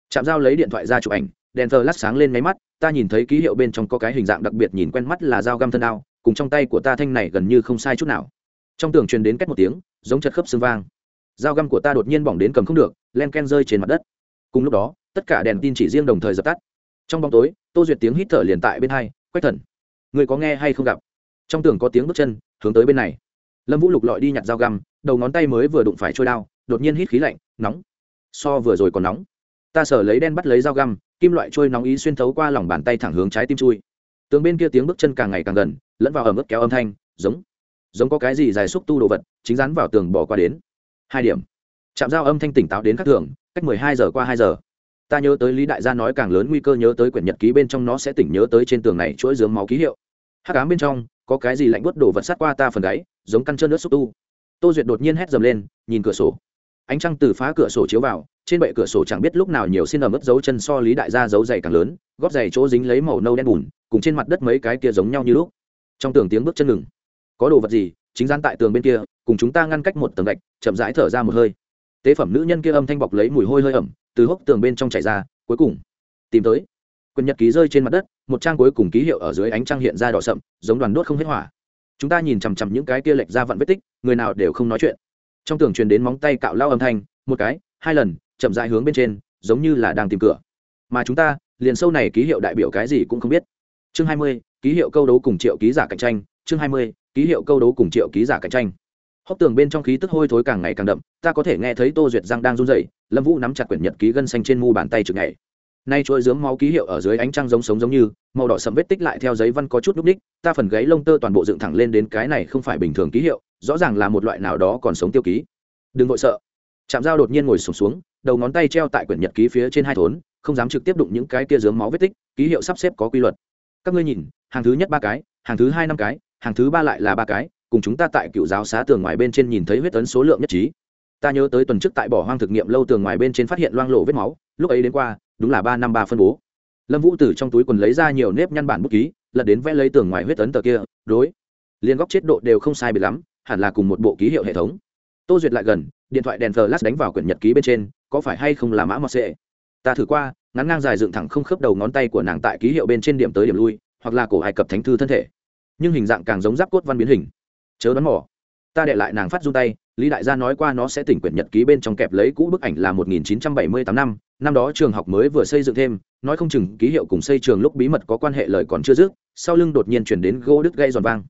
Chạm dao lấy điện thoại ra chụp ảnh, đèn thờ lát sáng lên máy mắt, ta nhìn thấy ký hiệu bên trong có cái hình dạng đặc biệt nhìn quen mắt là dao găm thân đao, cùng trong tay của ta thanh này gần như không sai chút nào. Trong tường truyền đến cách một tiếng, giống chật khớp xương vang. Dao găm của ta đột nhiên bỏng đến cầm không được, len ken rơi trên mặt đất. Cùng lúc đó, tất cả đèn tin chỉ riêng đồng thời dập tắt. Trong bóng tối, tô duyệt tiếng hít thở liền tại bên hai, quách thần, người có nghe hay không gặp? Trong tường có tiếng bước chân, hướng tới bên này lâm vũ lục lọi đi nhặt dao găm, đầu ngón tay mới vừa đụng phải trôi đao, đột nhiên hít khí lạnh, nóng. So vừa rồi còn nóng. Ta sở lấy đen bắt lấy dao găm, kim loại trôi nóng ý xuyên thấu qua lòng bàn tay thẳng hướng trái tim chui. Tường bên kia tiếng bước chân càng ngày càng gần, lẫn vào ẩm ướt kéo âm thanh, giống giống có cái gì dài xúc tu đồ vật, chính rắn vào tường bỏ qua đến. Hai điểm. Chạm dao âm thanh tỉnh táo đến các thường cách mười hai giờ qua hai giờ. Ta nhớ tới lý đại gia nói càng lớn nguy cơ nhớ tới quyển nhật ký bên trong nó sẽ tỉnh nhớ tới trên tường này chuỗi dướng máu ký hiệu. Hát ám bên trong có cái gì lạnh bớt đổ vật sát qua ta phần gáy, giống căn chân nước xúc tu. Tô duyệt đột nhiên hét dầm lên, nhìn cửa sổ. Ánh trăng từ phá cửa sổ chiếu vào, trên bệ cửa sổ chẳng biết lúc nào nhiều xin ở mất dấu chân so lý đại gia dấu dày càng lớn, góp dày chỗ dính lấy màu nâu đen bùn, cùng trên mặt đất mấy cái kia giống nhau như lúc. Trong tường tiếng bước chân ngừng. Có đồ vật gì, chính gian tại tường bên kia, cùng chúng ta ngăn cách một tầng gạch, chậm rãi thở ra một hơi. Tế phẩm nữ nhân kia âm thanh bọc lấy mùi hôi hơi ẩm, từ hốc tường bên trong chảy ra, cuối cùng tìm tới. Quyển nhật ký rơi trên mặt đất, một trang cuối cùng ký hiệu ở dưới ánh trăng hiện ra đỏ sậm, giống đoàn đốt không hết hỏa. Chúng ta nhìn chằm chằm những cái kia lệch ra vặn vết tích, người nào đều không nói chuyện. Trong tường truyền đến móng tay cạo lao âm thanh, một cái, hai lần, chậm dại hướng bên trên, giống như là đang tìm cửa. Mà chúng ta, liền sâu này ký hiệu đại biểu cái gì cũng không biết. Chương hai mươi, ký hiệu câu đấu cùng triệu ký giả cạnh tranh. Chương hai mươi, ký hiệu câu đấu cùng triệu ký giả cạnh tranh. Hốc tường bên trong khí tức hôi thối càng ngày càng đậm, ta có thể nghe thấy tô duyệt răng đang run rẩy, lâm vũ nắm chặt quyển nhật ký gân xanh trên mu bàn tay chừng ngày nay chuỗi dướng máu ký hiệu ở dưới ánh trăng giống sống giống như màu đỏ sẫm vết tích lại theo giấy văn có chút núp ních ta phần gáy lông tơ toàn bộ dựng thẳng lên đến cái này không phải bình thường ký hiệu rõ ràng là một loại nào đó còn sống tiêu ký. Đừng vội sợ. Chạm dao đột nhiên ngồi sụp xuống, xuống đầu ngón tay treo tại quyển nhật ký phía trên hai thốn không dám trực tiếp đụng những cái kia dướng máu vết tích ký hiệu sắp xếp có quy luật. Các ngươi nhìn hàng thứ nhất ba cái hàng thứ hai năm cái hàng thứ ba lại là ba cái cùng chúng ta tại cựu giáo xá tường ngoài bên trên nhìn thấy huyết ấn số lượng nhất trí. Ta nhớ tới tuần trước tại bỏ hoang thực nghiệm lâu tường ngoài bên trên phát hiện loang lộ vết máu lúc ấy đến qua đúng là ba năm ba phân bố. Lâm vũ từ trong túi quần lấy ra nhiều nếp nhăn bản bút ký, lật đến vẽ lấy tường ngoài huyết ấn tờ kia, đối. Liên góc chết độ đều không sai bị lắm, hẳn là cùng một bộ ký hiệu hệ thống. Tô duyệt lại gần, điện thoại đèn flash đánh vào quyển nhật ký bên trên, có phải hay không là mã mọt sệ? Ta thử qua, ngắn ngang dài dựng thẳng không khớp đầu ngón tay của nàng tại ký hiệu bên trên điểm tới điểm lui, hoặc là cổ ai cập thánh thư thân thể. Nhưng hình dạng càng giống giáp cốt văn biến hình. Chớ đoán mỏ ta để lại nàng phát run tay, lý đại gia nói qua nó sẽ tỉnh quyển nhật ký bên trong kẹp lấy cũ bức ảnh là 1978 năm năm đó trường học mới vừa xây dựng thêm, nói không chừng ký hiệu cùng xây trường lúc bí mật có quan hệ lời còn chưa dứt, sau lưng đột nhiên chuyển đến gỗ đứt gây giòn vang.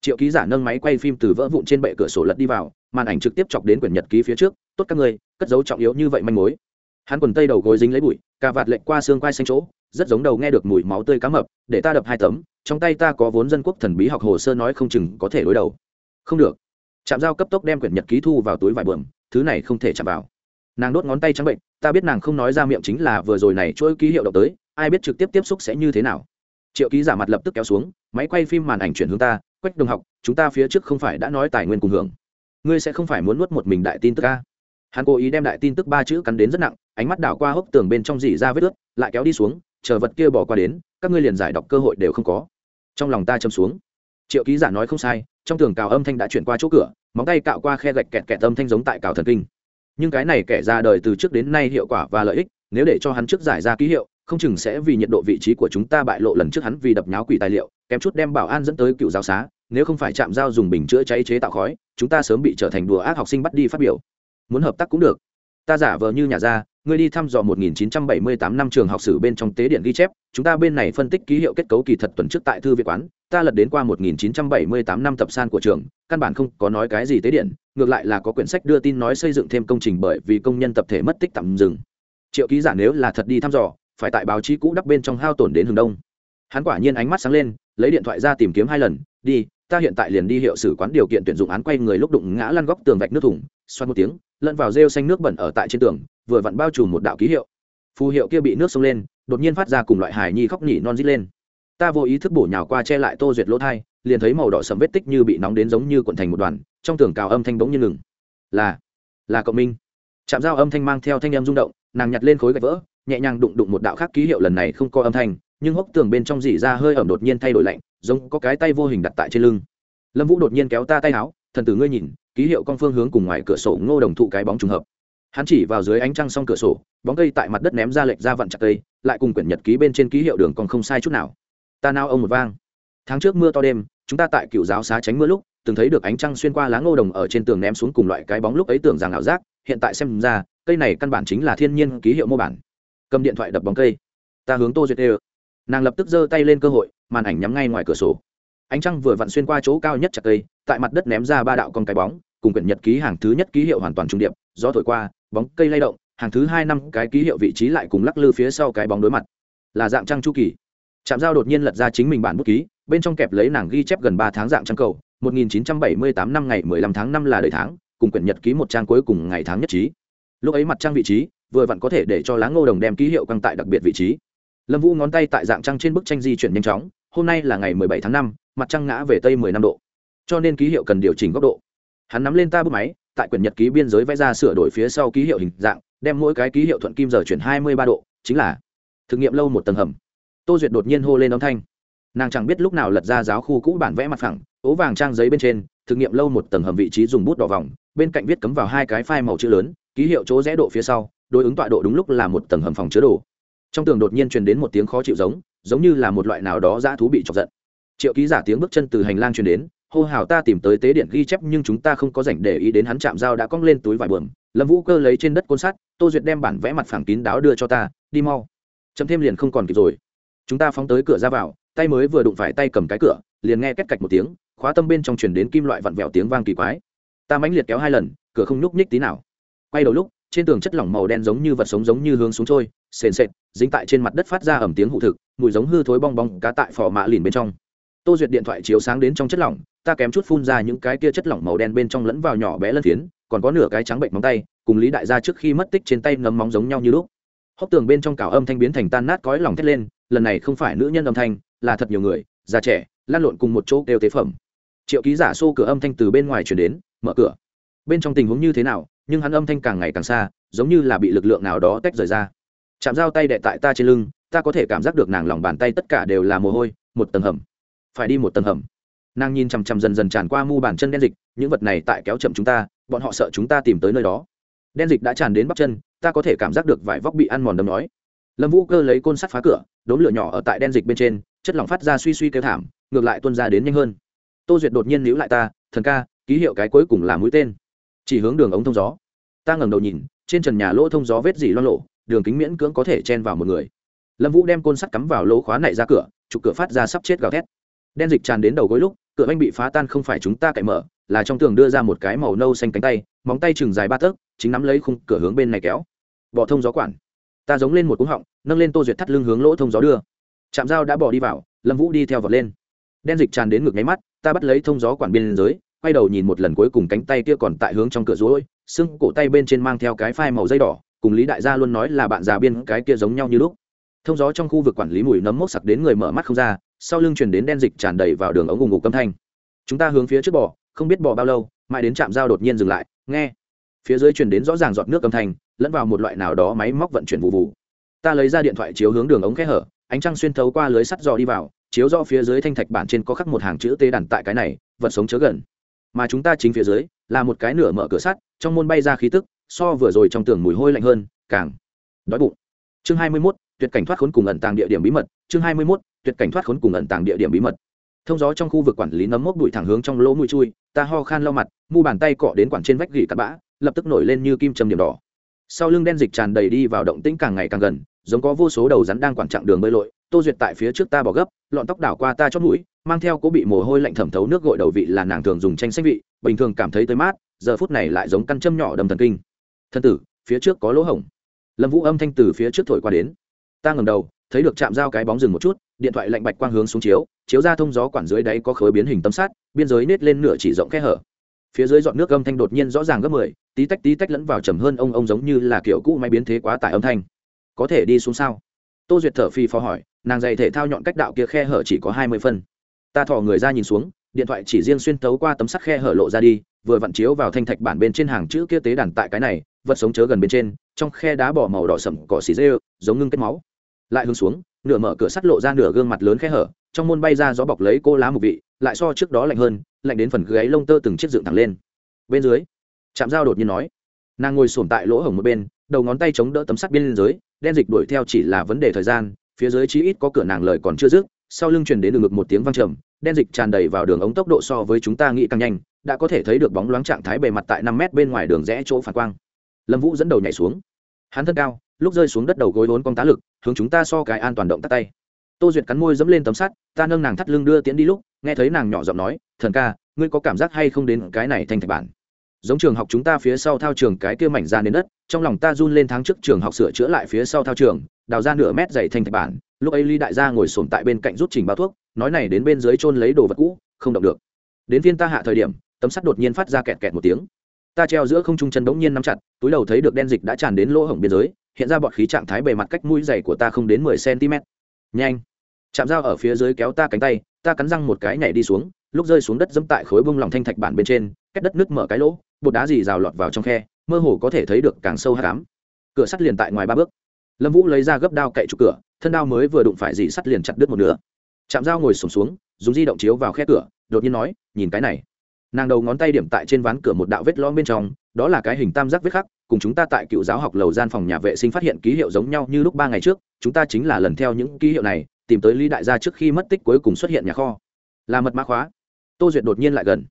Triệu ký giả nâng máy quay phim từ vỡ vụn trên bệ cửa sổ lật đi vào, màn ảnh trực tiếp chọc đến quyển nhật ký phía trước, tốt các người, cất dấu trọng yếu như vậy manh mối. Hắn quần tây đầu gối dính lấy bụi, cà vạt lệnh qua xương quai xanh chỗ, rất giống đầu nghe được mùi máu tươi cá mập, để ta đập hai tấm, trong tay ta có vốn dân quốc thần bí học hồ sơ nói không chừng có thể đối đầu. Không được chạm dao cấp tốc đem quyển nhật ký thu vào túi vải bượm thứ này không thể chạm vào. Nàng đốt ngón tay trắng bệnh, ta biết nàng không nói ra miệng chính là vừa rồi này chuỗi ký hiệu động tới, ai biết trực tiếp tiếp xúc sẽ như thế nào. Triệu ký giả mặt lập tức kéo xuống, máy quay phim màn ảnh chuyển hướng ta, quách đồng học, chúng ta phía trước không phải đã nói tài nguyên cùng hưởng. Ngươi sẽ không phải muốn nuốt một mình đại tin tức ca hắn cố ý đem đại tin tức ba chữ cắn đến rất nặng, ánh mắt đảo qua hốc tường bên trong dỉ ra vết ướt, lại kéo đi xuống, chờ vật kia bỏ qua đến, các ngươi liền giải đọc cơ hội đều không có. Trong lòng ta châm xuống. Triệu ký giả nói không sai trong tường cào âm thanh đã chuyển qua chỗ cửa, móng tay cạo qua khe gạch kẹt kẹt âm thanh giống tại cào thần kinh. Nhưng cái này kẻ ra đời từ trước đến nay hiệu quả và lợi ích, nếu để cho hắn trước giải ra ký hiệu, không chừng sẽ vì nhiệt độ vị trí của chúng ta bại lộ lần trước hắn vì đập nháo quỷ tài liệu, kém chút đem bảo an dẫn tới cựu giáo xá, nếu không phải chạm giao dùng bình chữa cháy chế tạo khói, chúng ta sớm bị trở thành đùa ác học sinh bắt đi phát biểu. Muốn hợp tác cũng được ta giả vờ như nhà ra, ngươi đi thăm dò 1978 năm trường học sử bên trong tế điện ghi chép, chúng ta bên này phân tích ký hiệu kết cấu kỳ thật tuần trước tại thư viện quán, ta lật đến qua 1978 năm tập san của trường, căn bản không có nói cái gì tế điện, ngược lại là có quyển sách đưa tin nói xây dựng thêm công trình bởi vì công nhân tập thể mất tích tạm dừng. Triệu ký giả nếu là thật đi thăm dò, phải tại báo chí cũ đắp bên trong hao tổn đến hướng đông. Hắn quả nhiên ánh mắt sáng lên, lấy điện thoại ra tìm kiếm hai lần, đi, ta hiện tại liền đi hiệu sử quán điều kiện tuyển dụng án quay người lúc đụng ngã lăn góc tường vạch nước thủng. Xoan một tiếng lẫn vào rêu xanh nước bẩn ở tại trên tường, vừa vặn bao trùm một đạo ký hiệu. Phù hiệu kia bị nước sông lên, đột nhiên phát ra cùng loại hài nhi khóc nhỉ non dít lên. Ta vô ý thức bổ nhào qua che lại tô duyệt lỗ thai, liền thấy màu đỏ sầm vết tích như bị nóng đến giống như cuộn thành một đoàn, trong tường cào âm thanh bỗng như ngừng. Là là cộng minh. Chạm dao âm thanh mang theo thanh âm rung động, nàng nhặt lên khối gạch vỡ, nhẹ nhàng đụng đụng một đạo khác ký hiệu lần này không có âm thanh, nhưng hốc tường bên trong dỉ ra hơi ẩm đột nhiên thay đổi lạnh, giống có cái tay vô hình đặt tại trên lưng. Lâm vũ đột nhiên kéo ta tay áo, thần tử ngươi nhìn ký hiệu con phương hướng cùng ngoài cửa sổ ngô đồng thụ cái bóng trùng hợp. Hắn chỉ vào dưới ánh trăng s cửa sổ, bóng cây tại mặt đất ném ra lệch ra vặn chặt cây, lại cùng quyển nhật ký bên trên ký hiệu đường còn không sai chút nào. Ta nao ông một vang. Tháng trước mưa to đêm, chúng ta tại cựu giáo xá tránh mưa lúc, từng thấy được ánh trăng xuyên qua lá ngô đồng ở trên tường ném xuống cùng loại cái bóng lúc ấy tưởng rằng ảo giác, hiện tại xem ra, cây này căn bản chính là thiên nhiên ký hiệu mô bản. Cầm điện thoại đập bóng cây. Ta hướng tô duyệt đê nàng lập tức giơ tay lên cơ hội, màn ảnh nhắm ngay ngoài cửa sổ. Ánh trăng vừa vặn xuyên qua chỗ cao nhất chặt cây, tại mặt đất ném ra ba đạo con cái bóng cùng quyển nhật ký hàng thứ nhất ký hiệu hoàn toàn trung điệp gió thổi qua bóng cây lay động hàng thứ hai năm cái ký hiệu vị trí lại cùng lắc lư phía sau cái bóng đối mặt. Là dạng trăng chu kỳ. Trạm giao đột nhiên lật ra chính mình bản bút ký bên trong kẹp lấy nàng ghi chép gần ba tháng dạng trăng cầu 1978 năm ngày 15 tháng 5 là đời tháng cùng quyển nhật ký một trang cuối cùng ngày tháng nhất trí. Lúc ấy mặt trăng vị trí vừa vặn có thể để cho lá ngô đồng đem ký hiệu căng tại đặc biệt vị trí. Lâm vũ ngón tay tại dạng trăng trên bức tranh di chuyển nhanh chóng hôm nay là ngày 17 tháng 5, mặt trăng ngã về tây 10 năm độ. Cho nên ký hiệu cần điều chỉnh góc độ hắn nắm lên ta bút máy, tại quyển nhật ký biên giới vẽ ra sửa đổi phía sau ký hiệu hình dạng, đem mỗi cái ký hiệu thuận kim giờ chuyển 23 độ, chính là thực nghiệm lâu một tầng hầm. Tô duyệt đột nhiên hô lên âm thanh. Nàng chẳng biết lúc nào lật ra giáo khu cũ bản vẽ mặt phẳng, ố vàng trang giấy bên trên, thực nghiệm lâu một tầng hầm vị trí dùng bút đỏ vòng, bên cạnh viết cấm vào hai cái phai màu chữ lớn, ký hiệu chỗ rẽ độ phía sau, đối ứng tọa độ đúng lúc là một tầng hầm phòng chứa đồ. Trong tường đột nhiên truyền đến một tiếng khó chịu giống giống như là một loại nào đó dã thú bị chọc giận. Triệu ký giả tiếng bước chân từ hành lang truyền đến hô hào ta tìm tới tế điện ghi chép nhưng chúng ta không có rảnh để ý đến hắn chạm dao đã cong lên túi vải bờm lâm vũ cơ lấy trên đất côn sắt, tô duyệt đem bản vẽ mặt phẳng kín đáo đưa cho ta, đi mau. Chấm thêm liền không còn kịp rồi. Chúng ta phóng tới cửa ra vào, tay mới vừa đụng phải tay cầm cái cửa, liền nghe két cạch một tiếng, khóa tâm bên trong chuyển đến kim loại vặn vẹo tiếng vang kỳ quái. Ta mãnh liệt kéo hai lần, cửa không nhúc nhích tí nào. Quay đầu lúc, trên tường chất lỏng màu đen giống như vật sống giống như hướng xuống trôi, sền sệt, dính tại trên mặt đất phát ra ẩm tiếng hụ thực, mùi giống hư thối bong bong cá tại phò mạ lìn bên trong. Tô duyệt điện thoại chiếu sáng đến trong chất lỏng ta kém chút phun ra những cái kia chất lỏng màu đen bên trong lẫn vào nhỏ bé lân phiến, còn có nửa cái trắng bệnh móng tay, cùng lý đại gia trước khi mất tích trên tay ngấm móng giống nhau như lúc. Hốc tường bên trong cào âm thanh biến thành tan nát cõi lòng thét lên, lần này không phải nữ nhân âm thanh, là thật nhiều người, già trẻ, lan lộn cùng một chỗ đều tế phẩm. Triệu ký giả xô cửa âm thanh từ bên ngoài chuyển đến, mở cửa. Bên trong tình huống như thế nào, nhưng hắn âm thanh càng ngày càng xa, giống như là bị lực lượng nào đó tách rời ra. Chạm dao tay đệ tại ta trên lưng, ta có thể cảm giác được nàng lòng bàn tay tất cả đều là mồ hôi, một tầng hầm. Phải đi một tầng hầm nàng nhìn chằm chằm dần dần tràn qua mu bàn chân đen dịch, những vật này tại kéo chậm chúng ta, bọn họ sợ chúng ta tìm tới nơi đó. Đen dịch đã tràn đến bắp chân, ta có thể cảm giác được vải vóc bị ăn mòn đâm nói. Lâm vũ cơ lấy côn sắt phá cửa, đốm lửa nhỏ ở tại đen dịch bên trên, chất lỏng phát ra suy suy kêu thảm, ngược lại tuân ra đến nhanh hơn. Tô duyệt đột nhiên níu lại ta, thần ca, ký hiệu cái cuối cùng là mũi tên. Chỉ hướng đường ống thông gió. Ta ngẩng đầu nhìn, trên trần nhà lỗ thông gió vết dỉ loan lộ, đường kính miễn cưỡng có thể chen vào một người. Lâm vũ đem côn sắt cắm vào lỗ khóa này ra cửa, trục cửa phát ra sắp chết gào thét. Đen dịch tràn đến đầu gối lúc cửa anh bị phá tan không phải chúng ta cậy mở, là trong tường đưa ra một cái màu nâu xanh cánh tay, móng tay chừng dài ba tấc chính nắm lấy khung cửa hướng bên này kéo. Bỏ thông gió quản. Ta giống lên một cúng họng, nâng lên tô duyệt thắt lưng hướng lỗ thông gió đưa. Chạm dao đã bỏ đi vào, lâm vũ đi theo vật lên. Đen dịch tràn đến ngực nháy mắt, ta bắt lấy thông gió quản biên giới quay đầu nhìn một lần cuối cùng cánh tay kia còn tại hướng trong cửa rối xưng cổ tay bên trên mang theo cái phai màu dây đỏ, cùng lý đại gia luôn nói là bạn già biên cái kia giống nhau như lúc. Thông gió trong khu vực quản lý mùi nấm mốc sặc đến người mở mắt không ra sau lưng truyền đến đen dịch tràn đầy vào đường ống ủng ngục âm thanh. Chúng ta hướng phía trước bò không biết bò bao lâu mãi đến trạm giao đột nhiên dừng lại nghe. Phía dưới truyền đến rõ ràng giọt nước âm thanh lẫn vào một loại nào đó máy móc vận chuyển vụ vụ. Ta lấy ra điện thoại chiếu hướng đường ống khe hở ánh trăng xuyên thấu qua lưới sắt dò đi vào chiếu do phía dưới thanh thạch bản trên có khắc một hàng chữ tê đàn tại cái này vật sống chớ gần. Mà chúng ta chính phía dưới là một cái nửa mở cửa sắt trong môn bay ra khí tức so vừa rồi trong tường mùi hôi lạnh hơn càng đói bụng. Chương hai mươi 21, tuyệt cảnh thoát khốn cùng ẩn tàng địa điểm bí mật chương hai mươi 21, tuyệt cảnh thoát khốn cùng ẩn tàng địa điểm bí mật. Thông gió trong khu vực quản lý nấm mốc bụi thẳng hướng trong lỗ mũi chui, ta ho khan lau mặt, mu bàn tay cọ đến quản trên vách gỉ cắt bã, lập tức nổi lên như kim châm điểm đỏ. Sau lưng đen dịch tràn đầy đi vào động tĩnh càng ngày càng gần, giống có vô số đầu rắn đang quản chặng đường bơi lội, tô duyệt tại phía trước ta bỏ gấp, lọn tóc đảo qua ta chót mũi, mang theo cố bị mồ hôi lạnh thẩm thấu nước gội đầu vị là nàng thường dùng tranh xanh vị, bình thường cảm thấy tới mát, giờ phút này lại giống căn châm nhỏ đầm thần kinh. Thân tử, phía trước có lỗ hổng. Lâm vũ âm thanh từ phía trước thổi qua đến. Ta ngầm đầu thấy được chạm dao cái bóng dừng một chút điện thoại lạnh bạch quang hướng xuống chiếu chiếu ra thông gió quản dưới đáy có khối biến hình tấm sát biên giới nết lên nửa chỉ rộng khe hở. Phía dưới dọn nước âm thanh đột nhiên rõ ràng gấp mười tí tách tí tách lẫn vào trầm hơn ông ông giống như là kiểu cũ máy biến thế quá tải âm thanh. Có thể đi xuống sao? Tô duyệt thở phì phó hỏi nàng dày thể thao nhọn cách đạo kia khe hở chỉ có hai mươi phân. Ta thò người ra nhìn xuống điện thoại chỉ riêng xuyên tấu qua tấm sắt khe hở lộ ra đi vừa vặn chiếu vào thanh thạch bản bên trên hàng chữ kia tế đàn tại cái này vật sống chớ gần bên trên trong khe đá bỏ màu đỏ sậm cỏ xì rêu, giống ngưng kết máu lại hướng xuống, nửa mở cửa sắt lộ ra nửa gương mặt lớn khe hở, trong môn bay ra gió bọc lấy cô lá mục vị, lại so trước đó lạnh hơn, lạnh đến phần gáy lông tơ từng chiếc dựng thẳng lên. Bên dưới chạm dao đột nhiên nói, nàng ngồi sổm tại lỗ hổng một bên, đầu ngón tay chống đỡ tấm sắt bên dưới, đen dịch đuổi theo chỉ là vấn đề thời gian, phía dưới chí ít có cửa nàng lời còn chưa dứt, sau lưng truyền đến đường ngực một tiếng vang trầm, đen dịch tràn đầy vào đường ống tốc độ so với chúng ta nghĩ càng nhanh, đã có thể thấy được bóng loáng trạng thái bề mặt tại năm mét bên ngoài đường rẽ chỗ phản quang. Lâm vũ dẫn đầu nhảy xuống hắn thân cao, lúc rơi xuống đất đầu gối vốn con tá lực, hướng chúng ta so cái an toàn động tắt tay. Tô duyệt cắn môi dẫm lên tấm sắt, ta nâng nàng thắt lưng đưa tiễn đi lúc, nghe thấy nàng nhỏ giọng nói, thần ca, ngươi có cảm giác hay không đến cái này thành thạch bản? Giống trường học chúng ta phía sau thao trường cái kia mảnh ra đến đất, trong lòng ta run lên tháng trước trường học sửa chữa lại phía sau thao trường, đào ra nửa mét dày thành thạch bản, lúc ấy ly đại gia ngồi sồn tại bên cạnh rút trình bao thuốc, nói này đến bên dưới chôn lấy đồ vật cũ, không động được. Đến viên ta hạ thời điểm, tấm sắt đột nhiên phát ra kẹt kẹt một tiếng ta treo giữa không trung chân đống nhiên nắm chặt túi đầu thấy được đen dịch đã tràn đến lỗ hổng biên giới hiện ra bọt khí trạng thái bề mặt cách mũi dày của ta không đến mười cm. Nhanh! Chạm dao ở phía dưới kéo ta cánh tay ta cắn răng một cái nhảy đi xuống lúc rơi xuống đất dẫm tại khối bông lòng thanh thạch bản bên trên cách đất nước mở cái lỗ bột đá gì rào lọt vào trong khe mơ hồ có thể thấy được càng sâu hạ cám cửa sắt liền tại ngoài ba bước. Lâm vũ lấy ra gấp đao cậy trục cửa thân đao mới vừa đụng phải dì sắt liền chặt đứt một nửa. Chạm dao ngồi sùng xuống, xuống dùng di động chiếu vào khe cửa đột nhiên nói nhìn cái này nàng đầu ngón tay điểm tại trên ván cửa một đạo vết lõm bên trong, đó là cái hình tam giác vết khắc, cùng chúng ta tại cựu giáo học lầu gian phòng nhà vệ sinh phát hiện ký hiệu giống nhau như lúc ba ngày trước, chúng ta chính là lần theo những ký hiệu này, tìm tới lý đại gia trước khi mất tích cuối cùng xuất hiện nhà kho. Là mật mã khóa. Tô duyệt đột nhiên lại gần.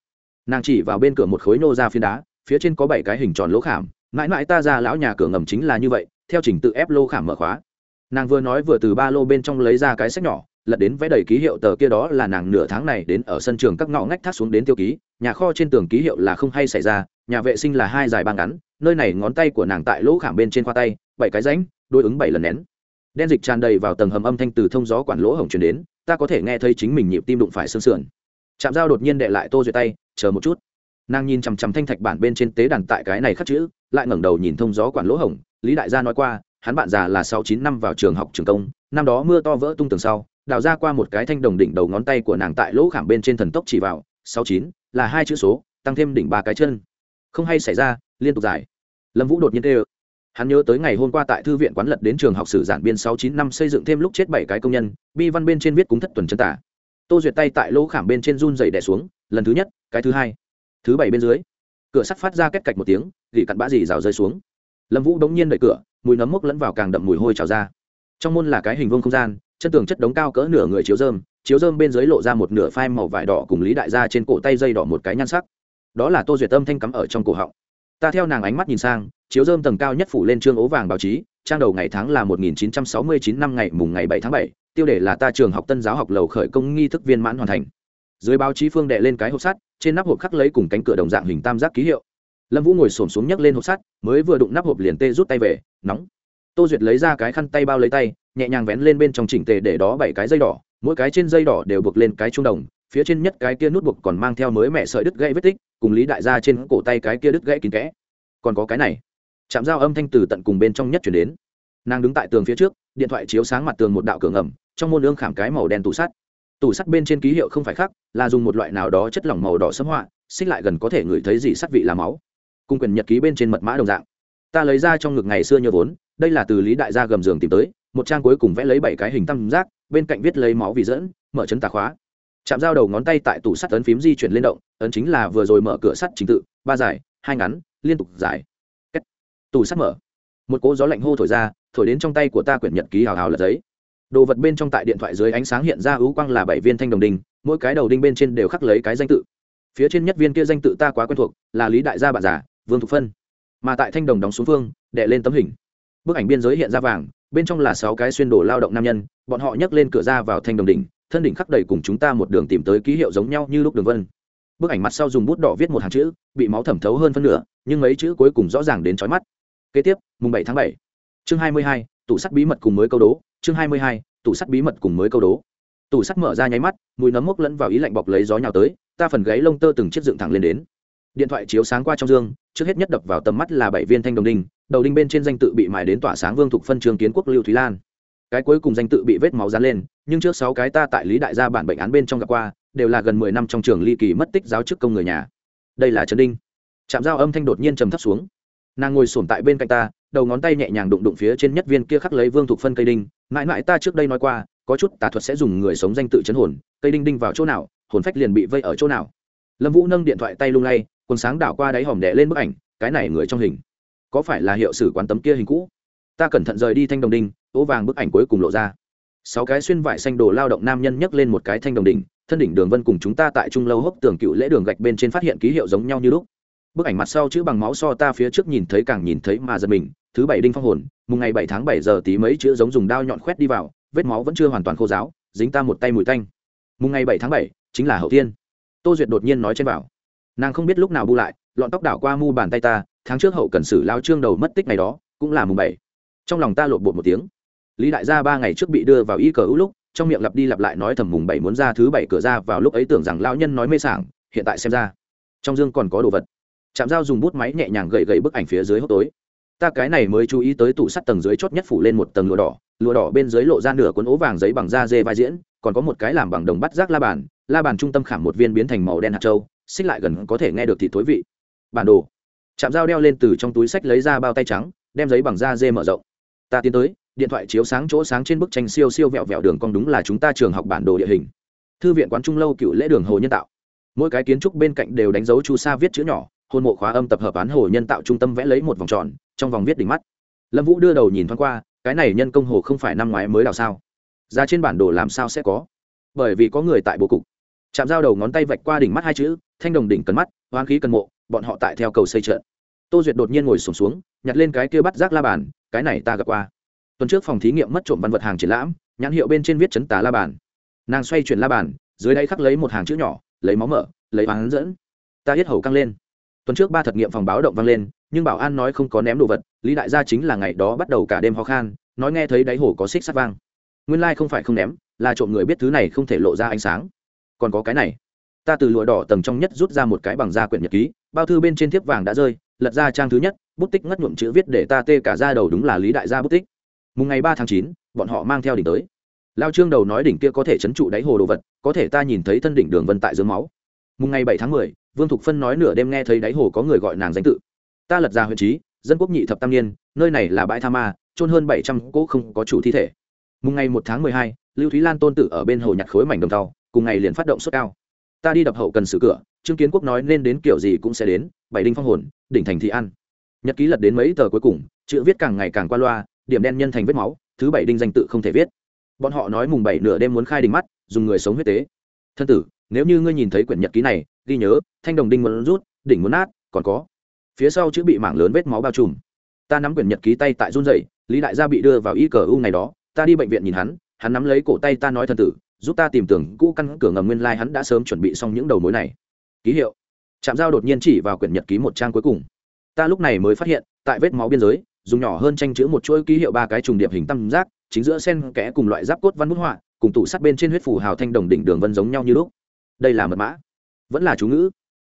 Nàng chỉ vào bên cửa một khối nô ra phiến đá, phía trên có bảy cái hình tròn lỗ khảm. Mãi mãi ta ra lão nhà cửa ngầm chính là như vậy, theo trình tự ép lô khảm mở khóa. Nàng vừa nói vừa từ ba lô bên trong lấy ra cái sách nhỏ lật đến vẽ đầy ký hiệu tờ kia đó là nàng nửa tháng này đến ở sân trường các ngõ ngách thác xuống đến tiêu ký, nhà kho trên tường ký hiệu là không hay xảy ra, nhà vệ sinh là hai dài ba ngắn, nơi này ngón tay của nàng tại lỗ khảm bên trên khoa tay, bảy cái rãnh, đối ứng bảy lần nén. Đen dịch tràn đầy vào tầng hầm âm thanh từ thông gió quản lỗ hổng truyền đến, ta có thể nghe thấy chính mình nhịp tim đụng phải xương sườn. Chạm dao đột nhiên đệ lại tô duyệt tay, chờ một chút. Nàng nhìn chằm chằm thanh thạch bản bên trên tế đàn tại cái này khắc chữ, lại ngẩng đầu nhìn thông gió quản lỗ hổng, lý đại gia nói qua, hắn bạn già là sáu chín năm vào trường học trường công, năm đó mưa to vỡ tung tường sau đào ra qua một cái thanh đồng đỉnh đầu ngón tay của nàng tại lỗ khảm bên trên thần tốc chỉ vào, sáu chín, là hai chữ số, tăng thêm đỉnh ba cái chân. Không hay xảy ra, liên tục dài lâm vũ đột nhiên tê ơ hắn nhớ tới ngày hôm qua tại thư viện quán lật đến trường học sử giản biên sáu chín năm xây dựng thêm lúc chết bảy cái công nhân, bi văn bên trên viết cúng thất tuần chân tả. Tô duyệt tay tại lỗ khảm bên trên run dày đẻ xuống, lần thứ nhất, cái thứ hai. Thứ bảy bên dưới, cửa sắt phát ra két cạch một tiếng, gỉ cặn bã dì rào rơi xuống. Lâm vũ đống nhiên đẩy cửa, mùi nấm mốc lẫn vào càng đậm mùi hôi trào ra. Trong môn là cái hình vuông không gian chân tường chất đống cao cỡ nửa người chiếu dơm chiếu dơm bên dưới lộ ra một nửa phai màu vải đỏ cùng lý đại gia trên cổ tay dây đỏ một cái nhan sắc. Đó là tô duyệt tâm thanh cắm ở trong cổ họng. Ta theo nàng ánh mắt nhìn sang chiếu dơm tầng cao nhất phủ lên trương ố vàng báo chí trang đầu ngày tháng là 1969 năm ngày mùng ngày 7 tháng 7, tiêu đề là ta trường học tân giáo học lầu khởi công nghi thức viên mãn hoàn thành. Dưới báo chí phương đệ lên cái hộp sắt trên nắp hộp khắc lấy cùng cánh cửa đồng dạng hình tam giác ký hiệu. Lâm vũ ngồi xổm xuống nhấc lên hộp sắt mới vừa đụng nắp hộp liền tê rút tay về nóng. Tô duyệt lấy ra cái khăn tay bao lấy tay nhẹ nhàng vén lên bên trong chỉnh tề để đó bảy cái dây đỏ, mỗi cái trên dây đỏ đều buộc lên cái trung đồng, phía trên nhất cái kia nút buộc còn mang theo mới mẹ sợi đứt gãy vết tích, cùng lý đại gia trên cổ tay cái kia đứt gãy kín kẽ. Còn có cái này chạm dao âm thanh từ tận cùng bên trong nhất chuyển đến. Nàng đứng tại tường phía trước, điện thoại chiếu sáng mặt tường một đạo cửa ngầm trong môn ương khảm cái màu đen tủ sắt. Tủ sắt bên trên ký hiệu không phải khác, là dùng một loại nào đó chất lỏng màu đỏ xâm họa, xích lại gần có thể ngửi thấy gì sắt vị là máu. Cung quyền nhật ký bên trên mật mã đồng dạng. Ta lấy ra trong ngực ngày xưa nhờ vốn, đây là từ lý đại gia gầm giường tìm tới một trang cuối cùng vẽ lấy bảy cái hình tam giác, bên cạnh viết lấy máu vì dẫn, mở chấn tà khóa. Chạm dao đầu ngón tay tại tủ sắt ấn phím di chuyển lên động, ấn chính là vừa rồi mở cửa sắt trình tự, ba dài hai ngắn, liên tục dài Kết. tủ sắt mở. Một cỗ gió lạnh hô thổi ra, thổi đến trong tay của ta quyển nhật ký hào hào lật giấy. Đồ vật bên trong tại điện thoại dưới ánh sáng hiện ra ưu quang là bảy viên thanh đồng đinh, mỗi cái đầu đinh bên trên đều khắc lấy cái danh tự. Phía trên nhất viên kia danh tự ta quá quen thuộc, là lý đại gia bạn già, vương thục phân. Mà tại thanh đồng đóng xuống phương đệ lên tấm hình. Bức ảnh biên giới hiện ra vàng bên trong là sáu cái xuyên đồ lao động nam nhân, bọn họ nhấc lên cửa ra vào thanh đồng đỉnh, thân đỉnh khắc đầy cùng chúng ta một đường tìm tới ký hiệu giống nhau như lúc đường vân. Bức ảnh mặt sau dùng bút đỏ viết một hàng chữ, bị máu thẩm thấu hơn phân nửa, nhưng mấy chữ cuối cùng rõ ràng đến trói mắt. Kế tiếp, mùng bảy tháng bảy. Chương hai mươi hai, tủ sắt bí mật cùng mới câu đố. Chương hai mươi hai, tủ sắt bí mật cùng mới câu đố. Tủ sắt mở ra nháy mắt, mùi nấm mốc lẫn vào ý lạnh bọc lấy gió nhào tới, ta phần gáy lông tơ từng chiếc dựng thẳng lên đến. Điện thoại chiếu sáng qua trong dương, trước hết nhất đập vào tầm mắt là bảy viên thanh đồng đinh đầu đinh bên trên danh tự bị mài đến tỏa sáng vương thục phân trường kiến quốc lưu thúy lan. Cái cuối cùng danh tự bị vết máu dán lên, nhưng trước sáu cái ta tại lý đại gia bản bệnh án bên trong gặp qua, đều là gần mười năm trong trường ly kỳ mất tích giáo chức công người nhà. Đây là trần đinh. Chạm dao âm thanh đột nhiên trầm thấp xuống. Nàng ngồi sổm tại bên cạnh ta, đầu ngón tay nhẹ nhàng đụng đụng phía trên nhất viên kia khắc lấy vương thục phân cây đinh. Mãi mãi ta trước đây nói qua, có chút tà thuật sẽ dùng người sống danh tự chấn hồn, cây đinh đinh vào chỗ nào, hồn phách liền bị vây ở chỗ nào. Lâm vũ nâng điện thoại tay lung lay, quần sáng đảo qua đáy hòm đẻ lên bức ảnh, cái này người trong hình có phải là hiệu sử quán tấm kia hình cũ? Ta cẩn thận rời đi thanh đồng đinh tố vàng bức ảnh cuối cùng lộ ra. Sáu cái xuyên vải xanh đồ lao động nam nhân nhấc lên một cái thanh đồng đỉnh thân đỉnh đường vân cùng chúng ta tại trung lâu hốc tường cựu lễ đường gạch bên trên phát hiện ký hiệu giống nhau như lúc. Bức ảnh mặt sau chữ bằng máu so ta phía trước nhìn thấy càng nhìn thấy mà giật mình, thứ bảy đinh phong hồn, mùng ngày bảy tháng bảy giờ tí mấy chữ giống dùng đao nhọn khoét đi vào, vết máu vẫn chưa hoàn toàn khô giáo dính ta một tay mùi tanh. Mùng ngày bảy tháng bảy, chính là hậu tiên tô duyệt đột nhiên nói trên bảo. Nàng không biết lúc nào bu lại, lọn tóc đảo qua mu bàn tay ta tháng trước hậu cần sử lao trương đầu mất tích ngày đó, cũng là mùng bảy. Trong lòng ta lộn bột một tiếng. Lý đại gia ba ngày trước bị đưa vào y cờ ưu lúc, trong miệng lặp đi lặp lại nói thầm mùng bảy muốn ra thứ bảy cửa ra vào lúc ấy tưởng rằng lão nhân nói mê sảng, hiện tại xem ra, trong dương còn có đồ vật. Chạm dao dùng bút máy nhẹ nhàng gậy gậy bức ảnh phía dưới hốc tối. Ta cái này mới chú ý tới tủ sắt tầng dưới chót nhất phủ lên một tầng lụa đỏ lụa đỏ bên dưới lộ ra nửa cuốn ố vàng giấy bằng da dê vai diễn, còn có một cái làm bằng đồng bắt rác la bàn la bàn trung tâm khảm một viên biến thành màu đen hạt trâu xích lại gần có thể nghe được thì thối vị. Bản đồ chạm dao đeo lên từ trong túi sách lấy ra bao tay trắng, đem giấy bằng da dê mở rộng. Ta tiến tới, điện thoại chiếu sáng chỗ sáng trên bức tranh siêu siêu vẹo vẹo đường cong đúng là chúng ta trường học bản đồ địa hình. Thư viện quán trung lâu cựu lễ đường hồ nhân tạo. Mỗi cái kiến trúc bên cạnh đều đánh dấu chu sa viết chữ nhỏ, hôn mộ khóa âm tập hợp án hồ nhân tạo trung tâm vẽ lấy một vòng tròn, trong vòng viết đỉnh mắt. Lâm vũ đưa đầu nhìn thoáng qua, cái này nhân công hồ không phải năm ngoái mới đào sao? Ra trên bản đồ làm sao sẽ có? Bởi vì có người tại bố cục. Chạm dao đầu ngón tay vạch qua đỉnh mắt hai chữ thanh đồng đỉnh cần mắt hoán khí cần mộ bọn họ tại theo cầu xây trận. Tô duyệt đột nhiên ngồi sùng xuống, xuống nhặt lên cái kia bắt rác la bàn cái này ta gặp qua. Tuần trước phòng thí nghiệm mất trộm văn vật hàng triển lãm nhãn hiệu bên trên viết chấn tà la bàn. Nàng xoay chuyển la bàn dưới đây khắc lấy một hàng chữ nhỏ lấy máu mở lấy bán dẫn. Ta hết hầu căng lên. Tuần trước ba thật nghiệm phòng báo động vang lên nhưng bảo an nói không có ném đồ vật lý đại gia chính là ngày đó bắt đầu cả đêm ho khan nói nghe thấy đáy hồ có xích sắt vang. Nguyên lai không phải không ném là trộm người biết thứ này không thể lộ ra ánh sáng. Còn có cái này ta từ lụa đỏ tầng trong nhất rút ra một cái bằng da quyển nhật ký, bao thư bên trên thiếp vàng đã rơi, lật ra trang thứ nhất, bút tích ngất nhuộm chữ viết để ta tê cả ra đầu đúng là lý đại gia bút tích. Mùng ngày ba tháng chín, bọn họ mang theo đỉnh tới. Lao trương đầu nói đỉnh kia có thể chấn trụ đáy hồ đồ vật, có thể ta nhìn thấy thân đỉnh đường vân tại dưới máu. Mùng ngày bảy tháng mười, vương thục phân nói nửa đêm nghe thấy đáy hồ có người gọi nàng danh tự. Ta lật ra huyện trí, dân quốc nhị thập tam niên, nơi này là bãi tha ma trôn hơn bảy trăm cỗ không có chủ thi thể. Mùng ngày một tháng mười hai, lưu thúy lan tôn tử ở bên hồ nhặt khối mảnh đồng tàu cùng ngày liền phát động suất cao ta đi đập hậu cần xử cửa, trương kiến quốc nói nên đến kiểu gì cũng sẽ đến, bảy đinh phong hồn, đỉnh thành thị ăn. Nhật ký lật đến mấy tờ cuối cùng, chữ viết càng ngày càng qua loa, điểm đen nhân thành vết máu, thứ bảy đinh danh tự không thể viết. Bọn họ nói mùng bảy nửa đêm muốn khai đình mắt, dùng người sống huyết tế. Thân tử, nếu như ngươi nhìn thấy quyển nhật ký này, ghi nhớ, thanh đồng đinh muốn rút, đỉnh muốn nát, còn có. Phía sau chữ bị mảng lớn vết máu bao trùm. Ta nắm quyển nhật ký tay tại run dậy lý đại gia bị đưa vào y cờ u ngày đó, ta đi bệnh viện nhìn hắn hắn nắm lấy cổ tay ta nói thân tử giúp ta tìm tưởng cũ căn cửa ngầm nguyên lai、like、hắn đã sớm chuẩn bị xong những đầu mối này. Ký hiệu. Trạm giao đột nhiên chỉ vào quyển nhật ký một trang cuối cùng. Ta lúc này mới phát hiện, tại vết máu biên giới, dùng nhỏ hơn tranh chữ một chuỗi ký hiệu ba cái trùng điệp hình tam giác, chính giữa sen kẽ cùng loại giáp cốt văn bút họa, cùng tủ sắt bên trên huyết phủ hào thanh đồng đỉnh đường vân giống nhau như lúc. Đây là mật mã. Vẫn là chú ngữ.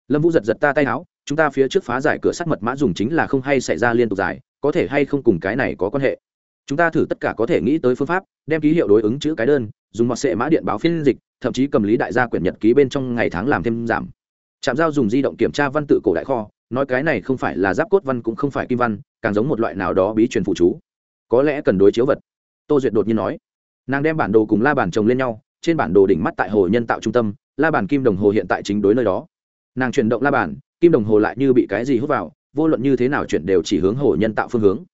Lâm vũ giật giật ta tay áo, chúng ta phía trước phá giải cửa sắt mật mã dùng chính là không hay xảy ra liên tục giải, có thể hay không cùng cái này có quan hệ. Chúng ta thử tất cả có thể nghĩ tới phương pháp, đem ký hiệu đối ứng chữ cái đơn dùng mọt sệ mã điện báo phiên dịch thậm chí cầm lý đại gia quyển nhật ký bên trong ngày tháng làm thêm giảm. Trạm giao dùng di động kiểm tra văn tự cổ đại kho nói cái này không phải là giáp cốt văn cũng không phải kim văn càng giống một loại nào đó bí truyền phụ chú. Có lẽ cần đối chiếu vật. Tô duyệt đột nhiên nói. Nàng đem bản đồ cùng la bản chồng lên nhau trên bản đồ đỉnh mắt tại hồ nhân tạo trung tâm la bản kim đồng hồ hiện tại chính đối nơi đó. Nàng chuyển động la bản, kim đồng hồ lại như bị cái gì hút vào vô luận như thế nào chuyển đều chỉ hướng hồ nhân tạo phương hướng.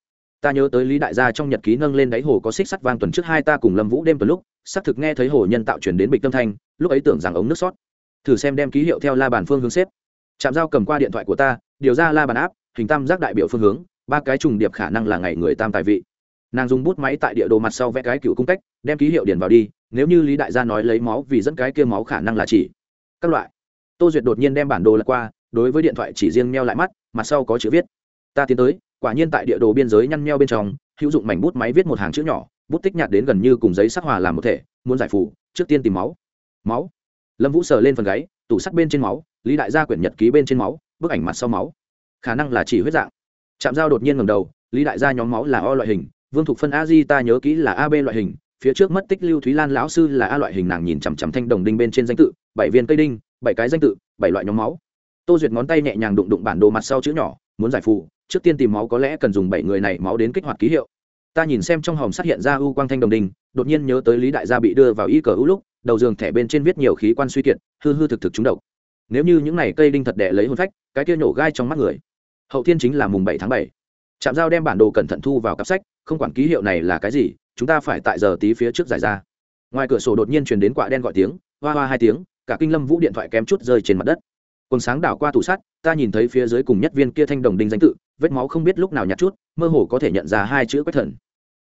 Ta nhớ tới lý đại gia trong nhật ký nâng lên đáy hồ có xích sắt vang tuần trước hai ta cùng lâm vũ đêm tuần lúc xác thực nghe thấy hồ nhân tạo chuyển đến bịch tâm thanh, lúc ấy tưởng rằng ống nước sót. Thử xem đem ký hiệu theo la bàn phương hướng xếp. Chạm dao cầm qua điện thoại của ta, điều ra la bàn áp, hình tam giác đại biểu phương hướng, ba cái trùng điệp khả năng là ngày người tam tài vị. Nàng dùng bút máy tại địa đồ mặt sau vẽ cái cựu cung cách, đem ký hiệu điền vào đi, nếu như lý đại gia nói lấy máu vì dẫn cái kia máu khả năng là chỉ các loại. Tô duyệt đột nhiên đem bản đồ lật qua, đối với điện thoại chỉ riêng meo lại mắt, mặt sau có chữ viết. Ta tiến tới, quả nhiên tại địa đồ biên giới nhăn meo bên trong, hữu dụng mảnh bút máy viết một hàng chữ nhỏ bút tích nhạt đến gần như cùng giấy sắc hòa làm một thể, muốn giải phủ trước tiên tìm máu. Máu? Lâm vũ sờ lên phần gáy, tủ sắt bên trên máu, lý đại gia quyển nhật ký bên trên máu, bức ảnh mặt sau máu. Khả năng là chỉ huyết dạng. Chạm dao đột nhiên ngầm đầu, lý đại gia nhóm máu là o loại hình, vương thục phân a di ta nhớ kỹ là ab loại hình, phía trước mất tích lưu thúy lan lão sư là a loại hình nàng nhìn chằm chằm thanh đồng đinh bên trên danh tự, bảy viên cây đinh, bảy cái danh tự, bảy loại nhóm máu. Tô duyệt ngón tay nhẹ nhàng đụng đụng bản đồ mặt sau chữ nhỏ, muốn giải phù, trước tiên tìm máu có lẽ cần dùng bảy người này máu đến kích hoạt ký hiệu ta nhìn xem trong hòm sát hiện ra u quang thanh đồng đình, đột nhiên nhớ tới lý đại gia bị đưa vào y cờ u lúc đầu giường thẻ bên trên viết nhiều khí quan suy kiệt hư hư thực thực trúng độc. Nếu như những này cây đinh thật đẻ lấy hôn phách cái kia nhổ gai trong mắt người. Hậu thiên chính là mùng bảy tháng bảy. Trạm giao đem bản đồ cẩn thận thu vào cặp sách không quản ký hiệu này là cái gì chúng ta phải tại giờ tí phía trước giải ra. Ngoài cửa sổ đột nhiên truyền đến quạ đen gọi tiếng hoa hoa hai tiếng cả kinh lâm vũ điện thoại kém chút rơi trên mặt đất quần sáng đảo qua tủ sắt, ta nhìn thấy phía dưới cùng nhất viên kia thanh đồng đinh danh tự, vết máu không biết lúc nào nhặt chút, mơ hồ có thể nhận ra hai chữ quách thần.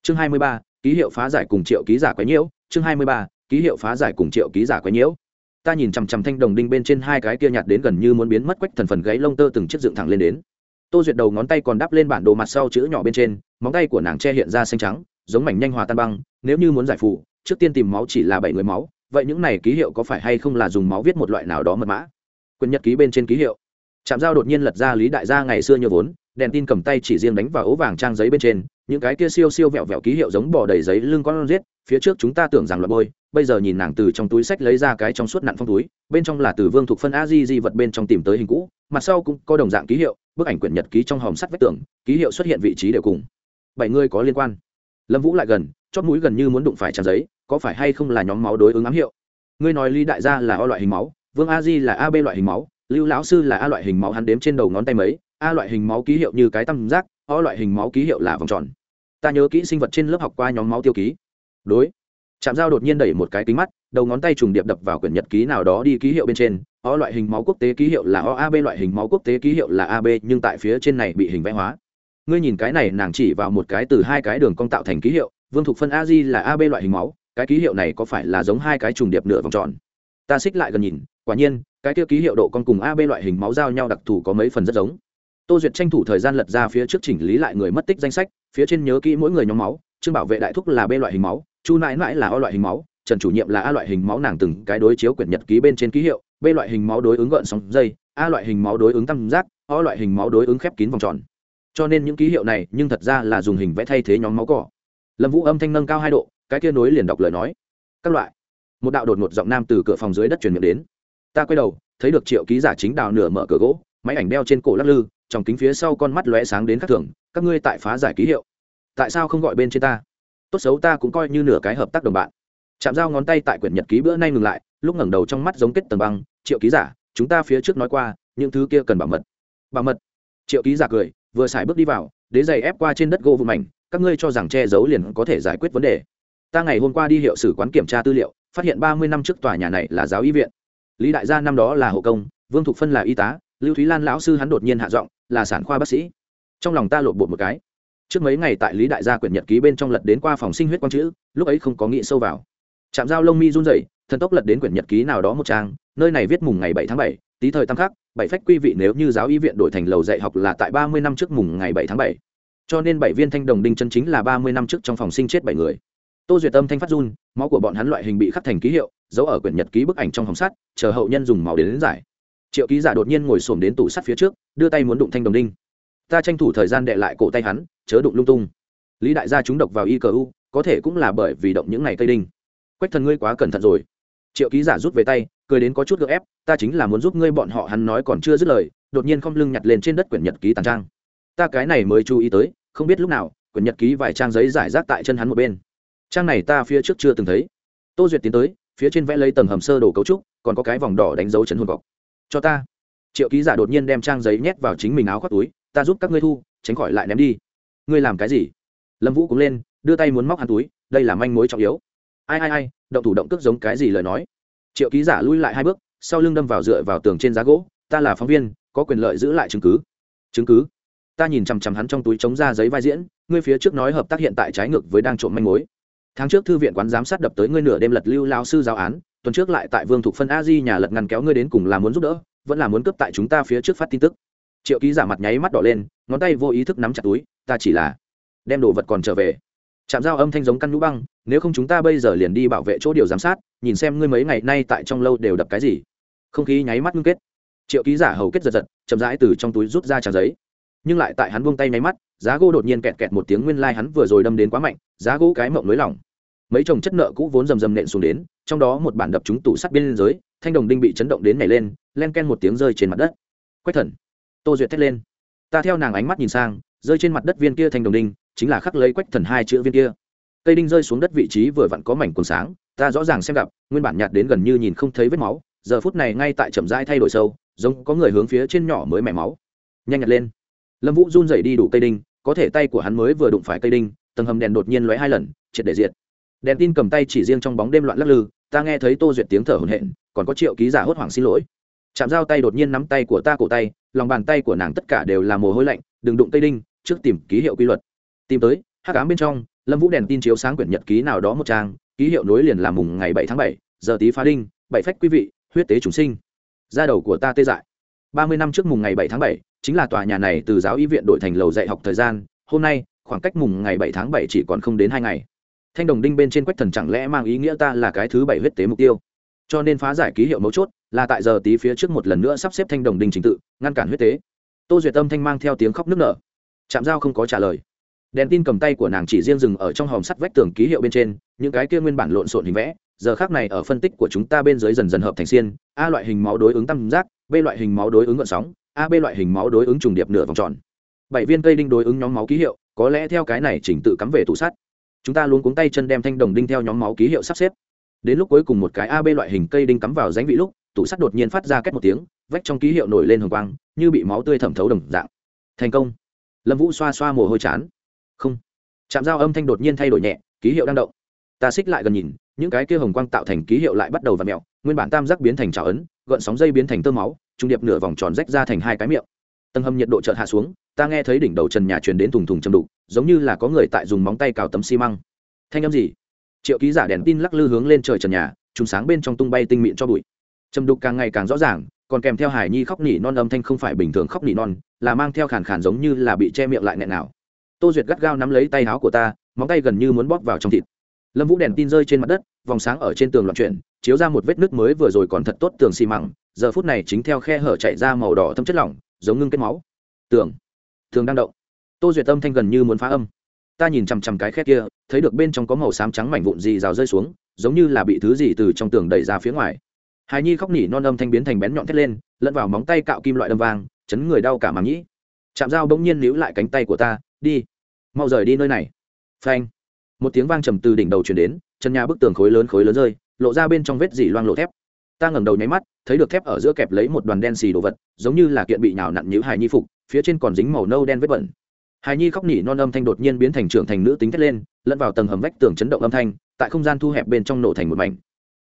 Chương hai mươi ba, ký hiệu phá giải cùng triệu ký giả quấy nhiễu. Chương hai mươi ba, ký hiệu phá giải cùng triệu ký giả quấy nhiễu. Ta nhìn chằm chằm thanh đồng đinh bên trên hai cái kia nhạt đến gần như muốn biến mất quách thần phần gáy lông tơ từng chiếc dựng thẳng lên đến. Tô duyệt đầu ngón tay còn đắp lên bản đồ mặt sau chữ nhỏ bên trên, móng tay của nàng che hiện ra xanh trắng, giống mảnh nhanh hòa tan băng, nếu như muốn giải phụ trước tiên tìm máu chỉ là bảy người máu, vậy những này ký hiệu có phải hay không là dùng máu viết một loại nào đó mật mã? Quyền nhật ký bên trên ký hiệu. Trạm giao đột nhiên lật ra lý đại gia ngày xưa như vốn, đèn tin cầm tay chỉ riêng đánh vào ố vàng trang giấy bên trên, những cái kia siêu siêu vẹo vẹo ký hiệu giống bỏ đầy giấy lưng con riết phía trước chúng ta tưởng rằng là bôi, bây giờ nhìn nàng từ trong túi sách lấy ra cái trong suốt nặn phong túi, bên trong là từ vương thuộc phân a di di vật bên trong tìm tới hình cũ, mặt sau cũng có đồng dạng ký hiệu, bức ảnh quyển nhật ký trong hòm sắt vách tường, ký hiệu xuất hiện vị trí đều cùng. Bảy người có liên quan. Lâm vũ lại gần chót mũi gần như muốn đụng phải trang giấy, có phải hay không là nhóm máu đối ứng ám hiệu? Ngươi nói lý đại gia là o loại hình máu vương a di là ab loại hình máu, lưu lão sư là a loại hình máu hắn đếm trên đầu ngón tay mấy, a loại hình máu ký hiệu như cái tam giác, o loại hình máu ký hiệu là vòng tròn. Ta nhớ kỹ sinh vật trên lớp học qua nhóm máu tiêu ký. Đối. Chạm dao đột nhiên đẩy một cái kính mắt, đầu ngón tay trùng điệp đập vào quyển nhật ký nào đó đi ký hiệu bên trên. O loại hình máu quốc tế ký hiệu là o ab loại hình máu quốc tế ký hiệu là ab nhưng tại phía trên này bị hình vẽ hóa. Ngươi nhìn cái này, nàng chỉ vào một cái từ hai cái đường cong tạo thành ký hiệu. Vương thục phân a di là ab loại hình máu, cái ký hiệu này có phải là giống hai cái trùng điệp nửa vòng tròn? Ta xích lại gần nhìn quả nhiên, cái kia ký hiệu độ con cùng ab loại hình máu giao nhau đặc thù có mấy phần rất giống. Tô duyệt tranh thủ thời gian lật ra phía trước chỉnh lý lại người mất tích danh sách, phía trên nhớ kỹ mỗi người nhóm máu trương bảo vệ đại thúc là b loại hình máu, chu nãi mãi là o loại hình máu, trần chủ nhiệm là a loại hình máu nàng từng cái đối chiếu quyển nhật ký bên trên ký hiệu, b loại hình máu đối ứng gợn sóng dây, a loại hình máu đối ứng tam giác, o loại hình máu đối ứng khép kín vòng tròn. Cho nên những ký hiệu này, nhưng thật ra là dùng hình vẽ thay thế nhóm máu cỏ. Lâm vũ âm thanh nâng cao hai độ, cái kia nối liền đọc lời nói. Các loại. Một đạo đột ngột giọng nam từ cửa phòng dưới đất truyền miệng đến ta quay đầu, thấy được triệu ký giả chính đào nửa mở cửa gỗ, máy ảnh đeo trên cổ lắc lư, trong kính phía sau con mắt lóe sáng đến các thường, các ngươi tại phá giải ký hiệu. Tại sao không gọi bên trên ta? Tốt xấu ta cũng coi như nửa cái hợp tác đồng bạn. Chạm dao ngón tay tại quyển nhật ký bữa nay ngừng lại, lúc ngẩng đầu trong mắt giống kết tầng băng, triệu ký giả, chúng ta phía trước nói qua, những thứ kia cần bảo mật. Bảo mật. Triệu ký giả cười, vừa xài bước đi vào, đế giày ép qua trên đất gỗ vụn mảnh, các ngươi cho rằng che giấu liền có thể giải quyết vấn đề. Ta ngày hôm qua đi hiệu sử quán kiểm tra tư liệu, phát hiện ba mươi năm trước tòa nhà này là giáo y viện lý đại gia năm đó là hộ công, vương thục phân là y tá, lưu thúy lan lão sư hắn đột nhiên hạ giọng, là sản khoa bác sĩ. Trong lòng ta lộn bột một cái. Trước mấy ngày tại lý đại gia quyển nhật ký bên trong lật đến qua phòng sinh huyết quang chữ, lúc ấy không có nghĩ sâu vào. Chạm dao lông mi run rẩy, thần tốc lật đến quyển nhật ký nào đó một trang, nơi này viết mùng ngày bảy tháng bảy, tí thời tam khắc, bảy phách quy vị nếu như giáo y viện đổi thành lầu dạy học là tại ba mươi năm trước mùng ngày bảy tháng bảy. Cho nên bảy viên thanh đồng đinh chân chính là ba mươi năm trước trong phòng sinh chết bảy người. Tô duyệt tâm thanh phát run, máu của bọn hắn loại hình bị khắc thành ký hiệu giấu ở quyển nhật ký bức ảnh trong hồng sắt chờ hậu nhân dùng màu đến, đến giải. Triệu ký giả đột nhiên ngồi xổm đến tủ sắt phía trước đưa tay muốn đụng thanh đồng đinh. Ta tranh thủ thời gian đệ lại cổ tay hắn chớ đụng lung tung. Lý đại gia chúng độc vào y cờ u có thể cũng là bởi vì động những ngày cây đinh. Quách thần ngươi quá cẩn thận rồi. Triệu ký giả rút về tay cười đến có chút gợ ép ta chính là muốn giúp ngươi bọn họ hắn nói còn chưa dứt lời đột nhiên không lưng nhặt lên trên đất quyển nhật ký tàn trang. Ta cái này mới chú ý tới không biết lúc nào quyển nhật ký vài trang giấy giải rác tại chân hắn một bên. Trang này ta phía trước chưa từng thấy. Tô duyệt tiến tới phía trên vẽ lấy tầng hầm sơ đồ cấu trúc, còn có cái vòng đỏ đánh dấu chấn hồn cọc. Cho ta. Triệu ký giả đột nhiên đem trang giấy nhét vào chính mình áo khoác túi, ta giúp các ngươi thu, tránh khỏi lại ném đi. Ngươi làm cái gì? Lâm vũ cũng lên, đưa tay muốn móc hắn túi, đây là manh mối trọng yếu. Ai ai ai, động thủ động cước giống cái gì lời nói? Triệu ký giả lui lại hai bước, sau lưng đâm vào dựa vào tường trên giá gỗ, ta là phóng viên, có quyền lợi giữ lại chứng cứ. Chứng cứ? Ta nhìn chằm chằm hắn trong túi chống ra giấy vai diễn, ngươi phía trước nói hợp tác hiện tại trái ngược với đang trộm manh mối tháng trước thư viện quán giám sát đập tới ngươi nửa đêm lật lưu lao sư giáo án, tuần trước lại tại vương thục phân a di nhà lật ngăn kéo ngươi đến cùng là muốn giúp đỡ, vẫn là muốn cướp tại chúng ta phía trước phát tin tức. Triệu ký giả mặt nháy mắt đỏ lên, ngón tay vô ý thức nắm chặt túi, ta chỉ là đem đồ vật còn trở về. Chạm dao âm thanh giống căn lũ băng, nếu không chúng ta bây giờ liền đi bảo vệ chỗ điều giám sát, nhìn xem ngươi mấy ngày nay tại trong lâu đều đập cái gì. Không khí nháy mắt ngưng kết. Triệu ký giả hầu kết giật giật, chậm rãi từ trong túi rút ra trang giấy. Nhưng lại tại hắn buông tay nháy mắt, giá gỗ đột nhiên kẹt kẹt một tiếng nguyên lai、like、hắn vừa rồi đâm đến quá mạnh, giá gỗ cái mộng nới lỏng mấy chồng chất nợ cũ vốn rầm rầm nện xuống đến, trong đó một bản đập chúng tủ sắt bên dưới, thanh đồng đinh bị chấn động đến nhảy lên, len ken một tiếng rơi trên mặt đất. Quách thần, tô duyệt thét lên. Ta theo nàng ánh mắt nhìn sang, rơi trên mặt đất viên kia thanh đồng đinh, chính là khắc lấy quách thần hai chữ viên kia. Cây đinh rơi xuống đất vị trí vừa vặn có mảnh cuồng sáng, ta rõ ràng xem gặp, nguyên bản nhạt đến gần như nhìn không thấy vết máu, giờ phút này ngay tại chậm rãi thay đổi sâu, giống có người hướng phía trên nhỏ mới mẻ máu. Nhanh nhặt lên. Lâm vũ run rẩy đi đủ cây đinh, có thể tay của hắn mới vừa đụng phải cây đinh, tầng hầm đèn đột nhiên lóe hai lần, triệt để diệt đèn tin cầm tay chỉ riêng trong bóng đêm loạn lắc lư, ta nghe thấy tô duyệt tiếng thở hổn hển, còn có triệu ký giả hốt hoảng xin lỗi. Chạm dao tay đột nhiên nắm tay của ta cổ tay, lòng bàn tay của nàng tất cả đều là mồ hôi lạnh, đừng đụng tây đinh, trước tìm ký hiệu quy luật. Tìm tới hát cám bên trong, lâm vũ đèn tin chiếu sáng quyển nhật ký nào đó một trang, ký hiệu nối liền là mùng ngày bảy tháng bảy, giờ tí phá đinh, bảy phách quý vị, huyết tế chúng sinh. Ra đầu của ta tê dại. Ba mươi năm trước mùng ngày bảy tháng bảy, chính là tòa nhà này từ giáo y viện đổi thành lầu dạy học thời gian, hôm nay, khoảng cách mùng ngày bảy tháng bảy chỉ còn không đến hai ngày thanh đồng đinh bên trên quách thần chẳng lẽ mang ý nghĩa ta là cái thứ bảy huyết tế mục tiêu? Cho nên phá giải ký hiệu mấu chốt là tại giờ tí phía trước một lần nữa sắp xếp thanh đồng đinh trình tự, ngăn cản huyết tế. Tô duyệt tâm thanh mang theo tiếng khóc nức nở. Chạm dao không có trả lời. Đèn tin cầm tay của nàng chỉ riêng dừng ở trong hòm sắt vách tường ký hiệu bên trên, những cái kia nguyên bản lộn xộn hình vẽ, giờ khác này ở phân tích của chúng ta bên dưới dần dần hợp thành xiên, a loại hình máu đối ứng tam giác, b loại hình máu đối ứng gợn sóng, a b loại hình máu đối ứng trùng điệp nửa vòng tròn. Bảy viên cây đinh đối ứng nhóm máu ký hiệu, có lẽ theo cái này chỉnh tự cắm về tủ sắt chúng ta luôn cuống tay chân đem thanh đồng đinh theo nhóm máu ký hiệu sắp xếp. Đến lúc cuối cùng một cái ab loại hình cây đinh cắm vào ránh vị lúc, tủ sắt đột nhiên phát ra két một tiếng, vách trong ký hiệu nổi lên hồng quang, như bị máu tươi thẩm thấu đồng dạng. Thành công. Lâm vũ xoa xoa mồ hôi chán. Không. Chạm dao âm thanh đột nhiên thay đổi nhẹ, ký hiệu đang động. Ta xích lại gần nhìn, những cái kia hồng quang tạo thành ký hiệu lại bắt đầu v ặ mẹo nguyên bản tam giác biến thành trào ấn gợn sóng dây biến thành tơ máu, trung điệp nửa vòng tròn rách ra thành hai cái miệng. Tầng hầm nhiệt độ chợt hạ xuống, ta nghe thấy đỉnh đầu trần nhà truyền đến thùng thùng châm đục giống như là có người tại dùng móng tay cào tấm xi măng. Thanh âm gì? Triệu ký giả đèn tin lắc lư hướng lên trời trần nhà, trùng sáng bên trong tung bay tinh mịn cho bụi. Trầm đục càng ngày càng rõ ràng, còn kèm theo hải nhi khóc nỉ non âm thanh không phải bình thường khóc nỉ non, là mang theo khàn khàn giống như là bị che miệng lại nghẹn nào. Tô duyệt gắt gao nắm lấy tay áo của ta, móng tay gần như muốn bóp vào trong thịt. Lâm vũ đèn tin rơi trên mặt đất, vòng sáng ở trên tường loạn chuyển, chiếu ra một vết nước mới vừa rồi còn thật tốt tường xi măng, giờ phút này chính theo khe hở chạy ra màu đỏ thâm chất lỏng, giống ngưng kết máu. Tường. Tường đang động tô duyệt âm thanh gần như muốn phá âm. Ta nhìn chằm chằm cái khe kia thấy được bên trong có màu xám trắng mảnh vụn gì rào rơi xuống giống như là bị thứ gì từ trong tường đẩy ra phía ngoài. Hài nhi khóc nỉ non âm thanh biến thành bén nhọn thét lên lẫn vào móng tay cạo kim loại đâm vàng, chấn người đau cả màng nhĩ. Chạm dao bỗng nhiên níu lại cánh tay của ta đi mau rời đi nơi này. Phanh. Một tiếng vang trầm từ đỉnh đầu chuyển đến chân nhà bức tường khối lớn khối lớn rơi lộ ra bên trong vết dỉ loang lộ thép. Ta ngẩng đầu nháy mắt thấy được thép ở giữa kẹp lấy một đoàn đen xì đồ vật giống như là kiện bị nhào nặn nhữ hài nhi phục phía trên còn dính màu nâu đen vết bẩn hài nhi khóc nỉ non âm thanh đột nhiên biến thành trưởng thành nữ tính thét lên, lẫn vào tầng hầm vách tường chấn động âm thanh, tại không gian thu hẹp bên trong nổ thành một mảnh.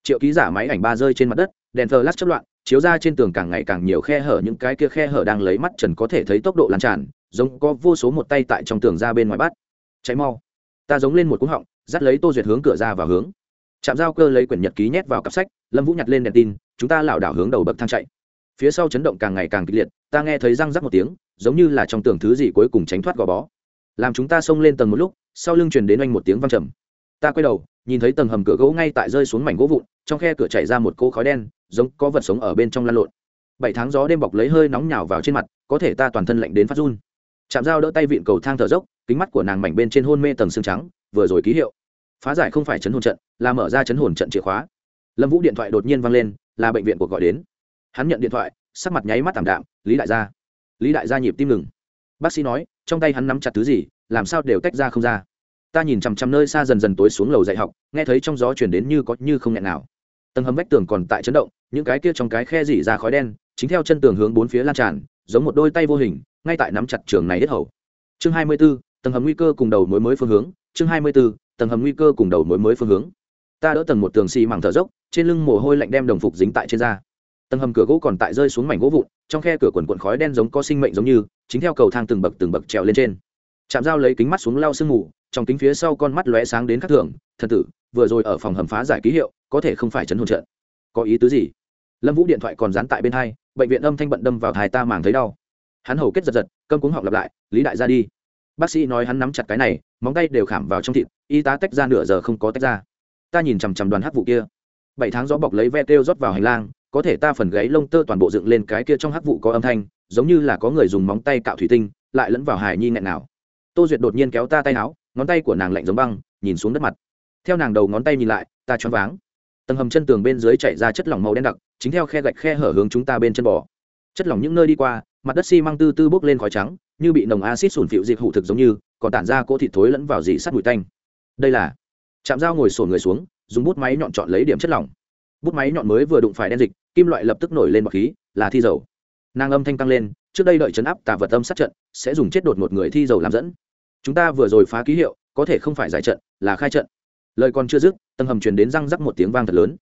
Triệu ký giả máy ảnh ba rơi trên mặt đất, đèn thờ lát chất loạn, chiếu ra trên tường càng ngày càng nhiều khe hở, những cái kia khe hở đang lấy mắt trần có thể thấy tốc độ lan tràn, giống có vô số một tay tại trong tường ra bên ngoài bắt. Cháy mau. Ta giống lên một cú họng, dắt lấy tô duyệt hướng cửa ra và hướng. Chạm giao cơ lấy quyển nhật ký nhét vào cặp sách, lâm vũ nhặt lên đèn tin, chúng ta lảo đảo hướng đầu bậc thang chạy phía sau chấn động càng ngày càng kịch liệt, ta nghe thấy răng rắc một tiếng, giống như là trong tưởng thứ gì cuối cùng tránh thoát gò bó. Làm chúng ta xông lên tầng một lúc, sau lưng truyền đến anh một tiếng văng trầm. Ta quay đầu, nhìn thấy tầng hầm cửa gỗ ngay tại rơi xuống mảnh gỗ vụn, trong khe cửa chạy ra một cỗ khói đen, giống có vật sống ở bên trong lăn lộn. Bảy tháng gió đêm bọc lấy hơi nóng nhào vào trên mặt, có thể ta toàn thân lạnh đến phát run. Chạm dao đỡ tay vịn cầu thang thở dốc, kính mắt của nàng mảnh bên trên hôn mê tầng xương trắng, vừa rồi ký hiệu. Phá giải không phải chấn hồn trận, là mở ra chấn hồn trận chìa khóa. Lâm vũ điện thoại đột nhiên vang lên, là bệnh viện cuộc gọi đến hắn nhận điện thoại sắc mặt nháy mắt tảm đạm lý đại gia. Lý đại gia nhịp tim ngừng. Bác sĩ nói trong tay hắn nắm chặt thứ gì làm sao đều tách ra không ra. Ta nhìn chằm chằm nơi xa dần dần tối xuống lầu dạy học nghe thấy trong gió chuyển đến như có như không nghẹn nào. Tầng hầm vách tường còn tại chấn động những cái kia trong cái khe dỉ ra khói đen chính theo chân tường hướng bốn phía lan tràn giống một đôi tay vô hình ngay tại nắm chặt trường này hết hầu. Chương hai mươi 24, tầng hầm nguy cơ cùng đầu mối mới phương hướng chương hai mươi 24, tầng hầm nguy cơ cùng đầu mối mới phương hướng. Ta đỡ tầng một tường xi mảng thở dốc trên lưng mồ hôi lạnh đem đồng phục dính tại trên da tầng hầm cửa gỗ còn tại rơi xuống mảnh gỗ vụn, trong khe cửa quần quần khói đen giống có sinh mệnh giống như, chính theo cầu thang từng bậc từng bậc trèo lên trên. Chạm dao lấy kính mắt xuống lau sương mù, trong kính phía sau con mắt lóe sáng đến khắc thường, thần tử, vừa rồi ở phòng hầm phá giải ký hiệu, có thể không phải chấn hồn trận. Có ý tứ gì? Lâm vũ điện thoại còn dán tại bên hai, bệnh viện âm thanh bận đâm vào thai ta màng thấy đau. Hắn hầu kết giật giật, cơm cuống họng lặp lại, lý đại ra đi. Bác sĩ nói hắn nắm chặt cái này, móng tay đều khảm vào trong thịt, y tá tách ra nửa giờ không có tách ra. Ta nhìn chằm chằm đoàn hát vụ kia. Bảy tháng gió bọc lấy ve têu rót vào hành lang có thể ta phần gáy lông tơ toàn bộ dựng lên cái kia trong hắc vụ có âm thanh, giống như là có người dùng móng tay cạo thủy tinh, lại lẫn vào hài nhi nghẹn nào. Tô duyệt đột nhiên kéo ta tay áo, ngón tay của nàng lạnh giống băng, nhìn xuống đất mặt. Theo nàng đầu ngón tay nhìn lại, ta choáng váng. Tầng hầm chân tường bên dưới chảy ra chất lỏng màu đen đặc, chính theo khe gạch khe hở hướng chúng ta bên chân bò. Chất lỏng những nơi đi qua, mặt đất xi măng tư tư bốc lên khói trắng, như bị nồng acid sủn phịu dịp hụ thực giống như, còn tản ra cỗ thịt thối lẫn vào dị sắt bụi tanh. Đây là chạm dao ngồi sổn người xuống, dùng bút máy nhọn chọn lấy điểm chất lỏng. Bút máy nhọn mới vừa đụng phải đen dịch kim loại lập tức nổi lên bọc khí, là thi dầu. Nàng âm thanh tăng lên, trước đây đợi chấn áp tà vật âm sát trận, sẽ dùng chết đột một người thi dầu làm dẫn. Chúng ta vừa rồi phá ký hiệu, có thể không phải giải trận, là khai trận. Lời còn chưa dứt, tầng hầm truyền đến răng rắc một tiếng vang thật lớn.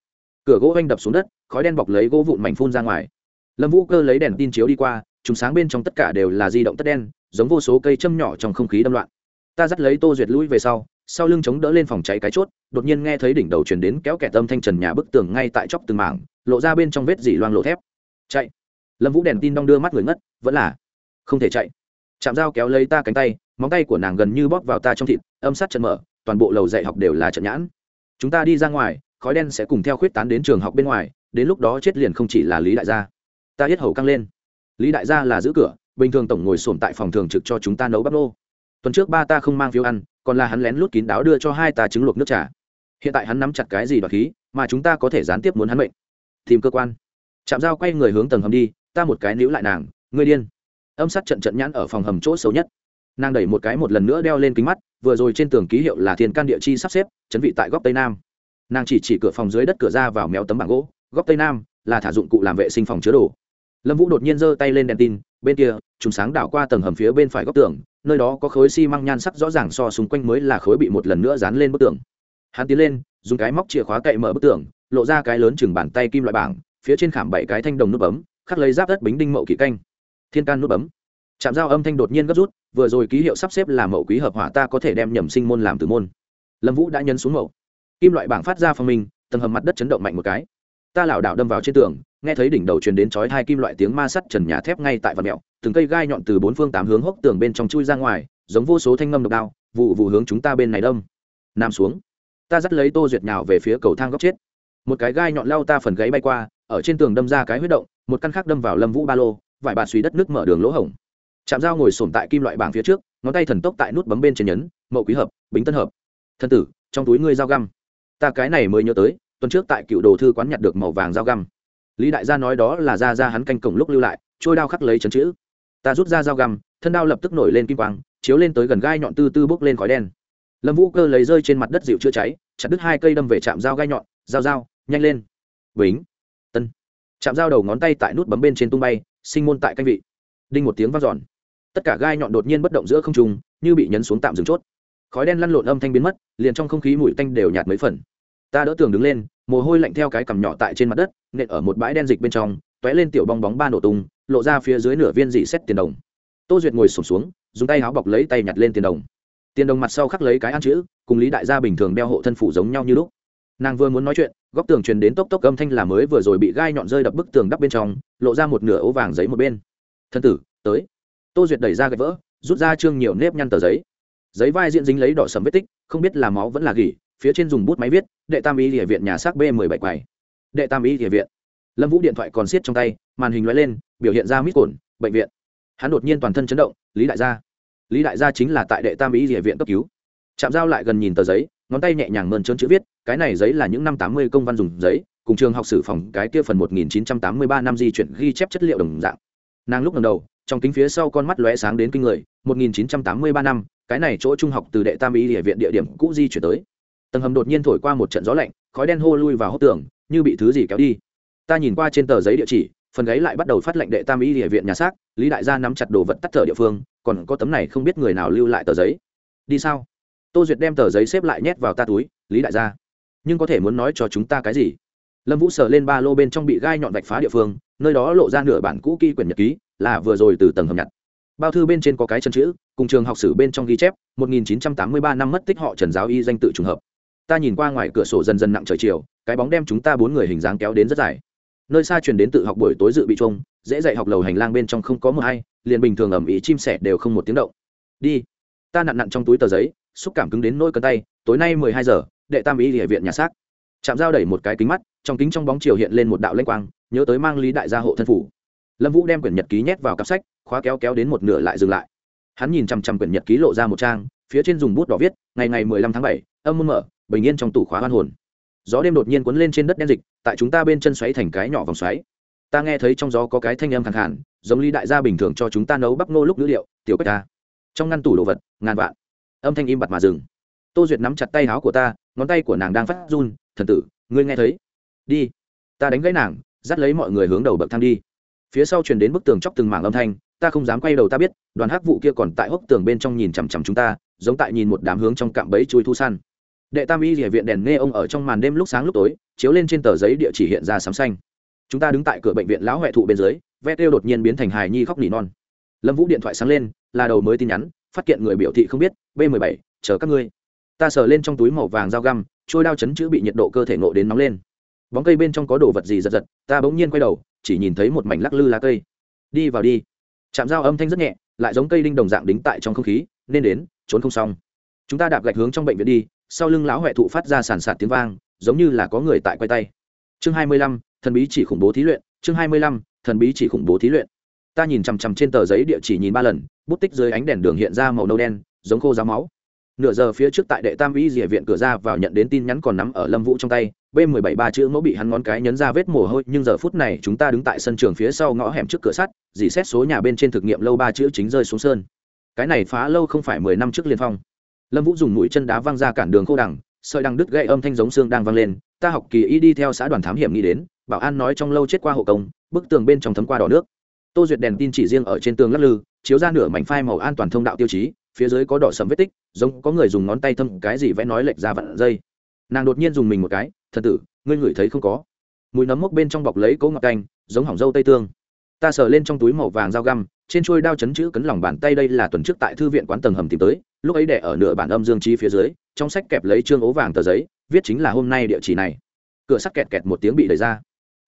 Cửa gỗ oanh đập xuống đất, khói đen bọc lấy gỗ vụn mảnh phun ra ngoài. Lâm vũ cơ lấy đèn tin chiếu đi qua chúng sáng bên trong tất cả đều là di động tất đen, giống vô số cây châm nhỏ trong không khí đâm loạn. Ta dắt lấy tô duyệt lui về sau sau lưng chống đỡ lên phòng cháy cái chốt, đột nhiên nghe thấy đỉnh đầu truyền đến kéo kẻ tâm thanh trần nhà bức tường ngay tại chóc từng mảng lộ ra bên trong vết dỉ loang lộ thép. Chạy. Lâm vũ đèn tin đong đưa mắt người ngất, vẫn là không thể chạy. Chạm dao kéo lấy ta cánh tay, móng tay của nàng gần như bóp vào ta trong thịt, âm sát trận mở, toàn bộ lầu dạy học đều là trận nhãn. Chúng ta đi ra ngoài, khói đen sẽ cùng theo khuyết tán đến trường học bên ngoài, đến lúc đó chết liền không chỉ là lý đại gia. Ta hết hầu căng lên. Lý đại gia là giữ cửa, bình thường tổng ngồi sổm tại phòng thường trực cho chúng ta nấu bắp nô. Tuần trước ba ta không mang phiếu ăn, còn là hắn lén lút kín đáo đưa cho hai ta trứng luộc nước trà. Hiện tại hắn nắm chặt cái gì đoạt khí, mà chúng ta có thể gián tiếp muốn hắn bệnh tìm cơ quan. Chạm dao quay người hướng tầng hầm đi, ta một cái níu lại nàng, ngươi điên. Âm sát trận trận nhãn ở phòng hầm chỗ xấu nhất. Nàng đẩy một cái một lần nữa đeo lên kính mắt, vừa rồi trên tường ký hiệu là thiên can địa chi sắp xếp, chấn vị tại góc tây nam. Nàng chỉ chỉ cửa phòng dưới đất cửa ra vào méo tấm bảng gỗ, góc tây nam là thả dụng cụ làm vệ sinh phòng chứa đồ. Lâm vũ đột nhiên giơ tay lên đèn tin, bên kia chúng sáng đảo qua tầng hầm phía bên phải góc tường, nơi đó có khối xi măng nhan sắc rõ ràng so xung quanh mới là khối bị một lần nữa dán lên bức tường. Hắn tiến lên, dùng cái móc chìa khóa cậy mở bức tường lộ ra cái lớn chừng bàn tay kim loại bảng, phía trên khảm bảy cái thanh đồng nút bấm, khắc lấy giáp đất bính đinh mậu kỷ canh. Thiên can nút bấm. Chạm dao âm thanh đột nhiên gấp rút, vừa rồi ký hiệu sắp xếp là mậu quý hợp hỏa ta có thể đem nhầm sinh môn làm từ môn. Lâm vũ đã nhấn xuống mậu. Kim loại bảng phát ra phong minh, tầng hầm mặt đất chấn động mạnh một cái. Ta lảo đảo đâm vào trên tường, nghe thấy đỉnh đầu truyền đến chói hai kim loại tiếng ma sắt trần nhà thép ngay tại vạt mẹo, từng cây gai nhọn từ bốn phương tám hướng hốc tường bên trong chui ra ngoài, giống vô số thanh ngâm độc đao, vụ vụ hướng chúng ta bên này đông nằm xuống. Ta dắt lấy tô duyệt nhào về phía cầu thang góc chết một cái gai nhọn lao ta phần gáy bay qua, ở trên tường đâm ra cái huyết động, một căn khác đâm vào lâm vũ ba lô, vải bạt suy đất nước mở đường lỗ hổng. Chạm dao ngồi sổm tại kim loại bảng phía trước, ngón tay thần tốc tại nút bấm bên trên nhấn, mậu quý hợp, bính tân hợp. Thân tử, trong túi ngươi dao găm. Ta cái này mới nhớ tới, tuần trước tại cựu đồ thư quán nhặt được màu vàng dao găm. Lý đại gia nói đó là ra ra hắn canh cổng lúc lưu lại, trôi đao khắc lấy chấn chữ. Ta rút ra dao găm, thân đao lập tức nổi lên kim quang, chiếu lên tới gần gai nhọn tư tư bốc lên khói đen. Lâm vũ cơ lấy rơi trên mặt đất dịu chữa cháy, chặt đứt hai cây đâm về chạm dao gai nhọn dao dao nhanh lên. Bính. Tân chạm dao đầu ngón tay tại nút bấm bên trên tung bay, sinh môn tại canh vị. Đinh một tiếng vang giòn tất cả gai nhọn đột nhiên bất động giữa không trung, như bị nhấn xuống tạm dừng chốt. Khói đen lăn lộn âm thanh biến mất, liền trong không khí mùi tanh đều nhạt mấy phần. Ta đỡ tường đứng lên, mồ hôi lạnh theo cái cằm nhỏ tại trên mặt đất, nện ở một bãi đen dịch bên trong t ó é lên tiểu bong bóng ba nổ tung, lộ ra phía dưới nửa viên dị xét tiền đồng. Tô duyệt ngồi sổm xuống, dùng tay háo bọc lấy tay nhặt lên tiền đồng. Tiền đồng mặt sau khắc lấy cái ăn chữ, cùng lý đại gia bình thường đeo hộ thân phủ giống nhau như lúc nàng vừa muốn nói chuyện, góc tường truyền đến tốc tốc âm thanh là mới vừa rồi bị gai nhọn rơi đập bức tường đắp bên trong, lộ ra một nửa ấu vàng giấy một bên. Thân tử, tới. Tô duyệt đẩy ra gạch vỡ, rút ra trương nhiều nếp nhăn tờ giấy. Giấy vai diện dính lấy đỏ sầm vết tích, không biết là máu vẫn là gỉ, phía trên dùng bút máy viết, đệ tam y địa viện nhà xác b mười bảy quầy. Đệ tam y địa viện. Lâm vũ điện thoại còn siết trong tay, màn hình loại lên, biểu hiện ra mít cồn, bệnh viện. Hắn đột nhiên toàn thân chấn động, lý đại gia, lý đại gia chính là tại đệ tam y địa viện cấp cứu. Chạm dao lại gần nhìn tờ giấy ngón tay nhẹ nhàng mơn trơn chữ viết, cái này giấy là những năm tám mươi công văn dùng giấy, cùng trường học sử phòng cái kia phần một nghìn chín trăm tám mươi ba năm di chuyển ghi chép chất liệu đồng dạng. Nàng lúc lần đầu, trong kính phía sau con mắt lóe sáng đến kinh người, một nghìn chín trăm tám mươi ba năm, cái này chỗ trung học từ đệ tam y địa viện địa điểm cũ di chuyển tới. Tầng hầm đột nhiên thổi qua một trận gió lạnh, khói đen hô lui vào hốc tường, như bị thứ gì kéo đi. Ta nhìn qua trên tờ giấy địa chỉ, phần gáy lại bắt đầu phát lệnh đệ tam y địa viện nhà xác, lý đại gia nắm chặt đồ vật tắt thở địa phương, còn có tấm này không biết người nào lưu lại tờ giấy. Đi sao? Tô duyệt đem tờ giấy xếp lại nhét vào ta túi, lý đại gia, nhưng có thể muốn nói cho chúng ta cái gì? Lâm vũ sờ lên ba lô bên trong bị gai nhọn vạch phá địa phương, nơi đó lộ ra nửa bản cũ kỹ quyển nhật ký, là vừa rồi từ tầng hầm nhặt. Bao thư bên trên có cái chân chữ, cùng trường học sử bên trong ghi chép 1983 năm mất tích họ trần giáo y danh tự trùng hợp. Ta nhìn qua ngoài cửa sổ dần dần nặng trời chiều, cái bóng đem chúng ta bốn người hình dáng kéo đến rất dài. Nơi xa truyền đến tự học buổi tối dự bị chung dễ dạy học lầu hành lang bên trong không có mờ hay, liền bình thường ẩm ý chim sẻ đều không một tiếng động. Đi. Ta nặn nặn trong túi tờ giấy xúc cảm cứng đến nỗi cân tay, tối nay mười hai giờ, đệ tam ý địa viện nhà xác. Chạm dao đẩy một cái kính mắt, trong kính trong bóng chiều hiện lên một đạo lênh quang, nhớ tới mang lý đại gia hộ thân phủ. Lâm vũ đem quyển nhật ký nhét vào cặp sách, khóa kéo kéo đến một nửa lại dừng lại. Hắn nhìn chằm chằm quyển nhật ký lộ ra một trang, phía trên dùng bút đỏ viết, ngày ngày mười lăm tháng bảy, âm môn mở, bình yên trong tủ khóa hoan hồn. Gió đêm đột nhiên cuốn lên trên đất đen dịch, tại chúng ta bên chân xoáy thành cái nhỏ vòng xoáy. Ta nghe thấy trong gió có cái thanh âm khẳng hẳn giống lý đại gia bình thường cho chúng ta nấu bắp nô lúc nữ liệu, tiểu quách ta. Trong ngăn tủ đồ vật, ngàn vạn âm thanh im bặt mà dừng. Tô duyệt nắm chặt tay áo của ta, ngón tay của nàng đang phát run, thần tử, ngươi nghe thấy. Đi, ta đánh gãy nàng, dắt lấy mọi người hướng đầu bậc thang đi. Phía sau truyền đến bức tường chóc từng mảng âm thanh, ta không dám quay đầu ta biết, đoàn hắc vụ kia còn tại hốc tường bên trong nhìn chằm chằm chúng ta, giống tại nhìn một đám hướng trong cạm bẫy chui thu săn. Đệ tam y địa viện đèn nghe ông ở trong màn đêm lúc sáng lúc tối, chiếu lên trên tờ giấy địa chỉ hiện ra sám xanh. Chúng ta đứng tại cửa bệnh viện lão huệ thụ bên dưới ve tiêu đột nhiên biến thành hài nhi khóc nỉ non. Lâm vũ điện thoại sáng lên, là đầu mới tin nhắn phát kiện người biểu thị không biết, b 17 chờ các ngươi. Ta sờ lên trong túi màu vàng dao găm, trôi đao chấn chữ bị nhiệt độ cơ thể nộ đến nóng lên. Bóng cây bên trong có đồ vật gì giật giật, ta bỗng nhiên quay đầu, chỉ nhìn thấy một mảnh lắc lư lá cây. Đi vào đi. Chạm dao âm thanh rất nhẹ, lại giống cây đinh đồng dạng đính tại trong không khí, nên đến, trốn không xong. Chúng ta đạp gạch hướng trong bệnh viện đi, sau lưng lão huệ thụ phát ra sàn sạt tiếng vang, giống như là có người tại quay tay. Chương hai mươi lăm, thần bí chỉ khủng bố thí luyện, chương hai mươi lăm, thần bí chỉ khủng bố thí luyện ta nhìn chằm chằm trên tờ giấy địa chỉ nhìn ba lần, bút tích dưới ánh đèn đường hiện ra màu nâu đen, giống khô giá máu. Nửa giờ phía trước tại đệ tam y rỉa viện cửa ra vào nhận đến tin nhắn còn nắm ở lâm vũ trong tay, b mười bảy ba chữ mẫu bị hắn ngón cái nhấn ra vết mồ hôi, nhưng giờ phút này chúng ta đứng tại sân trường phía sau ngõ hẻm trước cửa sắt, dì xét số nhà bên trên thực nghiệm lâu ba chữ chính rơi xuống sơn. Cái này phá lâu không phải mười năm trước liên phong. Lâm vũ dùng mũi chân đá văng ra cản đường khô đằng, sợi đằng đứt gậy âm thanh giống xương đang vang lên, ta học kỳ y đi theo xã đoàn thám hiểm nghĩ đến, bảo an nói trong lâu chết qua hộ công, bức tường bên trong thấm qua đỏ nước tô duyệt đèn tin chỉ riêng ở trên tường lắc lư, chiếu ra nửa mảnh phai màu an toàn thông đạo tiêu chí, phía dưới có đỏ sầm vết tích, giống có người dùng ngón tay thâm cái gì vẽ nói lệch ra vặn dây. Nàng đột nhiên dùng mình một cái thật tử, ngươi ngửi thấy không có? Mùi nấm mốc bên trong bọc lấy cỗ ngọc canh, giống hỏng dâu tây tương. Ta sờ lên trong túi màu vàng dao găm, trên chuôi đao chấn chữ cấn lòng bàn tay đây là tuần trước tại thư viện quán tầng hầm tìm tới, lúc ấy để ở nửa bản âm dương chi phía dưới, trong sách kẹp lấy trương ố vàng tờ giấy, viết chính là hôm nay địa chỉ này. Cửa sắt kẹt kẹt một tiếng bị đẩy ra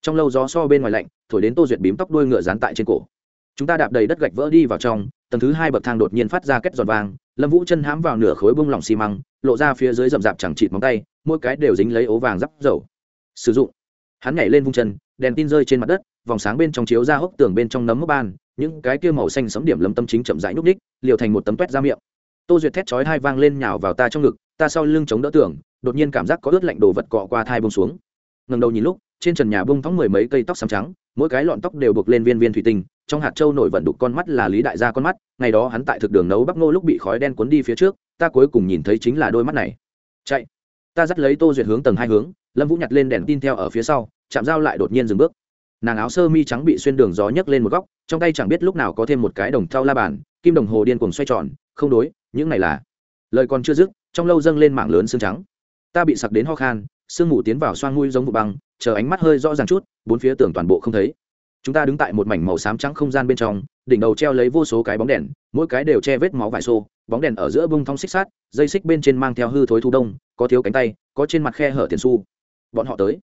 trong lâu gió so bên ngoài lạnh, thổi đến tô duyệt bím tóc đuôi ngựa dán tại trên cổ. Chúng ta đạp đầy đất gạch vỡ đi vào trong, tầng thứ hai bậc thang đột nhiên phát ra kết giòn vang, lâm vũ chân hãm vào nửa khối bông lỏng xi măng, lộ ra phía dưới rậm rạp chẳng chịt móng tay, mỗi cái đều dính lấy ố vàng rắp dầu. Sử dụng. Hắn nhảy lên vung chân, đèn tin rơi trên mặt đất, vòng sáng bên trong chiếu ra hốc tường bên trong nấm mốc ban, những cái kia màu xanh sấm điểm lâm tâm chính chậm rãi núp ních liều thành một tấm toét ra miệng. Tô duyệt thét chói hai vang lên nhào vào ta trong ngực, ta sau lưng chống đỡ tường, đột nhiên cảm giác có ướt lạnh đồ vật cọ qua thai bông xuống. Ngần đầu nhìn lúc trên trần nhà bông thóng mười mấy cây tóc xám trắng, mỗi cái lọn tóc đều buộc lên viên viên thủy tinh, trong hạt châu nổi vận đục con mắt là lý đại gia con mắt, ngày đó hắn tại thực đường nấu bắp ngô lúc bị khói đen cuốn đi phía trước, ta cuối cùng nhìn thấy chính là đôi mắt này. Chạy. Ta dắt lấy tô duyệt hướng tầng hai hướng, lâm vũ nhặt lên đèn tin theo ở phía sau, chạm dao lại đột nhiên dừng bước. Nàng áo sơ mi trắng bị xuyên đường gió nhấc lên một góc, trong tay chẳng biết lúc nào có thêm một cái đồng thau la bàn, kim đồng hồ điên cuồng xoay tròn, không đối, những này là. Lời còn chưa dứt, trong lâu dâng lên mảng lớn xương trắng. Ta bị sặc đến ho khan sương mù tiến vào xoang mũi giống vụ băng, chờ ánh mắt hơi rõ ràng chút, bốn phía tường toàn bộ không thấy. Chúng ta đứng tại một mảnh màu xám trắng không gian bên trong, đỉnh đầu treo lấy vô số cái bóng đèn, mỗi cái đều che vết máu vải xô, bóng đèn ở giữa bông thong xích sát dây xích bên trên mang theo hư thối thu đông, có thiếu cánh tay, có trên mặt khe hở tiền su bọn họ tới.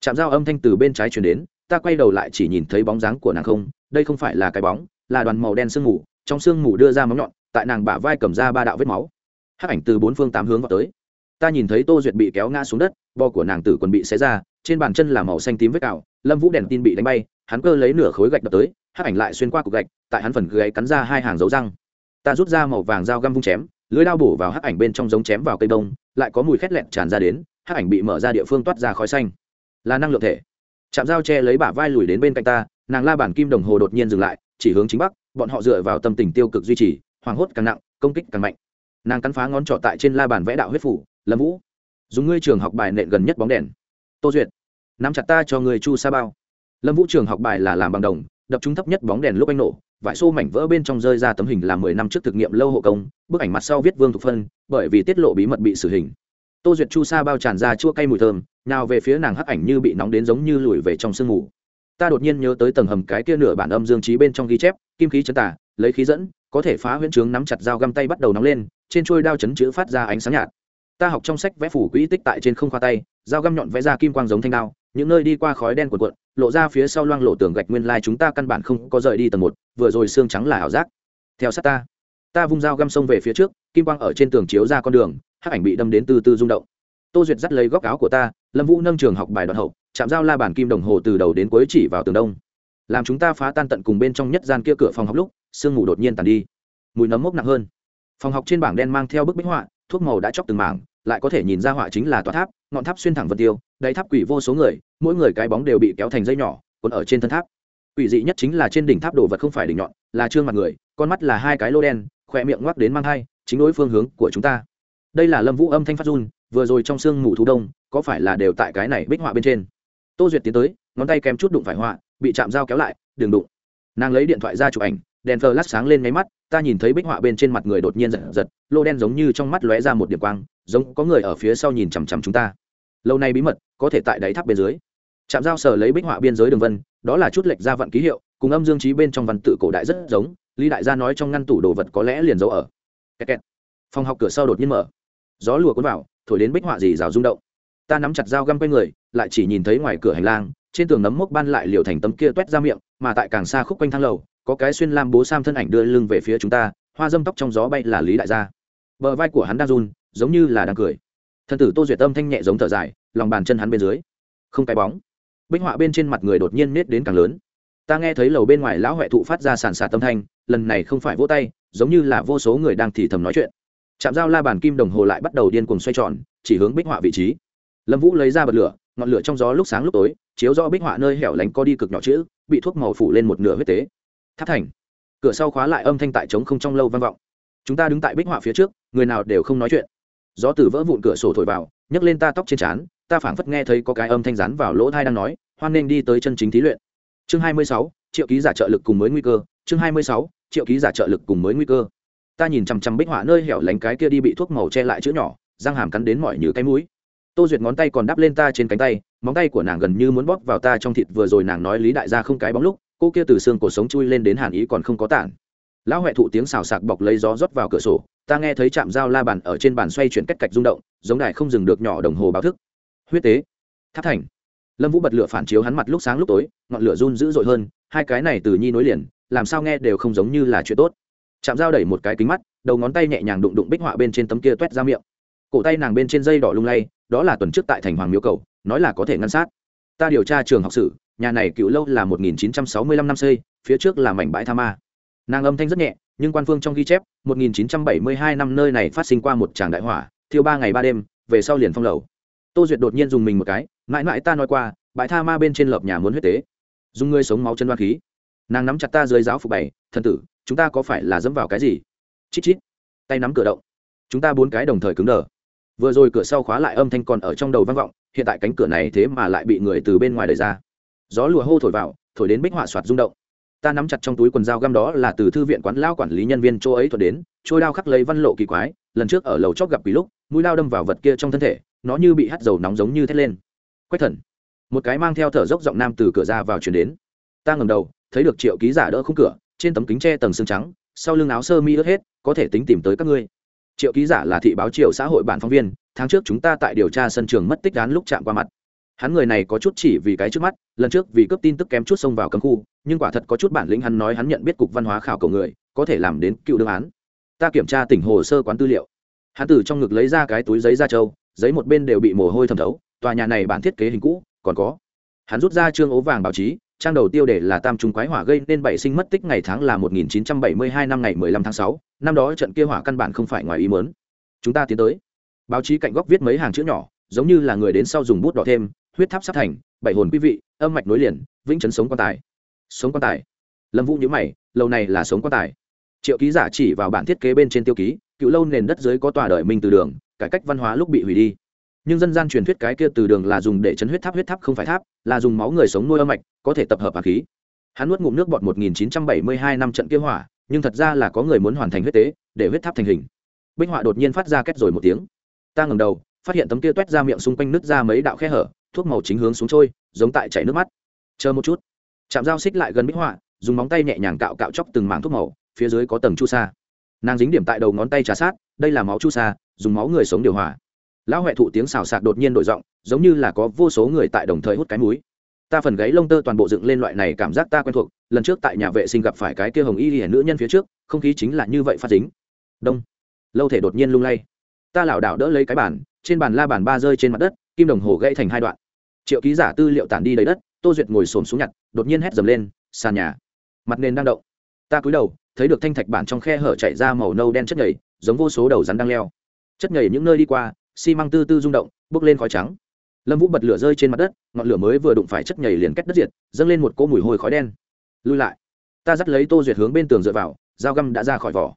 Chạm dao âm thanh từ bên trái chuyển đến, ta quay đầu lại chỉ nhìn thấy bóng dáng của nàng không, đây không phải là cái bóng, là đoàn màu đen sương mù, trong sương mù đưa ra móng nhọn, tại nàng bả vai cầm ra ba đạo vết máu. Hắc ảnh từ bốn phương tám hướng vào tới ta nhìn thấy tô duyệt bị kéo ngã xuống đất, bo của nàng tử còn bị xé ra, trên bàn chân là màu xanh tím vết cào, lâm vũ đèn tin bị đánh bay, hắn cơ lấy nửa khối gạch đập tới, hắc ảnh lại xuyên qua cục gạch, tại hắn phần gáy cắn ra hai hàng dấu răng. Ta rút ra màu vàng dao găm vung chém, lưới lao bổ vào hắc ảnh bên trong giống chém vào cây đông, lại có mùi khét lẹn tràn ra đến, hắc ảnh bị mở ra địa phương toát ra khói xanh. Là năng lượng thể. Chạm dao che lấy bả vai lùi đến bên cạnh ta, nàng la bản kim đồng hồ đột nhiên dừng lại, chỉ hướng chính bắc, bọn họ dựa vào tâm tình tiêu cực duy trì, hoảng hốt càng nặng, công kích càng mạnh. Nàng cắn phá ngón trỏ tại trên la bàn vẽ đạo huyết phủ lâm vũ dùng ngươi trường học bài nện gần nhất bóng đèn tô duyệt nắm chặt ta cho người chu sa bao lâm vũ trường học bài là làm bằng đồng đập trúng thấp nhất bóng đèn lúc anh nổ vải xô mảnh vỡ bên trong rơi ra tấm hình làm mười năm trước thực nghiệm lâu hộ công bức ảnh mặt sau viết vương thục phân bởi vì tiết lộ bí mật bị xử hình tô duyệt chu sa bao tràn ra chua cay mùi thơm nào về phía nàng hắc ảnh như bị nóng đến giống như lùi về trong sương mù ta đột nhiên nhớ tới tầng hầm cái kia nửa bản âm dương trí bên trong ghi chép kim khí chấn tả lấy khí dẫn có thể phá huyễn trướng nắm chặt dao găm tay bắt đầu nóng lên trên trôi đao chấn chữ phát ra ánh sáng nhạt ta học trong sách vẽ phủ quỹ tích tại trên không khoa tay, dao găm nhọn vẽ ra kim quang giống thanh đao, những nơi đi qua khói đen cuộn cuộn, lộ ra phía sau loang lộ tường gạch nguyên lai chúng ta căn bản không có rời đi tầng một, vừa rồi xương trắng là ảo giác. Theo sát ta ta vung dao găm sông về phía trước, kim quang ở trên tường chiếu ra con đường, hắc ảnh bị đâm đến từ từ rung động. Tô duyệt dắt lấy góc áo của ta, lâm vũ nâng trường học bài đoạn hậu, chạm dao la bàn kim đồng hồ từ đầu đến cuối chỉ vào tường đông. Làm chúng ta phá tan tận cùng bên trong nhất gian kia cửa phòng học lúc, sương mù đột nhiên tàn đi. Mùi nấm mốc nặng hơn. Phòng học trên bảng đen mang theo bức bích họa, thuốc màu đã chóc từng mảng lại có thể nhìn ra họa chính là tòa tháp, ngọn tháp xuyên thẳng vân tiêu, đáy tháp quỷ vô số người, mỗi người cái bóng đều bị kéo thành dây nhỏ còn ở trên thân tháp. Quỷ dị nhất chính là trên đỉnh tháp đồ vật không phải đỉnh nhọn, là trương mặt người, con mắt là hai cái lô đen, khỏe miệng ngoắc đến mang hai chính đối phương hướng của chúng ta. Đây là lâm vũ âm thanh phát run, vừa rồi trong sương mù thu đông, có phải là đều tại cái này bích họa bên trên? Tô duyệt tiến tới, ngón tay kèm chút đụng phải họa, bị chạm dao kéo lại, đừng đụng. Nàng lấy điện thoại ra chụp ảnh, đèn phờ lát sáng lên máy mắt, ta nhìn thấy bích họa bên trên mặt người đột nhiên giật giật, lô đen giống như trong mắt lóe ra một điểm quang giống có người ở phía sau nhìn chằm chằm chúng ta. Lâu nay bí mật, có thể tại đáy tháp bên dưới. Chạm dao sở lấy bích họa biên giới đường vân, đó là chút lệch ra vận ký hiệu, cùng âm dương trí bên trong văn tự cổ đại rất giống, lý đại gia nói trong ngăn tủ đồ vật có lẽ liền giấu ở. Kẹt kẹt. phòng học cửa sau đột nhiên mở. Gió lùa cuốn vào, thổi đến bích họa gì rào rung động. Ta nắm chặt dao găm quanh người, lại chỉ nhìn thấy ngoài cửa hành lang, trên tường nấm mốc ban lại liều thành tấm kia t ra miệng, mà tại càng xa khúc quanh thang lầu, có cái xuyên lam bố sam thân ảnh đưa lưng về phía chúng ta, hoa dâm tóc trong gió bay là lý đại gia. Bờ vai của hắn đang run giống như là đang cười. Thân tử tô duyệt tâm thanh nhẹ giống thở dài, lòng bàn chân hắn bên dưới, không cái bóng. Bích họa bên trên mặt người đột nhiên nết đến càng lớn. Ta nghe thấy lầu bên ngoài lão huệ thụ phát ra sàn sạt tâm thanh, lần này không phải vỗ tay, giống như là vô số người đang thì thầm nói chuyện. Chạm dao la bàn kim đồng hồ lại bắt đầu điên cuồng xoay tròn, chỉ hướng bích họa vị trí. Lâm vũ lấy ra bật lửa, ngọn lửa trong gió lúc sáng lúc tối, chiếu do bích họa nơi hẻo lánh có đi cực nhỏ chữ, bị thuốc màu phủ lên một nửa huyết tế. Tháp thành. Cửa sau khóa lại âm thanh tại trống không trong lâu vang vọng. Chúng ta đứng tại bích họa phía trước, người nào đều không nói chuyện gió từ vỡ vụn cửa sổ thổi vào nhấc lên ta tóc trên trán ta phảng phất nghe thấy có cái âm thanh rắn vào lỗ thai đang nói hoan nên đi tới chân chính thí luyện. Chương 26, triệu ký giả trợ lực cùng mới nguy cơ chương 26, triệu ký giả trợ lực cùng mới nguy cơ. Ta nhìn chằm chằm bích họa nơi hẻo lánh cái kia đi bị thuốc màu che lại chữ nhỏ răng hàm cắn đến mọi như cái mũi. Tô duyệt ngón tay còn đắp lên ta trên cánh tay móng tay của nàng gần như muốn bóp vào ta trong thịt vừa rồi nàng nói lý đại gia không cái bóng lúc cô kia từ xương cổ sống chui lên đến hàn ý còn không có tản lão huệ thụ tiếng xào sạc bọc lấy gió rót vào cửa sổ, ta nghe thấy chạm dao la bàn ở trên bàn xoay chuyển cách cạch rung động, giống đài không dừng được nhỏ đồng hồ báo thức. Huyết tế. Tháp thành. Lâm vũ bật lửa phản chiếu hắn mặt lúc sáng lúc tối, ngọn lửa run dữ dội hơn, hai cái này từ nhi nối liền, làm sao nghe đều không giống như là chuyện tốt. Chạm dao đẩy một cái kính mắt, đầu ngón tay nhẹ nhàng đụng đụng bích họa bên trên tấm kia t u é t ra miệng. Cổ tay nàng bên trên dây đỏ lung lay, đó là tuần trước tại thành hoàng miếu cầu, nói là có thể ngăn sát. Ta điều tra trường học sử, nhà này cựu lâu là một nghìn chín trăm sáu mươi lăm năm xây, phía trước là mảnh bãi tha ma nàng âm thanh rất nhẹ, nhưng quan phương trong ghi chép, một nghìn chín trăm bảy mươi hai năm nơi này phát sinh qua một tràng đại hỏa, thiêu ba ngày ba đêm, về sau liền phong lầu. Tô duyệt đột nhiên dùng mình một cái, mãi mãi ta nói qua, bãi tha ma bên trên lợp nhà muốn huyết tế. Dùng ngươi sống máu chân đoan khí. Nàng nắm chặt ta dưới giáo phục bảy, thần tử, chúng ta có phải là dẫm vào cái gì? Chít chít. Tay nắm cửa động. Chúng ta bốn cái đồng thời cứng đờ. Vừa rồi cửa sau khóa lại âm thanh còn ở trong đầu vang vọng, hiện tại cánh cửa này thế mà lại bị người từ bên ngoài đẩy ra. Gió lùa hô thổi vào, thổi đến bích họa soạt rung động ta nắm chặt trong túi quần dao găm đó là từ thư viện quán lao quản lý nhân viên chỗ ấy thuật đến, trôi đao khắc lấy văn lộ kỳ quái, lần trước ở lầu chót gặp quỷ lúc, mũi lao đâm vào vật kia trong thân thể, nó như bị hắt dầu nóng giống như thét lên. Quách thần. Một cái mang theo thở dốc giọng nam từ cửa ra vào chuyển đến. Ta ngầm đầu, thấy được triệu ký giả đỡ khung cửa, trên tấm kính tre tầng xương trắng, sau lưng áo sơ mi ướt hết, có thể tính tìm tới các ngươi. Triệu ký giả là thị báo triệu xã hội bản phóng viên, tháng trước chúng ta tại điều tra sân trường mất tích án lúc chạm qua mặt hắn người này có chút chỉ vì cái trước mắt lần trước vì cướp tin tức kém chút xông vào cấm khu nhưng quả thật có chút bản lĩnh hắn nói hắn nhận biết cục văn hóa khảo cầu người có thể làm đến cựu đương án ta kiểm tra tỉnh hồ sơ quán tư liệu hắn từ trong ngực lấy ra cái túi giấy ra châu, giấy một bên đều bị mồ hôi thẩm thấu tòa nhà này bản thiết kế hình cũ còn có hắn rút ra trương ố vàng báo chí trang đầu tiêu đề là tam trung quái hỏa gây nên bảy sinh mất tích ngày tháng là 1972 năm ngày 15 tháng 6, năm đó trận kia hỏa căn bản không phải ngoài ý muốn. Chúng ta tiến tới. Báo chí cạnh góc viết mấy hàng chữ nhỏ, giống như là người đến sau dùng bút đỏ thêm, huyết tháp sắp thành, bảy hồn quý vị, âm mạch nối liền, vĩnh chấn sống quan tài. Sống quan tài. Lâm Vũ nhữ mày, lâu này là sống quan tài. Triệu ký giả chỉ vào bản thiết kế bên trên tiêu ký, cựu lâu nền đất dưới có tòa đời minh từ đường, cải cách văn hóa lúc bị hủy đi nhưng dân gian truyền thuyết cái kia từ đường là dùng để chấn huyết tháp huyết tháp không phải tháp là dùng máu người sống nuôi âm mạch có thể tập hợp hạt khí hắn nuốt ngụm nước bọt 1972 năm trận kia hỏa nhưng thật ra là có người muốn hoàn thành huyết tế để huyết tháp thành hình bích họa đột nhiên phát ra két rồi một tiếng ta ngầm đầu phát hiện tấm kia toét ra miệng xung quanh nứt ra mấy đạo khe hở thuốc màu chính hướng xuống trôi, giống tại chảy nước mắt. Chờ một chút. Chạm dao xích lại gần bích họa, dùng móng tay nhẹ nhàng cạo cạo chóc từng mảng thuốc màu, phía dưới có tầng chu sa. Nàng dính điểm tại đầu ngón tay trà sát, đây là máu chu sa, dùng máu người sống điều hòa. Lão huệ thụ tiếng xào xạc đột nhiên đổi giọng, giống như là có vô số người tại đồng thời hút cái múi. Ta phần gáy lông tơ toàn bộ dựng lên loại này cảm giác ta quen thuộc, lần trước tại nhà vệ sinh gặp phải cái kia hồng y hiển nữ nhân phía trước, không khí chính là như vậy phát dính. Đông. Lâu thể đột nhiên lung lay. Ta lảo đảo đỡ lấy cái bàn, trên bàn la bàn ba rơi trên mặt đất, kim đồng hồ gãy thành hai đoạn triệu ký giả tư liệu tản đi đầy đất tô duyệt ngồi xổm xuống nhặt đột nhiên hét dầm lên sàn nhà mặt nền đang động. Ta cúi đầu thấy được thanh thạch bản trong khe hở chạy ra màu nâu đen chất nhầy, giống vô số đầu rắn đang leo. Chất nhầy những nơi đi qua xi măng tư tư rung động bước lên khói trắng. Lâm vũ bật lửa rơi trên mặt đất ngọn lửa mới vừa đụng phải chất nhầy liền cách đất diệt dâng lên một cỗ mùi hôi khói đen. Lui lại. Ta dắt lấy tô duyệt hướng bên tường dựa vào dao găm đã ra khỏi vỏ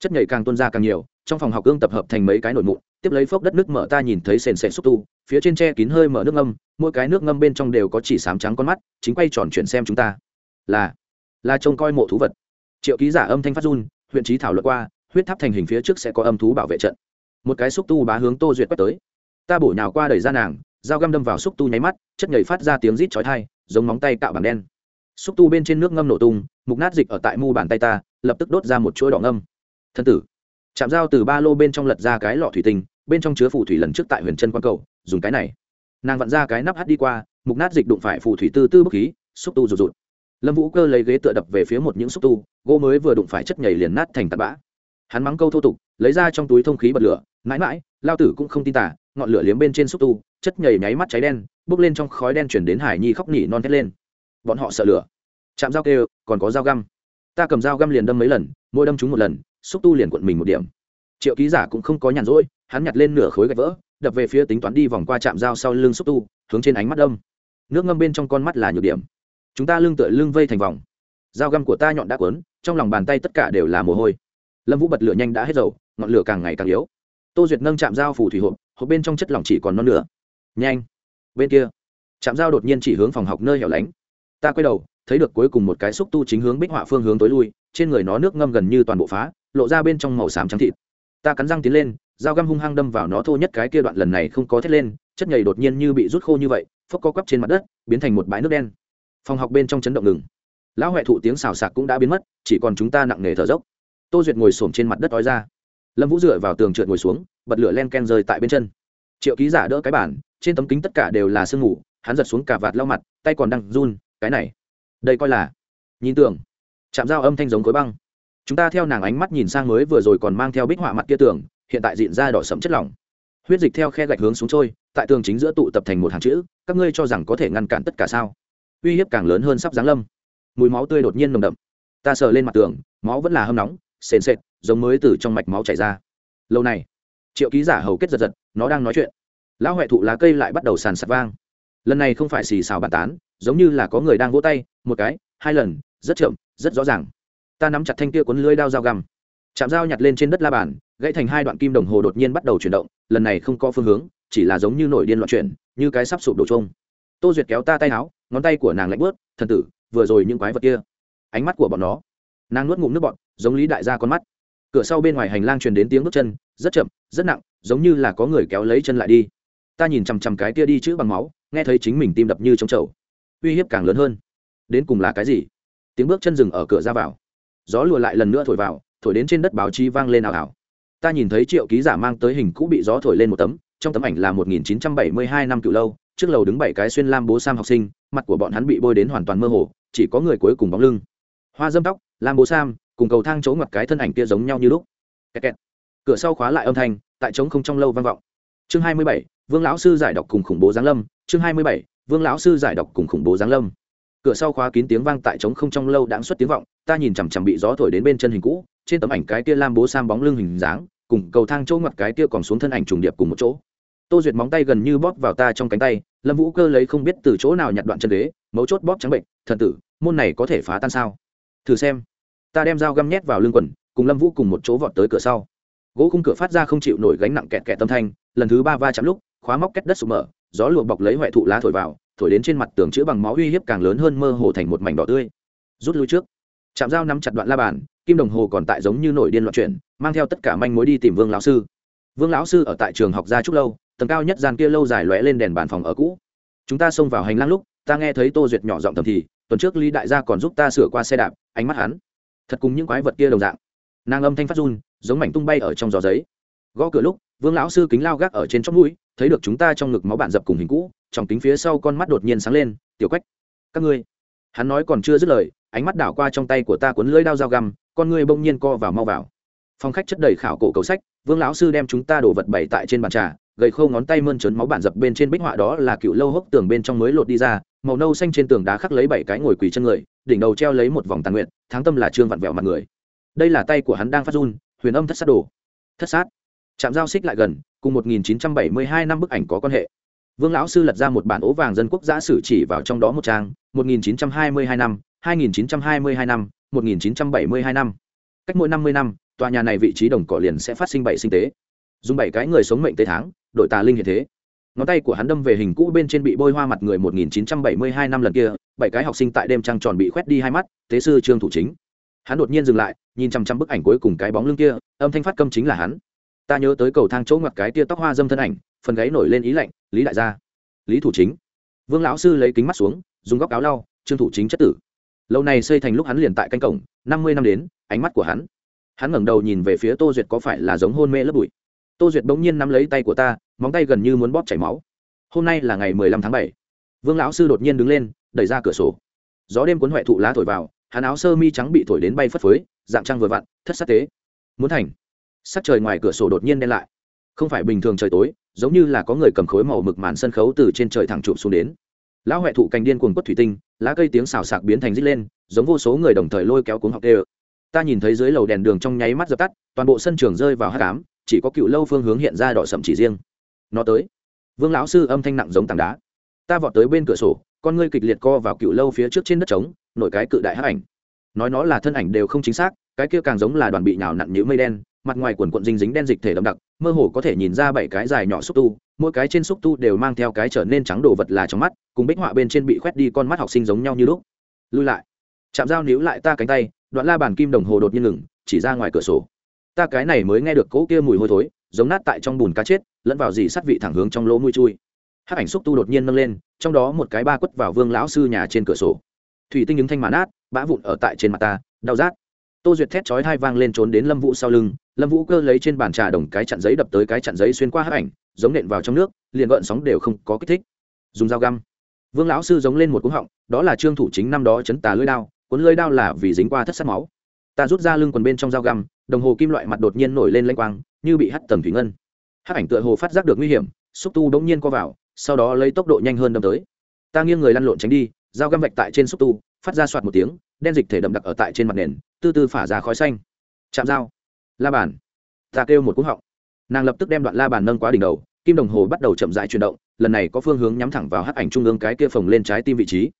chất nhảy càng tuôn ra càng nhiều, trong phòng học gương tập hợp thành mấy cái nổi mụn, tiếp lấy phốc đất nước mở ta nhìn thấy sền sệt xúc tu, phía trên tre kín hơi mở nước ngâm, mỗi cái nước ngâm bên trong đều có chỉ sám trắng con mắt, chính quay tròn chuyển xem chúng ta. Là là trông coi mộ thú vật. Triệu ký giả âm thanh phát run, huyện trí thảo luận qua, huyết tháp thành hình phía trước sẽ có âm thú bảo vệ trận. Một cái xúc tu bá hướng tô duyệt quét tới. Ta bổ nhào qua đẩy ra nàng, dao găm đâm vào xúc tu nháy mắt, chất nhảy phát ra tiếng rít chói thai giống móng tay cạo bằng đen. Xúc tu bên trên nước ngâm nổ tung, mục nát dịch ở tại mu bàn tay ta, lập tức đốt ra một chuỗi đỏ ngâm thân tử. Chạm dao từ ba lô bên trong lật ra cái lọ thủy tinh, bên trong chứa phù thủy lần trước tại huyền chân quan cầu, dùng cái này. Nàng vặn ra cái nắp hắt đi qua, mục nát dịch đụng phải phù thủy tư tư bức khí, xúc tu rụt rụt. Lâm vũ cơ lấy ghế tựa đập về phía một những xúc tu, gỗ mới vừa đụng phải chất nhảy liền nát thành tạt bã. Hắn mắng câu thô tục, lấy ra trong túi thông khí bật lửa, mãi mãi, lao tử cũng không tin tả, ngọn lửa liếm bên trên xúc tu, chất nhảy nháy mắt cháy đen, bốc lên trong khói đen chuyển đến hải nhi khóc nỉ non thét lên. Bọn họ sợ lửa. Chạm dao kêu, còn có dao găm. Ta cầm dao găm liền đâm mấy lần, mỗi đâm chúng một lần xúc tu liền cuộn mình một điểm. Triệu ký giả cũng không có nhàn rỗi, hắn nhặt lên nửa khối gạch vỡ, đập về phía tính toán đi vòng qua chạm dao sau lưng xúc tu, hướng trên ánh mắt đâm nước ngâm bên trong con mắt là nhược điểm. Chúng ta lưng tựa lưng vây thành vòng. Dao găm của ta nhọn đã quấn trong lòng bàn tay tất cả đều là mồ hôi. Lâm vũ bật lửa nhanh đã hết dầu, ngọn lửa càng ngày càng yếu. Tô duyệt nâng chạm dao phủ thủy hộp hộp bên trong chất lỏng chỉ còn non lửa. nhanh! Bên kia chạm dao đột nhiên chỉ hướng phòng học nơi hẻo lánh. Ta quay đầu, thấy được cuối cùng một cái xúc tu chính hướng bích họa phương hướng tối lui, trên người nó nước ngâm gần như toàn bộ phá lộ ra bên trong màu xám trắng thịt. Ta cắn răng tiến lên, dao găm hung hăng đâm vào nó thô nhất cái kia đoạn lần này không có thét lên, chất nhầy đột nhiên như bị rút khô như vậy, phốc co quắp trên mặt đất, biến thành một bãi nước đen. Phòng học bên trong chấn động ngừng. Lão huệ thụ tiếng xào sạc cũng đã biến mất, chỉ còn chúng ta nặng nề thở dốc. Tô duyệt ngồi xổm trên mặt đất đói ra. Lâm vũ dựa vào tường trượt ngồi xuống, bật lửa len ken rơi tại bên chân. Triệu ký giả đỡ cái bản trên tấm kính tất cả đều là sương mù, hắn giật xuống cả vạt lau mặt, tay còn đang run, cái này. Đây coi là, nhìn tưởng chạm dao âm thanh giống khối băng chúng ta theo nàng ánh mắt nhìn sang mới vừa rồi còn mang theo bích họa mặt kia tường, hiện tại diện ra đỏ sẫm chất lỏng. Huyết dịch theo khe gạch hướng xuống trôi, tại tường chính giữa tụ tập thành một hàng chữ, các ngươi cho rằng có thể ngăn cản tất cả sao? Uy hiếp càng lớn hơn sắp giáng lâm. Mùi máu tươi đột nhiên nồng đậm. Ta sờ lên mặt tường, máu vẫn là hâm nóng, sền sệt, giống mới từ trong mạch máu chảy ra. Lâu này, triệu ký giả hầu kết giật giật, nó đang nói chuyện. Lão huệ thụ lá cây lại bắt đầu sàn sạt vang. Lần này không phải xì xào bàn tán, giống như là có người đang vỗ tay, một cái, hai lần, rất chậm, rất rõ ràng ta nắm chặt thanh kia cuốn lưới đao dao găm, chạm dao nhặt lên trên đất la bàn, gãy thành hai đoạn kim đồng hồ đột nhiên bắt đầu chuyển động, lần này không có phương hướng, chỉ là giống như nổi điên loạn chuyển, như cái sắp sụp đổ trông tô duyệt kéo ta tay áo, ngón tay của nàng lạnh bớt, thần tử, vừa rồi những quái vật kia, ánh mắt của bọn nó, nàng nuốt ngụm nước bọn giống lý đại gia con mắt. Cửa sau bên ngoài hành lang truyền đến tiếng bước chân, rất chậm, rất nặng, giống như là có người kéo lấy chân lại đi. Ta nhìn chằm chằm cái kia đi chữ bằng máu, nghe thấy chính mình tim đập như trong chậu, uy hiếp càng lớn hơn. Đến cùng là cái gì? Tiếng bước chân dừng ở cửa ra vào gió lùa lại lần nữa thổi vào thổi đến trên đất báo chí vang lên ảo ảo ta nhìn thấy triệu ký giả mang tới hình cũ bị gió thổi lên một tấm trong tấm ảnh là 1972 năm cựu lâu trước lầu đứng bảy cái xuyên lam bố sam học sinh mặt của bọn hắn bị bôi đến hoàn toàn mơ hồ chỉ có người cuối cùng bóng lưng. Hoa dâm tóc lam bố sam cùng cầu thang chỗ ngoặt cái thân ảnh kia giống nhau như lúc. Kẹt kẹt. cửa sau khóa lại âm thanh tại trống không trong lâu vang vọng. Chương 27, vương lão sư giải đọc cùng khủng bố giáng lâm. Chương 27, vương lão sư giải đọc cùng khủng bố giáng lâm cửa sau khóa kín tiếng vang tại trống không trong lâu đãng xuất tiếng vọng, ta nhìn chằm chằm bị gió thổi đến bên chân hình cũ, trên tấm ảnh cái kia lam bố sam bóng lưng hình dáng, cùng cầu thang chỗ ngoặt cái kia còn xuống thân ảnh trùng điệp cùng một chỗ. Tô duyệt móng tay gần như bóp vào ta trong cánh tay, lâm vũ cơ lấy không biết từ chỗ nào nhặt đoạn chân đế mấu chốt bóp trắng bệnh, thần tử, môn này có thể phá tan sao? Thử xem. Ta đem dao găm nhét vào lưng quần, cùng lâm vũ cùng một chỗ vọt tới cửa sau. Gỗ khung cửa phát ra không chịu nổi gánh nặng kẹt kẹt tâm thanh, lần thứ ba va chạm lúc, khóa móc kết đất sụp mở gió lụa bọc lấy huệ thụ lá thổi vào, thổi đến trên mặt tường chữ bằng máu uy hiếp càng lớn hơn mơ hồ thành một mảnh đỏ tươi. Rút lui trước. Chạm dao nắm chặt đoạn la bàn, kim đồng hồ còn tại giống như nổi điên loạn chuyển, mang theo tất cả manh mối đi tìm vương lão sư. Vương lão sư ở tại trường học gia trúc lâu, tầng cao nhất gian kia lâu dài lóe lên đèn bàn phòng ở cũ. Chúng ta xông vào hành lang lúc, ta nghe thấy tô duyệt nhỏ giọng thầm thì, tuần trước ly đại gia còn giúp ta sửa qua xe đạp, ánh mắt hắn thật cùng những quái vật kia đồng dạng. Nàng âm thanh phát run, giống mảnh tung bay ở trong gió giấy. Gõ cửa lúc, vương lão sư kính lao gác ở trên chót mũi thấy được chúng ta trong ngực máu bạn dập cùng hình cũ, trong kính phía sau con mắt đột nhiên sáng lên, tiểu quách, các ngươi. Hắn nói còn chưa dứt lời, ánh mắt đảo qua trong tay của ta cuốn lưỡi đao dao găm, con ngươi bỗng nhiên co vào mau vào. Phòng khách chất đầy khảo cổ cầu sách, vương lão sư đem chúng ta đổ vật bày tại trên bàn trà, gầy khâu ngón tay mơn trớn máu bản dập bên trên bích họa đó là cựu lâu hốc tường bên trong mới lột đi ra, màu nâu xanh trên tường đá khắc lấy bảy cái ngồi quỳ chân người, đỉnh đầu treo lấy một vòng tàn nguyện, tháng tâm là trương vặn vẹo mặt người. Đây là tay của hắn đang phát run, huyền âm thất sát đồ. Thất sát chạm giao xích lại gần, cùng 1972 năm bức ảnh có quan hệ. Vương lão sư lật ra một bản ố vàng dân quốc giã sử chỉ vào trong đó một trang 1922 năm 2922 năm 1972 năm. Cách mỗi 50 năm, tòa nhà này vị trí đồng cỏ liền sẽ phát sinh bảy sinh tế. Dùng bảy cái người sống mệnh tế tháng, đội tà linh hiện thế. Ngón tay của hắn đâm về hình cũ bên trên bị bôi hoa mặt người 1972 năm lần kia, bảy cái học sinh tại đêm trăng tròn bị khoét đi hai mắt, tế sư trương thủ chính. Hắn đột nhiên dừng lại, nhìn chăm chăm bức ảnh cuối cùng cái bóng lưng kia, âm thanh phát câm chính là hắn ta nhớ tới cầu thang chỗ ngoặt cái tia tóc hoa dâm thân ảnh, phần gáy nổi lên ý lạnh, lý đại gia. Lý thủ chính. Vương lão sư lấy kính mắt xuống, dùng góc áo lau, trương thủ chính chất tử. Lâu này xây thành lúc hắn liền tại canh cổng, năm mươi năm đến, ánh mắt của hắn. Hắn ngẩng đầu nhìn về phía tô duyệt có phải là giống hôn mê lớp bụi. Tô duyệt bỗng nhiên nắm lấy tay của ta, móng tay gần như muốn bóp chảy máu. Hôm nay là ngày mười lăm tháng bảy. Vương lão sư đột nhiên đứng lên, đẩy ra cửa sổ. Gió đêm cuốn huệ thụ lá thổi vào, hắn áo sơ mi trắng bị thổi đến bay phất phới, dạng trăng vừa vặn, thất sát tế. Muốn thành sắc trời ngoài cửa sổ đột nhiên đen lại. Không phải bình thường trời tối, giống như là có người cầm khối màu mực màn sân khấu từ trên trời thẳng chụp xuống đến. Lão huệ thụ cành điên cuồng quất thủy tinh, lá cây tiếng xào sạc biến thành rít lên, giống vô số người đồng thời lôi kéo cuống học đê ta nhìn thấy dưới lầu đèn đường trong nháy mắt dập tắt, toàn bộ sân trường rơi vào hát cám chỉ có cựu lâu phương hướng hiện ra đỏ sậm chỉ riêng. Nó tới. Vương lão sư âm thanh nặng giống tảng đá. Ta vọt tới bên cửa sổ, con ngươi kịch liệt co vào cựu lâu phía trước trên đất trống, nổi cái cự đại hát ảnh. Nói nó là thân ảnh đều không chính xác, cái kia càng giống là đoàn bị nhào nặn như mây đen mặt ngoài quần quận dinh dính đen dịch thể đậm đặc, mơ hồ có thể nhìn ra bảy cái dài nhỏ xúc tu, mỗi cái trên xúc tu đều mang theo cái trở nên trắng đồ vật là trong mắt, cùng bích họa bên trên bị khoét đi con mắt học sinh giống nhau như lúc. Lui lại. Chạm dao níu lại ta cánh tay, đoạn la bàn kim đồng hồ đột nhiên ngừng, chỉ ra ngoài cửa sổ. Ta cái này mới nghe được cỗ kia mùi hôi thối, giống nát tại trong bùn cá chết, lẫn vào dì sắt vị thẳng hướng trong lỗ mũi chui. Hát ảnh xúc tu đột nhiên nâng lên, trong đó một cái ba quất vào vương lão sư nhà trên cửa sổ. Thủy tinh những thanh màn át bã vụn ở tại trên mặt ta, đau rát. Tô duyệt thét chói hai vang lên trốn đến lâm vũ sau lưng lâm vũ cơ lấy trên bàn trà đồng cái chặn giấy đập tới cái chặn giấy xuyên qua hắc ảnh, giống nện vào trong nước, liền gợn sóng đều không có kích thích. Dùng dao găm. Vương lão sư giống lên một cúng họng, đó là trương thủ chính năm đó chấn tà lưỡi đao, cuốn lưỡi đao là vì dính qua thất sát máu. Ta rút ra lưng quần bên trong dao găm, đồng hồ kim loại mặt đột nhiên nổi lên lanh quang, như bị hắt tầm thủy ngân. Hắc ảnh tựa hồ phát giác được nguy hiểm, xúc tu bỗng nhiên co vào, sau đó lấy tốc độ nhanh hơn đâm tới. Ta nghiêng người lăn lộn tránh đi, dao găm vạch tại trên xúc tu, phát ra soạt một tiếng, đen dịch thể đậm đặc ở tại trên mặt nền tư tư phả ra khói xanh. Chạm dao la bàn. Ta kêu một cú họng. Nàng lập tức đem đoạn la bàn nâng quá đỉnh đầu, kim đồng hồ bắt đầu chậm rãi chuyển động, lần này có phương hướng nhắm thẳng vào hắc ảnh trung ương cái kia phồng lên trái tim vị trí.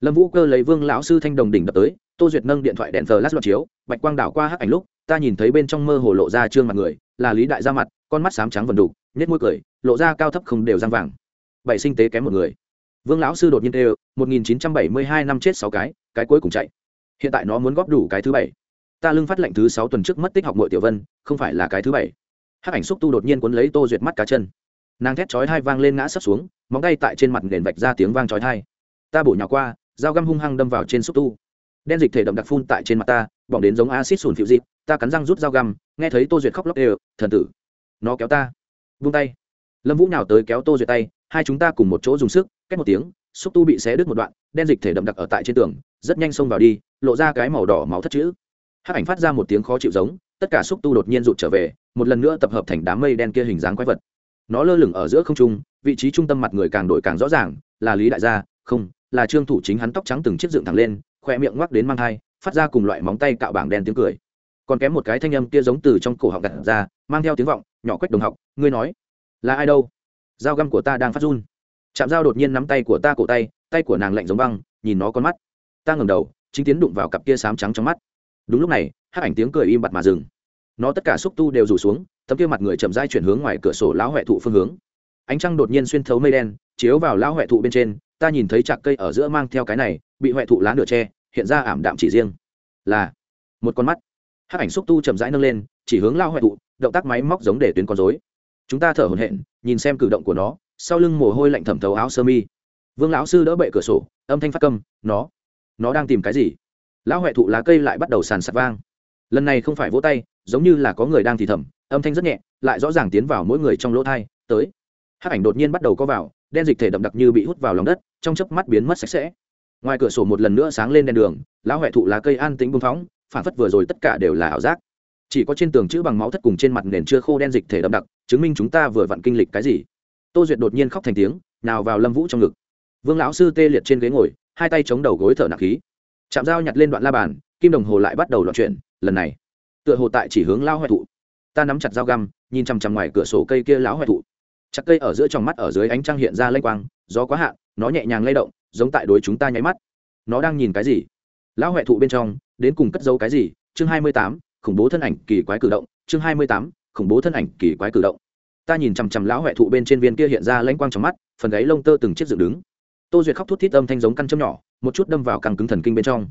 Lâm vũ cơ lấy vương lão sư thanh đồng đỉnh đập tới, tô duyệt nâng điện thoại đèn thờ lát loạt chiếu, bạch quang đảo qua hắc ảnh lúc, ta nhìn thấy bên trong mơ hồ lộ ra trương mặt người, là lý đại ra mặt, con mắt xám trắng vần đục nhét môi cười, lộ ra cao thấp không đều răng vàng. Bảy sinh tế kém một người. Vương lão sư đột nhiên đều một nghìn chín trăm bảy mươi hai năm chết sáu cái cái cuối cùng chạy. Hiện tại nó muốn góp đủ cái thứ bảy ta lưng phát lệnh thứ sáu tuần trước mất tích học mội tiểu vân, không phải là cái thứ bảy. Hắc ảnh xúc tu đột nhiên cuốn lấy tô duyệt mắt cá chân. Nàng thét chói hai vang lên ngã sấp xuống, móng tay tại trên mặt nền vạch ra tiếng vang chói thai ta bổ nhỏ qua, dao găm hung hăng đâm vào trên xúc tu. Đen dịch thể đậm đặc phun tại trên mặt ta, bỏng đến giống acid sùn phịu dịp, ta cắn răng rút dao găm, nghe thấy tô duyệt khóc lóc đều, thần tử, nó kéo ta. Vung tay. Lâm vũ nào tới kéo tô duyệt tay, hai chúng ta cùng một chỗ dùng sức. Cách một tiếng, xúc tu bị xé đứt một đoạn, đen dịch thể đậm đặc ở tại trên tường, rất nhanh xông vào đi, lộ ra cái màu đỏ máu thất chữ hắc ảnh phát ra một tiếng khó chịu giống, tất cả xúc tu đột nhiên rụt trở về, một lần nữa tập hợp thành đám mây đen kia hình dáng quái vật. Nó lơ lửng ở giữa không trung, vị trí trung tâm mặt người càng đổi càng rõ ràng, là lý đại gia, không, là trương thủ chính hắn tóc trắng từng chiếc dựng thẳng lên khoe miệng ngoắc đến mang thai, phát ra cùng loại móng tay cạo bảng đen tiếng cười. Còn kém một cái thanh âm kia giống từ trong cổ họng gặt ra, mang theo tiếng vọng, nhỏ quách đồng học, ngươi nói, là ai đâu? Dao găm của ta đang phát run. Chạm dao đột nhiên nắm tay của ta cổ tay tay của nàng lạnh giống băng, nhìn nó con mắt. Ta ngẩng đầu, chính tiến đụng vào cặp kia sám trắng trong mắt đúng lúc này hát ảnh tiếng cười im bặt mà dừng. Nó tất cả xúc tu đều rủ xuống, tấm kia mặt người chậm dai chuyển hướng ngoài cửa sổ lão huệ thụ phương hướng. Ánh trăng đột nhiên xuyên thấu mây đen, chiếu vào lão huệ thụ bên trên, ta nhìn thấy chạc cây ở giữa mang theo cái này, bị huệ thụ lá nửa tre hiện ra ảm đạm chỉ riêng. Là, một con mắt. Hát ảnh xúc tu chậm rãi nâng lên, chỉ hướng lao huệ thụ, động tác máy móc giống để tuyến con dối chúng ta thở hổn hển, nhìn xem cử động của nó, sau lưng mồ hôi lạnh thẩm thấu áo sơ mi. Vương lão sư đỡ bệ cửa sổ, âm thanh phát câm, nó nó đang tìm cái gì? Lão huệ thụ lá cây lại bắt đầu sàn sạt vang. Lần này không phải vỗ tay, giống như là có người đang thì thầm, âm thanh rất nhẹ, lại rõ ràng tiến vào mỗi người trong lỗ thai, tới. Hát ảnh đột nhiên bắt đầu có vào, đen dịch thể đậm đặc như bị hút vào lòng đất, trong chớp mắt biến mất sạch sẽ. Ngoài cửa sổ một lần nữa sáng lên đèn đường, lão huệ thụ lá cây an tính bưng phóng, phản phất vừa rồi tất cả đều là ảo giác. Chỉ có trên tường chữ bằng máu thất cùng trên mặt nền chưa khô đen dịch thể đậm đặc, chứng minh chúng ta vừa vặn kinh lịch cái gì. Tô duyệt đột nhiên khóc thành tiếng, nào vào lâm vũ trong ngực. Vương lão sư tê liệt trên ghế ngồi, hai tay chống đầu gối thở nặng khí chạm dao nhặt lên đoạn la bàn, kim đồng hồ lại bắt đầu loạn chuyển, lần này, tựa hồ tại chỉ hướng lao hoại thụ. Ta nắm chặt dao găm, nhìn chằm chằm ngoài cửa sổ cây kia lão hoại thụ. Chặt cây ở giữa trong mắt, ở dưới ánh trăng hiện ra lênh quang, gió quá hạn, nó nhẹ nhàng lay động, giống tại đối chúng ta nháy mắt. Nó đang nhìn cái gì? Lão hoại thụ bên trong, đến cùng cất giấu cái gì? Chương hai mươi tám, khủng bố thân ảnh kỳ quái cử động. Chương hai mươi tám, khủng bố thân ảnh kỳ quái cử động. Ta nhìn chằm chằm lão hoại thụ bên trên viên kia hiện ra lãnh quang trong mắt, phần gáy lông tơ từng chiếc dựng đứng. Tô duyệt khóc thút thít âm thanh giống căn châm nhỏ một chút đâm vào căng cứng thần kinh bên trong.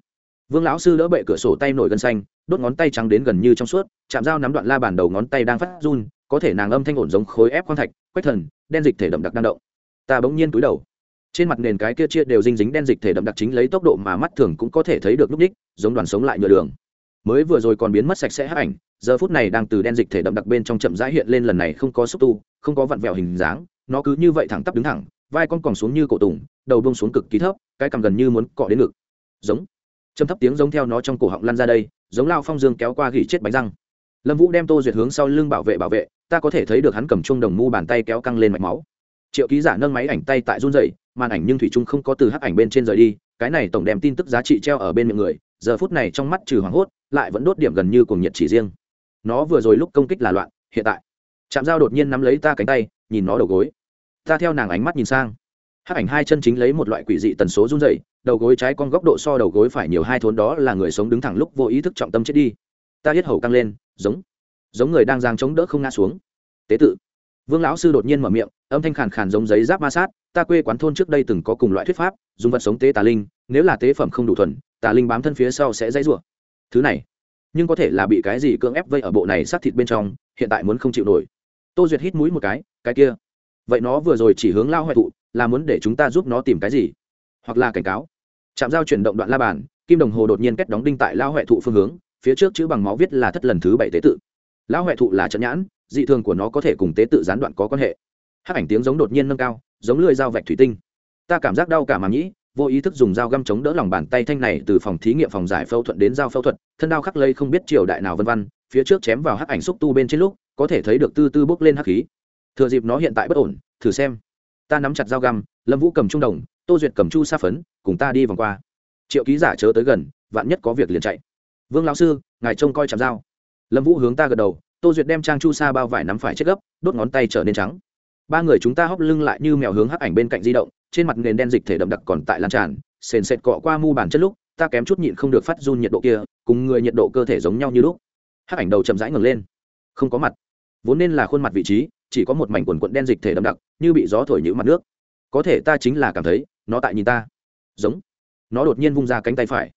Vương lão sư đỡ bệ cửa sổ tay nổi gân xanh, đốt ngón tay trắng đến gần như trong suốt, chạm dao nắm đoạn la bàn đầu ngón tay đang phát run, có thể nàng âm thanh ổn giống khối ép khoang thạch, quách thần, đen dịch thể đậm đặc đang động. Ta bỗng nhiên túi đầu. Trên mặt nền cái kia chia đều dinh dính đen dịch thể đậm đặc chính lấy tốc độ mà mắt thường cũng có thể thấy được lúc ních giống đoàn sống lại nhựa đường. Mới vừa rồi còn biến mất sạch sẽ hấp ảnh, giờ phút này đang từ đen dịch thể đậm đặc bên trong chậm rãi hiện lên lần này không có xúc tu, không có vặn vẹo hình dáng, nó cứ như vậy thẳng tắp đứng thẳng, vai con còn xuống như cổ tùng đầu bông xuống cực kỳ thấp, cái cằm gần như muốn cọ đến ngực. Giống. Châm thấp tiếng giống theo nó trong cổ họng lăn ra đây, giống lao phong dương kéo qua gỉ chết bánh răng. Lâm vũ đem tô duyệt hướng sau lưng bảo vệ bảo vệ, ta có thể thấy được hắn cầm chung đồng mu bàn tay kéo căng lên mạch máu. Triệu ký giả nâng máy ảnh tay tại run dậy màn ảnh nhưng thủy trung không có từ hắc ảnh bên trên rời đi, cái này tổng đem tin tức giá trị treo ở bên miệng người, giờ phút này trong mắt trừ hoảng hốt, lại vẫn đốt điểm gần như cùng nhiệt chỉ riêng. Nó vừa rồi lúc công kích là loạn, hiện tại. Chạm dao đột nhiên nắm lấy ta cánh tay, nhìn nó đầu gối. Ta theo nàng ánh mắt nhìn sang hắc ảnh hai chân chính lấy một loại quỷ dị tần số run rẩy, đầu gối trái con góc độ so đầu gối phải nhiều hai thốn đó là người sống đứng thẳng lúc vô ý thức trọng tâm chết đi. Ta hết hầu căng lên giống giống người đang giang chống đỡ không ngã xuống. Tế tự. Vương lão sư đột nhiên mở miệng âm thanh khàn khàn giống giấy giáp ma sát ta quê quán thôn trước đây từng có cùng loại thuyết pháp dùng vật sống tế tà linh nếu là tế phẩm không đủ thuần tà linh bám thân phía sau sẽ dãy rủa. Thứ này nhưng có thể là bị cái gì cưỡng ép vây ở bộ này sát thịt bên trong hiện tại muốn không chịu nổi. Tô duyệt hít mũi một cái cái kia. Vậy nó vừa rồi chỉ hướng lao hoại thụ là muốn để chúng ta giúp nó tìm cái gì? Hoặc là cảnh cáo. Chạm giao chuyển động đoạn la bàn, kim đồng hồ đột nhiên kết đóng đinh tại lao huệ thụ phương hướng, phía trước chữ bằng máu viết là thất lần thứ bảy tế tự. Lão huệ thụ là trận nhãn, dị thường của nó có thể cùng tế tự gián đoạn có quan hệ. Hát ảnh tiếng giống đột nhiên nâng cao, giống lưỡi dao vạch thủy tinh. Ta cảm giác đau cả mà nhĩ, vô ý thức dùng dao găm chống đỡ lòng bàn tay thanh này từ phòng thí nghiệm phòng giải phẫu thuật đến dao phẫu thuật, thân đao khắc lây không biết triều đại nào vân vân, phía trước chém vào hắc ảnh xúc tu bên trên lúc, có thể thấy được tư tư bốc lên hắc khí. Thừa dịp nó hiện tại bất ổn, thử xem ta nắm chặt dao găm, lâm vũ cầm trung đồng, tô duyệt cầm chu sa phấn, cùng ta đi vòng qua. Triệu ký giả chớ tới gần, vạn nhất có việc liền chạy. Vương lão sư, ngài trông coi chạm dao. Lâm vũ hướng ta gật đầu, tô duyệt đem trang chu sa bao vải nắm phải chết gấp, đốt ngón tay trở nên trắng. Ba người chúng ta hóc lưng lại như mèo hướng hắc ảnh bên cạnh di động, trên mặt nền đen dịch thể đậm đặc còn tại lan tràn, sền sệt cọ qua mu bàn chất lúc, ta kém chút nhịn không được phát run nhiệt độ kia, cùng người nhiệt độ cơ thể giống nhau như lúc. Hắc ảnh đầu chậm rãi ngừng lên. Không có mặt. Vốn nên là khuôn mặt vị trí chỉ có một mảnh quần quận đen dịch thể đậm đặc, như bị gió thổi nhữ mặt nước. Có thể ta chính là cảm thấy, nó tại nhìn ta. Giống. Nó đột nhiên vung ra cánh tay phải.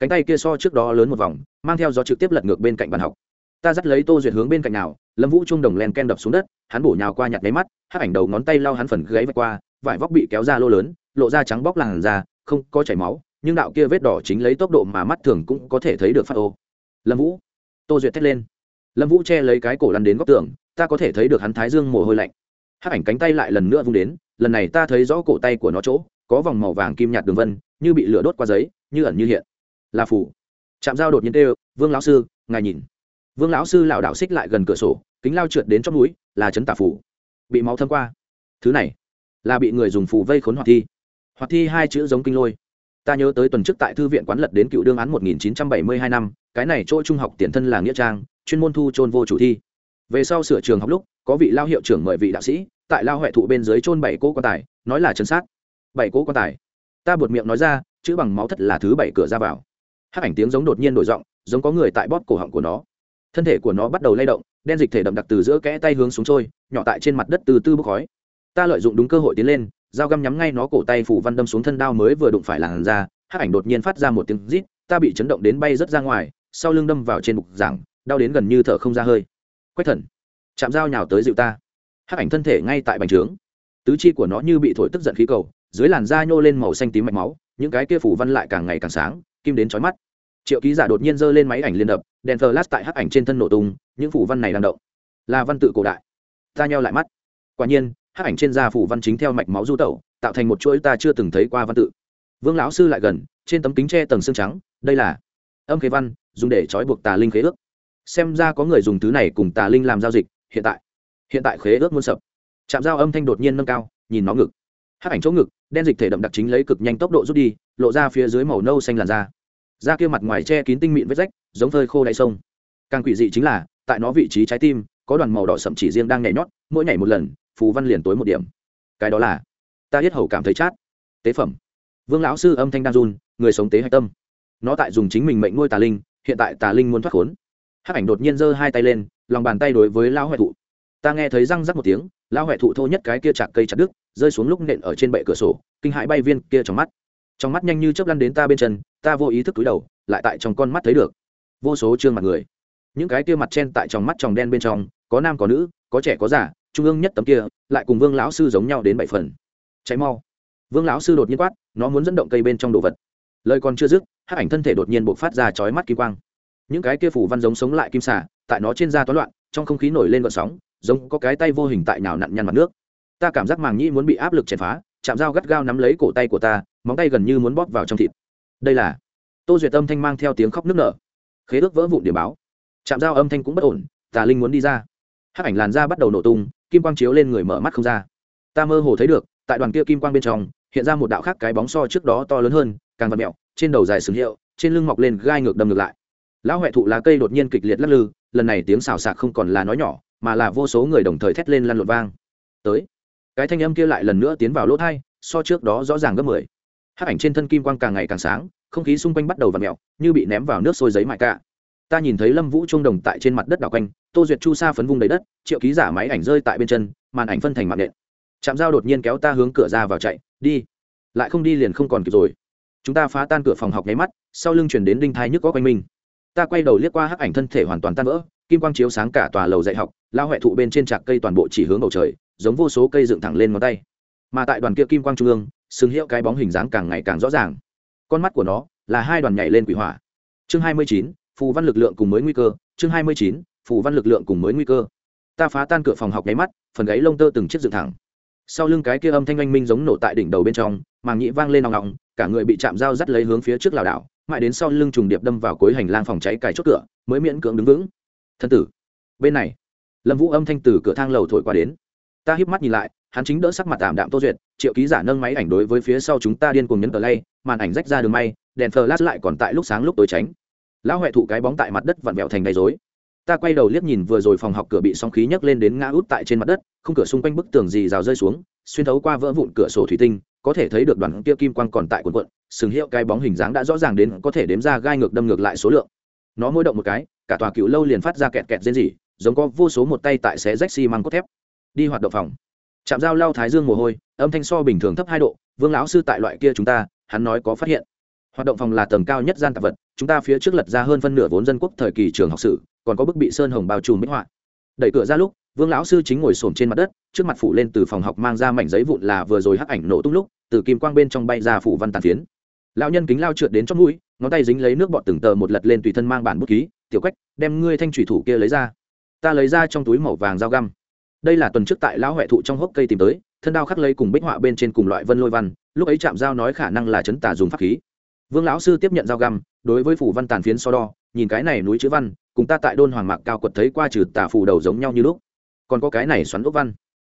Cánh tay kia so trước đó lớn một vòng, mang theo gió trực tiếp lật ngược bên cạnh bàn học. Ta dắt lấy tô duyệt hướng bên cạnh nào, lâm vũ trung đồng len ken đập xuống đất, hắn bổ nhào qua nhặt máy mắt, hắc ảnh đầu ngón tay lau hắn phần gáy vạch qua, vải vóc bị kéo ra lô lớn, lộ ra trắng bóc làn da, không có chảy máu, nhưng đạo kia vết đỏ chính lấy tốc độ mà mắt thường cũng có thể thấy được phát ô. Lâm vũ. Tô duyệt thét lên. Lâm vũ che lấy cái cổ lăn đến góc tường ta có thể thấy được hắn thái dương mồ hôi lạnh. Hắc ảnh cánh tay lại lần nữa vung đến, lần này ta thấy rõ cổ tay của nó chỗ, có vòng màu vàng kim nhạt đường vân, như bị lửa đốt qua giấy, như ẩn như hiện. Là phủ chạm dao đột nhiên tê vương lão sư, ngài nhìn. Vương lão sư lảo đảo xích lại gần cửa sổ, kính lao trượt đến trong núi là chấn tả phủ bị máu thâm qua. Thứ này, là bị người dùng phù vây khốn hoạt thi. Hoạt thi hai chữ giống kinh lôi. Ta nhớ tới tuần trước tại thư viện quán lật đến cựu đương án một nghìn chín trăm bảy mươi hai năm, cái này chỗ trung học tiền thân là nghĩa trang, chuyên môn thu trôn vô chủ thi về sau sửa trường học lúc có vị lao hiệu trưởng mời vị đạo sĩ tại lao huệ thụ bên dưới trôn bảy cỗ quan tài nói là chân sát. Bảy cỗ quan tài. Ta buột miệng nói ra chữ bằng máu thật là thứ bảy cửa ra vào. Hát ảnh tiếng giống đột nhiên đổi giọng giống có người tại bóp cổ họng của nó. Thân thể của nó bắt đầu lay động đen dịch thể đậm đặc từ giữa kẽ tay hướng xuống trôi nhỏ tại trên mặt đất từ tư bốc khói. Ta lợi dụng đúng cơ hội tiến lên dao găm nhắm ngay nó cổ tay phủ văn đâm xuống thân đao mới vừa đụng phải làn ra, hát ảnh đột nhiên phát ra một tiếng rít ta bị chấn động đến bay rớt ra ngoài sau lưng đâm vào trên bục giảng đau đến gần như thở không ra hơi quách thần, chạm dao nhào tới dịu ta. Hát ảnh thân thể ngay tại bành trướng. Tứ chi của nó như bị thổi tức giận khí cầu, dưới làn da nhô lên màu xanh tím mạch máu, những cái kia phủ văn lại càng ngày càng sáng, kim đến chói mắt. Triệu ký giả đột nhiên giơ lên máy ảnh liên đập, đèn flash tại hắc ảnh trên thân nổ tung, những phủ văn này đang động. Là văn tự cổ đại. Ta nheo lại mắt. Quả nhiên, hắc ảnh trên da phủ văn chính theo mạch máu du tẩu, tạo thành một chuỗi ta chưa từng thấy qua văn tự. Vương lão sư lại gần, trên tấm kính tre tầng xương trắng, đây là âm khế văn, dùng để trói buộc tà linh khế ước xem ra có người dùng thứ này cùng tà linh làm giao dịch, hiện tại hiện tại khế ước muôn sập. Chạm dao âm thanh đột nhiên nâng cao, nhìn nó ngực. Hắc ảnh chỗ ngực, đen dịch thể đậm đặc chính lấy cực nhanh tốc độ rút đi, lộ ra phía dưới màu nâu xanh làn da. Da kia mặt ngoài che kín tinh mịn vết rách, giống phơi khô đáy sông. Càng quỷ dị chính là, tại nó vị trí trái tim, có đoàn màu đỏ sậm chỉ riêng đang nhảy nhót, mỗi nhảy một lần, phù văn liền tối một điểm. Cái đó là, ta hết hầu cảm thấy chát. Tế phẩm. Vương lão sư âm thanh đang run, người sống tế hạch tâm. Nó tại dùng chính mình mệnh nuôi tà linh, hiện tại tà linh muốn thoát khốn hắc ảnh đột nhiên giơ hai tay lên, lòng bàn tay đối với lão huệ thụ. Ta nghe thấy răng rắc một tiếng, lão huệ thụ thô nhất cái kia chặt cây chặt đứt, rơi xuống lúc nện ở trên bệ cửa sổ, kinh hãi bay viên kia trong mắt. Trong mắt nhanh như chớp lăn đến ta bên chân, ta vô ý thức túi đầu, lại tại trong con mắt thấy được. Vô số trương mặt người. Những cái kia mặt chen tại trong mắt tròng đen bên trong, có nam có nữ, có trẻ có già, trung ương nhất tấm kia, lại cùng vương lão sư giống nhau đến bảy phần. Cháy mau. Vương lão sư đột nhiên quát, nó muốn dẫn động cây bên trong đồ vật. Lời còn chưa dứt hát ảnh thân thể đột nhiên bộc phát ra chói mắt kim quang những cái kia phủ văn giống sống lại kim xà, tại nó trên da toán loạn, trong không khí nổi lên vận sóng, giống có cái tay vô hình tại nào nặn nhăn mặt nước. Ta cảm giác màng nhĩ muốn bị áp lực chèn phá, chạm dao gắt gao nắm lấy cổ tay của ta, móng tay gần như muốn bóp vào trong thịt. Đây là tô duyệt âm thanh mang theo tiếng khóc nức nở. Khế ước vỡ vụn điểm báo. Chạm dao âm thanh cũng bất ổn, tà linh muốn đi ra. Hát ảnh làn da bắt đầu nổ tung, kim quang chiếu lên người mở mắt không ra. Ta mơ hồ thấy được, tại đoàn kia kim quang bên trong, hiện ra một đạo khác cái bóng so trước đó to lớn hơn, càng vật mẹo, trên đầu dài sừng hiệu, trên lưng mọc lên gai ngược đâm ngược lại lão huệ thụ lá cây đột nhiên kịch liệt lắc lư, lần này tiếng xào xạc không còn là nói nhỏ, mà là vô số người đồng thời thét lên lăn lộn vang. Tới, cái thanh âm kia lại lần nữa tiến vào lỗ thai, so trước đó rõ ràng gấp mười. Hát ảnh trên thân kim quang càng ngày càng sáng, không khí xung quanh bắt đầu v ặ mẹo như bị ném vào nước sôi giấy mại cả. Ta nhìn thấy lâm vũ trung đồng tại trên mặt đất đảo quanh, tô duyệt chu sa phấn vung đầy đất, triệu ký giả máy ảnh rơi tại bên chân, màn ảnh phân thành mạng nện. Chạm dao đột nhiên kéo ta hướng cửa ra vào chạy, đi. Lại không đi liền không còn kịp rồi. Chúng ta phá tan cửa phòng học nháy mắt, sau lưng chuyển đến đinh thai nhức có quanh mình ta quay đầu liếc qua hắc ảnh thân thể hoàn toàn tan vỡ, kim quang chiếu sáng cả tòa lầu dạy học lao huệ thụ bên trên trạc cây toàn bộ chỉ hướng bầu trời, giống vô số cây dựng thẳng lên ngón tay. Mà tại đoàn kia kim quang trung ương, xứng hiệu cái bóng hình dáng càng ngày càng rõ ràng. Con mắt của nó là hai đoàn nhảy lên quỷ hỏa. Chương hai mươi chín, phù văn lực lượng cùng mới nguy cơ, chương hai mươi chín, phù văn lực lượng cùng mới nguy cơ. Ta phá tan cửa phòng học nháy mắt, phần gáy lông tơ từng chiếc dựng thẳng. Sau lưng cái kia âm thanh oanh minh giống nổ tại đỉnh đầu bên trong, màng nhĩ vang lên nòng nòng cả người bị chạm dao dắt lấy hướng phía trước lảo đảo mãi đến sau lưng trùng điệp đâm vào cuối hành lang phòng cháy cài chốt cửa, mới miễn cưỡng đứng vững. Thân tử, bên này, lâm vũ âm thanh từ cửa thang lầu thổi qua đến. Ta híp mắt nhìn lại, hắn chính đỡ sắc mặt tạm đạm tô duyệt, triệu ký giả nâng máy ảnh đối với phía sau chúng ta điên cùng nhấn tờ lay, màn ảnh rách ra đường may, đèn flash lại còn tại lúc sáng lúc tối tránh. Lão huệ thụ cái bóng tại mặt đất vặn vẹo thành đầy rối. Ta quay đầu liếc nhìn vừa rồi phòng học cửa bị sóng khí nhấc lên đến ngã út tại trên mặt đất không cửa xung quanh bức tường gì rào rơi xuống, xuyên thấu qua vỡ vụn cửa sổ thủy tinh có thể thấy được đoàn kia kim quang còn tại quần quận sừng hiệu cái bóng hình dáng đã rõ ràng đến có thể đếm ra gai ngược đâm ngược lại số lượng. Nó mỗi động một cái, cả tòa cựu lâu liền phát ra kẹt kẹt rên rỉ, giống có vô số một tay tại xé rách xi măng cốt thép. Đi hoạt động phòng. Chạm dao lao thái dương mồ hôi, âm thanh so bình thường thấp hai độ, vương lão sư tại loại kia chúng ta, hắn nói có phát hiện. Hoạt động phòng là tầng cao nhất gian tạp vật, chúng ta phía trước lật ra hơn phân nửa vốn dân quốc thời kỳ trường học sử, còn có bức bị sơn hồng bao trùm minh họa. Đẩy cửa ra lúc, vương lão sư chính ngồi xổm trên mặt đất, trước mặt phủ lên từ phòng học mang ra mảnh giấy vụn là vừa rồi hắc ảnh nổ tung lúc từ kim quang bên trong bay ra phủ văn tàn phiến. Lão nhân kính lao trượt đến trong mũi, ngón tay dính lấy nước bọt từng tờ một lật lên tùy thân mang bản bút ký, tiểu quách, đem ngươi thanh thủy thủ kia lấy ra. Ta lấy ra trong túi màu vàng dao găm. Đây là tuần trước tại lão huệ thụ trong hốc cây tìm tới, thân đao khắc lấy cùng bích họa bên trên cùng loại vân lôi văn, lúc ấy chạm dao nói khả năng là chấn tà dùng pháp khí. Vương lão sư tiếp nhận dao găm, đối với phủ văn tàn phiến so đo, nhìn cái này núi chữ văn, cùng ta tại đôn hoàng mạc cao quật thấy qua trừ tà phù đầu giống nhau như lúc. Còn có cái này xoắn ốc văn.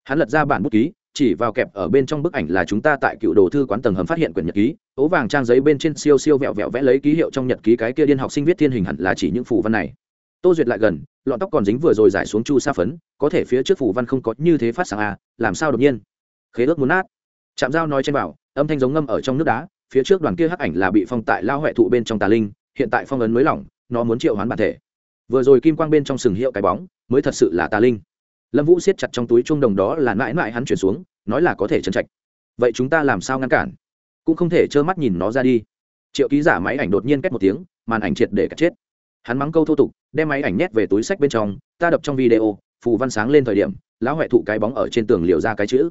Hắn lật ra bản bút ký chỉ vào kẹp ở bên trong bức ảnh là chúng ta tại cựu đồ thư quán tầng hầm phát hiện quyển nhật ký, ố vàng trang giấy bên trên siêu siêu vẹo vẹo vẽ lấy ký hiệu trong nhật ký cái kia điên học sinh viết thiên hình hẳn là chỉ những phù văn này. Tô duyệt lại gần, lọn tóc còn dính vừa rồi giải xuống chu sa phấn, có thể phía trước phù văn không có như thế phát sáng à làm sao đột nhiên? Khế ước muốn nát. Chạm dao nói trên bảo, âm thanh giống ngâm ở trong nước đá, phía trước đoàn kia hắc ảnh là bị phong tại lao huệ thụ bên trong tà linh, hiện tại phong ấn mới lỏng, nó muốn triệu hoán bản thể. Vừa rồi kim quang bên trong sừng hiệu cái bóng, mới thật sự là tà linh lâm vũ siết chặt trong túi chuông đồng đó là mãi mãi hắn chuyển xuống, nói là có thể trân trạch. Vậy chúng ta làm sao ngăn cản? Cũng không thể trơ mắt nhìn nó ra đi. Triệu ký giả máy ảnh đột nhiên két một tiếng, màn ảnh triệt để cắt chết. Hắn mắng câu thô tục, đem máy ảnh nhét về túi sách bên trong, ta đập trong video, phù văn sáng lên thời điểm, lão huệ thụ cái bóng ở trên tường liều ra cái chữ.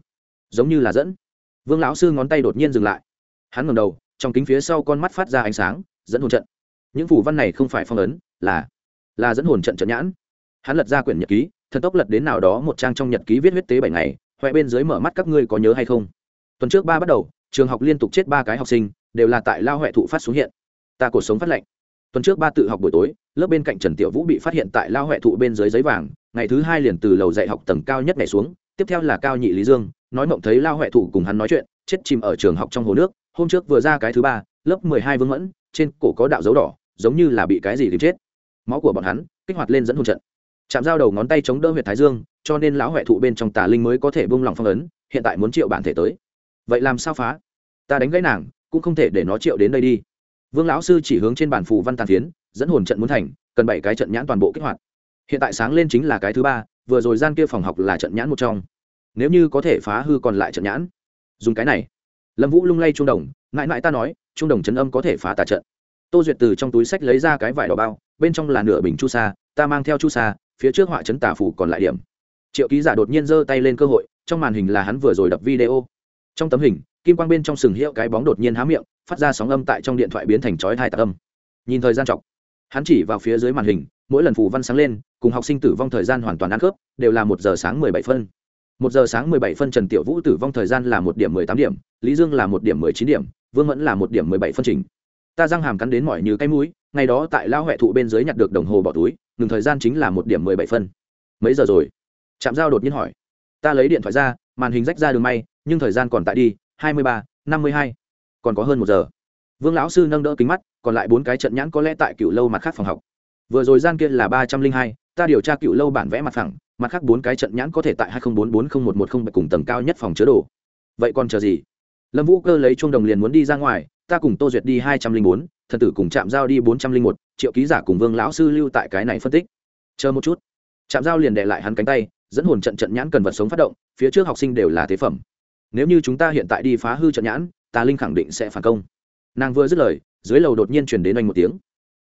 Giống như là dẫn. Vương lão sư ngón tay đột nhiên dừng lại. Hắn ngầm đầu, trong kính phía sau con mắt phát ra ánh sáng, dẫn hồn trận. Những phù văn này không phải phong ấn, là là dẫn hồn trận trận nhãn. Hắn lật ra quyển nhật ký thần tốc lật đến nào đó một trang trong nhật ký viết huyết tế bảy ngày huệ bên dưới mở mắt các ngươi có nhớ hay không? Tuần trước ba bắt đầu, trường học liên tục chết ba cái học sinh, đều là tại lao huệ thụ phát xuống hiện. Ta cuộc sống phát lệnh tuần trước ba tự học buổi tối, lớp bên cạnh trần tiểu vũ bị phát hiện tại lao huệ thụ bên dưới giấy vàng, ngày thứ hai liền từ lầu dạy học tầng cao nhất này xuống, tiếp theo là cao nhị lý dương, nói mộng thấy lao huệ thụ cùng hắn nói chuyện, chết chìm ở trường học trong hồ nước, hôm trước vừa ra cái thứ ba, lớp mười hai vương mẫn, trên cổ có đạo dấu đỏ, giống như là bị cái gì tìm chết. Máu của bọn hắn kích hoạt lên dẫn hôn trận chạm dao đầu ngón tay chống đỡ huyện thái dương, cho nên lão huệ thụ bên trong tà linh mới có thể bung lòng phong ấn, hiện tại muốn triệu bản thể tới. Vậy làm sao phá? Ta đánh gãy nàng, cũng không thể để nó triệu đến đây đi. Vương lão sư chỉ hướng trên bản phù văn tàn phiến, dẫn hồn trận muốn thành, cần bảy cái trận nhãn toàn bộ kích hoạt. Hiện tại sáng lên chính là cái thứ ba, vừa rồi gian kia phòng học là trận nhãn một trong. Nếu như có thể phá hư còn lại trận nhãn. Dùng cái này. Lâm vũ lung lay trung đồng ngại ngại ta nói trung đồng chấn âm có thể phá tà trận. Tô duyệt từ trong túi sách lấy ra cái vải đỏ bao, bên trong là nửa bình chu sa, ta mang theo chu sa phía trước họa chấn tà phủ còn lại điểm. Triệu ký giả đột nhiên giơ tay lên cơ hội, trong màn hình là hắn vừa rồi đập video. Trong tấm hình, kim quang bên trong sừng hiệu cái bóng đột nhiên há miệng, phát ra sóng âm tại trong điện thoại biến thành chói thai tạc âm. Nhìn thời gian chọc, hắn chỉ vào phía dưới màn hình, mỗi lần phù văn sáng lên, cùng học sinh tử vong thời gian hoàn toàn ăn khớp, đều là một giờ sáng mười bảy phân. Một giờ sáng mười bảy phân trần tiểu vũ tử vong thời gian là một điểm mười tám điểm, lý dương là một điểm mười chín điểm, vương mẫn là một điểm mười bảy phân trình. Ta răng hàm cắn đến mỏi như cái mũi ngày đó tại lao huệ thụ bên dưới nhặt được đồng hồ bỏ túi, ngừng thời gian chính là một điểm mười bảy phân. Mấy giờ rồi? Trạm giao đột nhiên hỏi. Ta lấy điện thoại ra, màn hình rách ra đường may, nhưng thời gian còn tại đi, hai mươi ba, năm mươi hai. Còn có hơn một giờ. Vương lão sư nâng đỡ kính mắt, còn lại bốn cái trận nhãn có lẽ tại cựu lâu mặt khác phòng học. Vừa rồi gian kia là ba trăm linh hai, ta điều tra cựu lâu bản vẽ mặt phẳng, mặt khác bốn cái trận nhãn có thể tại hai nghìn bốn bốn nghìn một một không cùng tầng cao nhất phòng chứa đồ. Vậy còn chờ gì? Lâm vũ cơ lấy chuông đồng liền muốn đi ra ngoài, ta cùng tô duyệt đi hai trăm linh bốn thần tử cùng chạm giao đi bốn trăm linh một, triệu ký giả cùng vương lão sư lưu tại cái này phân tích. Chờ một chút. Chạm giao liền đệ lại hắn cánh tay, dẫn hồn trận trận nhãn cần vật sống phát động, phía trước học sinh đều là thế phẩm. Nếu như chúng ta hiện tại đi phá hư trận nhãn tà linh khẳng định sẽ phản công. Nàng vừa dứt lời, dưới lầu đột nhiên chuyển đến anh một tiếng.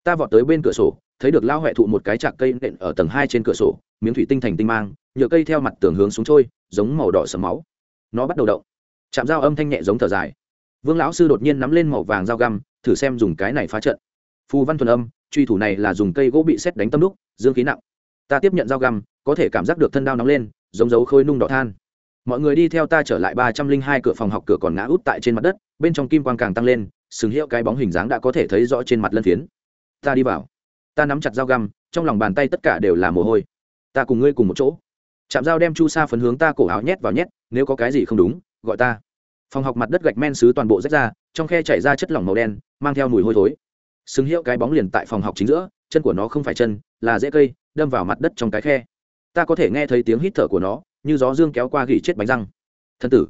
Ta vọt tới bên cửa sổ, thấy được lao huệ thụ một cái chạc cây nện ở tầng hai trên cửa sổ, miếng thủy tinh thành tinh mang, nhựa cây theo mặt tường hướng xuống trôi, giống màu đỏ sầm máu. Nó bắt đầu động. Chạm dao âm thanh nhẹ giống thở dài. Vương lão sư đột nhiên nắm lên màu vàng dao găm thử xem dùng cái này phá trận. Phù văn thuần âm, truy thủ này là dùng cây gỗ bị xét đánh tâm đúc, dương khí nặng. Ta tiếp nhận dao găm, có thể cảm giác được thân đao nóng lên, giống dấu khôi nung đỏ than. Mọi người đi theo ta trở lại ba trăm linh hai cửa phòng học cửa còn ngã út tại trên mặt đất, bên trong kim quang càng tăng lên, sừng hiệu cái bóng hình dáng đã có thể thấy rõ trên mặt lân phiến. Ta đi vào. Ta nắm chặt dao găm, trong lòng bàn tay tất cả đều là mồ hôi. Ta cùng ngươi cùng một chỗ. Chạm dao đem chu sa phấn hướng ta cổ áo nhét vào nhét, nếu có cái gì không đúng, gọi ta phòng học mặt đất gạch men xứ toàn bộ rách ra, trong khe chảy ra chất lỏng màu đen, mang theo mùi hôi thối. Sừng hiệu cái bóng liền tại phòng học chính giữa, chân của nó không phải chân, là rễ cây, đâm vào mặt đất trong cái khe. Ta có thể nghe thấy tiếng hít thở của nó, như gió dương kéo qua gỉ chết bánh răng. Thân tử.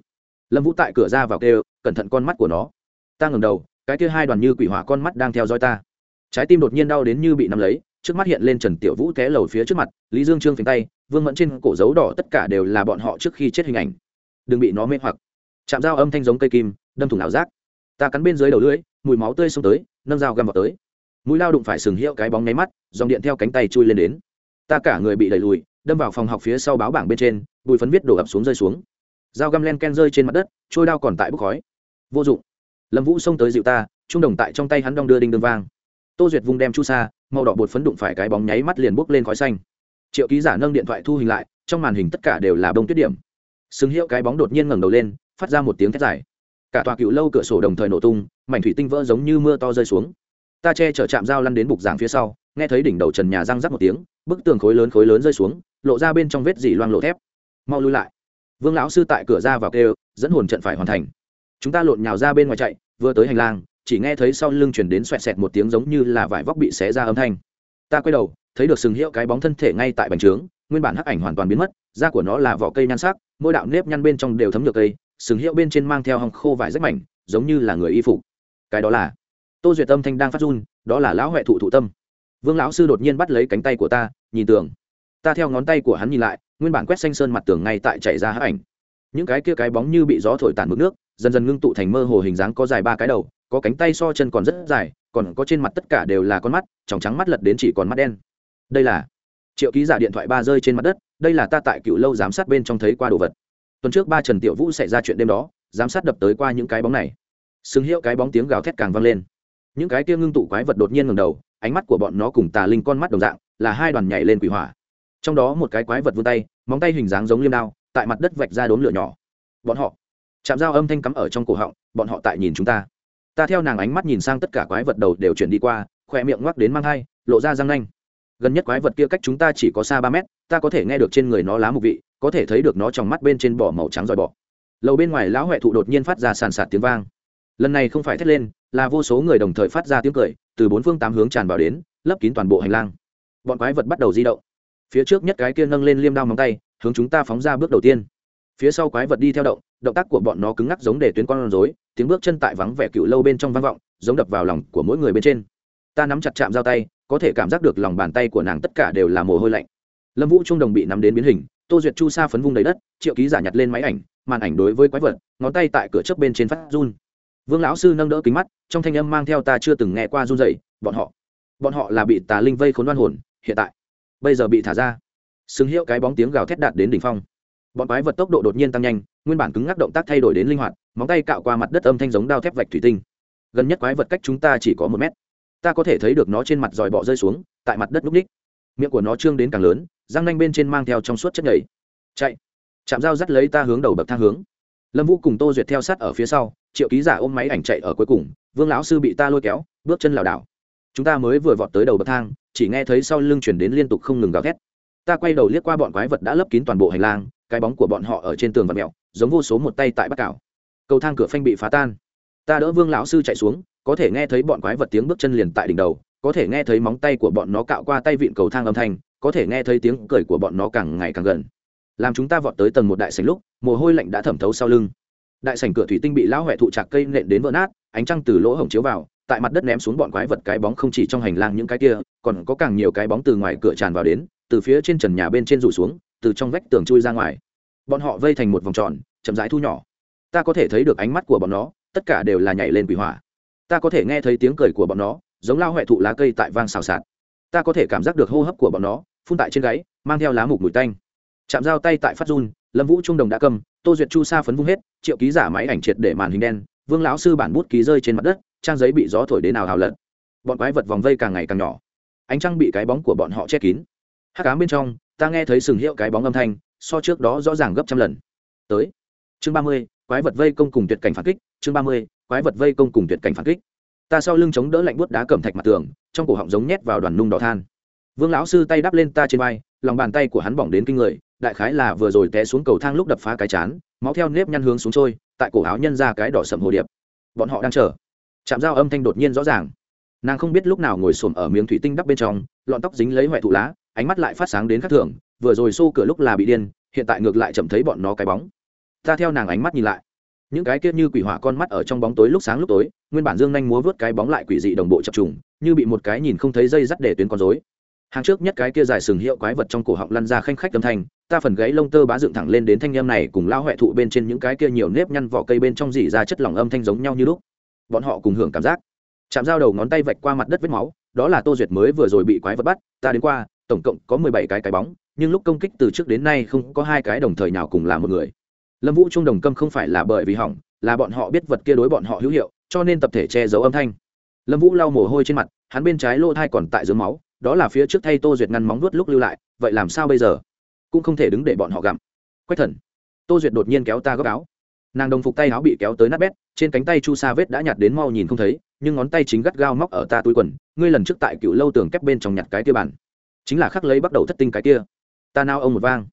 Lâm vũ tại cửa ra vào kêu, cẩn thận con mắt của nó. Ta ngừng đầu, cái kia hai đoàn như quỷ hỏa con mắt đang theo dõi ta. Trái tim đột nhiên đau đến như bị nắm lấy, trước mắt hiện lên trần tiểu vũ té lầu phía trước mặt, lý dương trương phình tay, vương mẫn trên cổ dấu đỏ tất cả đều là bọn họ trước khi chết hình ảnh. Đừng bị nó mê hoặc chạm dao âm thanh giống cây kim, đâm thủng ảo giác. Ta cắn bên dưới đầu lưỡi, mùi máu tươi xông tới, nâng dao găm vào tới. Mũi lao đụng phải sừng hiệu cái bóng nháy mắt, dòng điện theo cánh tay chui lên đến. Ta cả người bị đẩy lùi, đâm vào phòng học phía sau báo bảng bên trên, bụi phấn viết đổ ập xuống rơi xuống. Dao găm len ken rơi trên mặt đất, trôi đao còn tại bốc khói. Vô dụng. Lâm vũ xông tới dịu ta, trung đồng tại trong tay hắn đong đưa đinh đương vang. Tô duyệt vung đem chu sa, màu đỏ bột phấn đụng phải cái bóng nháy mắt liền bốc lên khói xanh. Triệu ký giả nâng điện thoại thu hình lại, trong màn hình tất cả đều là bông tuyết điểm. Xứng hiệu cái bóng đột nhiên ngẩng đầu lên phát ra một tiếng thét dài. Cả tòa cựu lâu cửa sổ đồng thời nổ tung, mảnh thủy tinh vỡ giống như mưa to rơi xuống. Ta che chở chạm dao lăn đến bục giảng phía sau, nghe thấy đỉnh đầu trần nhà răng rắc một tiếng, bức tường khối lớn khối lớn rơi xuống, lộ ra bên trong vết dỉ loang lộ thép. Mau lui lại. Vương lão sư tại cửa ra vào kêu, dẫn hồn trận phải hoàn thành. Chúng ta lộn nhào ra bên ngoài chạy, vừa tới hành lang, chỉ nghe thấy sau lưng chuyển đến xoẹt xẹt một tiếng giống như là vải vóc bị xé ra âm thanh. Ta quay đầu, thấy được sừng hiệu cái bóng thân thể ngay tại bành trướng, nguyên bản hắc ảnh hoàn toàn biến mất, da của nó là vỏ cây nhan sắc, mỗi đạo nếp nhăn bên trong đều thấm được cây sừng hiệu bên trên mang theo hòng khô vải rách mảnh, giống như là người y phục. Cái đó là tô duyệt tâm thanh đang phát run, đó là lão huệ thụ thụ tâm. Vương lão sư đột nhiên bắt lấy cánh tay của ta, nhìn tường. Ta theo ngón tay của hắn nhìn lại, nguyên bản quét xanh sơn mặt tường ngay tại chạy ra hắc ảnh. Những cái kia cái bóng như bị gió thổi tàn mực nước, dần dần ngưng tụ thành mơ hồ hình dáng có dài ba cái đầu, có cánh tay so chân còn rất dài, còn có trên mặt tất cả đều là con mắt, tròng trắng mắt lật đến chỉ còn mắt đen. Đây là triệu ký giả điện thoại ba rơi trên mặt đất, đây là ta tại cựu lâu giám sát bên trong thấy qua đồ vật tuần trước ba trần tiểu vũ xảy ra chuyện đêm đó, giám sát đập tới qua những cái bóng này. Xứng hiệu cái bóng tiếng gào thét càng vang lên. Những cái kia ngưng tụ quái vật đột nhiên ngầm đầu, ánh mắt của bọn nó cùng tà linh con mắt đồng dạng, là hai đoàn nhảy lên quỷ hỏa. Trong đó một cái quái vật vươn tay, móng tay hình dáng giống liêm đao, tại mặt đất vạch ra đốn lửa nhỏ. Bọn họ chạm dao âm thanh cắm ở trong cổ họng, bọn họ tại nhìn chúng ta. Ta theo nàng ánh mắt nhìn sang tất cả quái vật đầu đều chuyển đi qua khoe miệng ngoắc đến mang hai lộ ra răng nanh. Gần nhất quái vật kia cách chúng ta chỉ có xa ba mét, ta có thể nghe được trên người nó lá mục vị có thể thấy được nó trong mắt bên trên bỏ màu trắng dòi bỏ lầu bên ngoài lão huệ thụ đột nhiên phát ra sàn sạt tiếng vang. Lần này không phải thét lên, là vô số người đồng thời phát ra tiếng cười, từ bốn phương tám hướng tràn vào đến, lấp kín toàn bộ hành lang. Bọn quái vật bắt đầu di động. Phía trước nhất cái kia nâng lên liêm đao móng tay, hướng chúng ta phóng ra bước đầu tiên. Phía sau quái vật đi theo động động tác của bọn nó cứng ngắc giống để tuyến con rối, tiếng bước chân tại vắng vẻ cựu lâu bên trong vang vọng, giống đập vào lòng của mỗi người bên trên. Ta nắm chặt chạm dao tay, có thể cảm giác được lòng bàn tay của nàng tất cả đều là mồ hôi lạnh. Lâm vũ trung đồng bị nắm đến biến hình tô duyệt chu sa phấn vung đầy đất, triệu ký giả nhặt lên máy ảnh, màn ảnh đối với quái vật, ngón tay tại cửa trước bên trên phát run. Vương lão sư nâng đỡ kính mắt, trong thanh âm mang theo ta chưa từng nghe qua run dậy bọn họ bọn họ là bị tà linh vây khốn đoan hồn, hiện tại, bây giờ bị thả ra. Xứng hiệu cái bóng tiếng gào thét đạt đến đỉnh phong. Bọn quái vật tốc độ đột nhiên tăng nhanh, nguyên bản cứng ngắc động tác thay đổi đến linh hoạt, móng tay cạo qua mặt đất âm thanh giống đao thép vạch thủy tinh. Gần nhất quái vật cách chúng ta chỉ có một mét. Ta có thể thấy được nó trên mặt dòi bọ rơi xuống, tại mặt đất núp ních. Miệng của nó trương đến càng lớn răng nanh bên trên mang theo trong suốt chất nhảy. Chạy. Chạm dao dắt lấy ta hướng đầu bậc thang hướng. Lâm vũ cùng tô duyệt theo sát ở phía sau, triệu ký giả ôm máy ảnh chạy ở cuối cùng, vương lão sư bị ta lôi kéo, bước chân lảo đảo. Chúng ta mới vừa vọt tới đầu bậc thang, chỉ nghe thấy sau lưng chuyển đến liên tục không ngừng gào thét. Ta quay đầu liếc qua bọn quái vật đã lấp kín toàn bộ hành lang, cái bóng của bọn họ ở trên tường vật mẹo, giống vô số một tay tại bắc cảo cầu thang cửa phanh bị phá tan. Ta đỡ vương lão sư chạy xuống, có thể nghe thấy bọn quái vật tiếng bước chân liền tại đỉnh đầu, có thể nghe thấy móng tay của bọn nó cạo qua tay vịn cầu thang âm thanh có thể nghe thấy tiếng cười của bọn nó càng ngày càng gần. Làm chúng ta vọt tới tầng một đại sảnh lúc, mồ hôi lạnh đã thẩm thấu sau lưng. Đại sảnh cửa thủy tinh bị lão huệ thụ chạc cây nện đến vỡ nát, ánh trăng từ lỗ hổng chiếu vào, tại mặt đất ném xuống bọn quái vật cái bóng không chỉ trong hành lang những cái kia, còn có càng nhiều cái bóng từ ngoài cửa tràn vào đến, từ phía trên trần nhà bên trên rủ xuống, từ trong vách tường chui ra ngoài. Bọn họ vây thành một vòng tròn, chậm rãi thu nhỏ. Ta có thể thấy được ánh mắt của bọn nó, tất cả đều là nhảy lên quỷ hỏa. Ta có thể nghe thấy tiếng cười của bọn nó, giống lao huệ thụ lá cây tại vang xào xạc. Ta có thể cảm giác được hô hấp của bọn nó phun tại trên gáy, mang theo lá mục mùi tanh. Chạm dao tay tại phát run, lâm vũ trung đồng đã cầm, tô duyệt chu sa phấn vung hết, triệu ký giả máy ảnh triệt để màn hình đen, vương lão sư bản bút ký rơi trên mặt đất, trang giấy bị gió thổi đến nào hào lật bọn quái vật vòng vây càng ngày càng nhỏ. Ánh trăng bị cái bóng của bọn họ che kín. Hắc cám bên trong, ta nghe thấy sừng hiệu cái bóng âm thanh, so trước đó rõ ràng gấp trăm lần. Tới. Chương ba mươi, quái vật vây công cùng tuyệt cảnh phản kích, chương ba mươi, quái vật vây công cùng tuyệt cảnh phản kích. Ta sau lưng chống đỡ lạnh bút đá cẩm thạch mặt tường, trong cổ họng giống nhét vào đoàn nung đỏ than vương lão sư tay đắp lên ta trên vai, lòng bàn tay của hắn bỏng đến kinh người, đại khái là vừa rồi té xuống cầu thang lúc đập phá cái chán, máu theo nếp nhăn hướng xuống trôi, tại cổ áo nhân ra cái đỏ sậm hồ điệp. Bọn họ đang chờ. Chạm dao âm thanh đột nhiên rõ ràng. Nàng không biết lúc nào ngồi xổm ở miếng thủy tinh đắp bên trong, lọn tóc dính lấy hoại thụ lá, ánh mắt lại phát sáng đến khắc thường, vừa rồi xô cửa lúc là bị điên, hiện tại ngược lại chậm thấy bọn nó cái bóng. Ta theo nàng ánh mắt nhìn lại. Những cái kia như quỷ hỏa con mắt ở trong bóng tối lúc sáng lúc tối, nguyên bản dương nhanh múa vớt cái bóng lại quỷ dị đồng bộ chập trùng, như bị một cái nhìn không thấy dây dắt để tuyến con dối hàng trước nhất cái kia dài sừng hiệu quái vật trong cổ họng lăn ra khanh khách âm thanh, ta phần gáy lông tơ bá dựng thẳng lên đến thanh âm này cùng lao huệ thụ bên trên những cái kia nhiều nếp nhăn vỏ cây bên trong dỉ ra chất lỏng âm thanh giống nhau như lúc. Bọn họ cùng hưởng cảm giác. Chạm dao đầu ngón tay vạch qua mặt đất vết máu, đó là tô duyệt mới vừa rồi bị quái vật bắt, ta đến qua, tổng cộng có mười bảy cái cái bóng, nhưng lúc công kích từ trước đến nay không có hai cái đồng thời nào cùng là một người. Lâm vũ trung đồng câm không phải là bởi vì hỏng, là bọn họ biết vật kia đối bọn họ hữu hiệu, cho nên tập thể che giấu âm thanh. Lâm vũ lau mồ hôi trên mặt, hắn bên trái lỗ thai còn tại dưới máu đó là phía trước thay tô duyệt ngăn móng vuốt lúc lưu lại, vậy làm sao bây giờ? Cũng không thể đứng để bọn họ gặm. Quách thần, tô duyệt đột nhiên kéo ta gấp áo. Nàng đồng phục tay áo bị kéo tới nát bét, trên cánh tay chu sa vết đã nhạt đến mau nhìn không thấy, nhưng ngón tay chính gắt gao móc ở ta túi quần, ngươi lần trước tại cựu lâu tường kép bên trong nhặt cái kia bản chính là khắc lấy bắt đầu thất tinh cái kia. Ta nao ông một vang.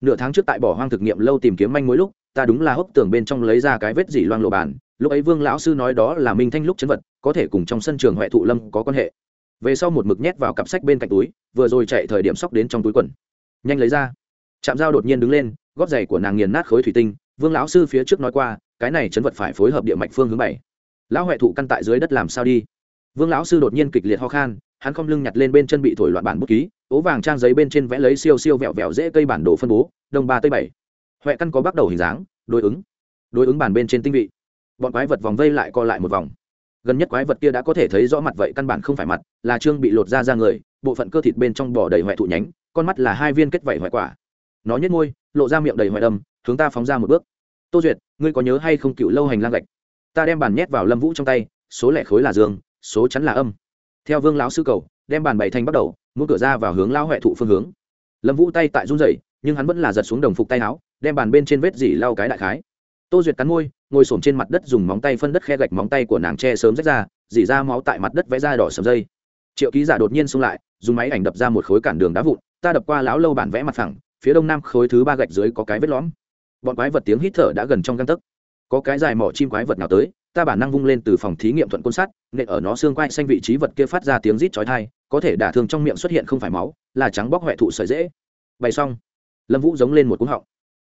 Nửa tháng trước tại bỏ hoang thực nghiệm lâu tìm kiếm manh mối lúc, ta đúng là hốc tường bên trong lấy ra cái vết dỉ loang lộ bản lúc ấy vương lão sư nói đó là minh thanh lúc chấn vật, có thể cùng trong sân trường huệ thụ lâm có quan hệ về sau một mực nhét vào cặp sách bên cạnh túi, vừa rồi chạy thời điểm sóc đến trong túi quần. Nhanh lấy ra. Chạm dao đột nhiên đứng lên góp giày của nàng nghiền nát khối thủy tinh, vương lão sư phía trước nói qua, cái này chấn vật phải phối hợp địa mạch phương hướng bảy. Lão huệ thụ căn tại dưới đất làm sao đi? Vương lão sư đột nhiên kịch liệt ho khan, hắn không lưng nhặt lên bên chân bị thổi loạn bản bút ký, ố vàng trang giấy bên trên vẽ lấy siêu siêu vẹo vẹo dễ cây bản đồ phân bố, đông ba tây bảy. Huệ căn có bắt đầu hình dáng, đối ứng. Đối ứng bản bên trên tinh vị. Bọn quái vật vòng vây lại co lại một vòng gần nhất quái vật kia đã có thể thấy rõ mặt vậy căn bản không phải mặt, là trương bị lột ra ra người, bộ phận cơ thịt bên trong bò đầy hoại thụ nhánh, con mắt là hai viên kết vảy hoại quả. Nó nhếch môi, lộ ra miệng đầy hoại đâm hướng ta phóng ra một bước. Tô duyệt, ngươi có nhớ hay không cựu lâu hành lang gạch? Ta đem bàn nhét vào lâm vũ trong tay, số lẻ khối là dương, số chắn là âm. Theo vương lão sư cầu, đem bàn bày thành bắt đầu, muốn cửa ra vào hướng lao huệ thụ phương hướng. Lâm vũ tay tại run rẩy, nhưng hắn vẫn là giật xuống đồng phục tay áo, đem bàn bên trên vết dỉ lau cái đại khái tô duyệt cắn môi ngồi s trên mặt đất dùng móng tay phân đất khe gạch móng tay của nàng che sớm rách ra dỉ ra máu tại mặt đất vẽ ra đỏ sầm dây. Triệu ký giả đột nhiên xông lại dùng máy ảnh đập ra một khối cản đường đá vụn ta đập qua lão lâu bản vẽ mặt phẳng phía đông nam khối thứ ba gạch dưới có cái vết lõm. Bọn quái vật tiếng hít thở đã gần trong găng tấc. Có cái dài mỏ chim quái vật nào tới ta bản năng vung lên từ phòng thí nghiệm thuận côn sắt nện ở nó xương quai xanh vị trí vật kia phát ra tiếng rít chói tai, có thể đả thương trong miệng xuất hiện không phải máu là trắng bóc hệ thụ sợi dễ. Bày xong lâm vũ giống lên một cú họng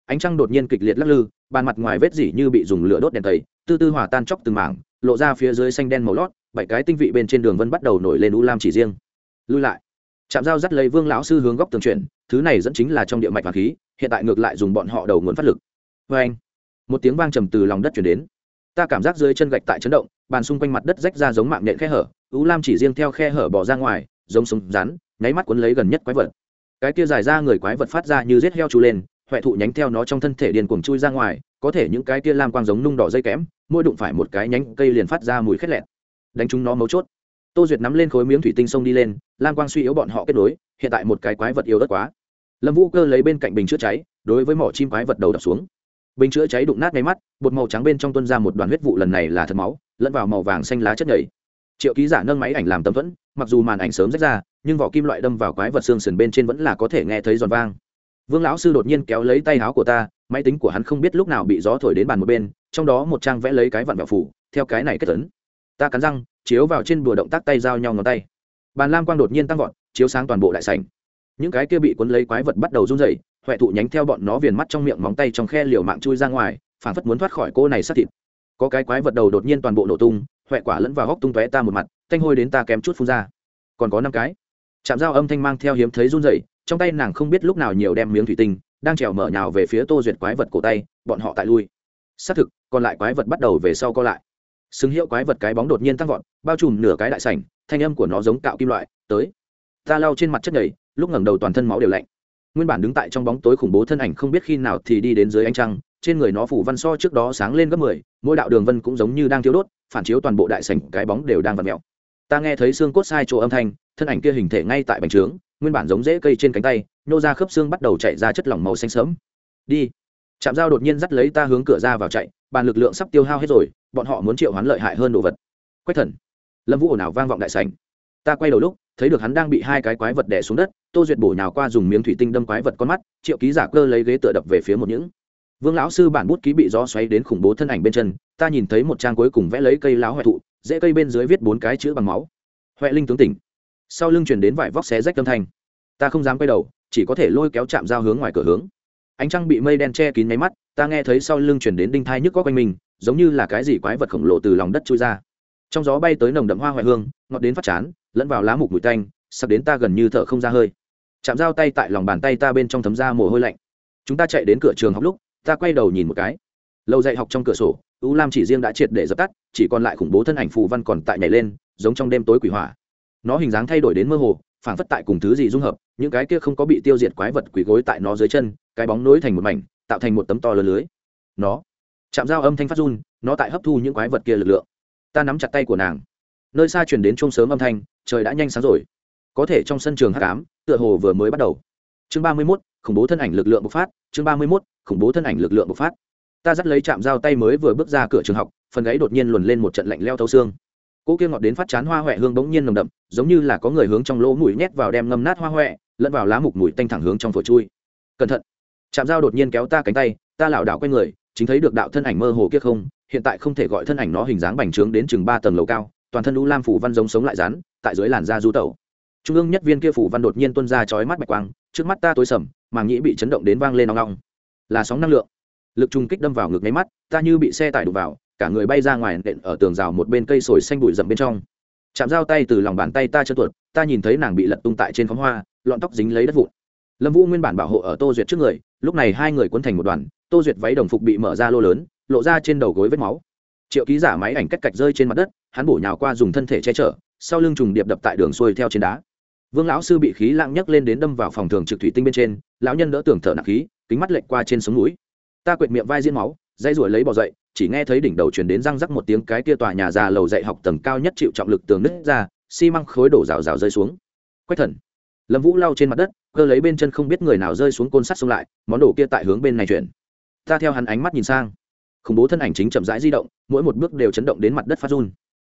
ánh trăng đột nhiên kịch liệt lắc lư, bàn mặt ngoài vết dỉ như bị dùng lửa đốt đèn tẩy, tư tư hòa tan chóc từng mảng, lộ ra phía dưới xanh đen màu lót, bảy cái tinh vị bên trên đường vân bắt đầu nổi lên u lam chỉ riêng. Lui lại. Chạm dao dắt lấy vương lão sư hướng góc tường chuyển, thứ này dẫn chính là trong địa mạch và khí, hiện tại ngược lại dùng bọn họ đầu nguồn phát lực. Vê anh, một tiếng vang trầm từ lòng đất chuyển đến. Ta cảm giác dưới chân gạch tại chấn động, bàn xung quanh mặt đất rách ra giống mạng nhện khe hở, u lam chỉ riêng theo khe hở bỏ ra ngoài, giống súng rắn, nháy mắt cuốn lấy gần nhất quái vật. Cái kia dài ra người quái vật phát ra như rết heo trù lên huệ thụ nhánh theo nó trong thân thể điền cuồng chui ra ngoài, có thể những cái kia lam quang giống nung đỏ dây kẽm mỗi đụng phải một cái nhánh cây liền phát ra mùi khét lẹt. Đánh chúng nó mấu chốt. Tô duyệt nắm lên khối miếng thủy tinh sông đi lên, lam quang suy yếu bọn họ kết nối, hiện tại một cái quái vật yếu đất quá. Lâm vũ cơ lấy bên cạnh bình chữa cháy, đối với mỏ chim quái vật đầu đập xuống. Bình chữa cháy đụng nát ngay mắt, bột màu trắng bên trong tuân ra một đoàn huyết vụ lần này là thật máu, lẫn vào màu vàng xanh lá chất nhảy triệu ký giả nâng máy ảnh làm tấm thuẫn, mặc dù màn ảnh sớm rách ra, nhưng vỏ kim loại đâm vào quái vật xương sườn bên trên vẫn là có thể nghe thấy giòn vang vương lão sư đột nhiên kéo lấy tay áo của ta, máy tính của hắn không biết lúc nào bị gió thổi đến bàn một bên, trong đó một trang vẽ lấy cái vặn vẹo phủ, theo cái này kết tấn ta cắn răng, chiếu vào trên bùa động tác tay giao nhau ngón tay. Bàn lam quang đột nhiên tăng vọt, chiếu sáng toàn bộ đại sảnh. Những cái kia bị cuốn lấy quái vật bắt đầu run rẩy huệ thụ nhánh theo bọn nó viền mắt trong miệng móng tay trong khe liều mạng chui ra ngoài phản phất muốn thoát khỏi cô này sát thịt. Có cái quái vật đầu đột nhiên toàn bộ nổ tung huệ quả lẫn vào góc tung tóe ta một mặt, thanh hôi đến ta kém chút phun ra. Còn có năm cái. Chạm dao âm thanh mang theo hiếm thấy run rẩy trong tay nàng không biết lúc nào nhiều đem miếng thủy tinh, đang trèo mở nhào về phía tô duyệt quái vật cổ tay, bọn họ tại lui. Xác thực, còn lại quái vật bắt đầu về sau co lại. Xứng hiệu quái vật cái bóng đột nhiên tăng vọt, bao trùm nửa cái đại sảnh, thanh âm của nó giống cạo kim loại, tới. Ta lau trên mặt chất nhầy, lúc ngẩng đầu toàn thân máu đều lạnh. Nguyên bản đứng tại trong bóng tối khủng bố thân ảnh không biết khi nào thì đi đến dưới ánh trăng, trên người nó phủ văn so trước đó sáng lên gấp mười, mỗi đạo đường vân cũng giống như đang thiếu đốt, phản chiếu toàn bộ đại sảnh, cái bóng đều đang vặn mèo. Ta nghe thấy xương cốt sai chỗ âm thanh, thân ảnh kia hình thể ngay tại bành trướng nguyên bản giống rễ cây trên cánh tay nhô ra khớp xương bắt đầu chạy ra chất lỏng màu xanh sớm đi. Chạm dao đột nhiên dắt lấy ta hướng cửa ra vào chạy, bàn lực lượng sắp tiêu hao hết rồi, bọn họ muốn triệu hoán lợi hại hơn đồ vật. Quách thần. Lâm vũ ồn ào vang vọng đại sảnh. Ta quay đầu lúc, thấy được hắn đang bị hai cái quái vật đè xuống đất, tô duyệt bổ nhào qua dùng miếng thủy tinh đâm quái vật con mắt, triệu ký giả cơ lấy ghế tựa đập về phía một những. Vương lão sư bản bút ký bị gió xoáy đến khủng bố thân ảnh bên chân, ta nhìn thấy một trang cuối cùng vẽ lấy cây láo hoại thụ dễ cây bên dưới viết bốn cái chữ bằng máu. Huệ linh tướng tỉnh sau lưng chuyển đến vải vóc xé rách âm thanh. Ta không dám quay đầu, chỉ có thể lôi kéo chạm dao hướng ngoài cửa hướng. Ánh trăng bị mây đen che kín máy mắt, ta nghe thấy sau lưng chuyển đến đinh thai nhức có quanh mình, giống như là cái gì quái vật khổng lồ từ lòng đất trôi ra. Trong gió bay tới nồng đậm hoa hoại hương, ngọt đến phát chán, lẫn vào lá mục mùi tanh, sắp đến ta gần như thở không ra hơi. Chạm dao tay tại lòng bàn tay ta bên trong thấm da mồ hôi lạnh. Chúng ta chạy đến cửa trường học lúc, ta quay đầu nhìn một cái. Lâu dạy học trong cửa sổ, u lam chỉ riêng đã triệt để dập tắt, chỉ còn lại khủng bố thân ảnh phù văn còn tại nhảy lên, giống trong đêm tối quỷ hỏa nó hình dáng thay đổi đến mơ hồ, phảng phất tại cùng thứ gì dung hợp, những cái kia không có bị tiêu diệt quái vật quỷ gối tại nó dưới chân, cái bóng nối thành một mảnh, tạo thành một tấm to lớn lưới. Nó chạm dao âm thanh phát run, nó tại hấp thu những quái vật kia lực lượng. Ta nắm chặt tay của nàng. Nơi xa truyền đến chung sớm âm thanh, trời đã nhanh sáng rồi. Có thể trong sân trường h tám tựa hồ vừa mới bắt đầu. Chương ba mươi mốt, khủng bố thân ảnh lực lượng bộc phát. Chương ba mươi mốt, khủng bố thân ảnh lực lượng bộc phát. Ta dắt lấy chạm dao tay mới vừa bước ra cửa trường học, phần gáy đột nhiên luồn lên một trận lạnh leo thấu xương cỗ kia ngọt đến phát chán hoa huệ hương bỗng nhiên nồng đậm, giống như là có người hướng trong lỗ mũi nhét vào đem ngâm nát hoa huệ lẫn vào lá mục mũi tanh thẳng hướng trong phổi chui. Cẩn thận. Chạm dao đột nhiên kéo ta cánh tay, ta lảo đảo q u a y người, chính thấy được đạo thân ảnh mơ hồ kia không, hiện tại không thể gọi thân ảnh nó hình dáng bành trướng đến chừng ba tầng lầu cao, toàn thân lũ lam phủ văn giống sống lại rán tại dưới làn da du tẩu. Trung ương nhất viên kia phủ văn đột nhiên tuân ra chói mắt bạch quang, trước mắt ta tối sầm, màng nhĩ bị chấn động đến vang lên nong nong là sóng năng lượng. Lực trùng kích đâm vào ngực nháy mắt, ta như bị xe tải đụng vào cả người bay ra ngoài nện ở tường rào một bên cây sồi xanh bụi rậm bên trong. Chạm dao tay từ lòng bàn tay ta chân tuột, ta nhìn thấy nàng bị lật tung tại trên phóng hoa, lọn tóc dính lấy đất vụn. Lâm vũ nguyên bản bảo hộ ở tô duyệt trước người, lúc này hai người quấn thành một đoàn, tô duyệt váy đồng phục bị mở ra lô lớn, lộ ra trên đầu gối vết máu. Triệu ký giả máy ảnh cách cạch rơi trên mặt đất, hắn bổ nhào qua dùng thân thể che chở, sau lưng trùng điệp đập tại đường xuôi theo trên đá. Vương lão sư bị khí lạng nhấc lên đến đâm vào phòng thường trực thủy tinh bên trên, lão nhân đỡ tưởng thở nặng khí, kính mắt lệch qua trên sống núi ta quệt miệng vai diễn máu dây ruổi lấy bỏ dậy chỉ nghe thấy đỉnh đầu chuyển đến răng rắc một tiếng cái kia tòa nhà già lầu dạy học tầng cao nhất chịu trọng lực tường nứt ra, xi măng khối đổ rào rào rơi xuống. Quách thần. Lâm vũ lau trên mặt đất, cơ lấy bên chân không biết người nào rơi xuống côn sắt xông lại, món đồ kia tại hướng bên này chuyển. Ta theo hắn ánh mắt nhìn sang. Khủng bố thân ảnh chính chậm rãi di động, mỗi một bước đều chấn động đến mặt đất phát run.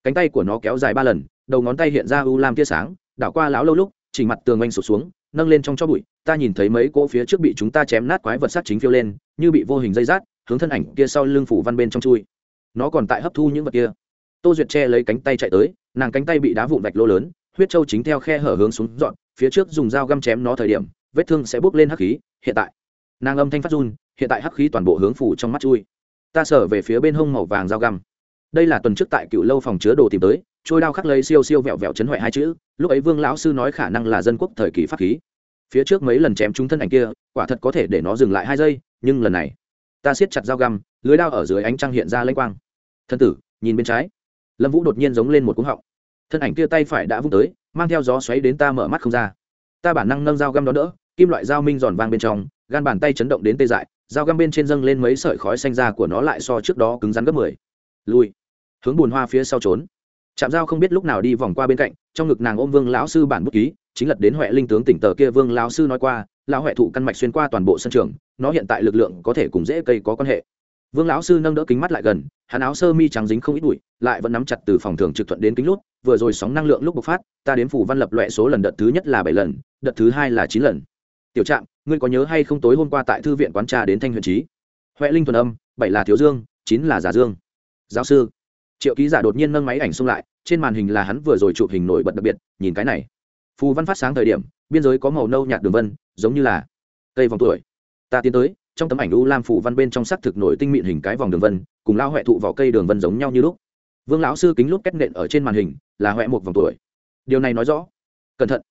Cánh tay của nó kéo dài ba lần, đầu ngón tay hiện ra u lam tia sáng, đảo qua lão lâu lúc, chỉ mặt tường oanh sụt xuống, nâng lên trong cho bụi, ta nhìn thấy mấy cỗ phía trước bị chúng ta chém nát quái vật sát chính phiêu lên, như bị vô hình dây rát hướng thân ảnh kia sau lưng phủ văn bên trong chui. Nó còn tại hấp thu những vật kia. Tô duyệt che lấy cánh tay chạy tới, nàng cánh tay bị đá vụn vạch lô lớn, huyết trâu chính theo khe hở hướng xuống dọn, phía trước dùng dao găm chém nó thời điểm, vết thương sẽ bốc lên hắc khí, hiện tại. Nàng âm thanh phát run, hiện tại hắc khí toàn bộ hướng phủ trong mắt chui. Ta sở về phía bên hông màu vàng dao găm. Đây là tuần trước tại cựu lâu phòng chứa đồ tìm tới, trôi đao khắc lấy siêu siêu vẹo vẹo chấn hoại hai chữ, lúc ấy vương lão sư nói khả năng là dân quốc thời kỳ pháp khí. Phía trước mấy lần chém chúng thân ảnh kia, quả thật có thể để nó dừng lại hai giây, nhưng lần này ta siết chặt dao găm, lưới đao ở dưới ánh trăng hiện ra lênh quang. Thân tử, nhìn bên trái. Lâm vũ đột nhiên giống lên một cúng họng. Thân ảnh kia tay phải đã vung tới, mang theo gió xoáy đến ta mở mắt không ra. Ta bản năng nâng dao găm đó đỡ, kim loại dao minh giòn vang bên trong, gan bàn tay chấn động đến tê dại, dao găm bên trên dâng lên mấy sợi khói xanh ra của nó lại so trước đó cứng rắn gấp mười. Lui. Hướng bùn hoa phía sau trốn. Chạm dao không biết lúc nào đi vòng qua bên cạnh, trong ngực nàng ôm vương lão sư bản bút ký chính lật đến huệ linh tướng tỉnh tờ kia vương lão sư nói qua, lão huệ thụ căn mạch xuyên qua toàn bộ sân trường, nó hiện tại lực lượng có thể cùng dễ cây có quan hệ. Vương lão sư nâng đỡ kính mắt lại gần, hắn áo sơ mi trắng dính không ít bụi, lại vẫn nắm chặt từ phòng thường trực thuận đến kính lút, vừa rồi sóng năng lượng lúc bộc phát, ta đến phủ văn lập loại số lần đợt thứ nhất là bảy lần, đợt thứ hai là chín lần. Tiểu trạm, ngươi có nhớ hay không tối hôm qua tại thư viện quán trà đến thanh huyện trí? Huệ linh thuần âm, bảy là thiếu dương, chín là giả dương. Giáo sư, triệu ký giả đột nhiên nâng máy ảnh xung lại, trên màn hình là hắn vừa rồi chụp hình nổi bật đặc biệt, nhìn cái này phù văn phát sáng thời điểm, biên giới có màu nâu nhạt đường vân, giống như là cây vòng tuổi. Ta tiến tới, trong tấm ảnh u lam phù văn bên trong sắc thực nổi tinh mịn hình cái vòng đường vân, cùng lao huệ thụ vào cây đường vân giống nhau như lúc. Vương lão sư kính lúc cách nện ở trên màn hình, là huệ một vòng tuổi. Điều này nói rõ. Cẩn thận.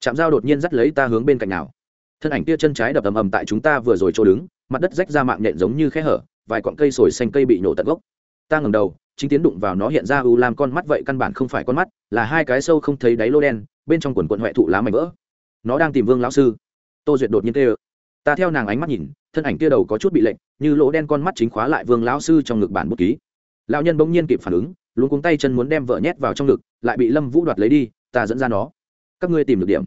Chạm dao đột nhiên dắt lấy ta hướng bên cạnh nào. Thân ảnh kia chân trái đập ầm ầm tại chúng ta vừa rồi chỗ đứng, mặt đất rách ra mạng nhện giống như khe hở, vài cọn cây sồi xanh cây bị nổ tận gốc. Ta ngẩng đầu chính tiến đụng vào nó hiện ra u lam con mắt vậy căn bản không phải con mắt, là hai cái sâu không thấy đáy lô đen, bên trong quần quận huệ thụ lá mảnh vỡ. Nó đang tìm vương lão sư. Tô duyệt đột nhiên tê ơ ta theo nàng ánh mắt nhìn, thân ảnh kia đầu có chút bị lệnh như lỗ đen con mắt chính khóa lại vương lão sư trong ngực bản bút ký. Lão nhân bỗng nhiên kịp phản ứng luôn cuống tay chân muốn đem vợ nhét vào trong ngực, lại bị lâm vũ đoạt lấy đi, ta dẫn ra nó. Các ngươi tìm được điểm.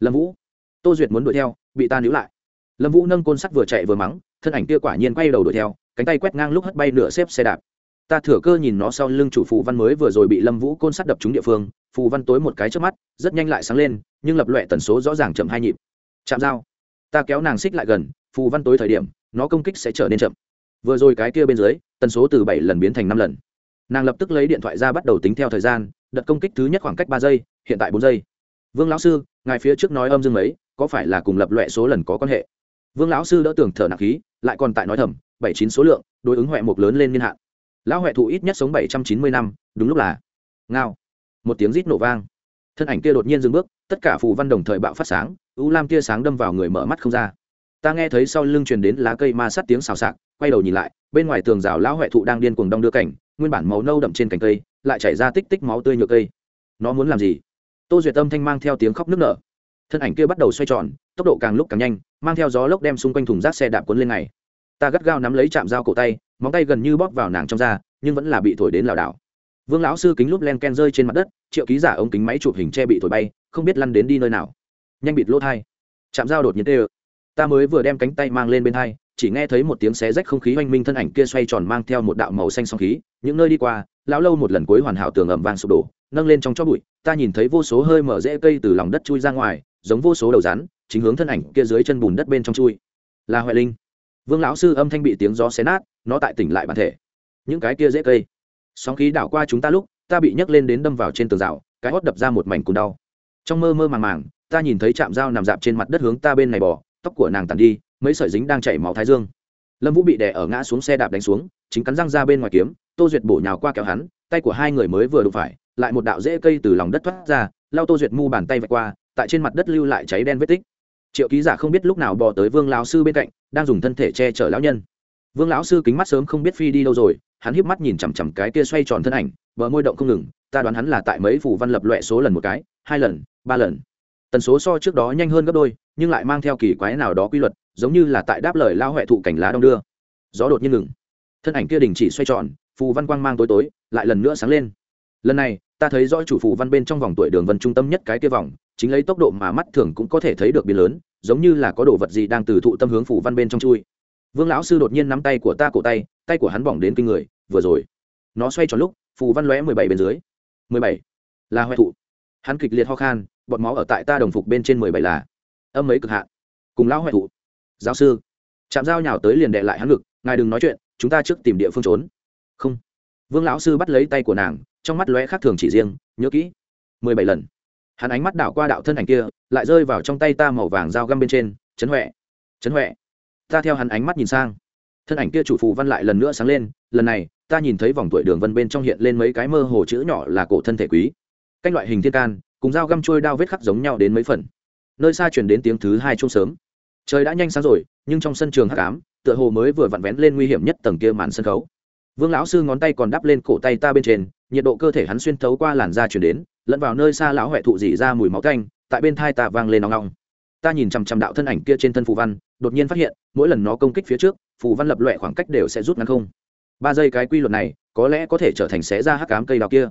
Lâm vũ. Tô duyệt muốn đuổi theo, bị ta níu lại. Lâm vũ nâng côn sắt vừa chạy vừa mắng, thân ảnh kia quả nhiên quay đầu đuổi theo, cánh tay quét ngang lúc hất bay nửa xếp xe đạp ta thừa cơ nhìn nó sau lưng chủ phù văn mới vừa rồi bị lâm vũ côn sắt đập trúng địa phương phù văn tối một cái trước mắt rất nhanh lại sáng lên nhưng lập loẹ tần số rõ ràng chậm hai nhịp. Chạm dao. Ta kéo nàng xích lại gần phù văn tối thời điểm nó công kích sẽ trở nên chậm. Vừa rồi cái kia bên dưới tần số từ bảy lần biến thành năm lần. Nàng lập tức lấy điện thoại ra bắt đầu tính theo thời gian đợt công kích thứ nhất khoảng cách ba giây hiện tại bốn giây. Vương lão sư ngài phía trước nói âm dương ấy, có phải là cùng lập loẹ số lần có quan hệ? Vương lão sư đỡ tưởng thở nặng khí lại còn tại nói thầm bảy chín số lượng đối ứng huệ mục lớn lên niên hạn lão huệ thụ ít nhất sống bảy trăm chín mươi năm, đúng lúc là. Ngao. Một tiếng rít nổ vang. Thân ảnh kia đột nhiên dừng bước, tất cả phù văn đồng thời bạo phát sáng, u lam tia sáng đâm vào người mở mắt không ra. Ta nghe thấy sau lưng truyền đến lá cây ma sát tiếng xào xạc, quay đầu nhìn lại, bên ngoài tường rào lão huệ thụ đang điên cuồng đong đưa cảnh, nguyên bản màu nâu đậm trên cành cây, lại chảy ra tích tích máu tươi nhựa cây. Nó muốn làm gì? Tô duyệt tâm thanh mang theo tiếng khóc nức nở. Thân ảnh kia bắt đầu xoay tròn, tốc độ càng lúc càng nhanh, mang theo gió lốc đem xung quanh thùng rác xe đạp cuốn lên này. ta gắt gao nắm lấy chạm dao cổ tay móng tay gần như bóp vào nàng trong da, nhưng vẫn là bị thổi đến lảo đảo. Vương lão sư kính lúp len ken rơi trên mặt đất, triệu ký giả ống kính máy chụp hình che bị thổi bay, không biết lăn đến đi nơi nào. Nhanh bịt lỗ thai. Chạm dao đột nhiên tê ơ. Ta mới vừa đem cánh tay mang lên bên thai chỉ nghe thấy một tiếng xé rách không khí oanh minh thân ảnh kia xoay tròn mang theo một đạo màu xanh song khí, những nơi đi qua, lão lâu một lần cuối hoàn hảo tường ẩm vàng sụp đổ, nâng lên trong chó bụi, ta nhìn thấy vô số hơi mở rễ cây từ lòng đất chui ra ngoài, giống vô số đầu rắn, chính hướng thân ảnh kia dưới chân bùn đất bên trong chui. Là huệ linh. Vương lão sư âm thanh bị tiếng gió xé nát nó tại tỉnh lại bản thể. Những cái kia dễ cây. Sóng khí đảo qua chúng ta lúc, ta bị nhấc lên đến đâm vào trên tường rào, cái hót đập ra một mảnh cùng đau. Trong mơ mơ màng màng, ta nhìn thấy chạm dao nằm dạp trên mặt đất hướng ta bên này bỏ tóc của nàng tàn đi, mấy sợi dính đang chảy máu thái dương. Lâm vũ bị đè ở ngã xuống xe đạp đánh xuống, chính cắn răng ra bên ngoài kiếm, tô duyệt bổ nhào qua kéo hắn, tay của hai người mới vừa đụng phải, lại một đạo rễ cây từ lòng đất thoát ra, lao tô duyệt mu bàn tay vạch qua, tại trên mặt đất lưu lại cháy đen vết tích. Triệu ký giả không biết lúc nào bò tới vương lão sư bên cạnh, đang dùng thân thể che chở lão nhân vương lão sư kính mắt sớm không biết phi đi đâu rồi, hắn híp mắt nhìn chằm chằm cái kia xoay tròn thân ảnh, bờ môi động không ngừng, ta đoán hắn là tại mấy phủ văn lập loẹ số lần một cái, hai lần, ba lần. Tần số so trước đó nhanh hơn gấp đôi, nhưng lại mang theo kỳ quái nào đó quy luật, giống như là tại đáp lời lao huệ thụ cảnh lá đông đưa. Gió đột nhiên ngừng. Thân ảnh kia đình chỉ xoay tròn, phù văn quang mang tối tối, lại lần nữa sáng lên. Lần này, ta thấy rõ chủ phù văn bên trong vòng tuổi đường vân trung tâm nhất cái kia vòng, chính lấy tốc độ mà mắt thường cũng có thể thấy được biến lớn, giống như là có đồ vật gì đang từ thụ tâm hướng phù văn bên trong chui vương lão sư đột nhiên nắm tay của ta cổ tay tay của hắn bỏng đến kinh người, vừa rồi. Nó xoay tròn lúc, phù văn lóe mười bảy bên dưới. Mười bảy. Là huệ thụ. Hắn kịch liệt ho khan bọt máu ở tại ta đồng phục bên trên mười bảy là âm mấy cực hạn. Cùng lão huệ thụ. Giáo sư. Chạm dao nhào tới liền đệ lại hắn ngực, ngài đừng nói chuyện, chúng ta trước tìm địa phương trốn. Không. Vương lão sư bắt lấy tay của nàng, trong mắt lóe khác thường chỉ riêng, nhớ kỹ. Mười bảy lần. Hắn ánh mắt đảo qua đạo thân ảnh kia, lại rơi vào trong tay ta màu vàng dao găm bên trên, chấn huệ. Chấn huệ ta theo hắn ánh mắt nhìn sang. Thân ảnh kia chủ phù văn lại lần nữa sáng lên, lần này, ta nhìn thấy vòng tuổi đường vân bên trong hiện lên mấy cái mơ hồ chữ nhỏ là cổ thân thể quý. Canh loại hình thiên can, cùng dao găm trôi đao vết khắc giống nhau đến mấy phần. Nơi xa chuyển đến tiếng thứ hai chung sớm. Trời đã nhanh sáng rồi, nhưng trong sân trường hắc ám, tựa hồ mới vừa vặn vén lên nguy hiểm nhất tầng kia màn sân khấu. Vương lão sư ngón tay còn đắp lên cổ tay ta bên trên, nhiệt độ cơ thể hắn xuyên thấu qua làn da chuyển đến, lẫn vào nơi xa lão huệ thụ dỉ ra mùi máu canh tại bên thai ta vang lên nóng nóng ta nhìn chằm chằm đạo thân ảnh kia trên thân phù văn đột nhiên phát hiện, mỗi lần nó công kích phía trước, phù văn lập loẹ khoảng cách đều sẽ rút ngắn không. Ba giây cái quy luật này, có lẽ có thể trở thành xé ra hắc cám cây đào kia.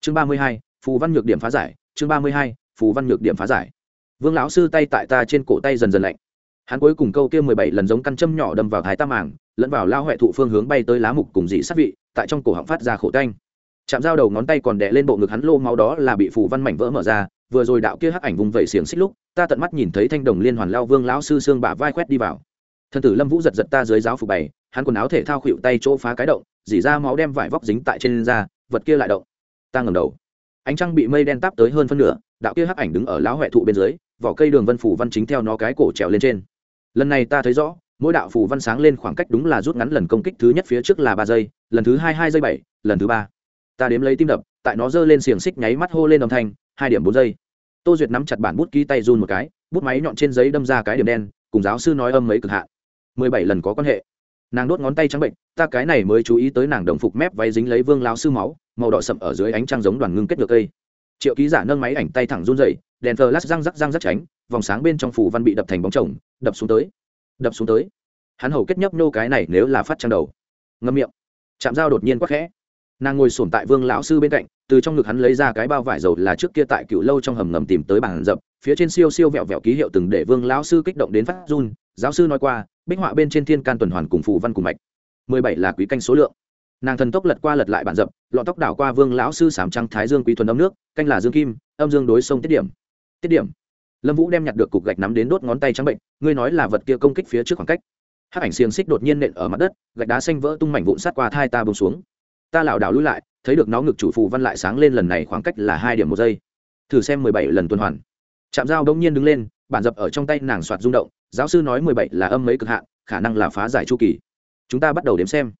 Chương ba mươi hai, phù văn nhược điểm phá giải, chương ba mươi hai, phù văn nhược điểm phá giải. Vương lão sư tay tại ta trên cổ tay dần dần lạnh. Hắn cuối cùng câu kia mười bảy lần giống căn châm nhỏ đâm vào thái tam màng lẫn vào lao huệ thụ phương hướng bay tới lá mục cùng dị sát vị, tại trong cổ họng phát ra khổ canh chạm dao đầu ngón tay còn đè lên bộ ngực hắn lô máu đó là bị phù văn mảnh vỡ mở ra vừa rồi đạo kia hắc ảnh vùng vẩy xiềng xích lúc, ta tận mắt nhìn thấy thanh đồng liên hoàn lao vương lão sư xương bả vai quét đi vào. Thân tử lâm vũ giật giật ta dưới giáo phục bày, hắn quần áo thể thao khuỵu tay chỗ phá cái động, dỉ ra máu đem vải vóc dính tại trên da, vật kia lại động. Ta ngầm đầu. Ánh trăng bị mây đen táp tới hơn phân nửa, đạo kia hắc ảnh đứng ở lão huệ thụ bên dưới, vỏ cây đường vân phủ văn chính theo nó cái cổ trèo lên trên. Lần này ta thấy rõ, mỗi đạo phủ văn sáng lên khoảng cách đúng là rút ngắn lần công kích thứ nhất phía trước là ba giây, lần thứ hai hai giây bảy, lần thứ ba. Ta đếm lấy tim đập, tại nó giơ lên xiềng xích nháy mắt hô lên âm thanh hai điểm bốn giây. Tô duyệt nắm chặt bản bút ký tay run một cái, bút máy nhọn trên giấy đâm ra cái điểm đen, cùng giáo sư nói âm mấy cực hạn. Mười bảy lần có quan hệ. Nàng đốt ngón tay trắng bệnh, ta cái này mới chú ý tới nàng đồng phục mép váy dính lấy vương lao sư máu, màu đỏ sậm ở dưới ánh trăng giống đoàn ngưng kết được cây. Triệu ký giả nâng máy ảnh tay thẳng run dậy đèn thờ lát răng rắc răng rắc tránh, vòng sáng bên trong phủ văn bị đập thành bóng chồng, đập xuống tới. Đập xuống tới. Hắn hầu kết nhấp nô cái này nếu là phát trăng đầu. Ngâm miệng. Chạm dao đột nhiên quắc khẽ nàng ngồi sổm tại vương lão sư bên cạnh, từ trong ngực hắn lấy ra cái bao vải dầu là trước kia tại cựu lâu trong hầm ngầm tìm tới bàn dập phía trên siêu siêu vẹo vẹo ký hiệu từng để vương lão sư kích động đến phát run, giáo sư nói qua, bích họa bên trên thiên can tuần hoàn cùng phù văn cùng mạch. Mười bảy là quý canh số lượng. Nàng thần tốc lật qua lật lại bản dập lọn tóc đảo qua vương lão sư sám trăng thái dương quý thuần âm nước, canh là dương kim, âm dương đối sông tiết điểm. Tiết điểm. Lâm vũ đem nhặt được cục gạch nắm đến đốt ngón tay trắng bệnh, ngươi nói là vật kia công kích phía trước khoảng cách. Hát ảnh xiềng xích đột nhiên nện ở mặt đất, gạch đá xanh vỡ tung mảnh vụn sát qua thai ta bông xuống ta lảo đảo lui lại, thấy được nó ngực chủ phù văn lại sáng lên lần này khoảng cách là hai điểm một giây. Thử xem mười bảy lần tuần hoàn. Chạm dao đông nhiên đứng lên, bản dập ở trong tay nàng soạt rung động, giáo sư nói mười bảy là âm mấy cực hạn, khả năng là phá giải chu kỳ. Chúng ta bắt đầu đếm xem.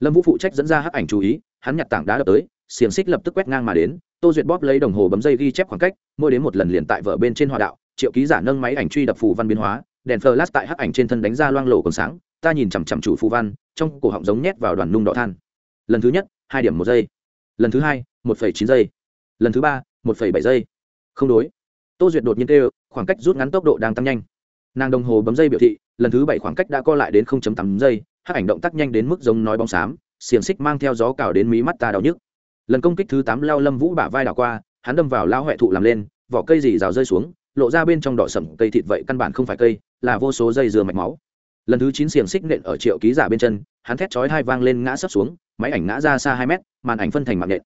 Lâm vũ phụ trách dẫn ra hắc ảnh chú ý, hắn nhặt tảng đá đập tới, xiềng xích lập tức quét ngang mà đến, tô duyệt bóp lấy đồng hồ bấm dây ghi chép khoảng cách, mỗi đến một lần liền tại vợ bên trên hòa đạo, triệu ký giả nâng máy ảnh truy đập phù văn biến hóa, đèn flash tại hắc ảnh trên thân đánh ra loang lổ còn sáng, ta nhìn chằm chằm chủ phù văn, trong cổ họng giống nhét vào đoàn nung đỏ than. Lần thứ nhất hai điểm một giây. Lần thứ hai, một phẩy chín giây. Lần thứ ba, một phẩy bảy giây. Không đối. Tô duyệt đột nhiên kêu, khoảng cách rút ngắn tốc độ đang tăng nhanh. Nàng đồng hồ bấm dây biểu thị, lần thứ bảy khoảng cách đã co lại đến 0.8 giây, hắc ảnh động tác nhanh đến mức giống nói bóng xám, xiềng xích mang theo gió cào đến mí mắt ta đau nhức. Lần công kích thứ tám lao lâm vũ bả vai đảo qua, hắn đâm vào lao huệ thụ làm lên, vỏ cây dì rào rơi xuống, lộ ra bên trong đỏ sẩm cây thịt vậy căn bản không phải cây, là vô số dây dừa mạch máu lần thứ chín xiềng xích nện ở triệu ký giả bên chân, hắn thét chói hai vang lên ngã sấp xuống, máy ảnh ngã ra xa hai mét, màn ảnh phân thành mạng nện.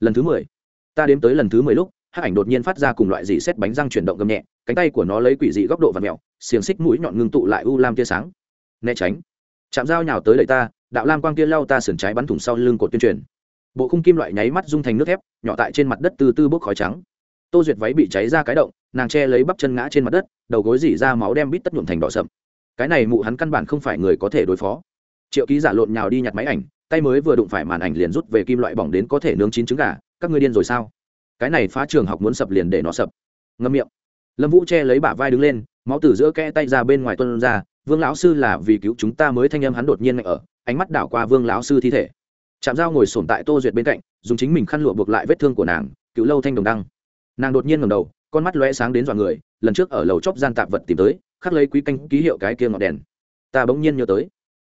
Lần thứ mười. Ta đếm tới lần thứ mười lúc hát ảnh đột nhiên phát ra cùng loại dị xét bánh răng chuyển động gầm nhẹ, cánh tay của nó lấy quỷ dị góc độ và mèo xiềng xích mũi nhọn ngưng tụ lại u lam tia sáng. Né tránh. Chạm dao nhào tới đợi ta, đạo lam quang tia lao ta sườn trái bắn thủng sau lưng cột tuyên truyền. Bộ khung kim loại nháy mắt dung thành nước thép, nhỏ tại trên mặt đất từ tư bốc khói trắng. Tô duyệt váy bị cháy ra cái động, nàng che lấy bắp chân ngã trên mặt đất, đầu gối dỉ ra máu đem bít tất nhuộm thành đỏ sậm cái này mụ hắn căn bản không phải người có thể đối phó. Triệu ký giả lộn nhào đi nhặt máy ảnh, tay mới vừa đụng phải màn ảnh liền rút về kim loại bỏng đến có thể nướng chín trứng gà, các ngươi điên rồi sao? Cái này phá trường học muốn sập liền để nó sập. Ngâm miệng. Lâm vũ che lấy bả vai đứng lên, máu từ giữa kẽ tay ra bên ngoài tuân ra, vương lão sư là vì cứu chúng ta mới thanh âm hắn đột nhiên mạnh ở, ánh mắt đảo qua vương lão sư thi thể. Chạm dao ngồi sổm tại tô duyệt bên cạnh, dùng chính mình khăn lụa buộc lại vết thương của nàng cứu lâu thanh đồng đăng. Nàng đột nhiên ngầm đầu, con mắt lóe sáng đến dọa người, lần trước ở lầu chóp gian tạp vật tìm tới khắc lấy quý canh ký hiệu cái kia ngọn đèn. Ta bỗng nhiên nhớ tới.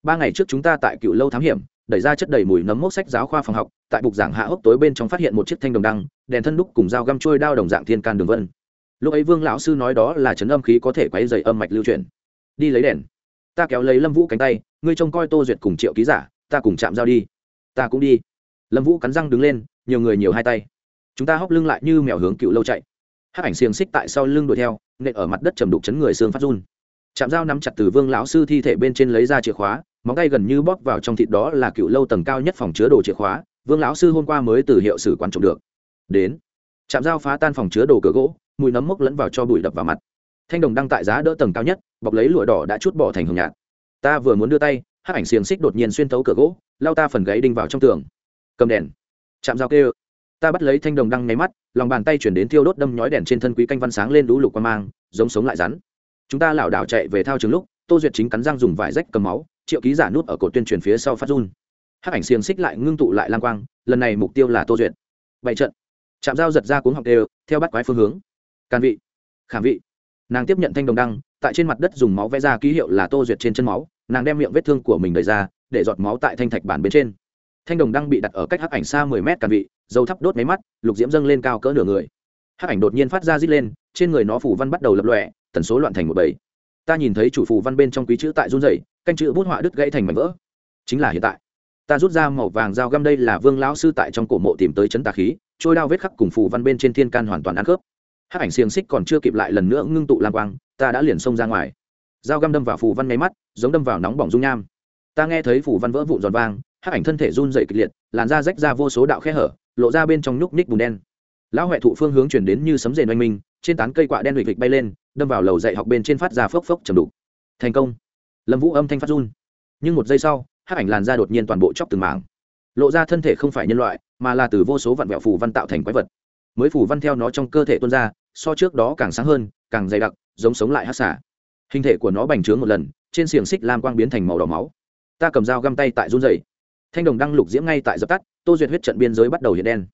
Ba ngày trước chúng ta tại cựu lâu thám hiểm, đẩy ra chất đầy mùi nấm mốc sách giáo khoa phòng học, tại bục giảng hạ hốc tối bên trong phát hiện một chiếc thanh đồng đăng, đèn thân đúc cùng dao găm trôi đao đồng dạng thiên can đường vân. Lúc ấy vương lão sư nói đó là chấn âm khí có thể quấy dày âm mạch lưu truyền. Đi lấy đèn. Ta kéo lấy lâm vũ cánh tay, ngươi trông coi tô duyệt cùng triệu ký giả, ta cùng chạm giao đi. Ta cũng đi. Lâm vũ cắn răng đứng lên, nhiều người nhiều hai tay. Chúng ta hóc lưng lại như mèo hướng cựu lâu chạy hát ảnh xiềng xích tại sau lưng đuổi theo, nện ở mặt đất trầm đục chấn người xương phát run. Chạm dao nắm chặt từ vương lão sư thi thể bên trên lấy ra chìa khóa, móng tay gần như bóp vào trong thịt đó là cựu lâu tầng cao nhất phòng chứa đồ chìa khóa, vương lão sư hôm qua mới từ hiệu sử quan trọng được. Đến chạm dao phá tan phòng chứa đồ cửa gỗ, mùi nấm mốc lẫn vào cho bụi đập vào mặt. Thanh đồng đăng tại giá đỡ tầng cao nhất, bọc lấy lụa đỏ đã chút bỏ thành hồng nhạt. Ta vừa muốn đưa tay hát ảnh xiềng xích đột nhiên xuyên thấu cửa gỗ lao ta phần gáy đinh vào trong tường. Cầm đèn. Chạm dao kêu. Ta bắt lấy thanh đồng đăng nháy mắt lòng bàn tay chuyển đến thiêu đốt đâm nhói đèn trên thân quý canh văn sáng lên đũ lục qua mang, giống sống lại rắn. Chúng ta lảo đảo chạy về thao trường lúc, tô duyệt chính cắn răng dùng vải rách cầm máu, triệu ký giả nút ở cột tuyên truyền phía sau phát run. Hắc ảnh xiềng xích lại ngưng tụ lại lang quang, lần này mục tiêu là tô duyệt. Bảy trận. Chạm dao giật ra cuốn học đều, theo bắt quái phương hướng. Can vị. Khảm vị. Nàng tiếp nhận thanh đồng đăng, tại trên mặt đất dùng máu vẽ ra ký hiệu là tô duyệt trên chân máu, nàng đem miệng vết thương của mình đẩy ra, để giọt máu tại thanh thạch bản bên trên thanh đồng đang bị đặt ở cách hắc ảnh xa mười mét càn vị dầu thắp đốt máy mắt lục diễm dâng lên cao cỡ nửa người. Hắc ảnh đột nhiên phát ra rít lên trên người nó phủ văn bắt đầu lập lòe tần số loạn thành một bầy. Ta nhìn thấy chủ phù văn bên trong quý chữ tại run rẩy, canh chữ bút họa đứt gãy thành mảnh vỡ. Chính là hiện tại. Ta rút ra màu vàng dao găm đây là vương lão sư tại trong cổ mộ tìm tới chấn tà khí trôi đao vết khắc cùng phù văn bên trên thiên can hoàn toàn ăn khớp. Hắc ảnh xiềng xích còn chưa kịp lại lần nữa ngưng tụ lam quang ta đã liền xông ra ngoài. Dao găm đâm vào phù văn nháy mắt giống đâm vào nóng bỏng dung nham. Ta nghe thấy phù văn vỡ vụn giòn vang hắc ảnh thân thể run dày kịch liệt, làn da rách ra vô số đạo khe hở, lộ ra bên trong nhúc ních bùn đen. Lão huệ thụ phương hướng chuyển đến như sấm rền oanh minh, trên tán cây quạ đen huỵch vịch bay lên, đâm vào lầu dạy học bên trên phát ra phốc phốc chầm đục. Thành công. Lâm vũ âm thanh phát run. Nhưng một giây sau, hắc ảnh làn da đột nhiên toàn bộ chóc từng mảng. Lộ ra thân thể không phải nhân loại, mà là từ vô số vạn vẹo phù văn tạo thành quái vật. Mới phù văn theo nó trong cơ thể tuôn ra, so trước đó càng sáng hơn, càng dày đặc, giống sống lại hát xả hình thể của nó bành trướng một lần, trên xiềng xích lam quang biến thành màu đỏ máu. Ta cầm dao găm tay tại run dày thanh đồng đăng lục diễm ngay tại dập tắt, tô duyệt huyết trận biên giới bắt đầu hiện đen.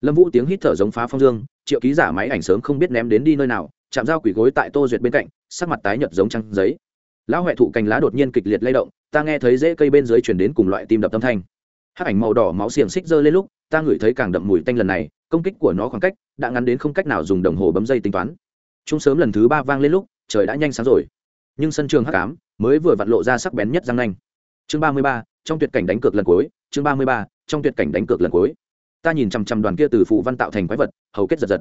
Lâm vũ tiếng hít thở giống phá phong dương, triệu ký giả máy ảnh sớm không biết ném đến đi nơi nào, chạm dao quỷ gối tại tô duyệt bên cạnh, sắc mặt tái nhợt giống trăng giấy. Lão huệ thụ cành lá đột nhiên kịch liệt lay động, ta nghe thấy rễ cây bên dưới chuyển đến cùng loại tim đập tâm thanh. Hắc ảnh màu đỏ máu xiềng xích dơ lên lúc, ta ngửi thấy càng đậm mùi tanh lần này, công kích của nó khoảng cách đã ngắn đến không cách nào dùng đồng hồ bấm dây tính toán. Chung sớm lần thứ ba vang lên lúc, trời đã nhanh sáng rồi. Nhưng sân trường hắc ám mới vừa vặn lộ ra sắc bén nhất răng nanh. Chương ba mươi ba trong tuyệt cảnh đánh cược lần cuối, chương ba mươi ba, trong tuyệt cảnh đánh cược lần cuối. Ta nhìn chằm chằm đoàn kia từ phụ văn tạo thành quái vật, hầu kết giật giật.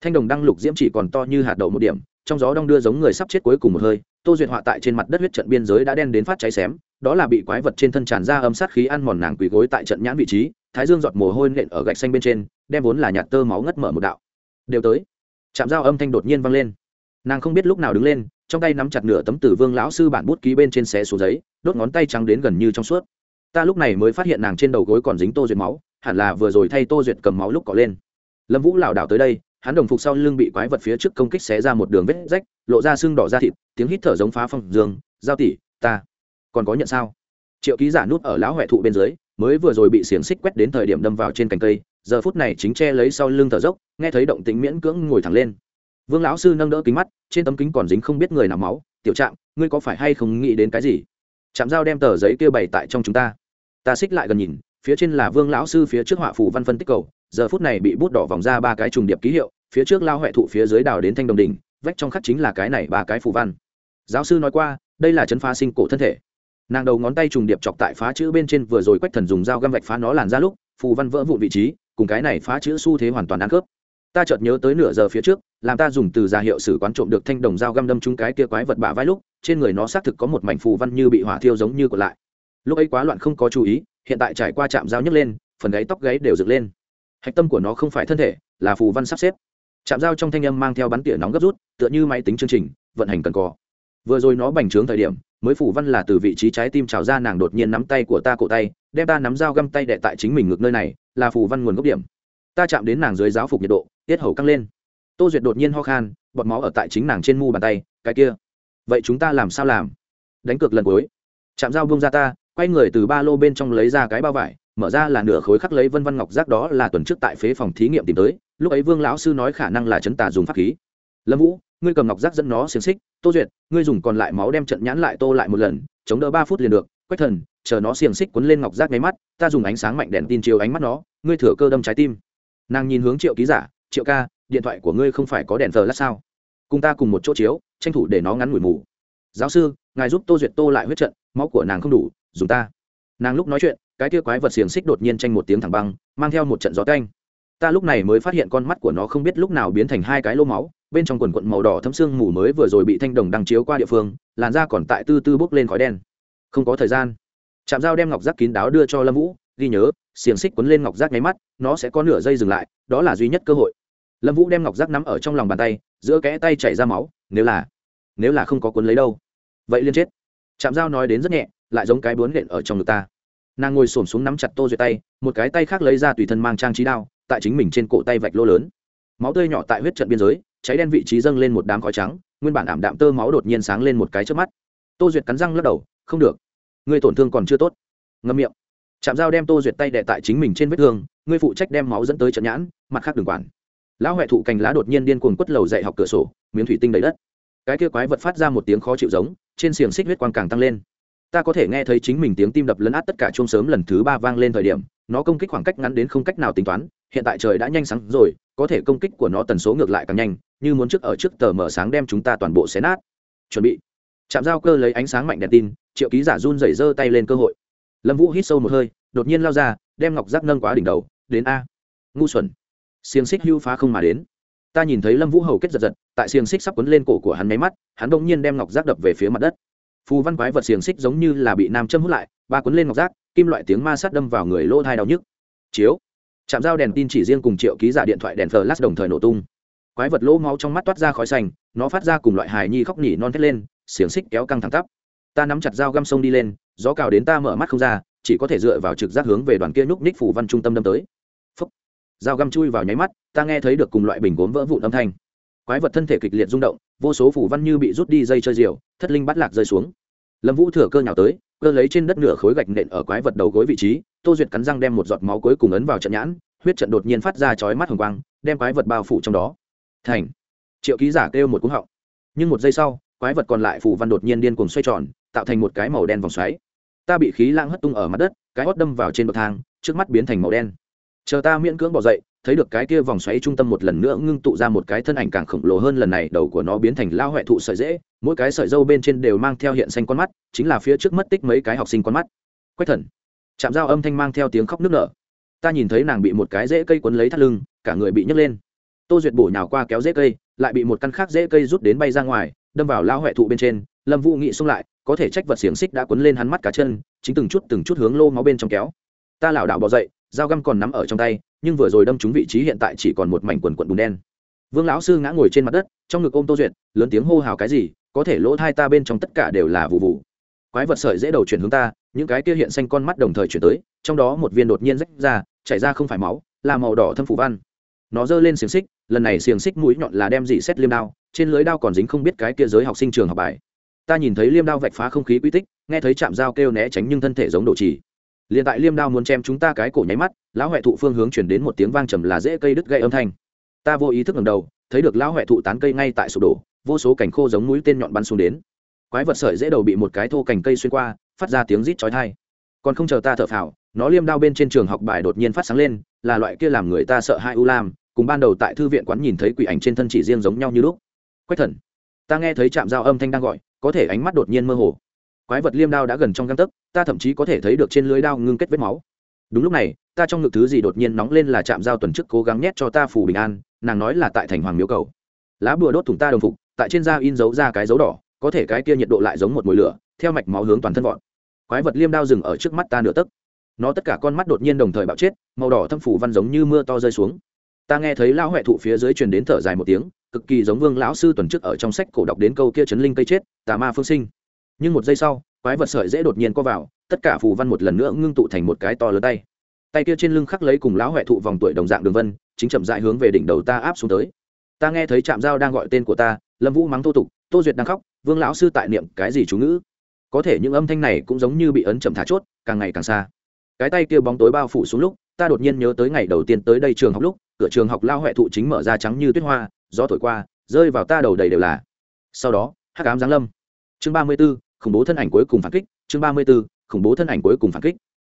Thanh đồng đăng lục diễm chỉ còn to như hạt đậu một điểm, trong gió đong đưa giống người sắp chết cuối cùng một hơi, tô duyệt họa tại trên mặt đất huyết trận biên giới đã đen đến phát cháy xém, đó là bị quái vật trên thân tràn ra âm sát khí ăn mòn nàng quỳ gối tại trận nhãn vị trí, thái dương giọt mồ hôi nện ở gạch xanh bên trên, đem vốn là nhạt tơ máu ngất mở một đạo. Đều tới. Chạm dao âm thanh đột nhiên vang lên. Nàng không biết lúc nào đứng lên, trong tay nắm chặt nửa tấm tử vương lão sư bản bút ký bên trên xé xuống giấy, đốt ngón tay trắng đến gần như trong suốt ta lúc này mới phát hiện nàng trên đầu gối còn dính tô duyệt máu, hẳn là vừa rồi thay tô duyệt cầm máu lúc cọ lên. Lâm vũ lảo đảo tới đây, hắn đồng phục sau lưng bị quái vật phía trước công kích xé ra một đường vết rách, lộ ra xương đỏ ra thịt, tiếng hít thở giống phá phong dương, giao tỷ, ta còn có nhận sao? Triệu ký giả nút ở lão huệ thụ bên dưới, mới vừa rồi bị xiềng xích quét đến thời điểm đâm vào trên cành cây, giờ phút này chính che lấy sau lưng thở dốc, nghe thấy động tĩnh miễn cưỡng ngồi thẳng lên. Vương lão sư nâng đỡ kính mắt, trên tấm kính còn dính không biết người nào máu, tiểu trạng ngươi có phải hay không nghĩ đến cái gì? Chạm giao đem tờ giấy kia bày tại trong chúng ta ta xích lại gần nhìn, phía trên là vương lão sư phía trước họa phủ văn phân tích cầu, giờ phút này bị bút đỏ vòng ra ba cái trùng điệp ký hiệu, phía trước lao huệ thụ phía dưới đào đến thanh đồng đình vách trong khắc chính là cái này ba cái phù văn. Giáo sư nói qua, đây là chấn phá sinh cổ thân thể. Nàng đầu ngón tay trùng điệp chọc tại phá chữ bên trên vừa rồi quách thần dùng dao găm vạch phá nó làn ra lúc, phù văn vỡ vụn vị trí, cùng cái này phá chữ xu thế hoàn toàn ăn khớp. Ta chợt nhớ tới nửa giờ phía trước, làm ta dùng từ ra hiệu sử quán trộm được thanh đồng dao găm đâm trúng cái kia quái vật bả vai lúc, trên người nó xác thực có một mảnh phù văn như bị hỏa thiêu giống như còn lại lúc ấy quá loạn không có chú ý, hiện tại trải qua chạm dao nhấc lên, phần gáy tóc gáy đều dựng lên. Hạch tâm của nó không phải thân thể, là phù văn sắp xếp. Chạm dao trong thanh âm mang theo bắn tỉa nóng gấp rút, tựa như máy tính chương trình, vận hành cần cò. Vừa rồi nó bành trướng thời điểm, mới phủ văn là từ vị trí trái tim trào ra nàng đột nhiên nắm tay của ta cổ tay, đem ta nắm dao găm tay đệ tại chính mình ngược nơi này, là phủ văn nguồn gốc điểm. Ta chạm đến nàng dưới giáo phục nhiệt độ, tiết hầu căng lên. Tô duyệt đột nhiên ho khan, bọt máu ở tại chính nàng trên mu bàn tay, cái kia, vậy chúng ta làm sao làm? Đánh cược lần cuối. Chạm dao buông ra ta quay người từ ba lô bên trong lấy ra cái bao vải, mở ra là nửa khối khắc lấy vân văn ngọc giác đó là tuần trước tại phế phòng thí nghiệm tìm tới, lúc ấy vương lão sư nói khả năng là chấn tà dùng pháp khí. Lâm vũ, ngươi cầm ngọc giác dẫn nó xiềng xích, tô duyệt, ngươi dùng còn lại máu đem trận nhãn lại tô lại một lần, chống đỡ ba phút liền được, quách thần, chờ nó xiềng xích quấn lên ngọc giác nháy mắt, ta dùng ánh sáng mạnh đèn tin chiếu ánh mắt nó, ngươi thừa cơ đâm trái tim. Nàng nhìn hướng triệu ký giả, triệu ca, điện thoại của ngươi không phải có đèn thờ lát sao? Cùng ta cùng một chỗ chiếu, tranh thủ để nó ngắn ngủi mù. Giáo sư ngài giúp tô duyệt tô lại huyết trận, máu của nàng không đủ, dùng ta. Nàng lúc nói chuyện, cái kia quái vật xiềng xích đột nhiên tranh một tiếng thẳng băng, mang theo một trận gió canh ta lúc này mới phát hiện con mắt của nó không biết lúc nào biến thành hai cái lô máu, bên trong quần quận màu đỏ thấm xương mù mới vừa rồi bị thanh đồng đăng chiếu qua địa phương, làn da còn tại tư tư bốc lên khói đen. Không có thời gian. Chạm dao đem ngọc giác kín đáo đưa cho lâm vũ, ghi nhớ, xiềng xích quấn lên ngọc giác nháy mắt, nó sẽ có nửa giây dừng lại, đó là duy nhất cơ hội. Lâm vũ đem ngọc giác nắm ở trong lòng bàn tay, giữa kẽ tay chảy ra máu, nếu là nếu là không có cuốn lấy đâu vậy liên chết. Chạm dao nói đến rất nhẹ, lại giống cái bướn nện ở trong ngực ta. Nàng ngồi xổm xuống nắm chặt tô duyệt tay, một cái tay khác lấy ra tùy thân mang trang trí đao, tại chính mình trên cổ tay vạch lô lớn. Máu tươi nhỏ tại huyết trận biên giới, cháy đen vị trí dâng lên một đám khói trắng, nguyên bản ảm đạm tơ máu đột nhiên sáng lên một cái trước mắt. Tô duyệt cắn răng lắc đầu, không được. Ngươi tổn thương còn chưa tốt. Ngâm miệng. Chạm dao đem tô duyệt tay đệ tại chính mình trên vết thương, ngươi phụ trách đem máu dẫn tới trận nhãn, mặt khác đừng quản. Lão huệ thụ cành lá đột nhiên điên cuồng quất lầu dạy học cửa sổ, miếng thủy tinh đầy đất. Cái kia quái vật phát ra một tiếng khó chịu giống trên xiềng xích huyết quang càng tăng lên. Ta có thể nghe thấy chính mình tiếng tim đập lấn át tất cả chuông sớm lần thứ ba vang lên thời điểm, nó công kích khoảng cách ngắn đến không cách nào tính toán, hiện tại trời đã nhanh sáng rồi, có thể công kích của nó tần số ngược lại càng nhanh, như muốn trước ở trước tờ mở sáng đem chúng ta toàn bộ xé nát. Chuẩn bị. Chạm giao cơ lấy ánh sáng mạnh đèn tin, triệu ký giả run rẩy giơ tay lên cơ hội. Lâm vũ hít sâu một hơi, đột nhiên lao ra, đem ngọc giác nâng quá đỉnh đầu, đến a. Ngu xuẩn. Xiềng xích hưu phá không mà đến. Ta nhìn thấy lâm vũ hầu kết giật giật tại xiềng xích sắp quấn lên cổ của hắn máy mắt, hắn đông nhiên đem ngọc giác đập về phía mặt đất. Phù văn quái vật xiềng xích giống như là bị nam châm hút lại, ba quấn lên ngọc giác, kim loại tiếng ma sát đâm vào người lỗ thai đau nhức. Chiếu. Chạm dao đèn tin chỉ riêng cùng triệu ký giả điện thoại đèn flash đồng thời nổ tung. Quái vật lỗ máu trong mắt toát ra khói xanh, nó phát ra cùng loại hài nhi khóc nhỉ non thét lên, xiềng xích kéo căng thẳng tắp. Ta nắm chặt dao găm sông đi lên, gió cào đến ta mở mắt không ra, chỉ có thể dựa vào trực giác hướng về đoàn kia nhúc ních phủ văn trung tâm đâm tới. Phúc. dao găm chui vào nháy mắt, ta nghe thấy được cùng loại bình gốm vỡ vụn âm thanh quái vật thân thể kịch liệt rung động, vô số phủ văn như bị rút đi dây chơi diều, thất linh bắt lạc rơi xuống. Lâm vũ thừa cơ nhào tới, cơ lấy trên đất nửa khối gạch nện ở quái vật đầu gối vị trí, tô duyệt cắn răng đem một giọt máu cuối cùng ấn vào trận nhãn, huyết trận đột nhiên phát ra chói mắt hồng quang, đem quái vật bao phủ trong đó. Thành! Triệu ký giả kêu một cúng họng. Nhưng một giây sau, quái vật còn lại phủ văn đột nhiên điên cuồng xoay tròn, tạo thành một cái màu đen vòng xoáy. Ta bị khí lang hất tung ở mặt đất, cái hót đâm vào trên bậc thang, trước mắt biến thành màu đen. Chờ ta miễn cưỡng bỏ dậy thấy được cái kia vòng xoáy trung tâm một lần nữa ngưng tụ ra một cái thân ảnh càng khổng lồ hơn lần này, đầu của nó biến thành lao huệ thụ sợi dễ mỗi cái sợi dâu bên trên đều mang theo hiện xanh con mắt, chính là phía trước mất tích mấy cái học sinh con mắt. Quách thần, chạm dao âm thanh mang theo tiếng khóc nức nở. Ta nhìn thấy nàng bị một cái rễ cây quấn lấy thắt lưng, cả người bị nhấc lên. Tô duyệt bổ nhào qua kéo rễ cây, lại bị một căn khác rễ cây rút đến bay ra ngoài, đâm vào lao huệ thụ bên trên, lâm vũ nghị xung lại, có thể trách vật xiềng xích đã quấn lên hắn mắt cả chân, chính từng chút từng chút hướng lô máu bên trong kéo. Ta lảo đảo bỏ dậy dao găm còn nắm ở trong tay, nhưng vừa rồi đâm trúng vị trí hiện tại chỉ còn một mảnh quần quần bùn đen. Vương lão sư ngã ngồi trên mặt đất, trong ngực ôm tô duyệt, lớn tiếng hô hào cái gì, có thể lỗ thai ta bên trong tất cả đều là vụ vụ. Quái vật sợi dễ đầu chuyển hướng ta, những cái kia hiện xanh con mắt đồng thời chuyển tới, trong đó một viên đột nhiên rách ra, chảy ra không phải máu, là màu đỏ thâm phủ văn. Nó giơ lên xiềng xích, lần này xiềng xích mũi nhọn là đem dị xét liêm đao, trên lưới đao còn dính không biết cái kia giới học sinh trường học bài. Ta nhìn thấy liêm đao vạch phá không khí quy tích, nghe thấy chạm dao kêu né tránh nhưng thân thể giống đổ trì liền tại liêm đao muốn chém chúng ta cái cổ nháy mắt, lão huệ thụ phương hướng chuyển đến một tiếng vang trầm là dễ cây đứt gây âm thanh. Ta vô ý thức ngầm đầu, thấy được lão huệ thụ tán cây ngay tại sụp đổ, vô số cành khô giống mũi tên nhọn bắn xuống đến. Quái vật sợi dễ đầu bị một cái thô cành cây xuyên qua, phát ra tiếng rít chói tai. Còn không chờ ta thở phào, nó liêm đao bên trên trường học bài đột nhiên phát sáng lên, là loại kia làm người ta sợ hai u lam, cùng ban đầu tại thư viện quán nhìn thấy quỷ ảnh trên thân chỉ riêng giống nhau như lúc. Quách thần, ta nghe thấy chạm dao âm thanh đang gọi, có thể ánh mắt đột nhiên mơ hồ quái vật liêm đao đã gần trong găng tấc, ta thậm chí có thể thấy được trên lưới đao ngưng kết vết máu. Đúng lúc này, ta trong ngực thứ gì đột nhiên nóng lên là chạm dao tuần trước cố gắng nhét cho ta phủ bình an, nàng nói là tại thành hoàng miếu cầu. Lá bùa đốt thủng ta đồng phục, tại trên da in dấu ra cái dấu đỏ, có thể cái kia nhiệt độ lại giống một mùi lửa, theo mạch máu hướng toàn thân vọt. Quái vật liêm đao dừng ở trước mắt ta nửa tấc. Nó tất cả con mắt đột nhiên đồng thời bạo chết, màu đỏ thâm phủ văn giống như mưa to rơi xuống. Ta nghe thấy lão huệ thụ phía dưới truyền đến thở dài một tiếng, cực kỳ giống vương lão sư tuần trước ở trong sách cổ đọc đến câu kia chấn linh cây chết, tà ma phương sinh nhưng một giây sau, quái vật sợi dễ đột nhiên co vào, tất cả phù văn một lần nữa ngưng tụ thành một cái to lớn tay. Tay kia trên lưng khắc lấy cùng lão huệ thụ vòng tuổi đồng dạng đường vân, chính chậm dại hướng về đỉnh đầu ta áp xuống tới. Ta nghe thấy trạm dao đang gọi tên của ta, lâm vũ mắng tô tục, tô duyệt đang khóc, vương lão sư tại niệm cái gì chú ngữ? Có thể những âm thanh này cũng giống như bị ấn chậm thả chốt, càng ngày càng xa. Cái tay kia bóng tối bao phủ xuống lúc, ta đột nhiên nhớ tới ngày đầu tiên tới đây trường học lúc, cửa trường học lao huệ thụ chính mở ra trắng như tuyết hoa, gió thổi qua, rơi vào ta đầu đầy đều là. Sau đó, hắc ám giáng lâm. Chương ba mươi b ố khủng bố thân ảnh cuối cùng phản kích, chương ba mươi b ố khủng bố thân ảnh cuối cùng phản kích.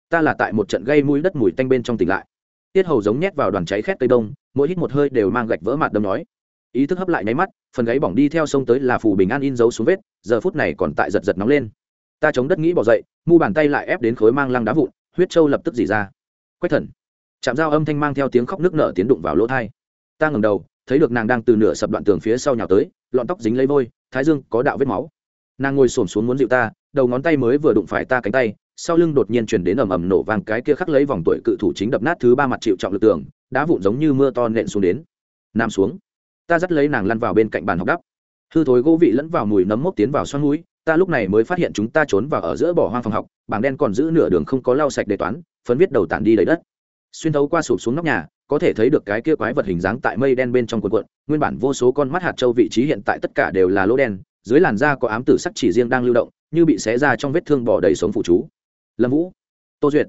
Ta là tại một trận gây mũi đất mùi tanh bên trong tỉnh lại. Tiết hầu giống nhét vào đoàn cháy khét tây đông, mỗi hít một hơi đều mang gạch vỡ mặt đâm nói. Ý thức hấp lại nháy mắt, phần gáy bỏng đi theo sông tới là phù bình an in dấu xuống vết, giờ phút này còn tại giật giật nóng lên. Ta chống đất nghĩ bỏ dậy, mu bàn tay lại ép đến khối mang lăng đá vụn, huyết trâu lập tức dỉ ra. Quách thần. Chạm dao âm thanh mang theo tiếng khóc nước nở tiến đụng vào lỗ thai. Ta ngẩng đầu, thấy được nàng đang từ nửa sập đoạn tường phía sau nhào tới, lọn tóc dính lấy vôi, thái dương có đạo vết máu nàng ngồi xổm xuống muốn dịu ta, đầu ngón tay mới vừa đụng phải ta cánh tay, sau lưng đột nhiên chuyển đến ầm ầm nổ vàng cái kia khắc lấy vòng tuổi cự thủ chính đập nát thứ ba mặt chịu trọng lực tường, đá vụn giống như mưa to nện xuống đến. Nằm xuống. Ta dắt lấy nàng lăn vào bên cạnh bàn học đắp. Hư thối gỗ vị lẫn vào mùi nấm mốc tiến vào xoăn núi, ta lúc này mới phát hiện chúng ta trốn vào ở giữa bỏ hoang phòng học, bảng đen còn giữ nửa đường không có lau sạch đề toán, phấn viết đầu tản đi lấy đất. Xuyên thấu qua sụp xuống nóc nhà, có thể thấy được cái kia quái vật hình dáng tại mây đen bên trong quần quận nguyên bản vô số con mắt hạt châu vị trí hiện tại tất cả đều là lỗ đen dưới làn da có ám tử sắc chỉ riêng đang lưu động, như bị xé ra trong vết thương bỏ đầy sống phụ chú. Lâm vũ, tô duyệt.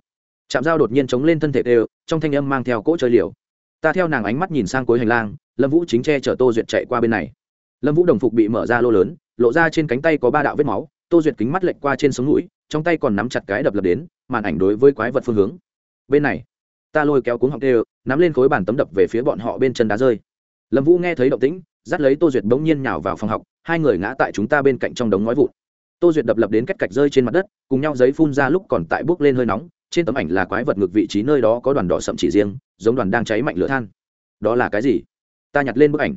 Chạm dao đột nhiên chống lên thân thể đều, trong thanh âm mang theo cỗ chơi liều. Ta theo nàng ánh mắt nhìn sang cuối hành lang, lâm vũ chính che chở tô duyệt chạy qua bên này. Lâm vũ đồng phục bị mở ra lô lớn, lộ ra trên cánh tay có ba đạo vết máu. Tô duyệt kính mắt lệch qua trên sống mũi, trong tay còn nắm chặt cái đập lập đến, màn ảnh đối với quái vật phương hướng. Bên này, ta lôi kéo cuống họng đều, nắm lên khối bàn tấm đập về phía bọn họ bên chân đá rơi. Lâm vũ nghe thấy động tĩnh, dắt lấy tô duyệt bỗng nhiên nhào vào phòng học hai người ngã tại chúng ta bên cạnh trong đống ngói vụn. Tô duyệt đập lập đến cách cạch rơi trên mặt đất, cùng nhau giấy phun ra lúc còn tại bước lên hơi nóng, trên tấm ảnh là quái vật ngược vị trí nơi đó có đoàn đỏ sậm chỉ riêng, giống đoàn đang cháy mạnh lửa than. Đó là cái gì? Ta nhặt lên bức ảnh.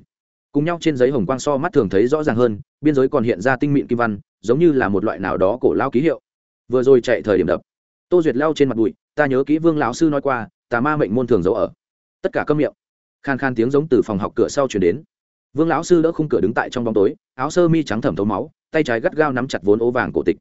Cùng nhau trên giấy hồng quang so mắt thường thấy rõ ràng hơn, biên giới còn hiện ra tinh mịn kim văn, giống như là một loại nào đó cổ lao ký hiệu. Vừa rồi chạy thời điểm đập. Tô duyệt lao trên mặt bụi, ta nhớ kỹ vương lão sư nói qua, tà ma mệnh môn thường giấu ở. Tất cả câm miệng. Khan khan tiếng giống từ phòng học cửa sau chuyển đến vương lão sư đỡ khung cửa đứng tại trong bóng tối, áo sơ mi trắng thẩm thấu máu, tay trái gắt gao nắm chặt vốn ố vàng cổ tịch.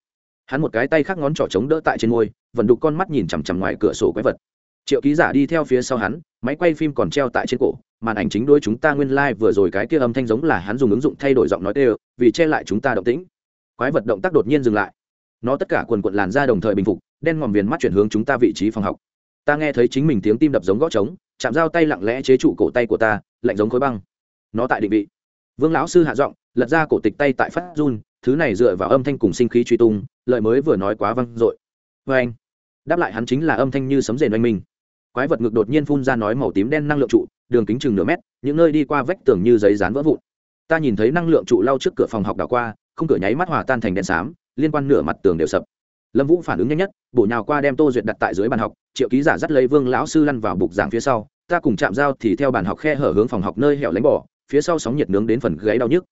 Hắn một cái tay khác ngón trỏ trống đỡ tại trên môi, vẫn đục con mắt nhìn chằm chằm ngoài cửa sổ quái vật. Triệu ký giả đi theo phía sau hắn, máy quay phim còn treo tại trên cổ, màn ảnh chính đôi chúng ta nguyên lai、like、vừa rồi cái kia âm thanh giống là hắn dùng ứng dụng thay đổi giọng nói tê vì che lại chúng ta động tĩnh. Quái vật động tác đột nhiên dừng lại. Nó tất cả quần quận làn ra đồng thời bình phục, đen ngòm viền mắt chuyển hướng chúng ta vị trí phòng học. Ta nghe thấy chính mình tiếng tim đập giống gõ trống, chạm dao tay lặng lẽ chế trụ cổ tay của ta, lạnh giống khối băng nó tại định vị. Vương lão sư hạ giọng, lật ra cổ tịch tay tại phát run, thứ này dựa vào âm thanh cùng sinh khí truy tung lợi mới vừa nói quá văng dội. Vê anh, đáp lại hắn chính là âm thanh như sấm rền oanh minh. Quái vật ngực đột nhiên phun ra nói màu tím đen năng lượng trụ, đường kính chừng nửa mét, những nơi đi qua vách tường như giấy dán vỡ vụn. Ta nhìn thấy năng lượng trụ lau trước cửa phòng học đảo qua, không cửa nháy mắt hòa tan thành đen xám, liên quan nửa mặt tường đều sập. Lâm vũ phản ứng nhanh nhất, bổ nhào qua đem tô duyệt đặt tại dưới bàn học, triệu ký giả dắt lấy vương lão sư lăn vào bục giảng phía sau, ta cùng chạm dao thì theo bàn học khe hở hướng phòng học nơi hẻo lánh bỏ phía sau sóng nhiệt nướng đến phần gáy đau nhức.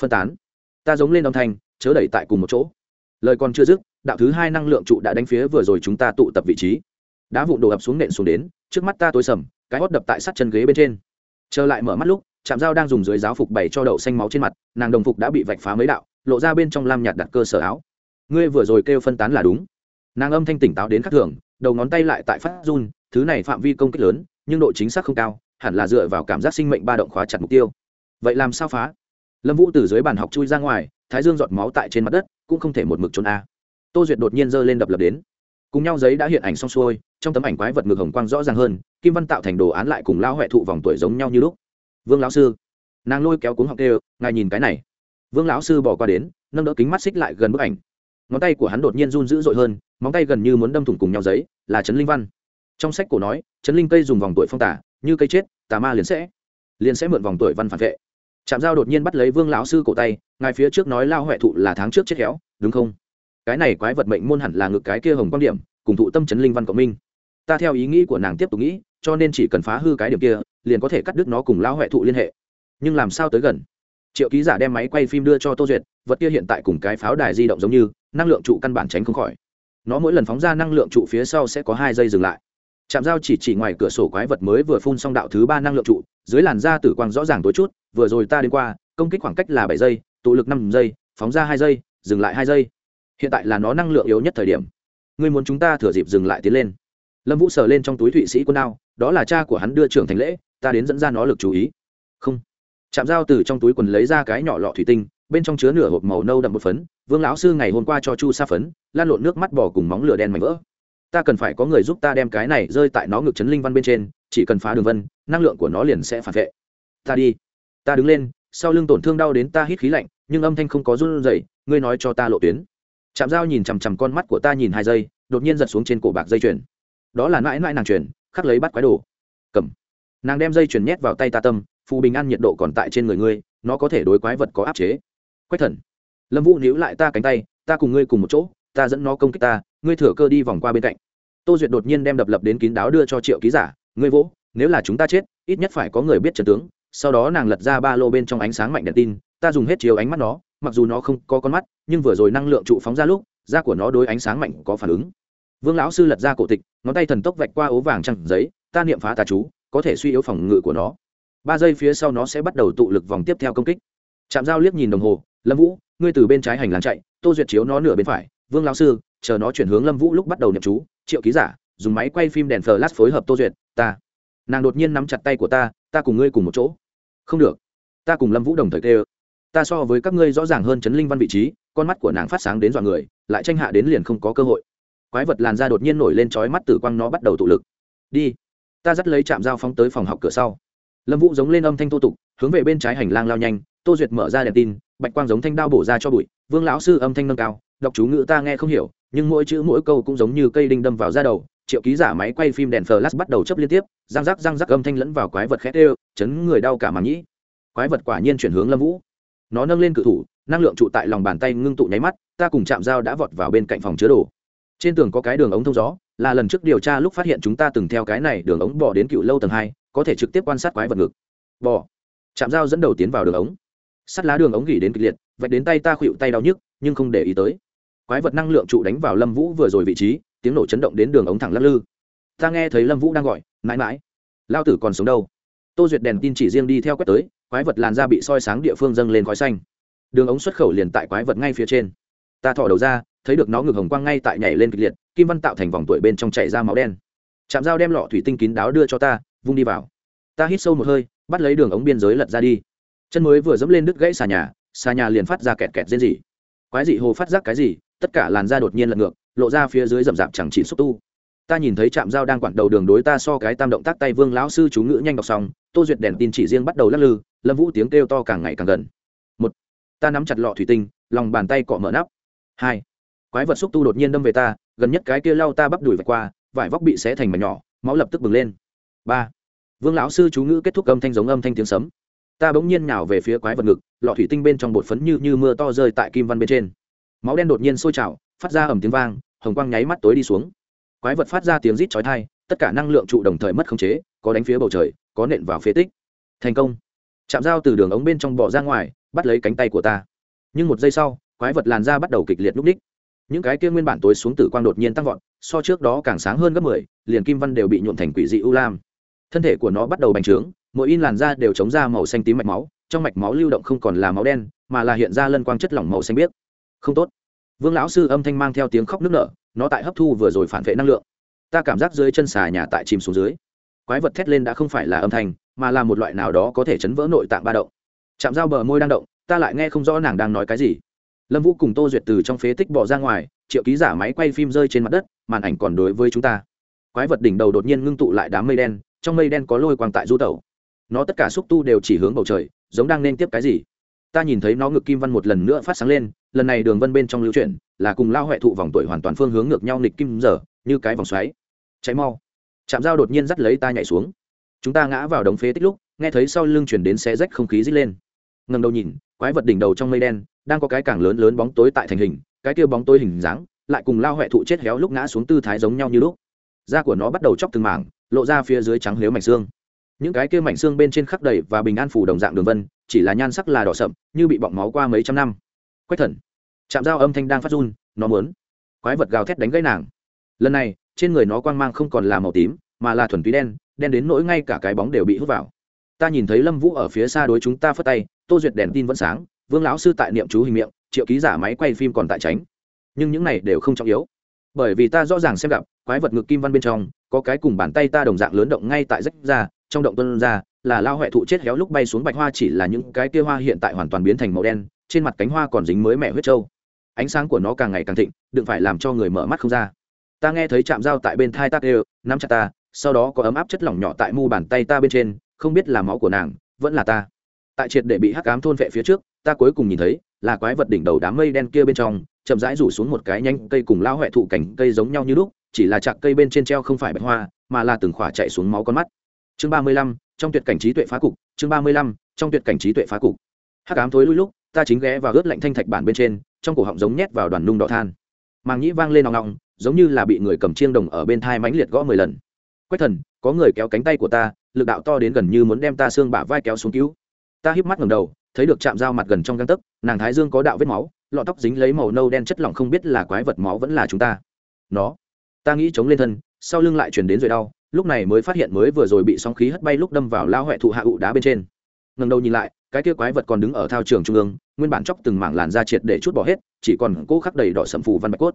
Phân tán. Ta giống lên âm thanh, chớ đẩy tại cùng một chỗ. Lời còn chưa dứt, đạo thứ hai năng lượng trụ đã đánh phía vừa rồi chúng ta tụ tập vị trí. Đá vụn đổ ập xuống nện xuống đến, trước mắt ta tối sầm, cái hót đập tại sắt chân ghế bên trên. Trở lại mở mắt lúc chạm dao đang dùng dưới giáo phục bày cho đậu xanh máu trên mặt, nàng đồng phục đã bị vạch phá mấy đạo, lộ ra bên trong lam nhạt đặt cơ sở áo. Ngươi vừa rồi kêu phân tán là đúng. Nàng âm thanh tỉnh táo đến khắc thường, đầu ngón tay lại tại phát run, thứ này phạm vi công kích lớn, nhưng độ chính xác không cao hẳn là dựa vào cảm giác sinh mệnh ba động khóa chặt mục tiêu. Vậy làm sao phá? Lâm vũ từ dưới bàn học chui ra ngoài, thái dương giọt máu tại trên mặt đất, cũng không thể một mực trốn a. Tô duyệt đột nhiên giơ lên đập lập đến. Cùng nhau giấy đã hiện ảnh xong xuôi, trong tấm ảnh quái vật ngực hồng quang rõ ràng hơn, kim văn tạo thành đồ án lại cùng lao huệ thụ vòng tuổi giống nhau như lúc. Vương lão sư, nàng lôi kéo cuống học đều ngài nhìn cái này. Vương lão sư bỏ qua đến, nâng đỡ kính mắt xích lại gần bức ảnh. Ngón tay của hắn đột nhiên run dữ dội hơn, móng tay gần như muốn đâm thủng cùng nhau giấy, là trấn linh văn. Trong sách cổ nói, trấn linh cây dùng vòng tuổi phong tả như cây chết, tà ma liền sẽ liền sẽ mượn vòng tuổi văn phản vệ. Trạm giao đột nhiên bắt lấy vương lão sư cổ tay, ngài phía trước nói lao huệ thụ là tháng trước chết héo, đúng không? Cái này quái vật mệnh môn hẳn là ngực cái kia hồng quan điểm, cùng thụ tâm trấn linh văn cộng minh. Ta theo ý nghĩ của nàng tiếp tục nghĩ, cho nên chỉ cần phá hư cái điểm kia, liền có thể cắt đứt nó cùng lao huệ thụ liên hệ. Nhưng làm sao tới gần? Triệu ký giả đem máy quay phim đưa cho tô duyệt, vật kia hiện tại cùng cái pháo đài di động giống như, năng lượng trụ căn bản tránh không khỏi. Nó mỗi lần phóng ra năng lượng trụ phía sau sẽ có hai giây dừng lại chạm dao chỉ chỉ ngoài cửa sổ quái vật mới vừa phun xong đạo thứ ba năng lượng trụ, dưới làn da tử quang rõ ràng tối chút, vừa rồi ta đến qua, công kích khoảng cách là bảy giây, tụ lực năm giây, phóng ra hai giây, dừng lại hai giây. Hiện tại là nó năng lượng yếu nhất thời điểm. Ngươi muốn chúng ta thừa dịp dừng lại tiến lên. Lâm vũ sờ lên trong túi thụy sĩ quân đao, đó là cha của hắn đưa trưởng thành lễ, ta đến dẫn ra nó lực chú ý. Không. Chạm dao từ trong túi quần lấy ra cái nhỏ lọ thủy tinh, bên trong chứa nửa hộp màu nâu đậm một phấn, vương lão sư, ngày hôm qua cho chu sa phấn. Lan lộn nước mắt bỏ cùng móng lửa đen mảnh vỡ ta cần phải có người giúp ta đem cái này rơi tại nó ngực chấn linh văn bên trên, chỉ cần phá đường vân, năng lượng của nó liền sẽ phản vệ. Ta đi. Ta đứng lên, sau lưng tổn thương đau đến ta hít khí lạnh, nhưng âm thanh không có run rẩy, ngươi nói cho ta lộ tuyến. Chạm dao nhìn chằm chằm con mắt của ta nhìn hai giây, đột nhiên giật xuống trên cổ bạc dây chuyền. Đó là mãi mãi nàng chuyền, khắc lấy bắt quái đồ. Cầm. Nàng đem dây chuyền nhét vào tay ta tâm, phù bình an nhiệt độ còn tại trên người ngươi, nó có thể đối quái vật có áp chế. Quách thần. Lâm vũ níu lại ta cánh tay, ta cùng ngươi cùng một chỗ, ta dẫn nó công kích ta ngươi thừa cơ đi vòng qua bên cạnh. Tô duyệt đột nhiên đem đập lập đến kín đáo đưa cho triệu ký giả, ngươi vỗ, nếu là chúng ta chết, ít nhất phải có người biết trần tướng. Sau đó nàng lật ra ba lô bên trong ánh sáng mạnh đèn tin, ta dùng hết chiếu ánh mắt nó, mặc dù nó không có con mắt, nhưng vừa rồi năng lượng trụ phóng ra lúc, da của nó đối ánh sáng mạnh có phản ứng. Vương lão sư lật ra cổ tịch, ngón tay thần tốc vạch qua ố vàng trăng giấy, ta niệm phá tà chú, có thể suy yếu phòng ngự của nó. Ba giây phía sau nó sẽ bắt đầu tụ lực vòng tiếp theo công kích. Chạm dao liếc nhìn đồng hồ, lâm vũ, ngươi từ bên trái hành lang chạy, tô duyệt chiếu nó nửa bên phải, vương lão sư chờ nó chuyển hướng lâm vũ lúc bắt đầu niệm chú, triệu ký giả, dùng máy quay phim đèn flash phối hợp tô duyệt, ta. Nàng đột nhiên nắm chặt tay của ta ta cùng ngươi cùng một chỗ. Không được. Ta cùng lâm vũ đồng thời kêu. Ta so với các ngươi rõ ràng hơn chấn linh văn vị trí, con mắt của nàng phát sáng đến dọa người, lại tranh hạ đến liền không có cơ hội. Quái vật làn da đột nhiên nổi lên trói mắt tử quang nó bắt đầu tụ lực. Đi. Ta dắt lấy chạm dao phóng tới phòng học cửa sau. Lâm vũ giống lên âm thanh thô tục, hướng về bên trái hành lang lao nhanh, tô duyệt mở ra đèn tin, bạch quang giống thanh đao bổ ra cho bụi, vương lão sư âm thanh nâng cao đọc chú ngữ ta nghe không hiểu, nhưng mỗi chữ mỗi câu cũng giống như cây đinh đâm vào da đầu. Triệu ký giả máy quay phim đèn flash bắt đầu chấp liên tiếp, răng rắc răng rắc âm thanh lẫn vào quái vật khét ê chấn người đau cả màng nhĩ. Quái vật quả nhiên chuyển hướng lâm vũ. Nó nâng lên cự thủ, năng lượng trụ tại lòng bàn tay ngưng tụ nháy mắt, ta cùng chạm dao đã vọt vào bên cạnh phòng chứa đồ. Trên tường có cái đường ống thông gió, là lần trước điều tra lúc phát hiện chúng ta từng theo cái này đường ống bỏ đến cựu lâu tầng hai, có thể trực tiếp quan sát quái vật ngực. Bỏ chạm dao dẫn đầu tiến vào đường ống. Sắt lá đường ống gỉ đến kịch liệt, vạch đến tay ta khuỵu tay đau nhức, nhưng không để ý tới quái vật năng lượng trụ đánh vào lâm vũ vừa rồi vị trí, tiếng nổ chấn động đến đường ống thẳng lắc lư. Ta nghe thấy lâm vũ đang gọi mãi mãi lao tử còn sống đâu? Tô duyệt đèn tin chỉ riêng đi theo quét tới, quái vật làn da bị soi sáng địa phương dâng lên khói xanh. Đường ống xuất khẩu liền tại quái vật ngay phía trên. Ta thỏ đầu ra, thấy được nó ngực hồng quang ngay tại nhảy lên kịch liệt, kim văn tạo thành vòng tuổi bên trong chảy ra máu đen. Chạm dao đem lọ thủy tinh kín đáo đưa cho ta, vung đi vào. Ta hít sâu một hơi, bắt lấy đường ống biên giới lật ra đi. Chân mới vừa dẫm lên đứt gãy xà nhà xà nhà liền phát ra kẹt kẹt rên rỉ quái dị hồ phát giác cái gì, tất cả làn da đột nhiên lật ngược, lộ ra phía dưới rậm rạp chẳng chỉ xúc tu. Ta nhìn thấy trạm dao đang quản đầu đường đối ta so cái tam động tác tay vương lão sư chú ngữ nhanh đọc xong, tô duyệt đèn tin chỉ riêng bắt đầu lắc lư, lâm vũ tiếng kêu to càng ngày càng gần. Một, ta nắm chặt lọ thủy tinh, lòng bàn tay cọ mở nắp. Hai, quái vật xúc tu đột nhiên đâm về ta, gần nhất cái kia lau ta bắp đùi vạch qua, vải vóc bị xé thành mảnh nhỏ, máu lập tức bừng lên. Ba, vương lão sư chú ngữ kết thúc âm thanh giống âm thanh tiếng sấm ta bỗng nhiên nhào về phía quái vật ngực, lọ thủy tinh bên trong bột phấn như như mưa to rơi tại kim văn bên trên. Máu đen đột nhiên sôi trào, phát ra ầm tiếng vang, hồng quang nháy mắt tối đi xuống. Quái vật phát ra tiếng rít chói thai tất cả năng lượng trụ đồng thời mất khống chế, có đánh phía bầu trời, có nện vào phế tích. Thành công. Chạm dao từ đường ống bên trong bỏ ra ngoài, bắt lấy cánh tay của ta. Nhưng một giây sau, quái vật làn da bắt đầu kịch liệt núp ních những cái kia nguyên bản tối xuống tử quang đột nhiên tăng vọt, so trước đó càng sáng hơn gấp mười, liền kim văn đều bị nhuộn thành quỷ dị u lam. Thân thể của nó bắt đầu bành trướng mỗi in làn da đều chống ra màu xanh tím mạch máu, trong mạch máu lưu động không còn là máu đen, mà là hiện ra lân quang chất lỏng màu xanh biếc. Không tốt. Vương lão sư âm thanh mang theo tiếng khóc nức nở, nó tại hấp thu vừa rồi phản vệ năng lượng. Ta cảm giác dưới chân xà nhà tại chìm xuống dưới. Quái vật thét lên đã không phải là âm thanh, mà là một loại nào đó có thể chấn vỡ nội tạng ba động. Chạm dao bờ môi đang động, ta lại nghe không rõ nàng đang nói cái gì. Lâm vũ cùng tô duyệt từ trong phế tích bỏ ra ngoài, triệu ký giả máy quay phim rơi trên mặt đất, màn ảnh còn đối với chúng ta. Quái vật đỉnh đầu đột nhiên ngưng tụ lại đám mây đen, trong mây đen có lôi quang tại du tẩu nó tất cả xúc tu đều chỉ hướng bầu trời, giống đang nên tiếp cái gì. Ta nhìn thấy nó ngực kim văn một lần nữa phát sáng lên, lần này đường vân bên trong lưu chuyển, là cùng lao huệ thụ vòng tuổi hoàn toàn phương hướng ngược nhau nghịch kim giờ, như cái vòng xoáy. Cháy mau. Chạm dao đột nhiên dắt lấy ta nhảy xuống. Chúng ta ngã vào đống phế tích lúc, nghe thấy sau lưng chuyển đến xe rách không khí dít lên. Ngầm đầu nhìn, quái vật đỉnh đầu trong mây đen, đang có cái càng lớn lớn bóng tối tại thành hình, cái kia bóng tối hình dáng, lại cùng lao huệ thụ chết héo lúc ngã xuống tư thái giống nhau như lúc. Da của nó bắt đầu chóc từng mảng, lộ ra phía dưới trắng lếu mảnh xương những cái kia mảnh xương bên trên khắc đầy và bình an phủ đồng dạng đường vân, chỉ là nhan sắc là đỏ sậm, như bị bọng máu qua mấy trăm năm. Quách thần chạm dao âm thanh đang phát run, nó muốn quái vật gào thét đánh gãy nàng. Lần này, trên người nó quang mang không còn là màu tím, mà là thuần túy đen đen đến nỗi ngay cả cái bóng đều bị hút vào. Ta nhìn thấy lâm vũ ở phía xa đối chúng ta phất tay, tô duyệt đèn tin vẫn sáng, vương lão sư tại niệm chú hình miệng, triệu ký giả máy quay phim còn tại tránh. Nhưng những này đều không trọng yếu. Bởi vì ta rõ ràng xem gặp, quái vật ngực kim văn bên trong, có cái cùng bàn tay ta đồng dạng lớn động ngay tại rách ra trong động tuân ra, là lao huệ thụ chết héo lúc bay xuống bạch hoa chỉ là những cái kia hoa hiện tại hoàn toàn biến thành màu đen, trên mặt cánh hoa còn dính mới mẹ huyết trâu. Ánh sáng của nó càng ngày càng thịnh, đừng phải làm cho người mở mắt không ra. Ta nghe thấy chạm dao tại bên thai ta đều nắm chặt ta, sau đó có ấm áp chất lỏng nhỏ tại mu bàn tay ta bên trên, không biết là máu của nàng, vẫn là ta. Tại triệt để bị hắc ám thôn vệ phía trước, ta cuối cùng nhìn thấy, là quái vật đỉnh đầu đám mây đen kia bên trong, chậm rãi rủ xuống một cái nhanh cây cùng lao huệ thụ cảnh cây giống nhau như lúc, chỉ là chạc cây bên trên treo không phải bạch hoa, mà là từng khỏa chạy xuống máu con mắt chương ba mươi lăm, trong tuyệt cảnh trí tuệ phá cục, chương ba mươi lăm, trong tuyệt cảnh trí tuệ phá cục. Hắc ám thối lui lúc, ta chính ghé vào ướt lạnh thanh thạch bản bên trên, trong cổ họng giống nhét vào đoàn nung đỏ than. Màng nhĩ vang lên nòng nòng giống như là bị người cầm chiêng đồng ở bên thai mãnh liệt gõ mười lần. Quách thần, có người kéo cánh tay của ta, lực đạo to đến gần như muốn đem ta xương bả vai kéo xuống cứu. Ta híp mắt ngầm đầu, thấy được chạm dao mặt gần trong găng tấc, nàng thái dương có đạo vết máu lọ tóc dính lấy màu nâu đen chất lỏng không biết là quái vật máu vẫn là chúng ta. Nó, ta nghĩ chống lên thân, sau lưng lại chuyển đến rồi đau lúc này mới phát hiện mới vừa rồi bị sóng khí hất bay lúc đâm vào lao huệ thụ hạ ụ đá bên trên. Ngần đầu nhìn lại, cái kia quái vật còn đứng ở thao trường trung ương, nguyên bản chóc từng mảng làn da triệt để chút bỏ hết, chỉ còn cố khắc đầy đỏ sầm phù văn bạch cốt.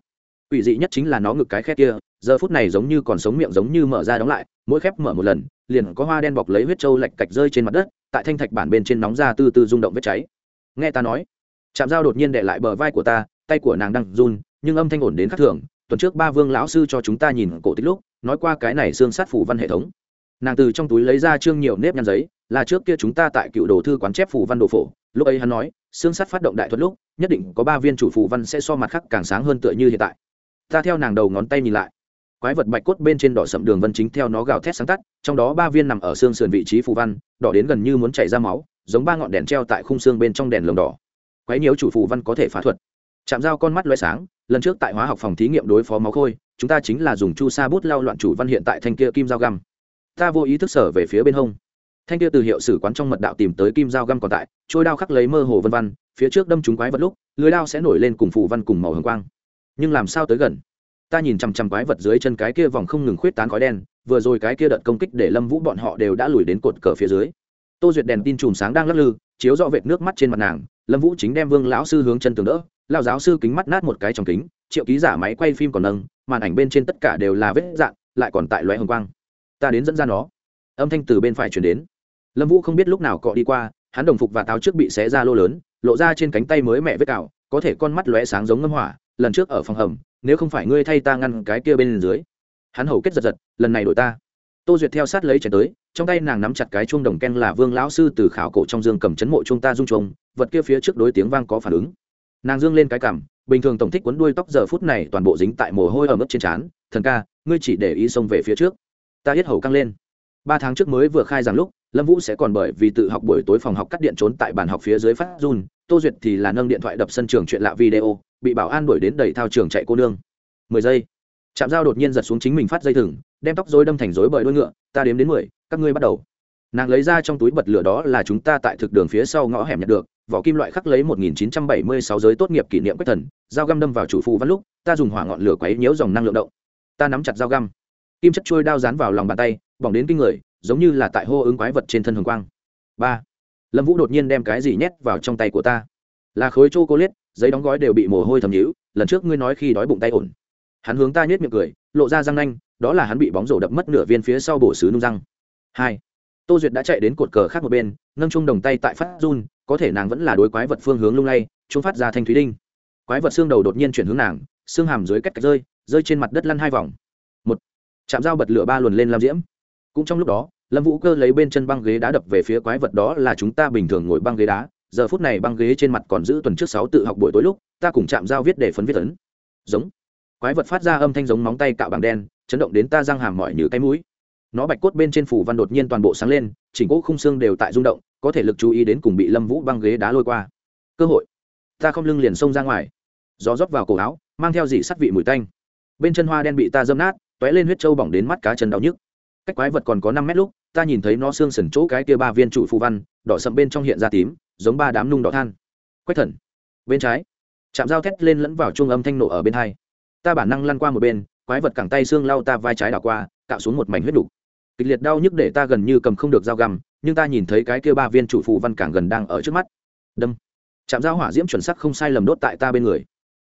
Quỷ dị nhất chính là nó ngực cái khét kia, giờ phút này giống như còn sống miệng giống như mở ra đóng lại, mỗi khép mở một lần, liền có hoa đen bọc lấy huyết trâu lạch cạch rơi trên mặt đất, tại thanh thạch bản bên trên nóng ra từ từ rung động vết cháy. Nghe ta nói chạm dao đột nhiên để lại bờ vai của ta, tay của nàng đang run, nhưng âm thanh ổn đến khắc thường tuần trước ba vương lão sư cho chúng ta nhìn cổ tích lúc, nói qua cái này xương sát phủ văn hệ thống. Nàng từ trong túi lấy ra chương nhiều nếp nhăn giấy, là trước kia chúng ta tại cựu đồ thư quán chép phủ văn đồ phổ. Lúc ấy hắn nói, xương sắt phát động đại thuật lúc, nhất định có ba viên chủ phủ văn sẽ so mặt khác càng sáng hơn tựa như hiện tại. Ta theo nàng đầu ngón tay nhìn lại. Quái vật bạch cốt bên trên đỏ sậm đường vân chính theo nó gào thét sáng tắt, trong đó ba viên nằm ở xương sườn vị trí phù văn, đỏ đến gần như muốn chảy ra máu, giống ba ngọn đèn treo tại khung xương bên trong đèn lồng đỏ. Quái nhiễu chủ phù văn có thể phá thuật. Chạm dao con mắt loay sáng lần trước tại hóa học phòng thí nghiệm đối phó máu khôi, chúng ta chính là dùng chu sa bút lao loạn chủ văn hiện tại thanh kia kim dao găm. Ta vô ý thức sở về phía bên hông. Thanh kia từ hiệu sử quán trong mật đạo tìm tới kim dao găm còn tại, trôi đao khắc lấy mơ hồ vân văn phía trước đâm chúng quái vật lúc, lưới đao sẽ nổi lên cùng phù văn cùng màu hồng quang. Nhưng làm sao tới gần? Ta nhìn chằm chằm quái vật dưới chân cái kia vòng không ngừng khuyết tán khói đen, vừa rồi cái kia đợt công kích để lâm vũ bọn họ đều đã lùi đến cột cờ phía dưới. Tô duyệt đèn tin chùm sáng đang lắc lư, chiếu rõ vệt nước mắt trên mặt nàng lâm vũ chính đem vương lão sư hướng chân tường đỡ lao giáo sư kính mắt nát một cái trong kính, triệu ký giả máy quay phim còn nâng, màn ảnh bên trên tất cả đều là vết dạn, lại còn tại loé hồng quang. Ta đến dẫn ra nó. Âm thanh từ bên phải chuyển đến. Lâm vũ không biết lúc nào cọ đi qua, hắn đồng phục và táo trước bị xé ra lô lớn, lộ ra trên cánh tay mới mẹ vết cào, có thể con mắt lóe sáng giống ngâm hỏa, lần trước ở phòng hầm, nếu không phải ngươi thay ta ngăn cái kia bên dưới. Hắn hầu kết giật giật, lần này đổi ta. Tô duyệt theo sát lấy chén tới, trong tay nàng nắm chặt cái chuông đồng ken là vương lão sư từ khảo cổ trong dương cầm chấn mộ chuông ta dung chuông vật kia phía trước đối tiếng vang có phản ứng. Nàng dương lên cái cảm bình thường tổng thích quấn đuôi tóc giờ phút này toàn bộ dính tại mồ hôi ở mức trên trán, thần ca, ngươi chỉ để ý xông về phía trước. Ta hết hầu căng lên. Ba tháng trước mới vừa khai rằng lúc, lâm vũ sẽ còn bởi vì tự học buổi tối phòng học cắt điện trốn tại bàn học phía dưới phát run, tô duyệt thì là nâng điện thoại đập sân trường chuyện lạ video, bị bảo an đuổi đến đầy thao trường chạy cô nương. Mười giây. Chạm dao đột nhiên giật xuống chính mình phát dây thừng, đem tóc dối đâm thành dối bởi đuôi ngựa, ta đếm đến mười, các ngươi bắt đầu. Nàng lấy ra trong túi bật lửa đó là chúng ta tại thực đường phía sau ngõ hẻm nhặt được vỏ kim loại khắc lấy 1976 giới tốt nghiệp kỷ niệm quách thần, dao găm đâm vào chủ phù văn lúc, ta dùng hỏa ngọn lửa quấy nhiễu dòng năng lượng động. Ta nắm chặt dao găm. Kim chất trôi đao dán vào lòng bàn tay, bỏng đến kinh người, giống như là tại hô ứng quái vật trên thân hồng quang. Ba. Lâm vũ đột nhiên đem cái gì nhét vào trong tay của ta? Là khối chô cô liết giấy đóng gói đều bị mồ hôi thầm nhữ lần trước ngươi nói khi đói bụng tay ổn. Hắn hướng ta nhét miệng cười, lộ ra răng nanh, đó là hắn bị bóng rổ đập mất nửa viên phía sau bổ xứ nung răng. Hai. Tô duyệt đã chạy đến cột cờ khác một bên, nâng chung đồng tay tại phát run có thể nàng vẫn là đối quái vật phương hướng lung lay, chúng phát ra thanh thúy đinh. Quái vật xương đầu đột nhiên chuyển hướng nàng, xương hàm dưới cách rơi rơi trên mặt đất lăn hai vòng. Một, chạm dao bật lửa ba luồn lên làm diễm. Cũng trong lúc đó, lâm vũ cơ lấy bên chân băng ghế đá đập về phía quái vật đó là chúng ta bình thường ngồi băng ghế đá, giờ phút này băng ghế trên mặt còn giữ tuần trước sáu tự học buổi tối lúc, ta cùng chạm dao viết để phấn viết ấn. Giống. Quái vật phát ra âm thanh giống móng tay cạo bằng đen, chấn động đến ta răng hàm mỏi như cái mũi. Nó bạch cốt bên trên phủ văn đột nhiên toàn bộ sáng lên, chỉnh cỗ khung xương đều tại rung động có thể lực chú ý đến cùng bị lâm vũ băng ghế đá lôi qua. Cơ hội. Ta không lưng liền xông ra ngoài. Gió rót vào cổ áo, mang theo dị sắt vị mùi tanh. Bên chân hoa đen bị ta dâm nát t ó é lên huyết trâu bỏng đến mắt cá chân đau nhức. Cách quái vật còn có năm mét lúc, ta nhìn thấy nó xương sần chỗ cái kia ba viên trụ phù văn, đỏ sậm bên trong hiện ra tím, giống ba đám nung đỏ than. Quách thần. Bên trái. Chạm dao thét lên lẫn vào trung âm thanh nổ ở bên hai. Ta bản năng lăn qua một bên, quái vật cẳng tay xương lau ta vai trái đảo qua, cạo xuống một mảnh huyết đục. Kịch liệt đau nhức để ta gần như cầm không được dao găm nhưng ta nhìn thấy cái kia ba viên trụ phù văn càng gần đang ở trước mắt. Đâm. Chạm dao hỏa diễm chuẩn sắc không sai lầm đốt tại ta bên người.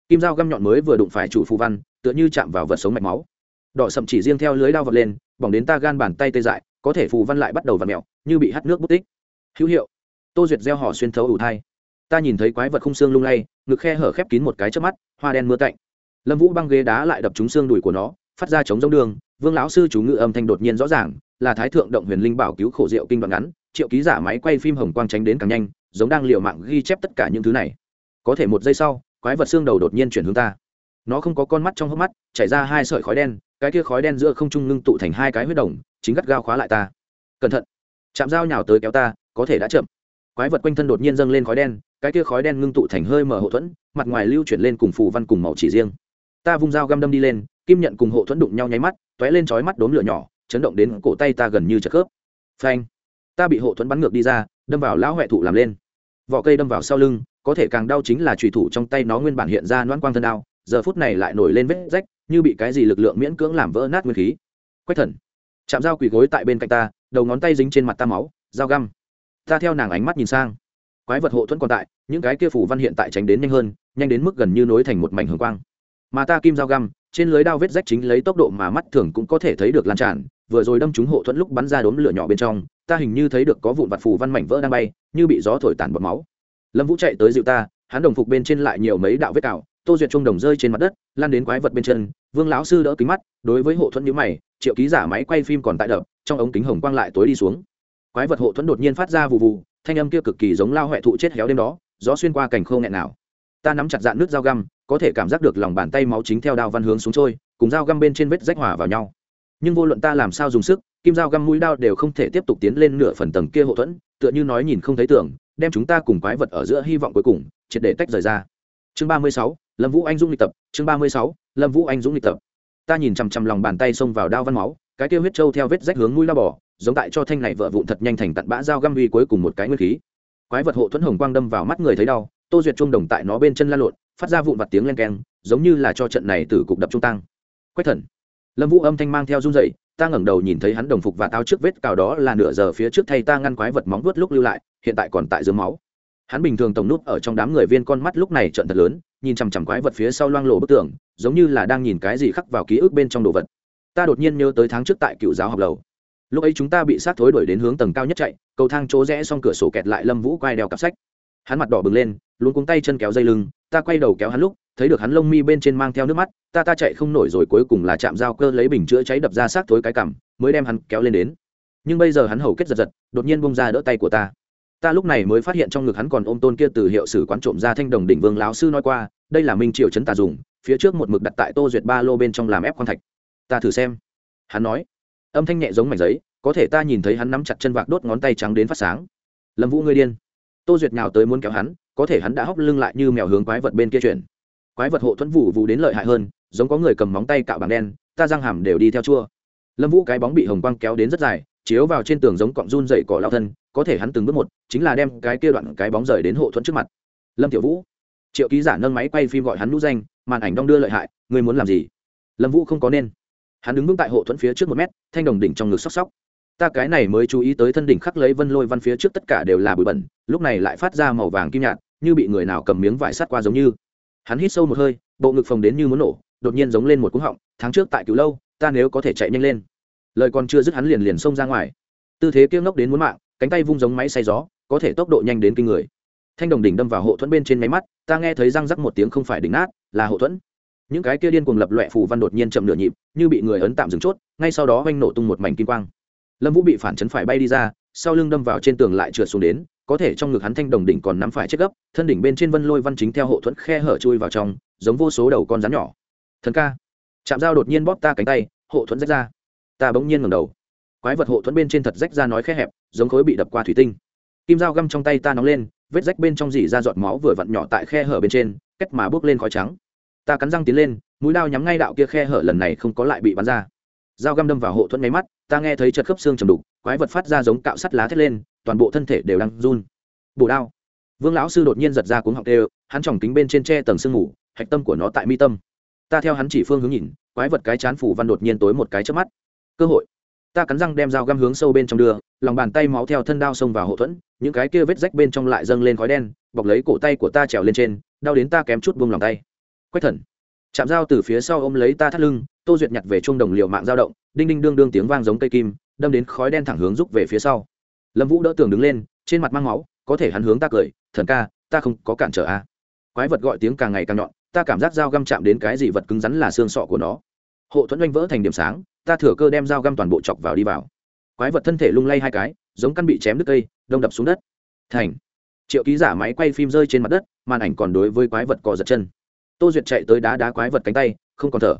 Kim dao găm nhọn mới vừa đụng phải chủ phù văn, tựa như chạm vào vật sống mạch máu. Đỏ sậm chỉ riêng theo lưới đao vật lên, bỏng đến ta gan bàn tay tê dại, có thể phù văn lại bắt đầu v ặ mẹo như bị hắt nước bút tích. Hữu hiệu. Tô duyệt gieo họ xuyên thấu ủ thai. Ta nhìn thấy quái vật không xương lung lay, ngực khe hở khép kín một cái trước mắt, hoa đen mưa cạnh lâm vũ băng ghế đá lại đập trúng xương đùi của nó, phát ra chống giống đường, vương lão sư chú ngự âm thanh đột nhiên rõ ràng là thái thượng động huyền linh bảo cứu khổ diệu kinh đoạn ngắn, triệu ký giả máy quay phim hồng quang tránh đến càng nhanh, giống đang liều mạng ghi chép tất cả những thứ này. Có thể một giây sau, quái vật xương đầu đột nhiên chuyển hướng ta. Nó không có con mắt trong hốc mắt, chảy ra hai sợi khói đen, cái kia khói đen giữa không trung ngưng tụ thành hai cái huyết đồng, chính gắt gao khóa lại ta. Cẩn thận. Chạm dao nhào tới kéo ta, có thể đã chậm. Quái vật quanh thân đột nhiên dâng lên khói đen, cái kia khói đen ngưng tụ thành hơi mở hậu thuẫn, mặt ngoài lưu chuyển lên cùng phù văn cùng màu chỉ riêng. Ta vung dao găm đâm đi lên, kim nhận cùng hộ thuẫn đụng nhau nháy mắt t ó é lên trói mắt đốm lửa nhỏ chấn động đến cổ tay ta gần như chật khớp. Phanh. Ta bị hộ thuẫn bắn ngược đi ra, đâm vào lão huệ thụ làm lên. Vỏ cây đâm vào sau lưng, có thể càng đau chính là trùy thủ trong tay nó nguyên bản hiện ra noan quang thân đao, giờ phút này lại nổi lên vết rách, như bị cái gì lực lượng miễn cưỡng làm vỡ nát nguyên khí. Quách thần. Chạm dao quỳ gối tại bên cạnh ta, đầu ngón tay dính trên mặt ta máu, dao găm. Ta theo nàng ánh mắt nhìn sang. Quái vật hộ thuẫn còn tại, những cái kia phủ văn hiện tại tránh đến nhanh hơn, nhanh đến mức gần như nối thành một mảnh hồng quang. Mà ta kim dao găm, trên lưới đao vết rách chính lấy tốc độ mà mắt thường cũng có thể thấy được lan tràn vừa rồi đâm trúng hộ thuẫn lúc bắn ra đốm lửa nhỏ bên trong, ta hình như thấy được có vụn vặt phù văn mảnh vỡ đang bay, như bị gió thổi tàn bọt máu. Lâm vũ chạy tới dịu ta, hắn đồng phục bên trên lại nhiều mấy đạo vết cào, tô duyệt trung đồng rơi trên mặt đất, lan đến quái vật bên chân, vương lão sư đỡ kính mắt, đối với hộ thuẫn nhữ mày, triệu ký giả máy quay phim còn tại đập, trong ống kính hồng quang lại tối đi xuống. Quái vật hộ thuẫn đột nhiên phát ra vụ vụ thanh âm kia cực kỳ giống lao huệ thụ chết héo đêm đó, gió xuyên qua cành khô nghẹn nào. Ta nắm chặt dạn nước dao găm, có thể cảm giác được lòng bàn tay máu chính theo đao văn hướng xuống trôi, cùng dao găm bên trên vết rách hòa vào nhau nhưng vô luận ta làm sao dùng sức, kim dao găm mũi đao đều không thể tiếp tục tiến lên nửa phần tầng kia hậu thuẫn, tựa như nói nhìn không thấy tưởng đem chúng ta cùng quái vật ở giữa hy vọng cuối cùng, triệt để tách rời ra. Chương ba mươi sáu, lâm vũ anh dũng lịch tập, chương ba mươi sáu, lâm vũ anh dũng lịch tập. Ta nhìn chằm chằm lòng bàn tay xông vào đao văn máu, cái kia huyết trâu theo vết rách hướng mũi lao bỏ giống tại cho thanh này vợ vụn thật nhanh thành tận bã dao găm uy cuối cùng một cái nguyên khí. Quái vật hộ thuẫn hồng quang đâm vào mắt người thấy đau, tô duyệt trung đồng tại nó bên chân la lộn, phát ra vụn vặt tiếng len keng, giống như là cho trận này từ cục đập trung tăng quách thần lâm vũ âm thanh mang theo run dậy ta ngẩng đầu nhìn thấy hắn đồng phục và tao trước vết cào đó là nửa giờ phía trước thay ta ngăn quái vật móng vuốt lúc lưu lại, hiện tại còn tại dưới máu. Hắn bình thường tổng nút ở trong đám người viên con mắt lúc này trận thật lớn, nhìn chằm chằm quái vật phía sau loang lộ bức tường, giống như là đang nhìn cái gì khắc vào ký ức bên trong đồ vật. Ta đột nhiên nhớ tới tháng trước tại cựu giáo học lầu. Lúc ấy chúng ta bị sát thối đuổi đến hướng tầng cao nhất chạy, cầu thang chỗ rẽ xong cửa sổ kẹt lại lâm vũ quay đeo cặp sách. Hắn mặt đỏ bừng lên luôn cuống tay chân kéo dây lưng ta quay đầu kéo hắn lúc, thấy được hắn lông mi bên trên mang theo nước mắt, ta ta chạy không nổi rồi cuối cùng là chạm dao cơ lấy bình chữa cháy đập ra sát thối cái cằm, mới đem hắn kéo lên đến. Nhưng bây giờ hắn hầu kết giật giật, đột nhiên bông ra đỡ tay của ta. Ta lúc này mới phát hiện trong ngực hắn còn ôm tôn kia từ hiệu sử quán trộm ra thanh đồng đỉnh vương lão sư nói qua, đây là minh triều chấn tà dùng, phía trước một mực đặt tại tô duyệt ba lô bên trong làm ép khoan thạch. Ta thử xem. Hắn nói. Âm thanh nhẹ giống mảnh giấy, có thể ta nhìn thấy hắn nắm chặt chân vạc đốt ngón tay trắng đến phát sáng. Lâm vũ ngươi điên. Tô duyệt nào tới muốn kéo hắn có thể hắn đã hóc lưng lại như mèo hướng quái vật bên kia chuyển. Quái vật hộ thuẫn vụ vụ đến lợi hại hơn, giống có người cầm móng tay cạo bằng đen, ta răng hàm đều đi theo chua. Lâm vũ cái bóng bị hồng quang kéo đến rất dài, chiếu vào trên tường giống cọng run dậy cỏ lao thân, có thể hắn từng bước một, chính là đem cái kia đoạn cái bóng rời đến hộ thuẫn trước mặt. Lâm tiểu vũ, triệu ký giả nâng máy quay phim gọi hắn nút danh, màn ảnh đong đưa lợi hại, ngươi muốn làm gì? Lâm vũ không có nên. Hắn đứng vững tại hộ thuẫn phía trước một mét, thanh đồng đỉnh trong ngực sóc sóc. Ta cái này mới chú ý tới thân đỉnh khắc lấy vân lôi văn phía trước tất cả đều là bụi bẩn, lúc này lại phát ra màu vàng kim nhạt như bị người nào cầm miếng vải sắt qua giống như. Hắn hít sâu một hơi, bộ ngực phồng đến như muốn nổ, đột nhiên giống lên một cú họng, tháng trước tại cứu lâu, ta nếu có thể chạy nhanh lên. Lời còn chưa dứt hắn liền liền xông ra ngoài. Tư thế kiêng ngốc đến muốn mạng, cánh tay vung giống máy xay gió, có thể tốc độ nhanh đến kinh người. Thanh đồng đỉnh đâm vào hộ thuẫn bên trên máy mắt, ta nghe thấy răng rắc một tiếng không phải đỉnh nát, là hộ thuẫn. Những cái kia điên cuồng lập loẹ phù văn đột nhiên chậm nửa nhịp, như bị người ấn tạm dừng chốt, ngay sau đó oanh nổ tung một mảnh kim quang. Lâm vũ bị phản chấn phải bay đi ra, sau lưng đâm vào trên tường lại trượt xuống đến có thể trong ngực hắn thanh đồng đỉnh còn nắm phải chết gấp, thân đỉnh bên trên vân lôi văn chính theo hộ thuẫn khe hở chui vào trong, giống vô số đầu con rắn nhỏ. Thần ca. Chạm dao đột nhiên bóp ta cánh tay, hộ thuẫn rách ra. Ta bỗng nhiên ngầm đầu. Quái vật hộ thuẫn bên trên thật rách ra nói khe hẹp, giống khối bị đập qua thủy tinh. Kim dao găm trong tay ta nóng lên, vết rách bên trong dỉ ra giọt máu vừa vặn nhỏ tại khe hở bên trên, cách mà bước lên khói trắng. Ta cắn răng tiến lên, mũi đao nhắm ngay đạo kia khe hở lần này không có lại bị bắn ra. Dao găm đâm vào hộ thuẫn nháy mắt, ta nghe thấy chật khớp xương chầm đục, quái vật phát ra giống cạo sắt lá thét lên toàn bộ thân thể đều đang run. Bổ đao. Vương lão sư đột nhiên giật ra cuốn học đều hắn tròng kính bên trên tre tầng sương ngủ, hạch tâm của nó tại mi tâm. Ta theo hắn chỉ phương hướng nhìn quái vật cái chán phủ văn đột nhiên tối một cái trước mắt. Cơ hội. Ta cắn răng đem dao găm hướng sâu bên trong đưa lòng bàn tay máu theo thân đao xông vào hậu thuẫn những cái kia vết rách bên trong lại dâng lên khói đen bọc lấy cổ tay của ta trèo lên trên đau đến ta kém chút buông lòng tay. Quách thần. Chạm dao từ phía sau ôm lấy ta thắt lưng tô duyệt nhặt về chung đồng liều mạng dao động đinh đinh đương đương tiếng vang giống cây kim đâm đến khói đen thẳng hướng rút về phía sau lâm vũ đỡ tường đứng lên, trên mặt mang máu, có thể hắn hướng ta cười, thần ca, ta không có cản trở a. À. quái vật gọi tiếng càng ngày càng nhọn, ta cảm giác dao găm chạm đến cái gì vật cứng rắn là xương sọ của nó. Hộ thuẫn oanh vỡ thành điểm sáng, ta thừa cơ đem dao găm toàn bộ chọc vào đi vào. Quái vật thân thể lung lay hai cái, giống căn bị chém đứt cây, đông đập xuống đất. Thành. Triệu ký giả máy quay phim rơi trên mặt đất, màn ảnh còn đối với quái vật cò giật chân. Tô duyệt chạy tới đá đá quái vật cánh tay, không còn thở.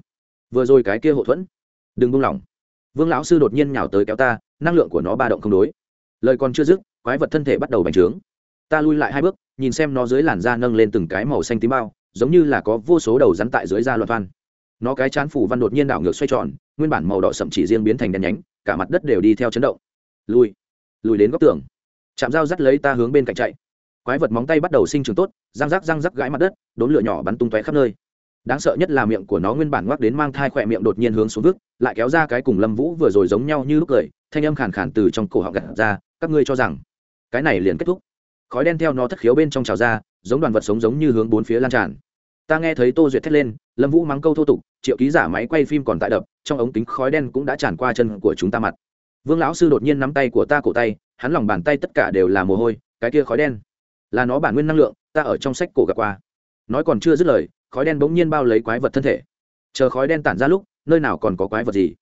Vừa rồi cái kia hộ thuẫn. Đừng buông lỏng. Vương lão sư đột nhiên nhào tới kéo ta, năng lượng của nó ba động không đối lời còn chưa dứt, quái vật thân thể bắt đầu bành trướng. Ta lui lại hai bước, nhìn xem nó dưới làn da nâng lên từng cái màu xanh tím bao, giống như là có vô số đầu rắn tại dưới da loạt văn nó cái chán phủ văn đột nhiên đảo ngược xoay tròn, nguyên bản màu đỏ sậm chỉ riêng biến thành đen nhánh, cả mặt đất đều đi theo chấn động. Lùi lùi đến góc tường. Chạm dao dắt lấy ta hướng bên cạnh chạy. Quái vật móng tay bắt đầu sinh trưởng tốt, răng rắc răng rắc gãi mặt đất, đốn lửa nhỏ bắn tung tóe khắp nơi. Đáng sợ nhất là miệng của nó nguyên bản ngoắc đến mang thai khỏe miệng đột nhiên hướng xuống vức lại kéo ra cái cùng lâm vũ vừa rồi giống nhau như lúc cười thanh âm khàn khàn từ trong cổ họng gặt ra, các ngươi cho rằng cái này liền kết thúc. Khói đen theo nó thất khiếu bên trong trào ra, giống đoàn vật sống giống như hướng bốn phía lan tràn. Ta nghe thấy tô duyệt thét lên, lâm vũ mắng câu thô tục, triệu ký giả máy quay phim còn tại đập, trong ống kính khói đen cũng đã tràn qua chân của chúng ta mặt. Vương lão sư đột nhiên nắm tay của ta cổ tay, hắn lòng bàn tay tất cả đều là mồ hôi, cái kia khói đen là nó bản nguyên năng lượng, ta ở trong sách cổ gặp qua. Nói còn chưa dứt lời, khói đen bỗng nhiên bao lấy quái vật thân thể. Chờ khói đen tản ra lúc, nơi nào còn có quái vật gì?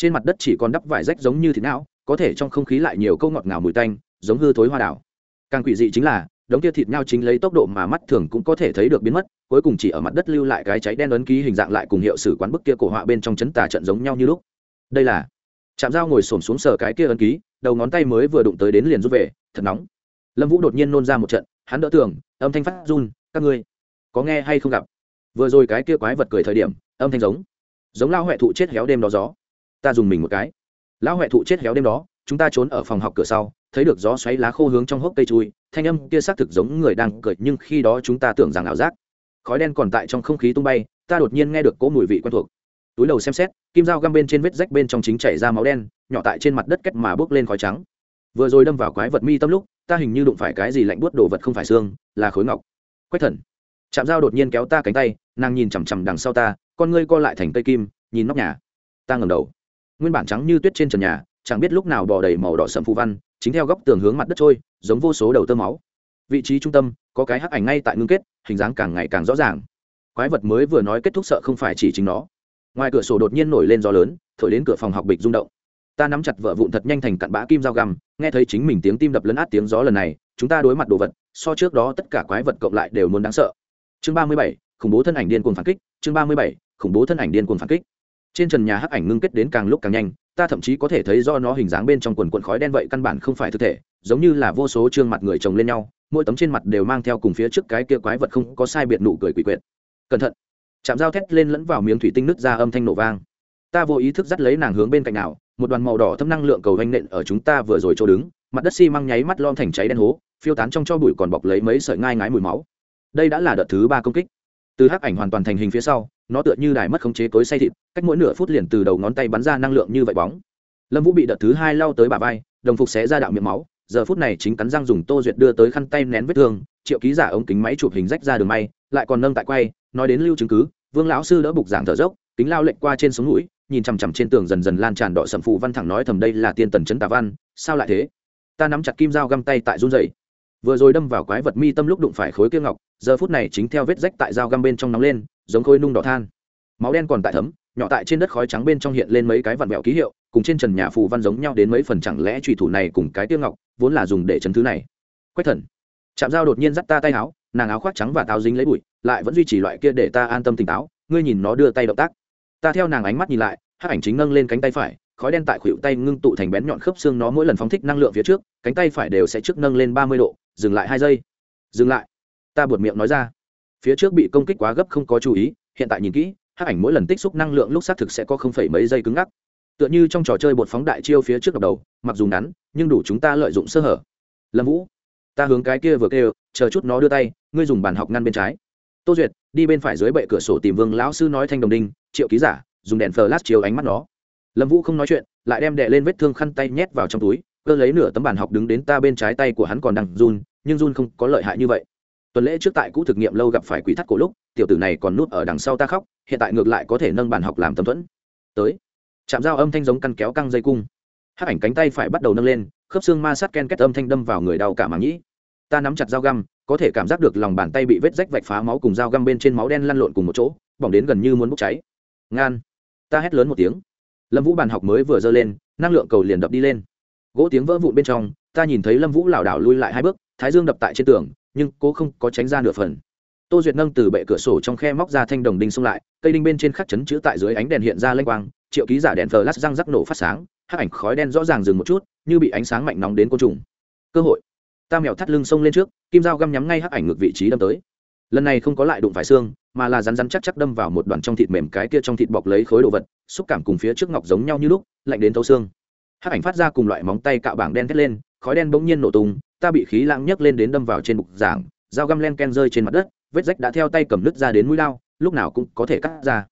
Trên mặt đất chỉ còn đắp vải rách giống như thịt não, có thể trong không khí lại nhiều câu ngọt ngào mùi tanh, giống hư thối hoa đảo càng quỷ dị chính là, đống kia thịt nhau chính lấy tốc độ mà mắt thường cũng có thể thấy được biến mất, cuối cùng chỉ ở mặt đất lưu lại cái cháy đen ấn ký hình dạng lại cùng hiệu sử quán bức kia cổ họa bên trong chấn tà trận giống nhau như lúc. Đây là chạm dao ngồi xổm xuống sờ cái kia ấn ký, đầu ngón tay mới vừa đụng tới đến liền rút về, thật nóng. Lâm vũ đột nhiên nôn ra một trận, hắn đỡ tường, âm thanh phát run, các ngươi, có nghe hay không gặp? Vừa rồi cái kia quái vật cười thời điểm, âm thanh giống giống lao huệ thụ chết héo đêm đó gió ta dùng mình một cái. Lão huệ thụ chết héo đêm đó, chúng ta trốn ở phòng học cửa sau, thấy được gió xoáy lá khô hướng trong hốc cây chui, thanh âm kia xác thực giống người đang cười, nhưng khi đó chúng ta tưởng rằng ảo giác. Khói đen còn tại trong không khí tung bay, ta đột nhiên nghe được cỗ mùi vị quen thuộc. Túi đầu xem xét, kim dao găm bên trên vết rách bên trong chính chảy ra máu đen, nhỏ tại trên mặt đất cách mà bốc lên khói trắng. Vừa rồi đâm vào quái vật mi tâm lúc, ta hình như đụng phải cái gì lạnh buốt đồ vật không phải xương, là khối ngọc. Quách thần. Chạm dao đột nhiên kéo ta cánh tay, nàng nhìn chằm chằm đằng sau ta, con ngươi co lại thành cây kim, nhìn nóc nhà. Ta ngầm đầu nguyên bản trắng như tuyết trên trần nhà, chẳng biết lúc nào bò đầy màu đỏ sầm phù văn, chính theo góc tường hướng mặt đất trôi, giống vô số đầu tơ máu. Vị trí trung tâm, có cái hắc ảnh ngay tại ngưng kết, hình dáng càng ngày càng rõ ràng. Quái vật mới vừa nói kết thúc sợ không phải chỉ chính nó. Ngoài cửa sổ đột nhiên nổi lên gió lớn, thổi đến cửa phòng học bịch rung động. Ta nắm chặt vợ vụn thật nhanh thành cặn bã kim dao găm, nghe thấy chính mình tiếng tim đập lấn át tiếng gió lần này, chúng ta đối mặt đồ vật, so trước đó tất cả quái vật cộng lại đều muốn đáng sợ. Chương ba mươi bảy, khủng bố thân ảnh điên cuồng phản kích, chương ba mươi bảy, khủng bố thân ảnh điên cuồng phản kích trên trần nhà hắc ảnh ngưng kết đến càng lúc càng nhanh, ta thậm chí có thể thấy do nó hình dáng bên trong quần quần khói đen vậy căn bản không phải thực thể, giống như là vô số trương mặt người chồng lên nhau, mỗi tấm trên mặt đều mang theo cùng phía trước cái kia quái vật không có sai biệt nụ cười quỷ quyệt. Cẩn thận. Chạm dao thét lên lẫn vào miếng thủy tinh nứt ra âm thanh nổ vang. Ta vô ý thức dắt lấy nàng hướng bên cạnh nào, một đoàn màu đỏ thâm năng lượng cầu vanh nện ở chúng ta vừa rồi chỗ đứng, mặt đất xi、si、măng nháy mắt lom thành cháy đen hố, phiêu tán trong cho bụi còn bọc lấy mấy sợi ngai ngái mùi máu. Đây đã là đợt thứ ba công kích. Từ hắc ảnh hoàn toàn thành hình phía sau nó tựa như đài mất khống chế tối say thịt, cách mỗi nửa phút liền từ đầu ngón tay bắn ra năng lượng như vậy bóng. Lâm vũ bị đợt thứ hai lao tới bà vai, đồng phục xé ra đạo miệng máu, giờ phút này chính cắn răng dùng tô duyệt đưa tới khăn tay nén vết thương, triệu ký giả ống kính máy chụp hình rách ra đường may, lại còn nâng tại quay, nói đến lưu chứng cứ, vương lão sư đỡ bục giảng thở dốc, kính lao lệnh qua trên sống mũi nhìn chằm chằm trên tường dần dần lan tràn đọ sầm phụ văn thẳng nói thầm đây là tiên tần chấn tà văn, sao lại thế? Ta nắm chặt kim dao găm tay tại run dày vừa rồi đâm vào quái vật mi tâm lúc đụng phải khối kia ngọc, giờ phút này chính theo vết rách tại dao găm bên trong nóng lên giống khối nung đỏ than. Máu đen còn tại thấm, nhỏ tại trên đất khói trắng bên trong hiện lên mấy cái vặn vẹo ký hiệu, cùng trên trần nhà phù văn giống nhau đến mấy phần chẳng lẽ trùy thủ này cùng cái tiêu ngọc, vốn là dùng để chấn thứ này. Quách thần. Chạm dao đột nhiên dắt ta tay áo, nàng áo khoác trắng và táo dính lấy bụi, lại vẫn duy trì loại kia để ta an tâm tỉnh táo, ngươi nhìn nó đưa tay động tác. Ta theo nàng ánh mắt nhìn lại hát ảnh chính nâng lên cánh tay phải, khói đen tại khuỷu tay ngưng tụ thành bén nhọn khớp xương nó mỗi lần phóng thích năng lượng phía trước, cánh tay phải đều sẽ trước nâng lên ba mươi độ, dừng lại hai giây. Dừng lại. Ta buột miệng nói ra phía trước bị công kích quá gấp không có chú ý, hiện tại nhìn kỹ hát ảnh mỗi lần tích xúc năng lượng lúc xác thực sẽ có không phẩy mấy giây cứng ngắc. Tựa như trong trò chơi bột phóng đại chiêu phía trước đầu, mặc dù ngắn, nhưng đủ chúng ta lợi dụng sơ hở. Lâm vũ, ta hướng cái kia vừa kêu, chờ chút nó đưa tay, ngươi dùng bàn học ngăn bên trái. Tô duyệt, đi bên phải dưới bệ cửa sổ tìm vương lão sư nói thanh đồng đinh, triệu ký giả, dùng đèn flash chiếu ánh mắt nó. Lâm vũ không nói chuyện, lại đem đệ lên vết thương khăn tay nhét vào trong túi, cơ lấy nửa tấm bàn học đứng đến ta bên trái tay của hắn còn đang run, nhưng run không có lợi hại như vậy tuần lễ trước tại cũ thực nghiệm lâu gặp phải quỷ thắt cổ lúc, tiểu tử này còn núp ở đằng sau ta khóc, hiện tại ngược lại có thể nâng bàn học làm tâm thuẫn. Tới. Chạm dao âm thanh giống căn kéo căng dây cung. Hát ảnh cánh tay phải bắt đầu nâng lên, khớp xương ma sát ken kết âm thanh đâm vào người đau cả màng nhĩ. Ta nắm chặt dao găm, có thể cảm giác được lòng bàn tay bị vết rách vạch phá máu cùng dao găm bên trên máu đen lăn lộn cùng một chỗ, bỏng đến gần như muốn bốc cháy. Ngan. Ta hét lớn một tiếng. Lâm vũ bàn học mới vừa dơ lên, năng lượng cầu liền đập đi lên. Gỗ tiếng vỡ vụn bên trong, ta nhìn thấy lâm vũ lảo đảo lui lại hai bước, thái dương đập tại trên tường nhưng cô không có tránh ra nửa phần. Tô duyệt nâng từ bệ cửa sổ trong khe móc ra thanh đồng đinh xông lại, cây đinh bên trên khắc chấn chữ tại dưới ánh đèn hiện ra lênh quang, triệu ký giả đèn flash răng rắc nổ phát sáng, hắc ảnh khói đen rõ ràng dừng một chút, như bị ánh sáng mạnh nóng đến côn trùng. Cơ hội. Ta mèo thắt lưng xông lên trước, kim dao găm nhắm ngay hắc ảnh ngược vị trí đâm tới. Lần này không có lại đụng phải xương, mà là rắn rắn chắc chắc đâm vào một đoàn trong thịt mềm cái kia trong thịt bọc lấy khối đồ vật, xúc cảm cùng phía trước ngọc giống nhau như lúc, lạnh đến thấu xương. Hắc ảnh phát ra cùng loại móng tay cạo bảng đen thét lên, khói đen bỗng nhiên nổ tung ta bị khí lãng nhấc lên đến đâm vào trên bục giảng, dao găm len ken rơi trên mặt đất, vết rách đã theo tay cầm nứt ra đến mũi lao lúc nào cũng có thể cắt ra.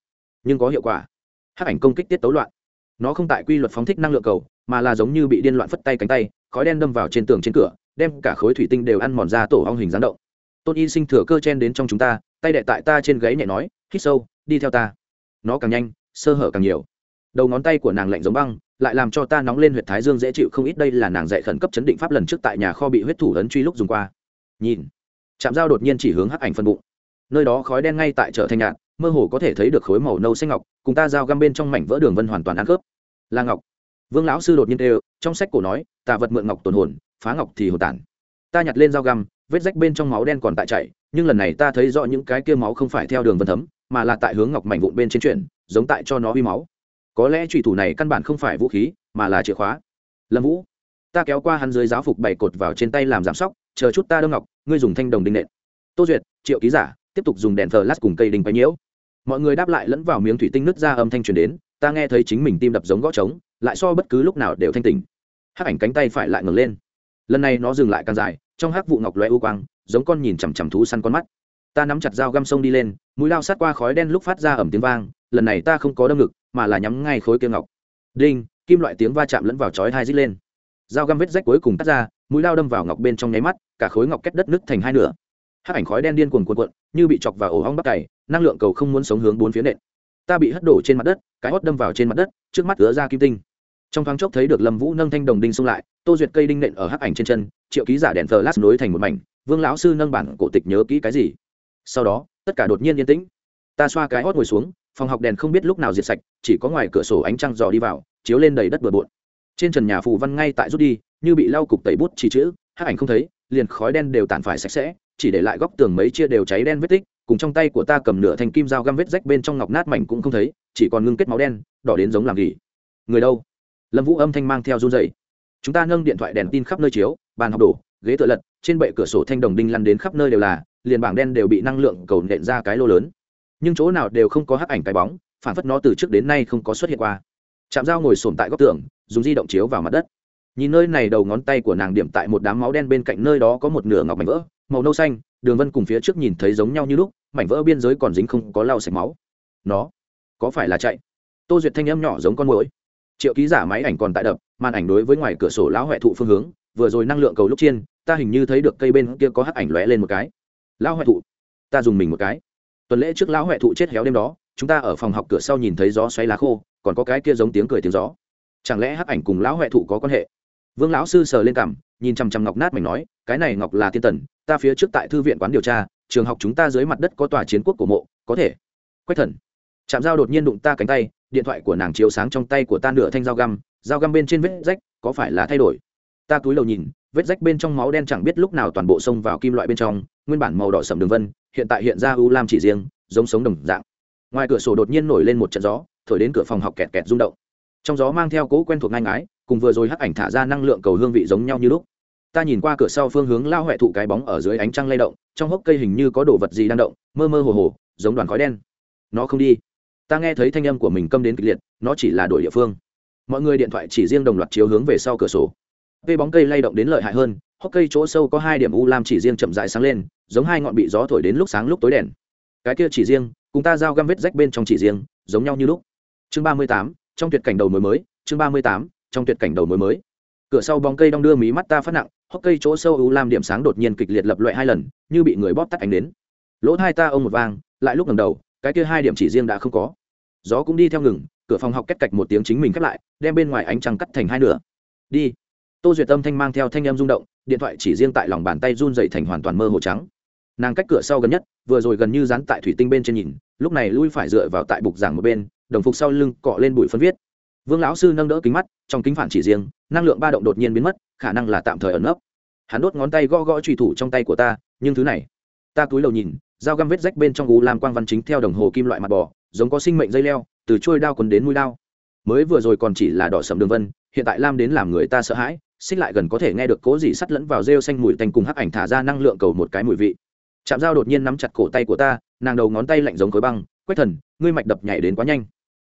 Nhưng có hiệu quả. Hắc ảnh công kích tiết tấu loạn. Nó không tại quy luật phóng thích năng lượng cầu, mà là giống như bị điên loạn phất tay cánh tay, khói đen đâm vào trên tường trên cửa, đem cả khối thủy tinh đều ăn mòn ra tổ ong hình dáng động. Tôn y sinh thừa cơ chen đến trong chúng ta, tay đệ tại ta trên gáy nhẹ nói, hít sâu, đi theo ta. Nó càng nhanh, sơ hở càng nhiều. Đầu ngón tay của nàng lạnh giống băng lại làm cho ta nóng lên huyệt thái dương dễ chịu không ít. Đây là nàng dạy khẩn cấp chấn định pháp lần trước tại nhà kho bị huyết thủ ấn truy lúc dùng qua. Nhìn chạm dao đột nhiên chỉ hướng hắc ảnh phân bụng. Nơi đó khói đen ngay tại chợ thanh nhạn mơ hồ có thể thấy được khối màu nâu xanh ngọc, cùng ta dao găm bên trong mảnh vỡ đường vân hoàn toàn ăn khớp. Là ngọc, vương lão sư đột nhiên đều trong sách cổ nói tà vật mượn ngọc tồn hồn, phá ngọc thì hồn tản. Ta nhặt lên dao găm, vết rách bên trong máu đen còn tại chảy, nhưng lần này ta thấy rõ những cái kia máu không phải theo đường vân thấm, mà là tại hướng ngọc mảnh vụn bên trên chuyển, giống tại cho nó huy máu có lẽ trùy thủ này căn bản không phải vũ khí, mà là chìa khóa. Lâm vũ, ta kéo qua hắn dưới giáo phục bày cột vào trên tay làm giảm sóc, chờ chút ta đâm ngọc, ngươi dùng thanh đồng đinh nện. Tô duyệt, triệu ký giả, tiếp tục dùng đèn thờ lát cùng cây đinh bay nhiễu. Mọi người đáp lại lẫn vào miếng thủy tinh nứt ra âm thanh truyền đến, ta nghe thấy chính mình tim đập giống gõ trống, lại so bất cứ lúc nào đều thanh tỉnh. Hắc ảnh cánh tay phải lại ngẩng lên. Lần này nó dừng lại càng dài, trong hắc vụ ngọc loe u quang, giống con nhìn chằm chằm thú săn con mắt. Ta nắm chặt dao găm sông đi lên, mũi lao sát qua khói đen lúc phát ra ẩm tiếng vang lần này ta không có đâm ngực, mà là nhắm ngay khối kia ngọc. Đinh, kim loại tiếng va chạm lẫn vào chói hai dít lên. Dao găm vết rách cuối cùng tắt ra, mũi lao đâm vào ngọc bên trong nháy mắt, cả khối ngọc kết đất nứt thành hai nửa. Hắc ảnh khói đen điên cuồn cuộn cuộn, như bị chọc vào ổ hong bắc cày, năng lượng cầu không muốn sống hướng bốn phía nện. Ta bị hất đổ trên mặt đất, cái hót đâm vào trên mặt đất, trước mắt ứa ra kim tinh. Trong thoáng chốc thấy được lâm vũ nâng thanh đồng đinh xông lại, tô duyệt cây đinh nện ở hắc ảnh trên chân, triệu ký giả đèn thờ lát nối thành một mảnh, vương lão sư nâng bản cổ tịch nhớ kỹ cái gì? Sau đó, tất cả đột nhiên yên tĩnh. Ta xoa cái hót ngồi xuống phòng học đèn không biết lúc nào diệt sạch, chỉ có ngoài cửa sổ ánh trăng dò đi vào, chiếu lên đầy đất bừa bộn. Trên trần nhà phù văn ngay tại rút đi, như bị lau cục tẩy bút chỉ chữ, hắc ảnh không thấy, liền khói đen đều tàn phải sạch sẽ, chỉ để lại góc tường mấy chia đều cháy đen vết tích, cùng trong tay của ta cầm nửa thanh kim dao găm vết rách bên trong ngọc nát mảnh cũng không thấy, chỉ còn ngưng kết máu đen, đỏ đến giống làm gì. Người đâu? Lâm vũ âm thanh mang theo run dậy chúng ta nâng điện thoại đèn tin khắp nơi chiếu, bàn học đổ, ghế tựa lật, trên bệ cửa sổ thanh đồng đinh lăn đến khắp nơi đều là, liền bảng đen đều bị năng lượng cầu nện ra cái lô lớn nhưng chỗ nào đều không có hắc ảnh cái bóng, phản phất nó từ trước đến nay không có xuất hiện qua. Chạm dao ngồi sồn tại góc tường, dùng di động chiếu vào mặt đất. Nhìn nơi này đầu ngón tay của nàng điểm tại một đám máu đen bên cạnh nơi đó có một nửa ngọc mảnh vỡ, màu nâu xanh, đường vân cùng phía trước nhìn thấy giống nhau như lúc, mảnh vỡ biên giới còn dính không có lau sạch máu. Nó, có phải là chạy? Tô duyệt thanh âm nhỏ giống con mũi triệu ký giả máy ảnh còn tại đập, màn ảnh đối với ngoài cửa sổ lão huệ thụ phương hướng, vừa rồi năng lượng cầu lúc chiên ta hình như thấy được cây bên kia có hắc ảnh lóe lên một cái. Lão huệ thụ, ta dùng mình một cái tuần lễ trước lão huệ thụ chết héo đêm đó, chúng ta ở phòng học cửa sau nhìn thấy gió xoáy lá khô, còn có cái kia giống tiếng cười tiếng gió. Chẳng lẽ hắc ảnh cùng lão huệ thụ có quan hệ? Vương lão sư sờ lên cằm, nhìn chằm chằm ngọc nát mảnh nói, cái này ngọc là tiên tần, ta phía trước tại thư viện quán điều tra, trường học chúng ta dưới mặt đất có tòa chiến quốc của mộ, có thể. Quách thần. Chạm dao đột nhiên đụng ta cánh tay, điện thoại của nàng chiếu sáng trong tay của ta nửa thanh dao găm dao găm bên trên vết rách, có phải là thay đổi? Ta cúi đầu nhìn vết rách bên trong máu đen chẳng biết lúc nào toàn bộ xông vào kim loại bên trong, nguyên bản màu đỏ sầm đường vân, hiện tại hiện ra u lam chỉ riêng, giống sống đồng dạng. Ngoài cửa sổ đột nhiên nổi lên một trận gió, thổi đến cửa phòng học kẹt kẹt rung động. Trong gió mang theo cố quen thuộc ngang ái cùng vừa rồi hắc ảnh thả ra năng lượng cầu hương vị giống nhau như lúc. Ta nhìn qua cửa sau phương hướng lao huệ thụ cái bóng ở dưới ánh trăng lay động, trong hốc cây hình như có đồ vật gì đang động, mơ mơ hồ hồ, giống đoàn khói đen. Nó không đi. Ta nghe thấy thanh âm của mình câm đến kịch liệt, nó chỉ là đổi địa phương. Mọi người điện thoại chỉ riêng đồng loạt chiếu hướng về sau cửa sổ cây bóng cây lay động đến lợi hại hơn, hốc cây chỗ sâu có hai điểm u lam chỉ riêng chậm rãi sáng lên, giống hai ngọn bị gió thổi đến lúc sáng lúc tối đèn. Cái kia chỉ riêng, cùng ta giao găm vết rách bên trong chỉ riêng, giống nhau như lúc. Chương ba mươi tám, trong tuyệt cảnh đầu mới mới, chương ba mươi tám, trong tuyệt cảnh đầu mới mới. Cửa sau bóng cây đong đưa mí mắt ta phát nặng, hốc cây chỗ sâu u lam điểm sáng đột nhiên kịch liệt lập loại hai lần, như bị người bóp tắt ánh đến. Lỗ hai ta ông một vang, lại lúc ngầm đầu, cái kia hai điểm chỉ riêng đã không có. Gió cũng đi theo ngừng, cửa phòng học kết cạch một tiếng chính mình khép lại, đem bên ngoài ánh trăng cắt thành hai nửa. Đi tô duyệt tâm thanh mang theo thanh em rung động, điện thoại chỉ riêng tại lòng bàn tay run dậy thành hoàn toàn mơ hồ trắng. Nàng cách cửa sau gần nhất, vừa rồi gần như dán tại thủy tinh bên trên nhìn, lúc này lui phải dựa vào tại bục giảng một bên, đồng phục sau lưng cọ lên bụi phân viết. Vương lão sư nâng đỡ kính mắt, trong kính phản chỉ riêng, năng lượng ba động đột nhiên biến mất, khả năng là tạm thời ẩn nấp. Hắn đốt ngón tay gõ gõ trùy thủ trong tay của ta, nhưng thứ này, ta cúi đầu nhìn, dao găm vết rách bên trong gú làm quang văn chính theo đồng hồ kim loại mặt bò, giống có sinh mệnh dây leo, từ trôi đao quần đến mũi đao. Mới vừa rồi còn chỉ là đỏ sầm đường vân, hiện tại lam đến làm người ta sợ hãi xích lại gần có thể nghe được cố gì sắt lẫn vào rêu xanh mùi tanh cùng hắc ảnh thả ra năng lượng cầu một cái mùi vị. Chạm dao đột nhiên nắm chặt cổ tay của ta, nàng đầu ngón tay lạnh giống khối băng quét thần, ngươi mạch đập nhảy đến quá nhanh.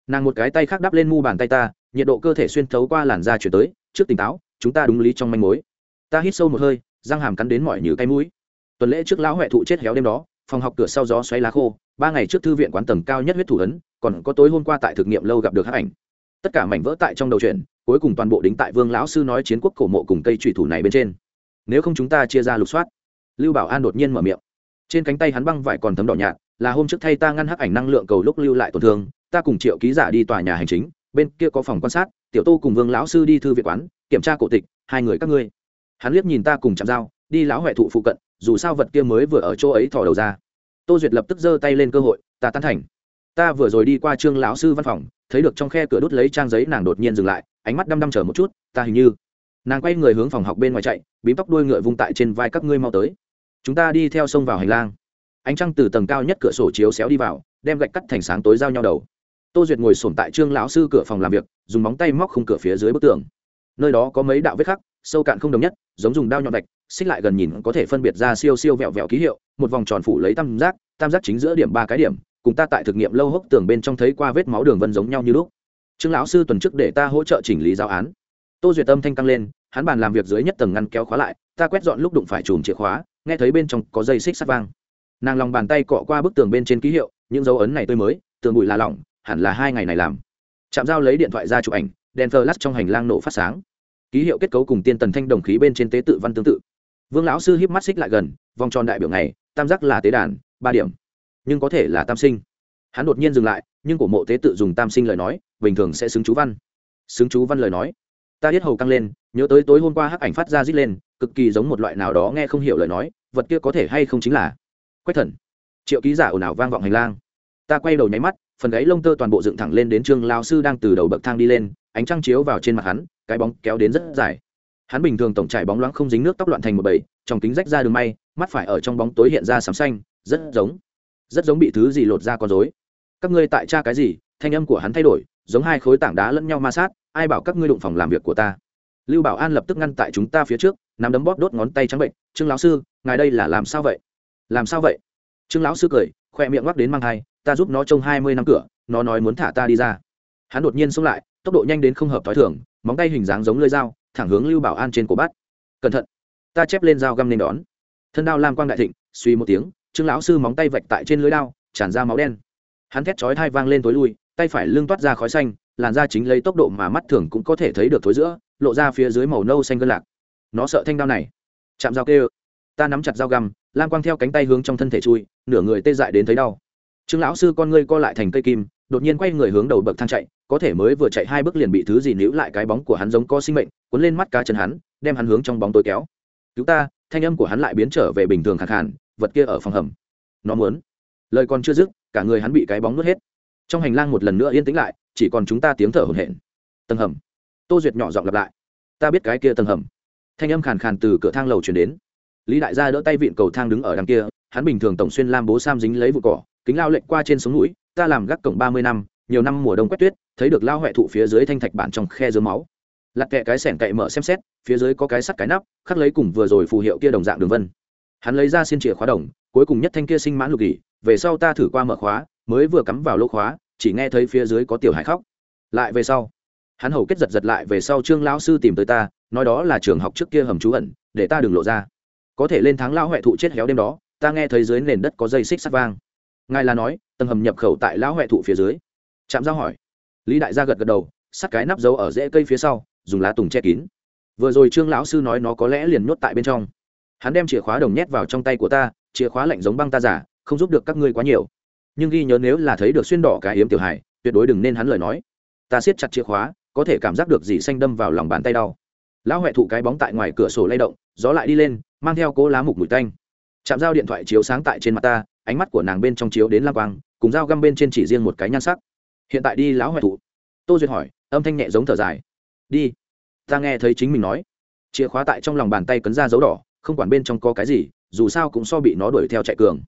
Nàng một cái tay khác đắp lên mu bàn tay ta, nhiệt độ cơ thể xuyên thấu qua làn da chuyển tới, trước tỉnh táo, chúng ta đúng lý trong manh mối. Ta hít sâu một hơi, răng hàm cắn đến mọi như cái mũi. Tuần lễ trước lão huệ thụ chết héo đêm đó, phòng học cửa sau gió xoáy lá khô, ba ngày trước thư viện quán tầng cao nhất huyết thủ ấn, còn có tối hôm qua tại thực nghiệm lâu gặp được hắc ảnh. Tất cả mảnh vỡ tại trong đầu chuyện cuối cùng toàn bộ đính tại vương lão sư nói chiến quốc cổ mộ cùng cây trụy thủ này bên trên. Nếu không chúng ta chia ra lục soát. Lưu bảo an đột nhiên mở miệng. Trên cánh tay hắn băng vải còn thấm đỏ nhạt, là hôm trước thay ta ngăn hắc ảnh năng lượng cầu lúc lưu lại tổn thương, ta cùng triệu ký giả đi tòa nhà hành chính, bên kia có phòng quan sát, tiểu tô cùng vương lão sư đi thư viện quán, kiểm tra cổ tịch, hai người các ngươi. Hắn liếc nhìn ta cùng chạm dao, đi lão huệ thụ phụ cận, dù sao vật kia mới vừa ở chỗ ấy thò đầu ra. Tô duyệt lập tức giơ tay lên cơ hội, ta tán thành ta vừa rồi đi qua trương lão sư văn phòng, thấy được trong khe cửa đốt lấy trang giấy nàng đột nhiên dừng lại, ánh mắt đăm đăm chờ một chút, ta hình như, nàng quay người hướng phòng học bên ngoài chạy, bím tóc đuôi ngựa vung tại trên vai các ngươi mau tới. Chúng ta đi theo sông vào hành lang. Ánh trăng từ tầng cao nhất cửa sổ chiếu xéo đi vào, đem gạch cắt thành sáng tối giao nhau đầu. Tô duyệt ngồi sổm tại trương lão sư cửa phòng làm việc, dùng móng tay móc khung cửa phía dưới bức tường. Nơi đó có mấy đạo vết khắc, sâu cạn không đồng nhất, giống dùng đao nhọn gạch, xích lại gần nhìn có thể phân biệt ra siêu siêu vẹo vẹo ký hiệu, một vòng tròn phủ lấy tam giác tam giác chính giữa điểm ba cái điểm cùng ta tại thực nghiệm lâu hốc tường bên trong thấy qua vết máu đường vân giống nhau như lúc. Trương lão sư tuần trước để ta hỗ trợ chỉnh lý giáo án. Tô duyệt tâm thanh căng lên, hắn bàn làm việc dưới nhất tầng ngăn kéo khóa lại, ta quét dọn lúc đụng phải chùm chìa khóa, nghe thấy bên trong có dây xích sắt vang. Nàng lòng bàn tay cọ qua bức tường bên trên ký hiệu, những dấu ấn này tôi mới, tường bụi là lỏng, hẳn là hai ngày này làm. Chạm dao lấy điện thoại ra chụp ảnh, đèn thờ lắc trong hành lang nổ phát sáng. Ký hiệu kết cấu cùng tiên tần thanh đồng khí bên trên tế tự văn tương tự. Vương lão sư híp mắt xích lại gần, vòng tròn đại biểu này tam giác là tế đàn, ba điểm nhưng có thể là tam sinh. Hắn đột nhiên dừng lại, nhưng của mộ tế tự dùng tam sinh lời nói, bình thường sẽ xứng chú văn. Xứng chú văn lời nói. Ta biết hầu căng lên, nhớ tới tối hôm qua hắc ảnh phát ra rít lên, cực kỳ giống một loại nào đó nghe không hiểu lời nói, vật kia có thể hay không chính là quách thần. Triệu ký giả ồn ào vang vọng hành lang. Ta quay đầu nháy mắt, phần gáy lông tơ toàn bộ dựng thẳng lên đến trương lao sư đang từ đầu bậc thang đi lên, ánh trăng chiếu vào trên mặt hắn, cái bóng kéo đến rất dài. Hắn bình thường tổng trải bóng loáng không dính nước tóc loạn thành một bầy, trong kính rách ra đường may, mắt phải ở trong bóng tối hiện ra sám xanh, rất giống rất giống bị thứ gì lột ra con dối các ngươi tại cha cái gì? Thanh âm của hắn thay đổi, giống hai khối tảng đá lẫn nhau ma sát, ai bảo các ngươi đụng phòng làm việc của ta? Lưu bảo an lập tức ngăn tại chúng ta phía trước, nắm đấm bóp đốt ngón tay trắng bệnh, trương lão sư, ngài đây là làm sao vậy? Làm sao vậy? Trương lão sư cười, khoe miệng ngoắc đến mang thai, ta giúp nó trông hai mươi năm cửa, nó nói muốn thả ta đi ra. Hắn đột nhiên xông lại, tốc độ nhanh đến không hợp t h ó i thường, móng tay hình dáng giống lơi dao, thẳng hướng lưu bảo an trên cổ bắt. Cẩn thận, ta chép lên dao găm nên đón. Thân đao lam quang đại thịnh, suy một tiếng trương lão sư móng tay vạch tại trên lưới đao, tràn ra máu đen. Hắn thét chói thai vang lên tối lui, tay phải lưng toát ra khói xanh, làn da chính lấy tốc độ mà mắt thường cũng có thể thấy được thối giữa, lộ ra phía dưới màu nâu xanh gân lạc. Nó sợ thanh đao này. Chạm dao kêu. Ta nắm chặt dao găm, lam quang theo cánh tay hướng trong thân thể chui, nửa người tê dại đến thấy đau. Trương lão sư con ngươi co lại thành cây kim, đột nhiên quay người hướng đầu bậc thang chạy, có thể mới vừa chạy hai bước liền bị thứ gì níu lại cái bóng của hắn giống có sinh mệnh, cuốn lên mắt cá chân hắn, đem hắn hướng trong bóng tối kéo. Cứu ta! Thanh âm của hắn lại biến trở về bình thường khẳng hẳn vật kia ở phòng hầm. Nó muốn. Lời còn chưa dứt, cả người hắn bị cái bóng nuốt hết. Trong hành lang một lần nữa yên tĩnh lại, chỉ còn chúng ta tiếng thở hổn hển. Tầng hầm. Tô duyệt nhỏ giọng lặp lại. Ta biết cái kia tầng hầm. Thanh âm khàn khàn từ cửa thang lầu chuyển đến. Lý đại gia đỡ tay vịn cầu thang đứng ở đằng kia, hắn bình thường tổng xuyên lam bố sam dính lấy vụ cỏ, kính lao lệnh qua trên sống mũi ta làm gác cổng ba mươi năm, nhiều năm mùa đông quét tuyết, thấy được lao huệ thụ phía dưới thanh thạch bản trong khe dưới máu. Lặt kẹ cái sẻn cậy mở xem xét, phía dưới có cái sắt cái nắp, khắc lấy cùng vừa rồi phù hiệu kia đồng dạng đường vân hắn lấy ra xin chìa khóa đồng, cuối cùng nhất thanh kia sinh mãn lục ỉ về sau ta thử qua mở khóa, mới vừa cắm vào lỗ khóa, chỉ nghe thấy phía dưới có tiểu hải khóc. Lại về sau, hắn hầu kết giật giật lại về sau trương lão sư tìm tới ta, nói đó là trường học trước kia hầm trú ẩn, để ta đừng lộ ra. Có thể lên tháng lão huệ thụ chết héo đêm đó, ta nghe thấy dưới nền đất có dây xích sắt vang. Ngài là nói, tầng hầm nhập khẩu tại lão huệ thụ phía dưới. Trạm giao hỏi. Lý đại gia gật gật đầu, sắt cái nắp dấu ở rễ cây phía sau, dùng lá tùng che kín. Vừa rồi trương lão sư nói nó có lẽ liền nhốt tại bên trong hắn đem chìa khóa đồng nhét vào trong tay của ta, chìa khóa lạnh giống băng ta giả, không giúp được các ngươi quá nhiều. Nhưng ghi nhớ nếu là thấy được xuyên đỏ cái hiếm tiểu hải tuyệt đối đừng nên hắn lời nói. Ta siết chặt chìa khóa, có thể cảm giác được dì xanh đâm vào lòng bàn tay đau. Lão huệ thụ cái bóng tại ngoài cửa sổ lay động, gió lại đi lên, mang theo cố lá mục mùi tanh. Chạm dao điện thoại chiếu sáng tại trên mặt ta, ánh mắt của nàng bên trong chiếu đến lang quang, cùng dao găm bên trên chỉ riêng một cái nhan sắc. Hiện tại đi, lão huệ thụ. Tô duyệt hỏi, âm thanh nhẹ giống thở dài. Đi. Ta nghe thấy chính mình nói. Chìa khóa tại trong lòng bàn tay cấn ra dấu đỏ không quản bên trong có cái gì, dù sao cũng so bị nó đuổi theo chạy cường.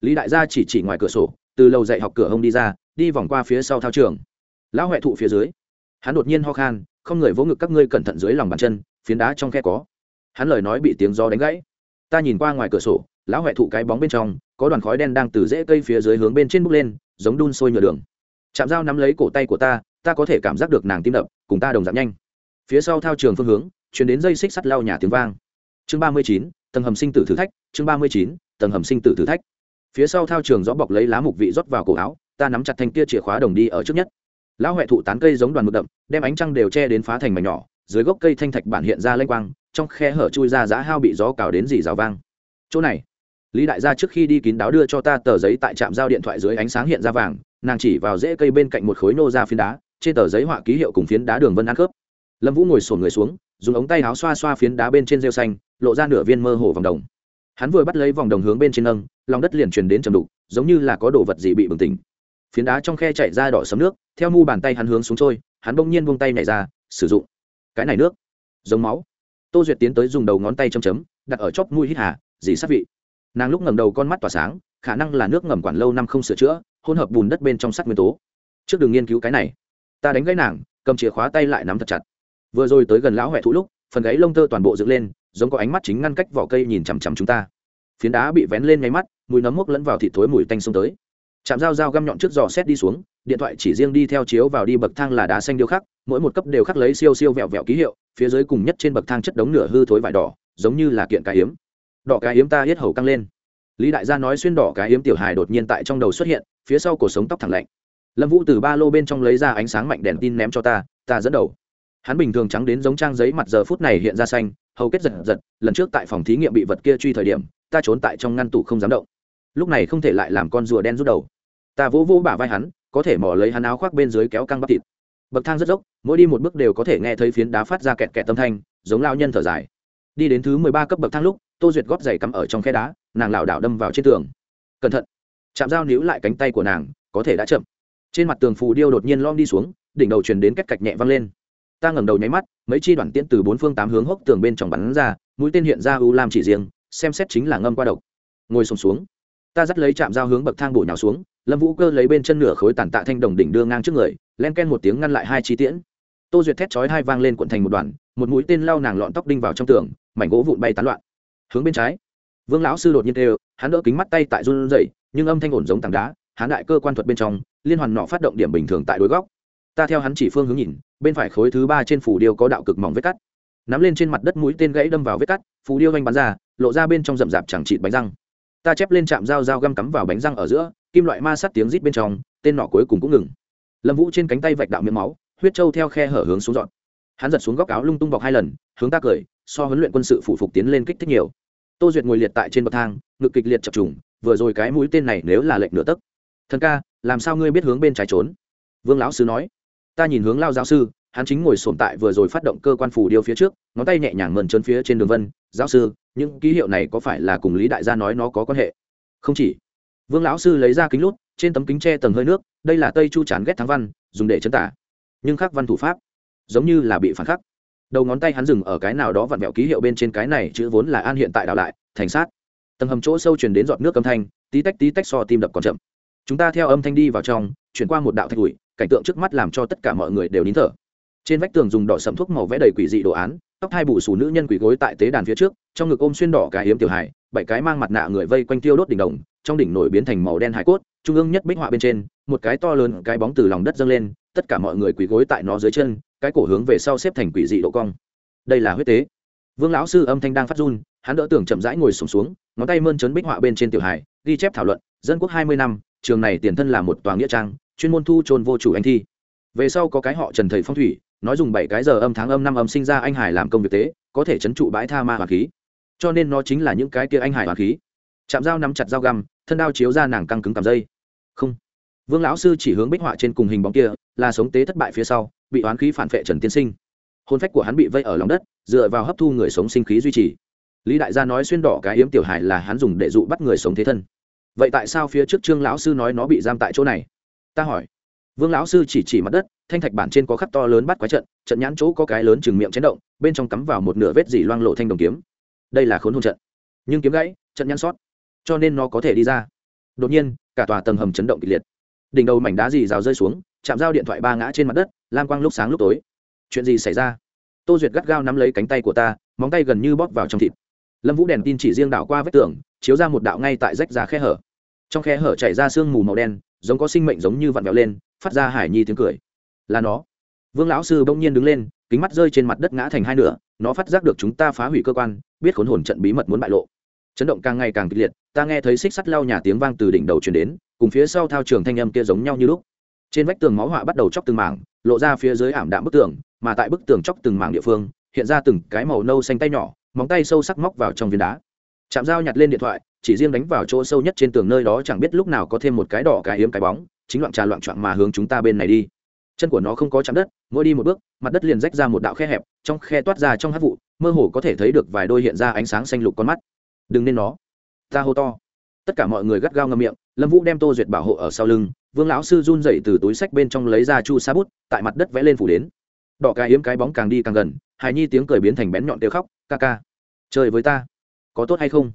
Lý đại gia chỉ chỉ ngoài cửa sổ, từ lầu dạy học cửa hông đi ra, đi vòng qua phía sau thao trường. Lão huệ thụ phía dưới. Hắn đột nhiên ho khan, không người vỗ ngực các ngươi cẩn thận dưới lòng bàn chân, phiến đá trong khe có. Hắn lời nói bị tiếng gió đánh gãy. Ta nhìn qua ngoài cửa sổ, lão huệ thụ cái bóng bên trong, có đoàn khói đen đang từ rễ cây phía dưới hướng bên trên bốc lên, giống đun sôi nhựa đường. Chạm dao nắm lấy cổ tay của ta ta có thể cảm giác được nàng tim đập, cùng ta đồng giảm nhanh. Phía sau thao trường phương hướng, chuyển đến dây xích sắt lau nhà tiếng vang chương ba mươi chín, tầng hầm sinh tử thử thách, chương ba mươi chín, tầng hầm sinh tử thử thách. Phía sau thao trường gió bọc lấy lá mục vị rót vào cổ áo, ta nắm chặt thanh kia chìa khóa đồng đi ở trước nhất. Lão huệ thụ tán cây giống đoàn mực đậm, đem ánh trăng đều che đến phá thành mảnh nhỏ, dưới gốc cây thanh thạch bản hiện ra lênh quang, trong khe hở chui ra giá hao bị gió cào đến dì rào vang. Chỗ này, lý đại gia trước khi đi kín đáo đưa cho ta tờ giấy tại trạm giao điện thoại dưới ánh sáng hiện ra vàng, nàng chỉ vào rễ cây bên cạnh một khối nô ra phiến đá, trên tờ giấy họa ký hiệu cùng phiến đá đường vân ăn khớp. Lâm vũ ngồi sổn người xuống dùng ống tay áo xoa xoa phiến đá bên trên rêu xanh, lộ ra nửa viên mơ hồ vòng đồng. Hắn vừa bắt lấy vòng đồng hướng bên trên nâng, lòng đất liền truyền đến trầm đục, giống như là có đồ vật gì bị bừng tỉnh. Phiến đá trong khe chạy ra đỏ sấm nước, theo mu bàn tay hắn hướng xuống trôi, hắn bỗng nhiên buông tay nhảy ra, sử dụng. Cái này nước, giống máu. Tô duyệt tiến tới dùng đầu ngón tay chấm chấm, đặt ở chóp mũi hít hà, dì sát vị. Nàng lúc ngầm đầu con mắt tỏa sáng, khả năng là nước ngầm quản lâu năm không sửa chữa, hỗn hợp bùn đất bên trong sắt nguyên tố. Trước đường nghiên cứu cái này. Ta đánh gãy nàng, cầm chìa khóa tay lại nắm thật chặt vừa rồi tới gần lão huệ thụ lúc, phần gáy lông tơ toàn bộ dựng lên, giống có ánh mắt chính ngăn cách vỏ cây nhìn chằm chằm chúng ta. Phiến đá bị vén lên nháy mắt, mùi nấm mốc lẫn vào thịt thối mùi tanh xông tới. Chạm dao dao găm nhọn trước giò xét đi xuống, điện thoại chỉ riêng đi theo chiếu vào đi bậc thang là đá xanh điêu khắc, mỗi một cấp đều khắc lấy siêu siêu vẹo vẹo ký hiệu, phía dưới cùng nhất trên bậc thang chất đống nửa hư thối vải đỏ, giống như là kiện cá hiếm đỏ cá hiếm ta hết hầu căng lên. Lý đại gia nói xuyên đỏ cá hiếm tiểu hài đột nhiên tại trong đầu xuất hiện, phía sau cổ sống tóc thẳng lạnh. Lâm vũ từ ba lô bên trong lấy ra ánh sáng mạnh đèn tin ném cho ta ta dẫn đầu hắn bình thường trắng đến giống trang giấy mặt giờ phút này hiện ra xanh, hầu kết giật giật, lần trước tại phòng thí nghiệm bị vật kia truy thời điểm, ta trốn tại trong ngăn tủ không dám động. Lúc này không thể lại làm con rùa đen rút đầu. Ta vỗ vỗ bả vai hắn, có thể mò lấy hắn áo khoác bên dưới kéo căng bắp thịt. Bậc thang rất dốc, mỗi đi một bước đều có thể nghe thấy phiến đá phát ra kẹt kẹt tâm thanh, giống lao nhân thở dài. Đi đến thứ mười ba cấp bậc thang lúc, tô duyệt góp giày cắm ở trong khe đá, nàng lảo đảo đâm vào trên tường. Cẩn thận. Chạm dao níu lại cánh tay của nàng, có thể đã chậm. Trên mặt tường phù điêu đột nhiên lom đi xuống, đỉnh đầu truyền đến cách cạch nhẹ văng lên ta ngẩng đầu nháy mắt mấy chi đoạn tiễn từ bốn phương tám hướng hốc tường bên trong bắn ra mũi tên hiện ra u lam chỉ riêng xem xét chính là ngâm qua độc. Ngồi sùng xuống, xuống ta dắt lấy chạm dao hướng bậc thang bổ nhào xuống lâm vũ cơ lấy bên chân nửa khối tàn tạ thanh đồng đỉnh đưa ngang trước người len ken một tiếng ngăn lại hai chi tiễn. Tô duyệt thét chói hai vang lên cuộn thành một đoàn một mũi tên lao nàng lọn tóc đinh vào trong tường mảnh gỗ vụn bay tán loạn. Hướng bên trái vương lão sư đột nhiên đều hắn đỡ kính mắt tay tại run rẩy nhưng âm thanh ổn giống tảng đá hắn đại cơ quan thuật bên trong liên hoàn nọ phát động điểm bình thường tại đối góc. Ta theo hắn chỉ phương hướng nhìn bên phải khối thứ ba trên phủ điêu có đạo cực mỏng vết cắt. Nắm lên trên mặt đất mũi tên gãy đâm vào vết cắt phù điêu anh bắn ra, lộ ra bên trong rậm rạp chẳng chịt bánh răng. Ta chép lên chạm dao dao găm cắm vào bánh răng ở giữa, kim loại ma sát tiếng rít bên trong, tên nọ cuối cùng cũng ngừng. Lâm vũ trên cánh tay vạch đạo miếng máu, huyết trâu theo khe hở hướng xuống dọn. Hắn giật xuống góc áo lung tung bọc hai lần, hướng ta cười, so huấn luyện quân sự phủ phục tiến lên kích thích nhiều. Tô duyệt ngồi liệt tại trên bậc thang, ngực kịch liệt chập trùng, vừa rồi cái mũi tên này nếu là lệnh nửa tấc. Thần ca, làm sao ngươi biết hướng bên trái trốn? Vương lão sứ nói ta nhìn hướng lao giáo sư, hắn chính ngồi sồn tại vừa rồi phát động cơ quan phủ điêu phía trước, ngón tay nhẹ nhàng mần trơn phía trên đường vân, giáo sư, những ký hiệu này có phải là cùng lý đại gia nói nó có quan hệ? Không chỉ. Vương lão sư lấy ra kính lút, trên tấm kính tre tầng hơi nước, đây là tây chu chán ghét thắng văn, dùng để chân tả. Nhưng khắc văn thủ pháp, giống như là bị phản khắc. Đầu ngón tay hắn dừng ở cái nào đó vặn vẹo ký hiệu bên trên cái này, chữ vốn là an hiện tại đảo lại, thành sát. Tầng hầm chỗ sâu chuyển đến giọt nước âm thanh, tí tách tí tách so tim đập còn chậm. Chúng ta theo âm thanh đi vào trong, chuyển qua một đạo thạch ủi cảnh tượng trước mắt làm cho tất cả mọi người đều nín thở. Trên vách tường dùng đỏ sầm thuốc màu vẽ đầy quỷ dị đồ án tóc hai bù xù nữ nhân quỷ gối tại tế đàn phía trước trong ngực ôm xuyên đỏ cái hiếm tiểu hải bảy cái mang mặt nạ người vây quanh tiêu đốt đỉnh đồng trong đỉnh nổi biến thành màu đen hải cốt trung ương nhất bích họa bên trên một cái to lớn cái bóng từ lòng đất dâng lên tất cả mọi người quỳ gối tại nó dưới chân cái cổ hướng về sau xếp thành quỷ dị độ cong. Đây là huyết tế. Vương lão sư âm thanh đang phát run hắn đỡ tưởng chậm rãi ngồi sùng xuống, xuống ngón tay mơn trớn bích họa bên trên tiểu hải ghi chép thảo luận dân quốc hai mươi năm trường này tiền thân là một tòa nghĩa trang chuyên môn thu trôn vô chủ anh thi. Về sau có cái họ trần thầy phong thủy, nói dùng bảy cái giờ âm tháng âm năm âm sinh ra anh hải làm công việc tế, có thể chấn trụ bãi tha ma hoàng khí. Cho nên nó chính là những cái kia anh hải hoàng khí. Chạm dao nắm chặt dao găm, thân đao chiếu ra nàng căng cứng cảm dây. Không. Vương lão sư chỉ hướng bích họa trên cùng hình bóng kia, là sống tế thất bại phía sau, bị oán khí phản vệ trần tiên sinh. Hôn phách của hắn bị vây ở lòng đất, dựa vào hấp thu người sống sinh khí duy trì. Lý đại gia nói xuyên đỏ cái hiếm tiểu hải là hắn dùng để dụ bắt người sống thế thân. Vậy tại sao phía trước trương lão sư nói nó bị giam tại chỗ này? Ta hỏi. Vương lão sư chỉ chỉ mặt đất, thanh thạch bản trên có khắc to lớn bắt quái trận trận nhãn chỗ có cái lớn chừng miệng chấn động, bên trong cắm vào một nửa vết dỉ loang lộ thanh đồng kiếm. Đây là khốn hôn trận. Nhưng kiếm gãy, trận nhãn sót. Cho nên nó có thể đi ra. Đột nhiên, cả tòa tầng hầm chấn động kịch liệt. Đỉnh đầu mảnh đá dì rào rơi xuống, chạm dao điện thoại ba ngã trên mặt đất, lam quang lúc sáng lúc tối. Chuyện gì xảy ra? Tô duyệt gắt gao nắm lấy cánh tay của ta, móng tay gần như bóp vào trong thịt. Lâm vũ đèn tin chỉ riêng đảo qua vách tường, chiếu ra một đạo ngay tại rách ra khe hở. Trong khe hở chảy ra sương mù màu đen giống có sinh mệnh giống như vặn vẹo lên, phát ra hải nhi tiếng cười. Là nó. Vương lão sư bỗng nhiên đứng lên, kính mắt rơi trên mặt đất ngã thành hai nửa, nó phát giác được chúng ta phá hủy cơ quan, biết khốn hồn trận bí mật muốn bại lộ. Chấn động càng ngày càng kịch liệt, ta nghe thấy xích sắt lao nhà tiếng vang từ đỉnh đầu truyền đến, cùng phía sau thao trường thanh âm kia giống nhau như lúc. Trên vách tường máu họa bắt đầu chóc từng mảng, lộ ra phía dưới ảm đạm bức tường, mà tại bức tường chóc từng mảng địa phương, hiện ra từng cái màu nâu xanh tay nhỏ, móng tay sâu sắc móc vào trong viên đá chạm dao nhặt lên điện thoại, chỉ riêng đánh vào chỗ sâu nhất trên tường nơi đó chẳng biết lúc nào có thêm một cái đỏ, cái hiếm cái bóng, chính loạn trà loạn trọn mà hướng chúng ta bên này đi. Chân của nó không có chạm đất, mỗi đi một bước, mặt đất liền rách ra một đạo khe hẹp, trong khe toát ra trong hát vụ, mơ hồ có thể thấy được vài đôi hiện ra ánh sáng xanh lục con mắt. Đừng nên nó. Ta hô to. Tất cả mọi người gắt gao ngâm miệng, lâm vũ đem tô duyệt bảo hộ ở sau lưng, vương lão sư run dậy từ túi sách bên trong lấy ra chu sa bút, tại mặt đất vẽ lên phủ đến. Đỏ, cái hiếm cái bóng càng đi càng gần, hài nhi tiếng cười biến thành bén nhọn tiêu khóc, ca ca, chơi với ta có tốt hay không?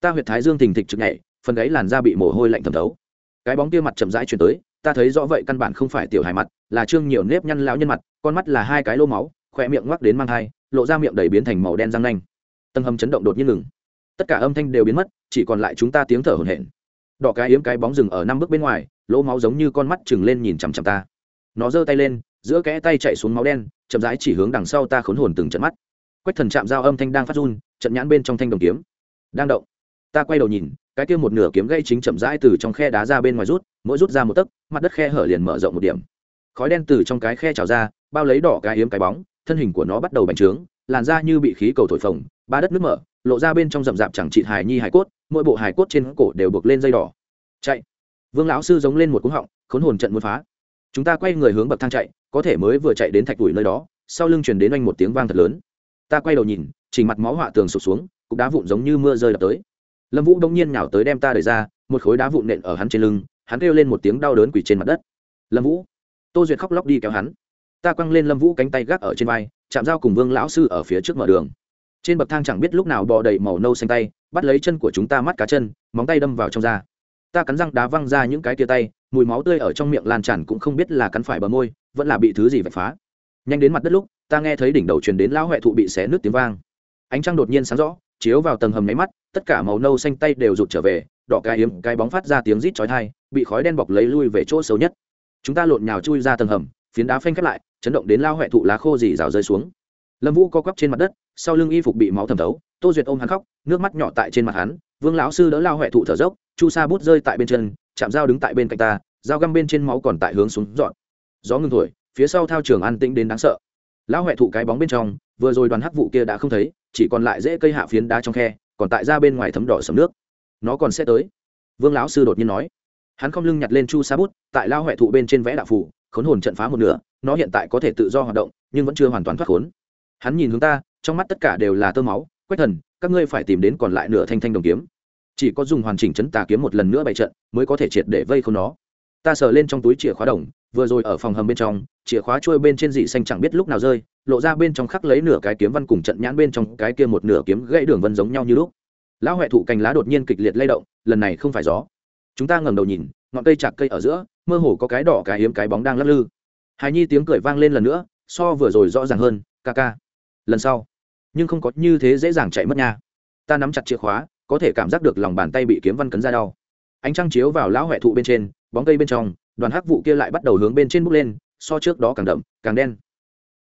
Ta huyệt thái dương thình thịch trực nhảy, phần gáy làn da bị mồ hôi lạnh thẩm thấu. Cái bóng kia mặt chậm rãi chuyển tới, ta thấy rõ vậy căn bản không phải tiểu hài mặt, là trương nhiều nếp nhăn lão nhân mặt, con mắt là hai cái lô máu khỏe miệng ngoắc đến mang thai, lộ ra miệng đầy biến thành màu đen răng nanh. Tầng hầm chấn động đột nhiên ngừng. Tất cả âm thanh đều biến mất, chỉ còn lại chúng ta tiếng thở hổn hển. Đỏ cái yếm cái bóng rừng ở năm bước bên ngoài, lỗ máu giống như con mắt chừng lên nhìn chằm chằm ta. Nó giơ tay lên, giữa kẽ tay chạy xuống máu đen, chậm rãi chỉ hướng đằng sau ta khốn hồn từng trận mắt. Quách thần chạm dao âm thanh đang phát run trận nhãn bên trong thanh đồng kiếm. Đang động. Ta quay đầu nhìn, cái kia một nửa kiếm gây chính chậm rãi từ trong khe đá ra bên ngoài rút, mỗi rút ra một tấc, mặt đất khe hở liền mở rộng một điểm. Khói đen từ trong cái khe trào ra, bao lấy đỏ cái hiếm cái bóng, thân hình của nó bắt đầu bành trướng, làn da như bị khí cầu thổi phồng, ba đất nước mở, lộ ra bên trong rậm rạp chẳng trị hài nhi hài cốt, mỗi bộ hài cốt trên cổ đều buộc lên dây đỏ. Chạy. Vương lão sư giống lên một cú họng, khốn hồn trận muốn phá. Chúng ta quay người hướng bậc thang chạy, có thể mới vừa chạy đến thạch đùi nơi đó, sau lưng chuyển đến anh một tiếng vang thật lớn. Ta quay đầu nhìn chỉ mặt máu họa tường sụp xuống, cục đá vụn giống như mưa rơi đập tới. Lâm vũ đông nhiên nhào tới đem ta đẩy ra, một khối đá vụn nện ở hắn trên lưng, hắn kêu lên một tiếng đau đớn quỳ trên mặt đất. Lâm vũ, tô duyệt khóc lóc đi kéo hắn. Ta quăng lên lâm vũ cánh tay gác ở trên vai, chạm dao cùng vương lão sư ở phía trước mở đường. Trên bậc thang chẳng biết lúc nào bò đầy màu nâu xanh tay, bắt lấy chân của chúng ta mắt cá chân, móng tay đâm vào trong da. Ta cắn răng đá văng ra những cái tia tay, mùi máu tươi ở trong miệng lan tràn cũng không biết là cắn phải bờ môi, vẫn là bị thứ gì vạch phá. Nhanh đến mặt đất lúc, ta nghe thấy đỉnh đầu truyền đến lão huệ thụ bị xé nước tiếng vang ánh trăng đột nhiên sáng rõ, chiếu vào tầng hầm nháy mắt, tất cả màu nâu xanh tay đều rụt trở về, đỏ cái hiếm cái bóng phát ra tiếng rít chói tai, bị khói đen bọc lấy lui về chỗ xấu nhất. Chúng ta lộn nhào chui ra tầng hầm, phiến đá phanh khép lại, chấn động đến lao huệ thụ lá khô dì rào rơi xuống. Lâm vũ co quắp trên mặt đất, sau lưng y phục bị máu thẩm thấu, tô duyệt ôm hắn khóc, nước mắt nhỏ tại trên mặt hắn, vương lão sư đỡ lao huệ thụ thở dốc, chu sa bút rơi tại bên chân, chạm dao đứng tại bên cạnh ta, dao găm bên trên máu còn tại hướng xuống dọn. Gió ngưng thổi, phía sau thao trường an tĩnh đến đáng sợ. Lão huệ thụ cái bóng bên trong, vừa rồi đoàn hắc vụ kia đã không thấy chỉ còn lại dễ cây hạ phiến đá trong khe, còn tại ra bên ngoài thấm đỏ sầm nước. Nó còn sẽ tới. Vương lão sư đột nhiên nói. Hắn không lưng nhặt lên chu sa bút, tại lao huệ thụ bên trên vẽ đạo phủ khốn hồn trận phá một nửa, nó hiện tại có thể tự do hoạt động, nhưng vẫn chưa hoàn toàn thoát khốn. Hắn nhìn hướng ta, trong mắt tất cả đều là tơ máu, quách thần, các ngươi phải tìm đến còn lại nửa thanh thanh đồng kiếm. Chỉ có dùng hoàn chỉnh chấn tà kiếm một lần nữa bày trận, mới có thể triệt để vây không nó. Ta sờ lên trong túi chìa khóa đồng vừa rồi ở phòng hầm bên trong, chìa khóa trôi bên trên dị xanh chẳng biết lúc nào rơi, lộ ra bên trong khắc lấy nửa cái kiếm văn cùng trận nhãn bên trong cái kia một nửa kiếm gãy đường vân giống nhau như lúc. Lão huệ thụ cành lá đột nhiên kịch liệt lay động, lần này không phải gió. Chúng ta ngẩng đầu nhìn, ngọn cây chạc cây ở giữa, mơ hồ có cái đỏ, cái hiếm, cái bóng đang lắc lư. Hài nhi tiếng cười vang lên lần nữa, so vừa rồi rõ ràng hơn, ca ca. Lần sau, nhưng không có như thế dễ dàng chạy mất nha. Ta nắm chặt chìa khóa, có thể cảm giác được lòng bàn tay bị kiếm văn cấn ra đau. Ánh trăng chiếu vào lão huệ thụ bên trên, bóng cây bên trong đoàn hắc vụ kia lại bắt đầu hướng bên trên bốc lên, so trước đó càng đậm, càng đen.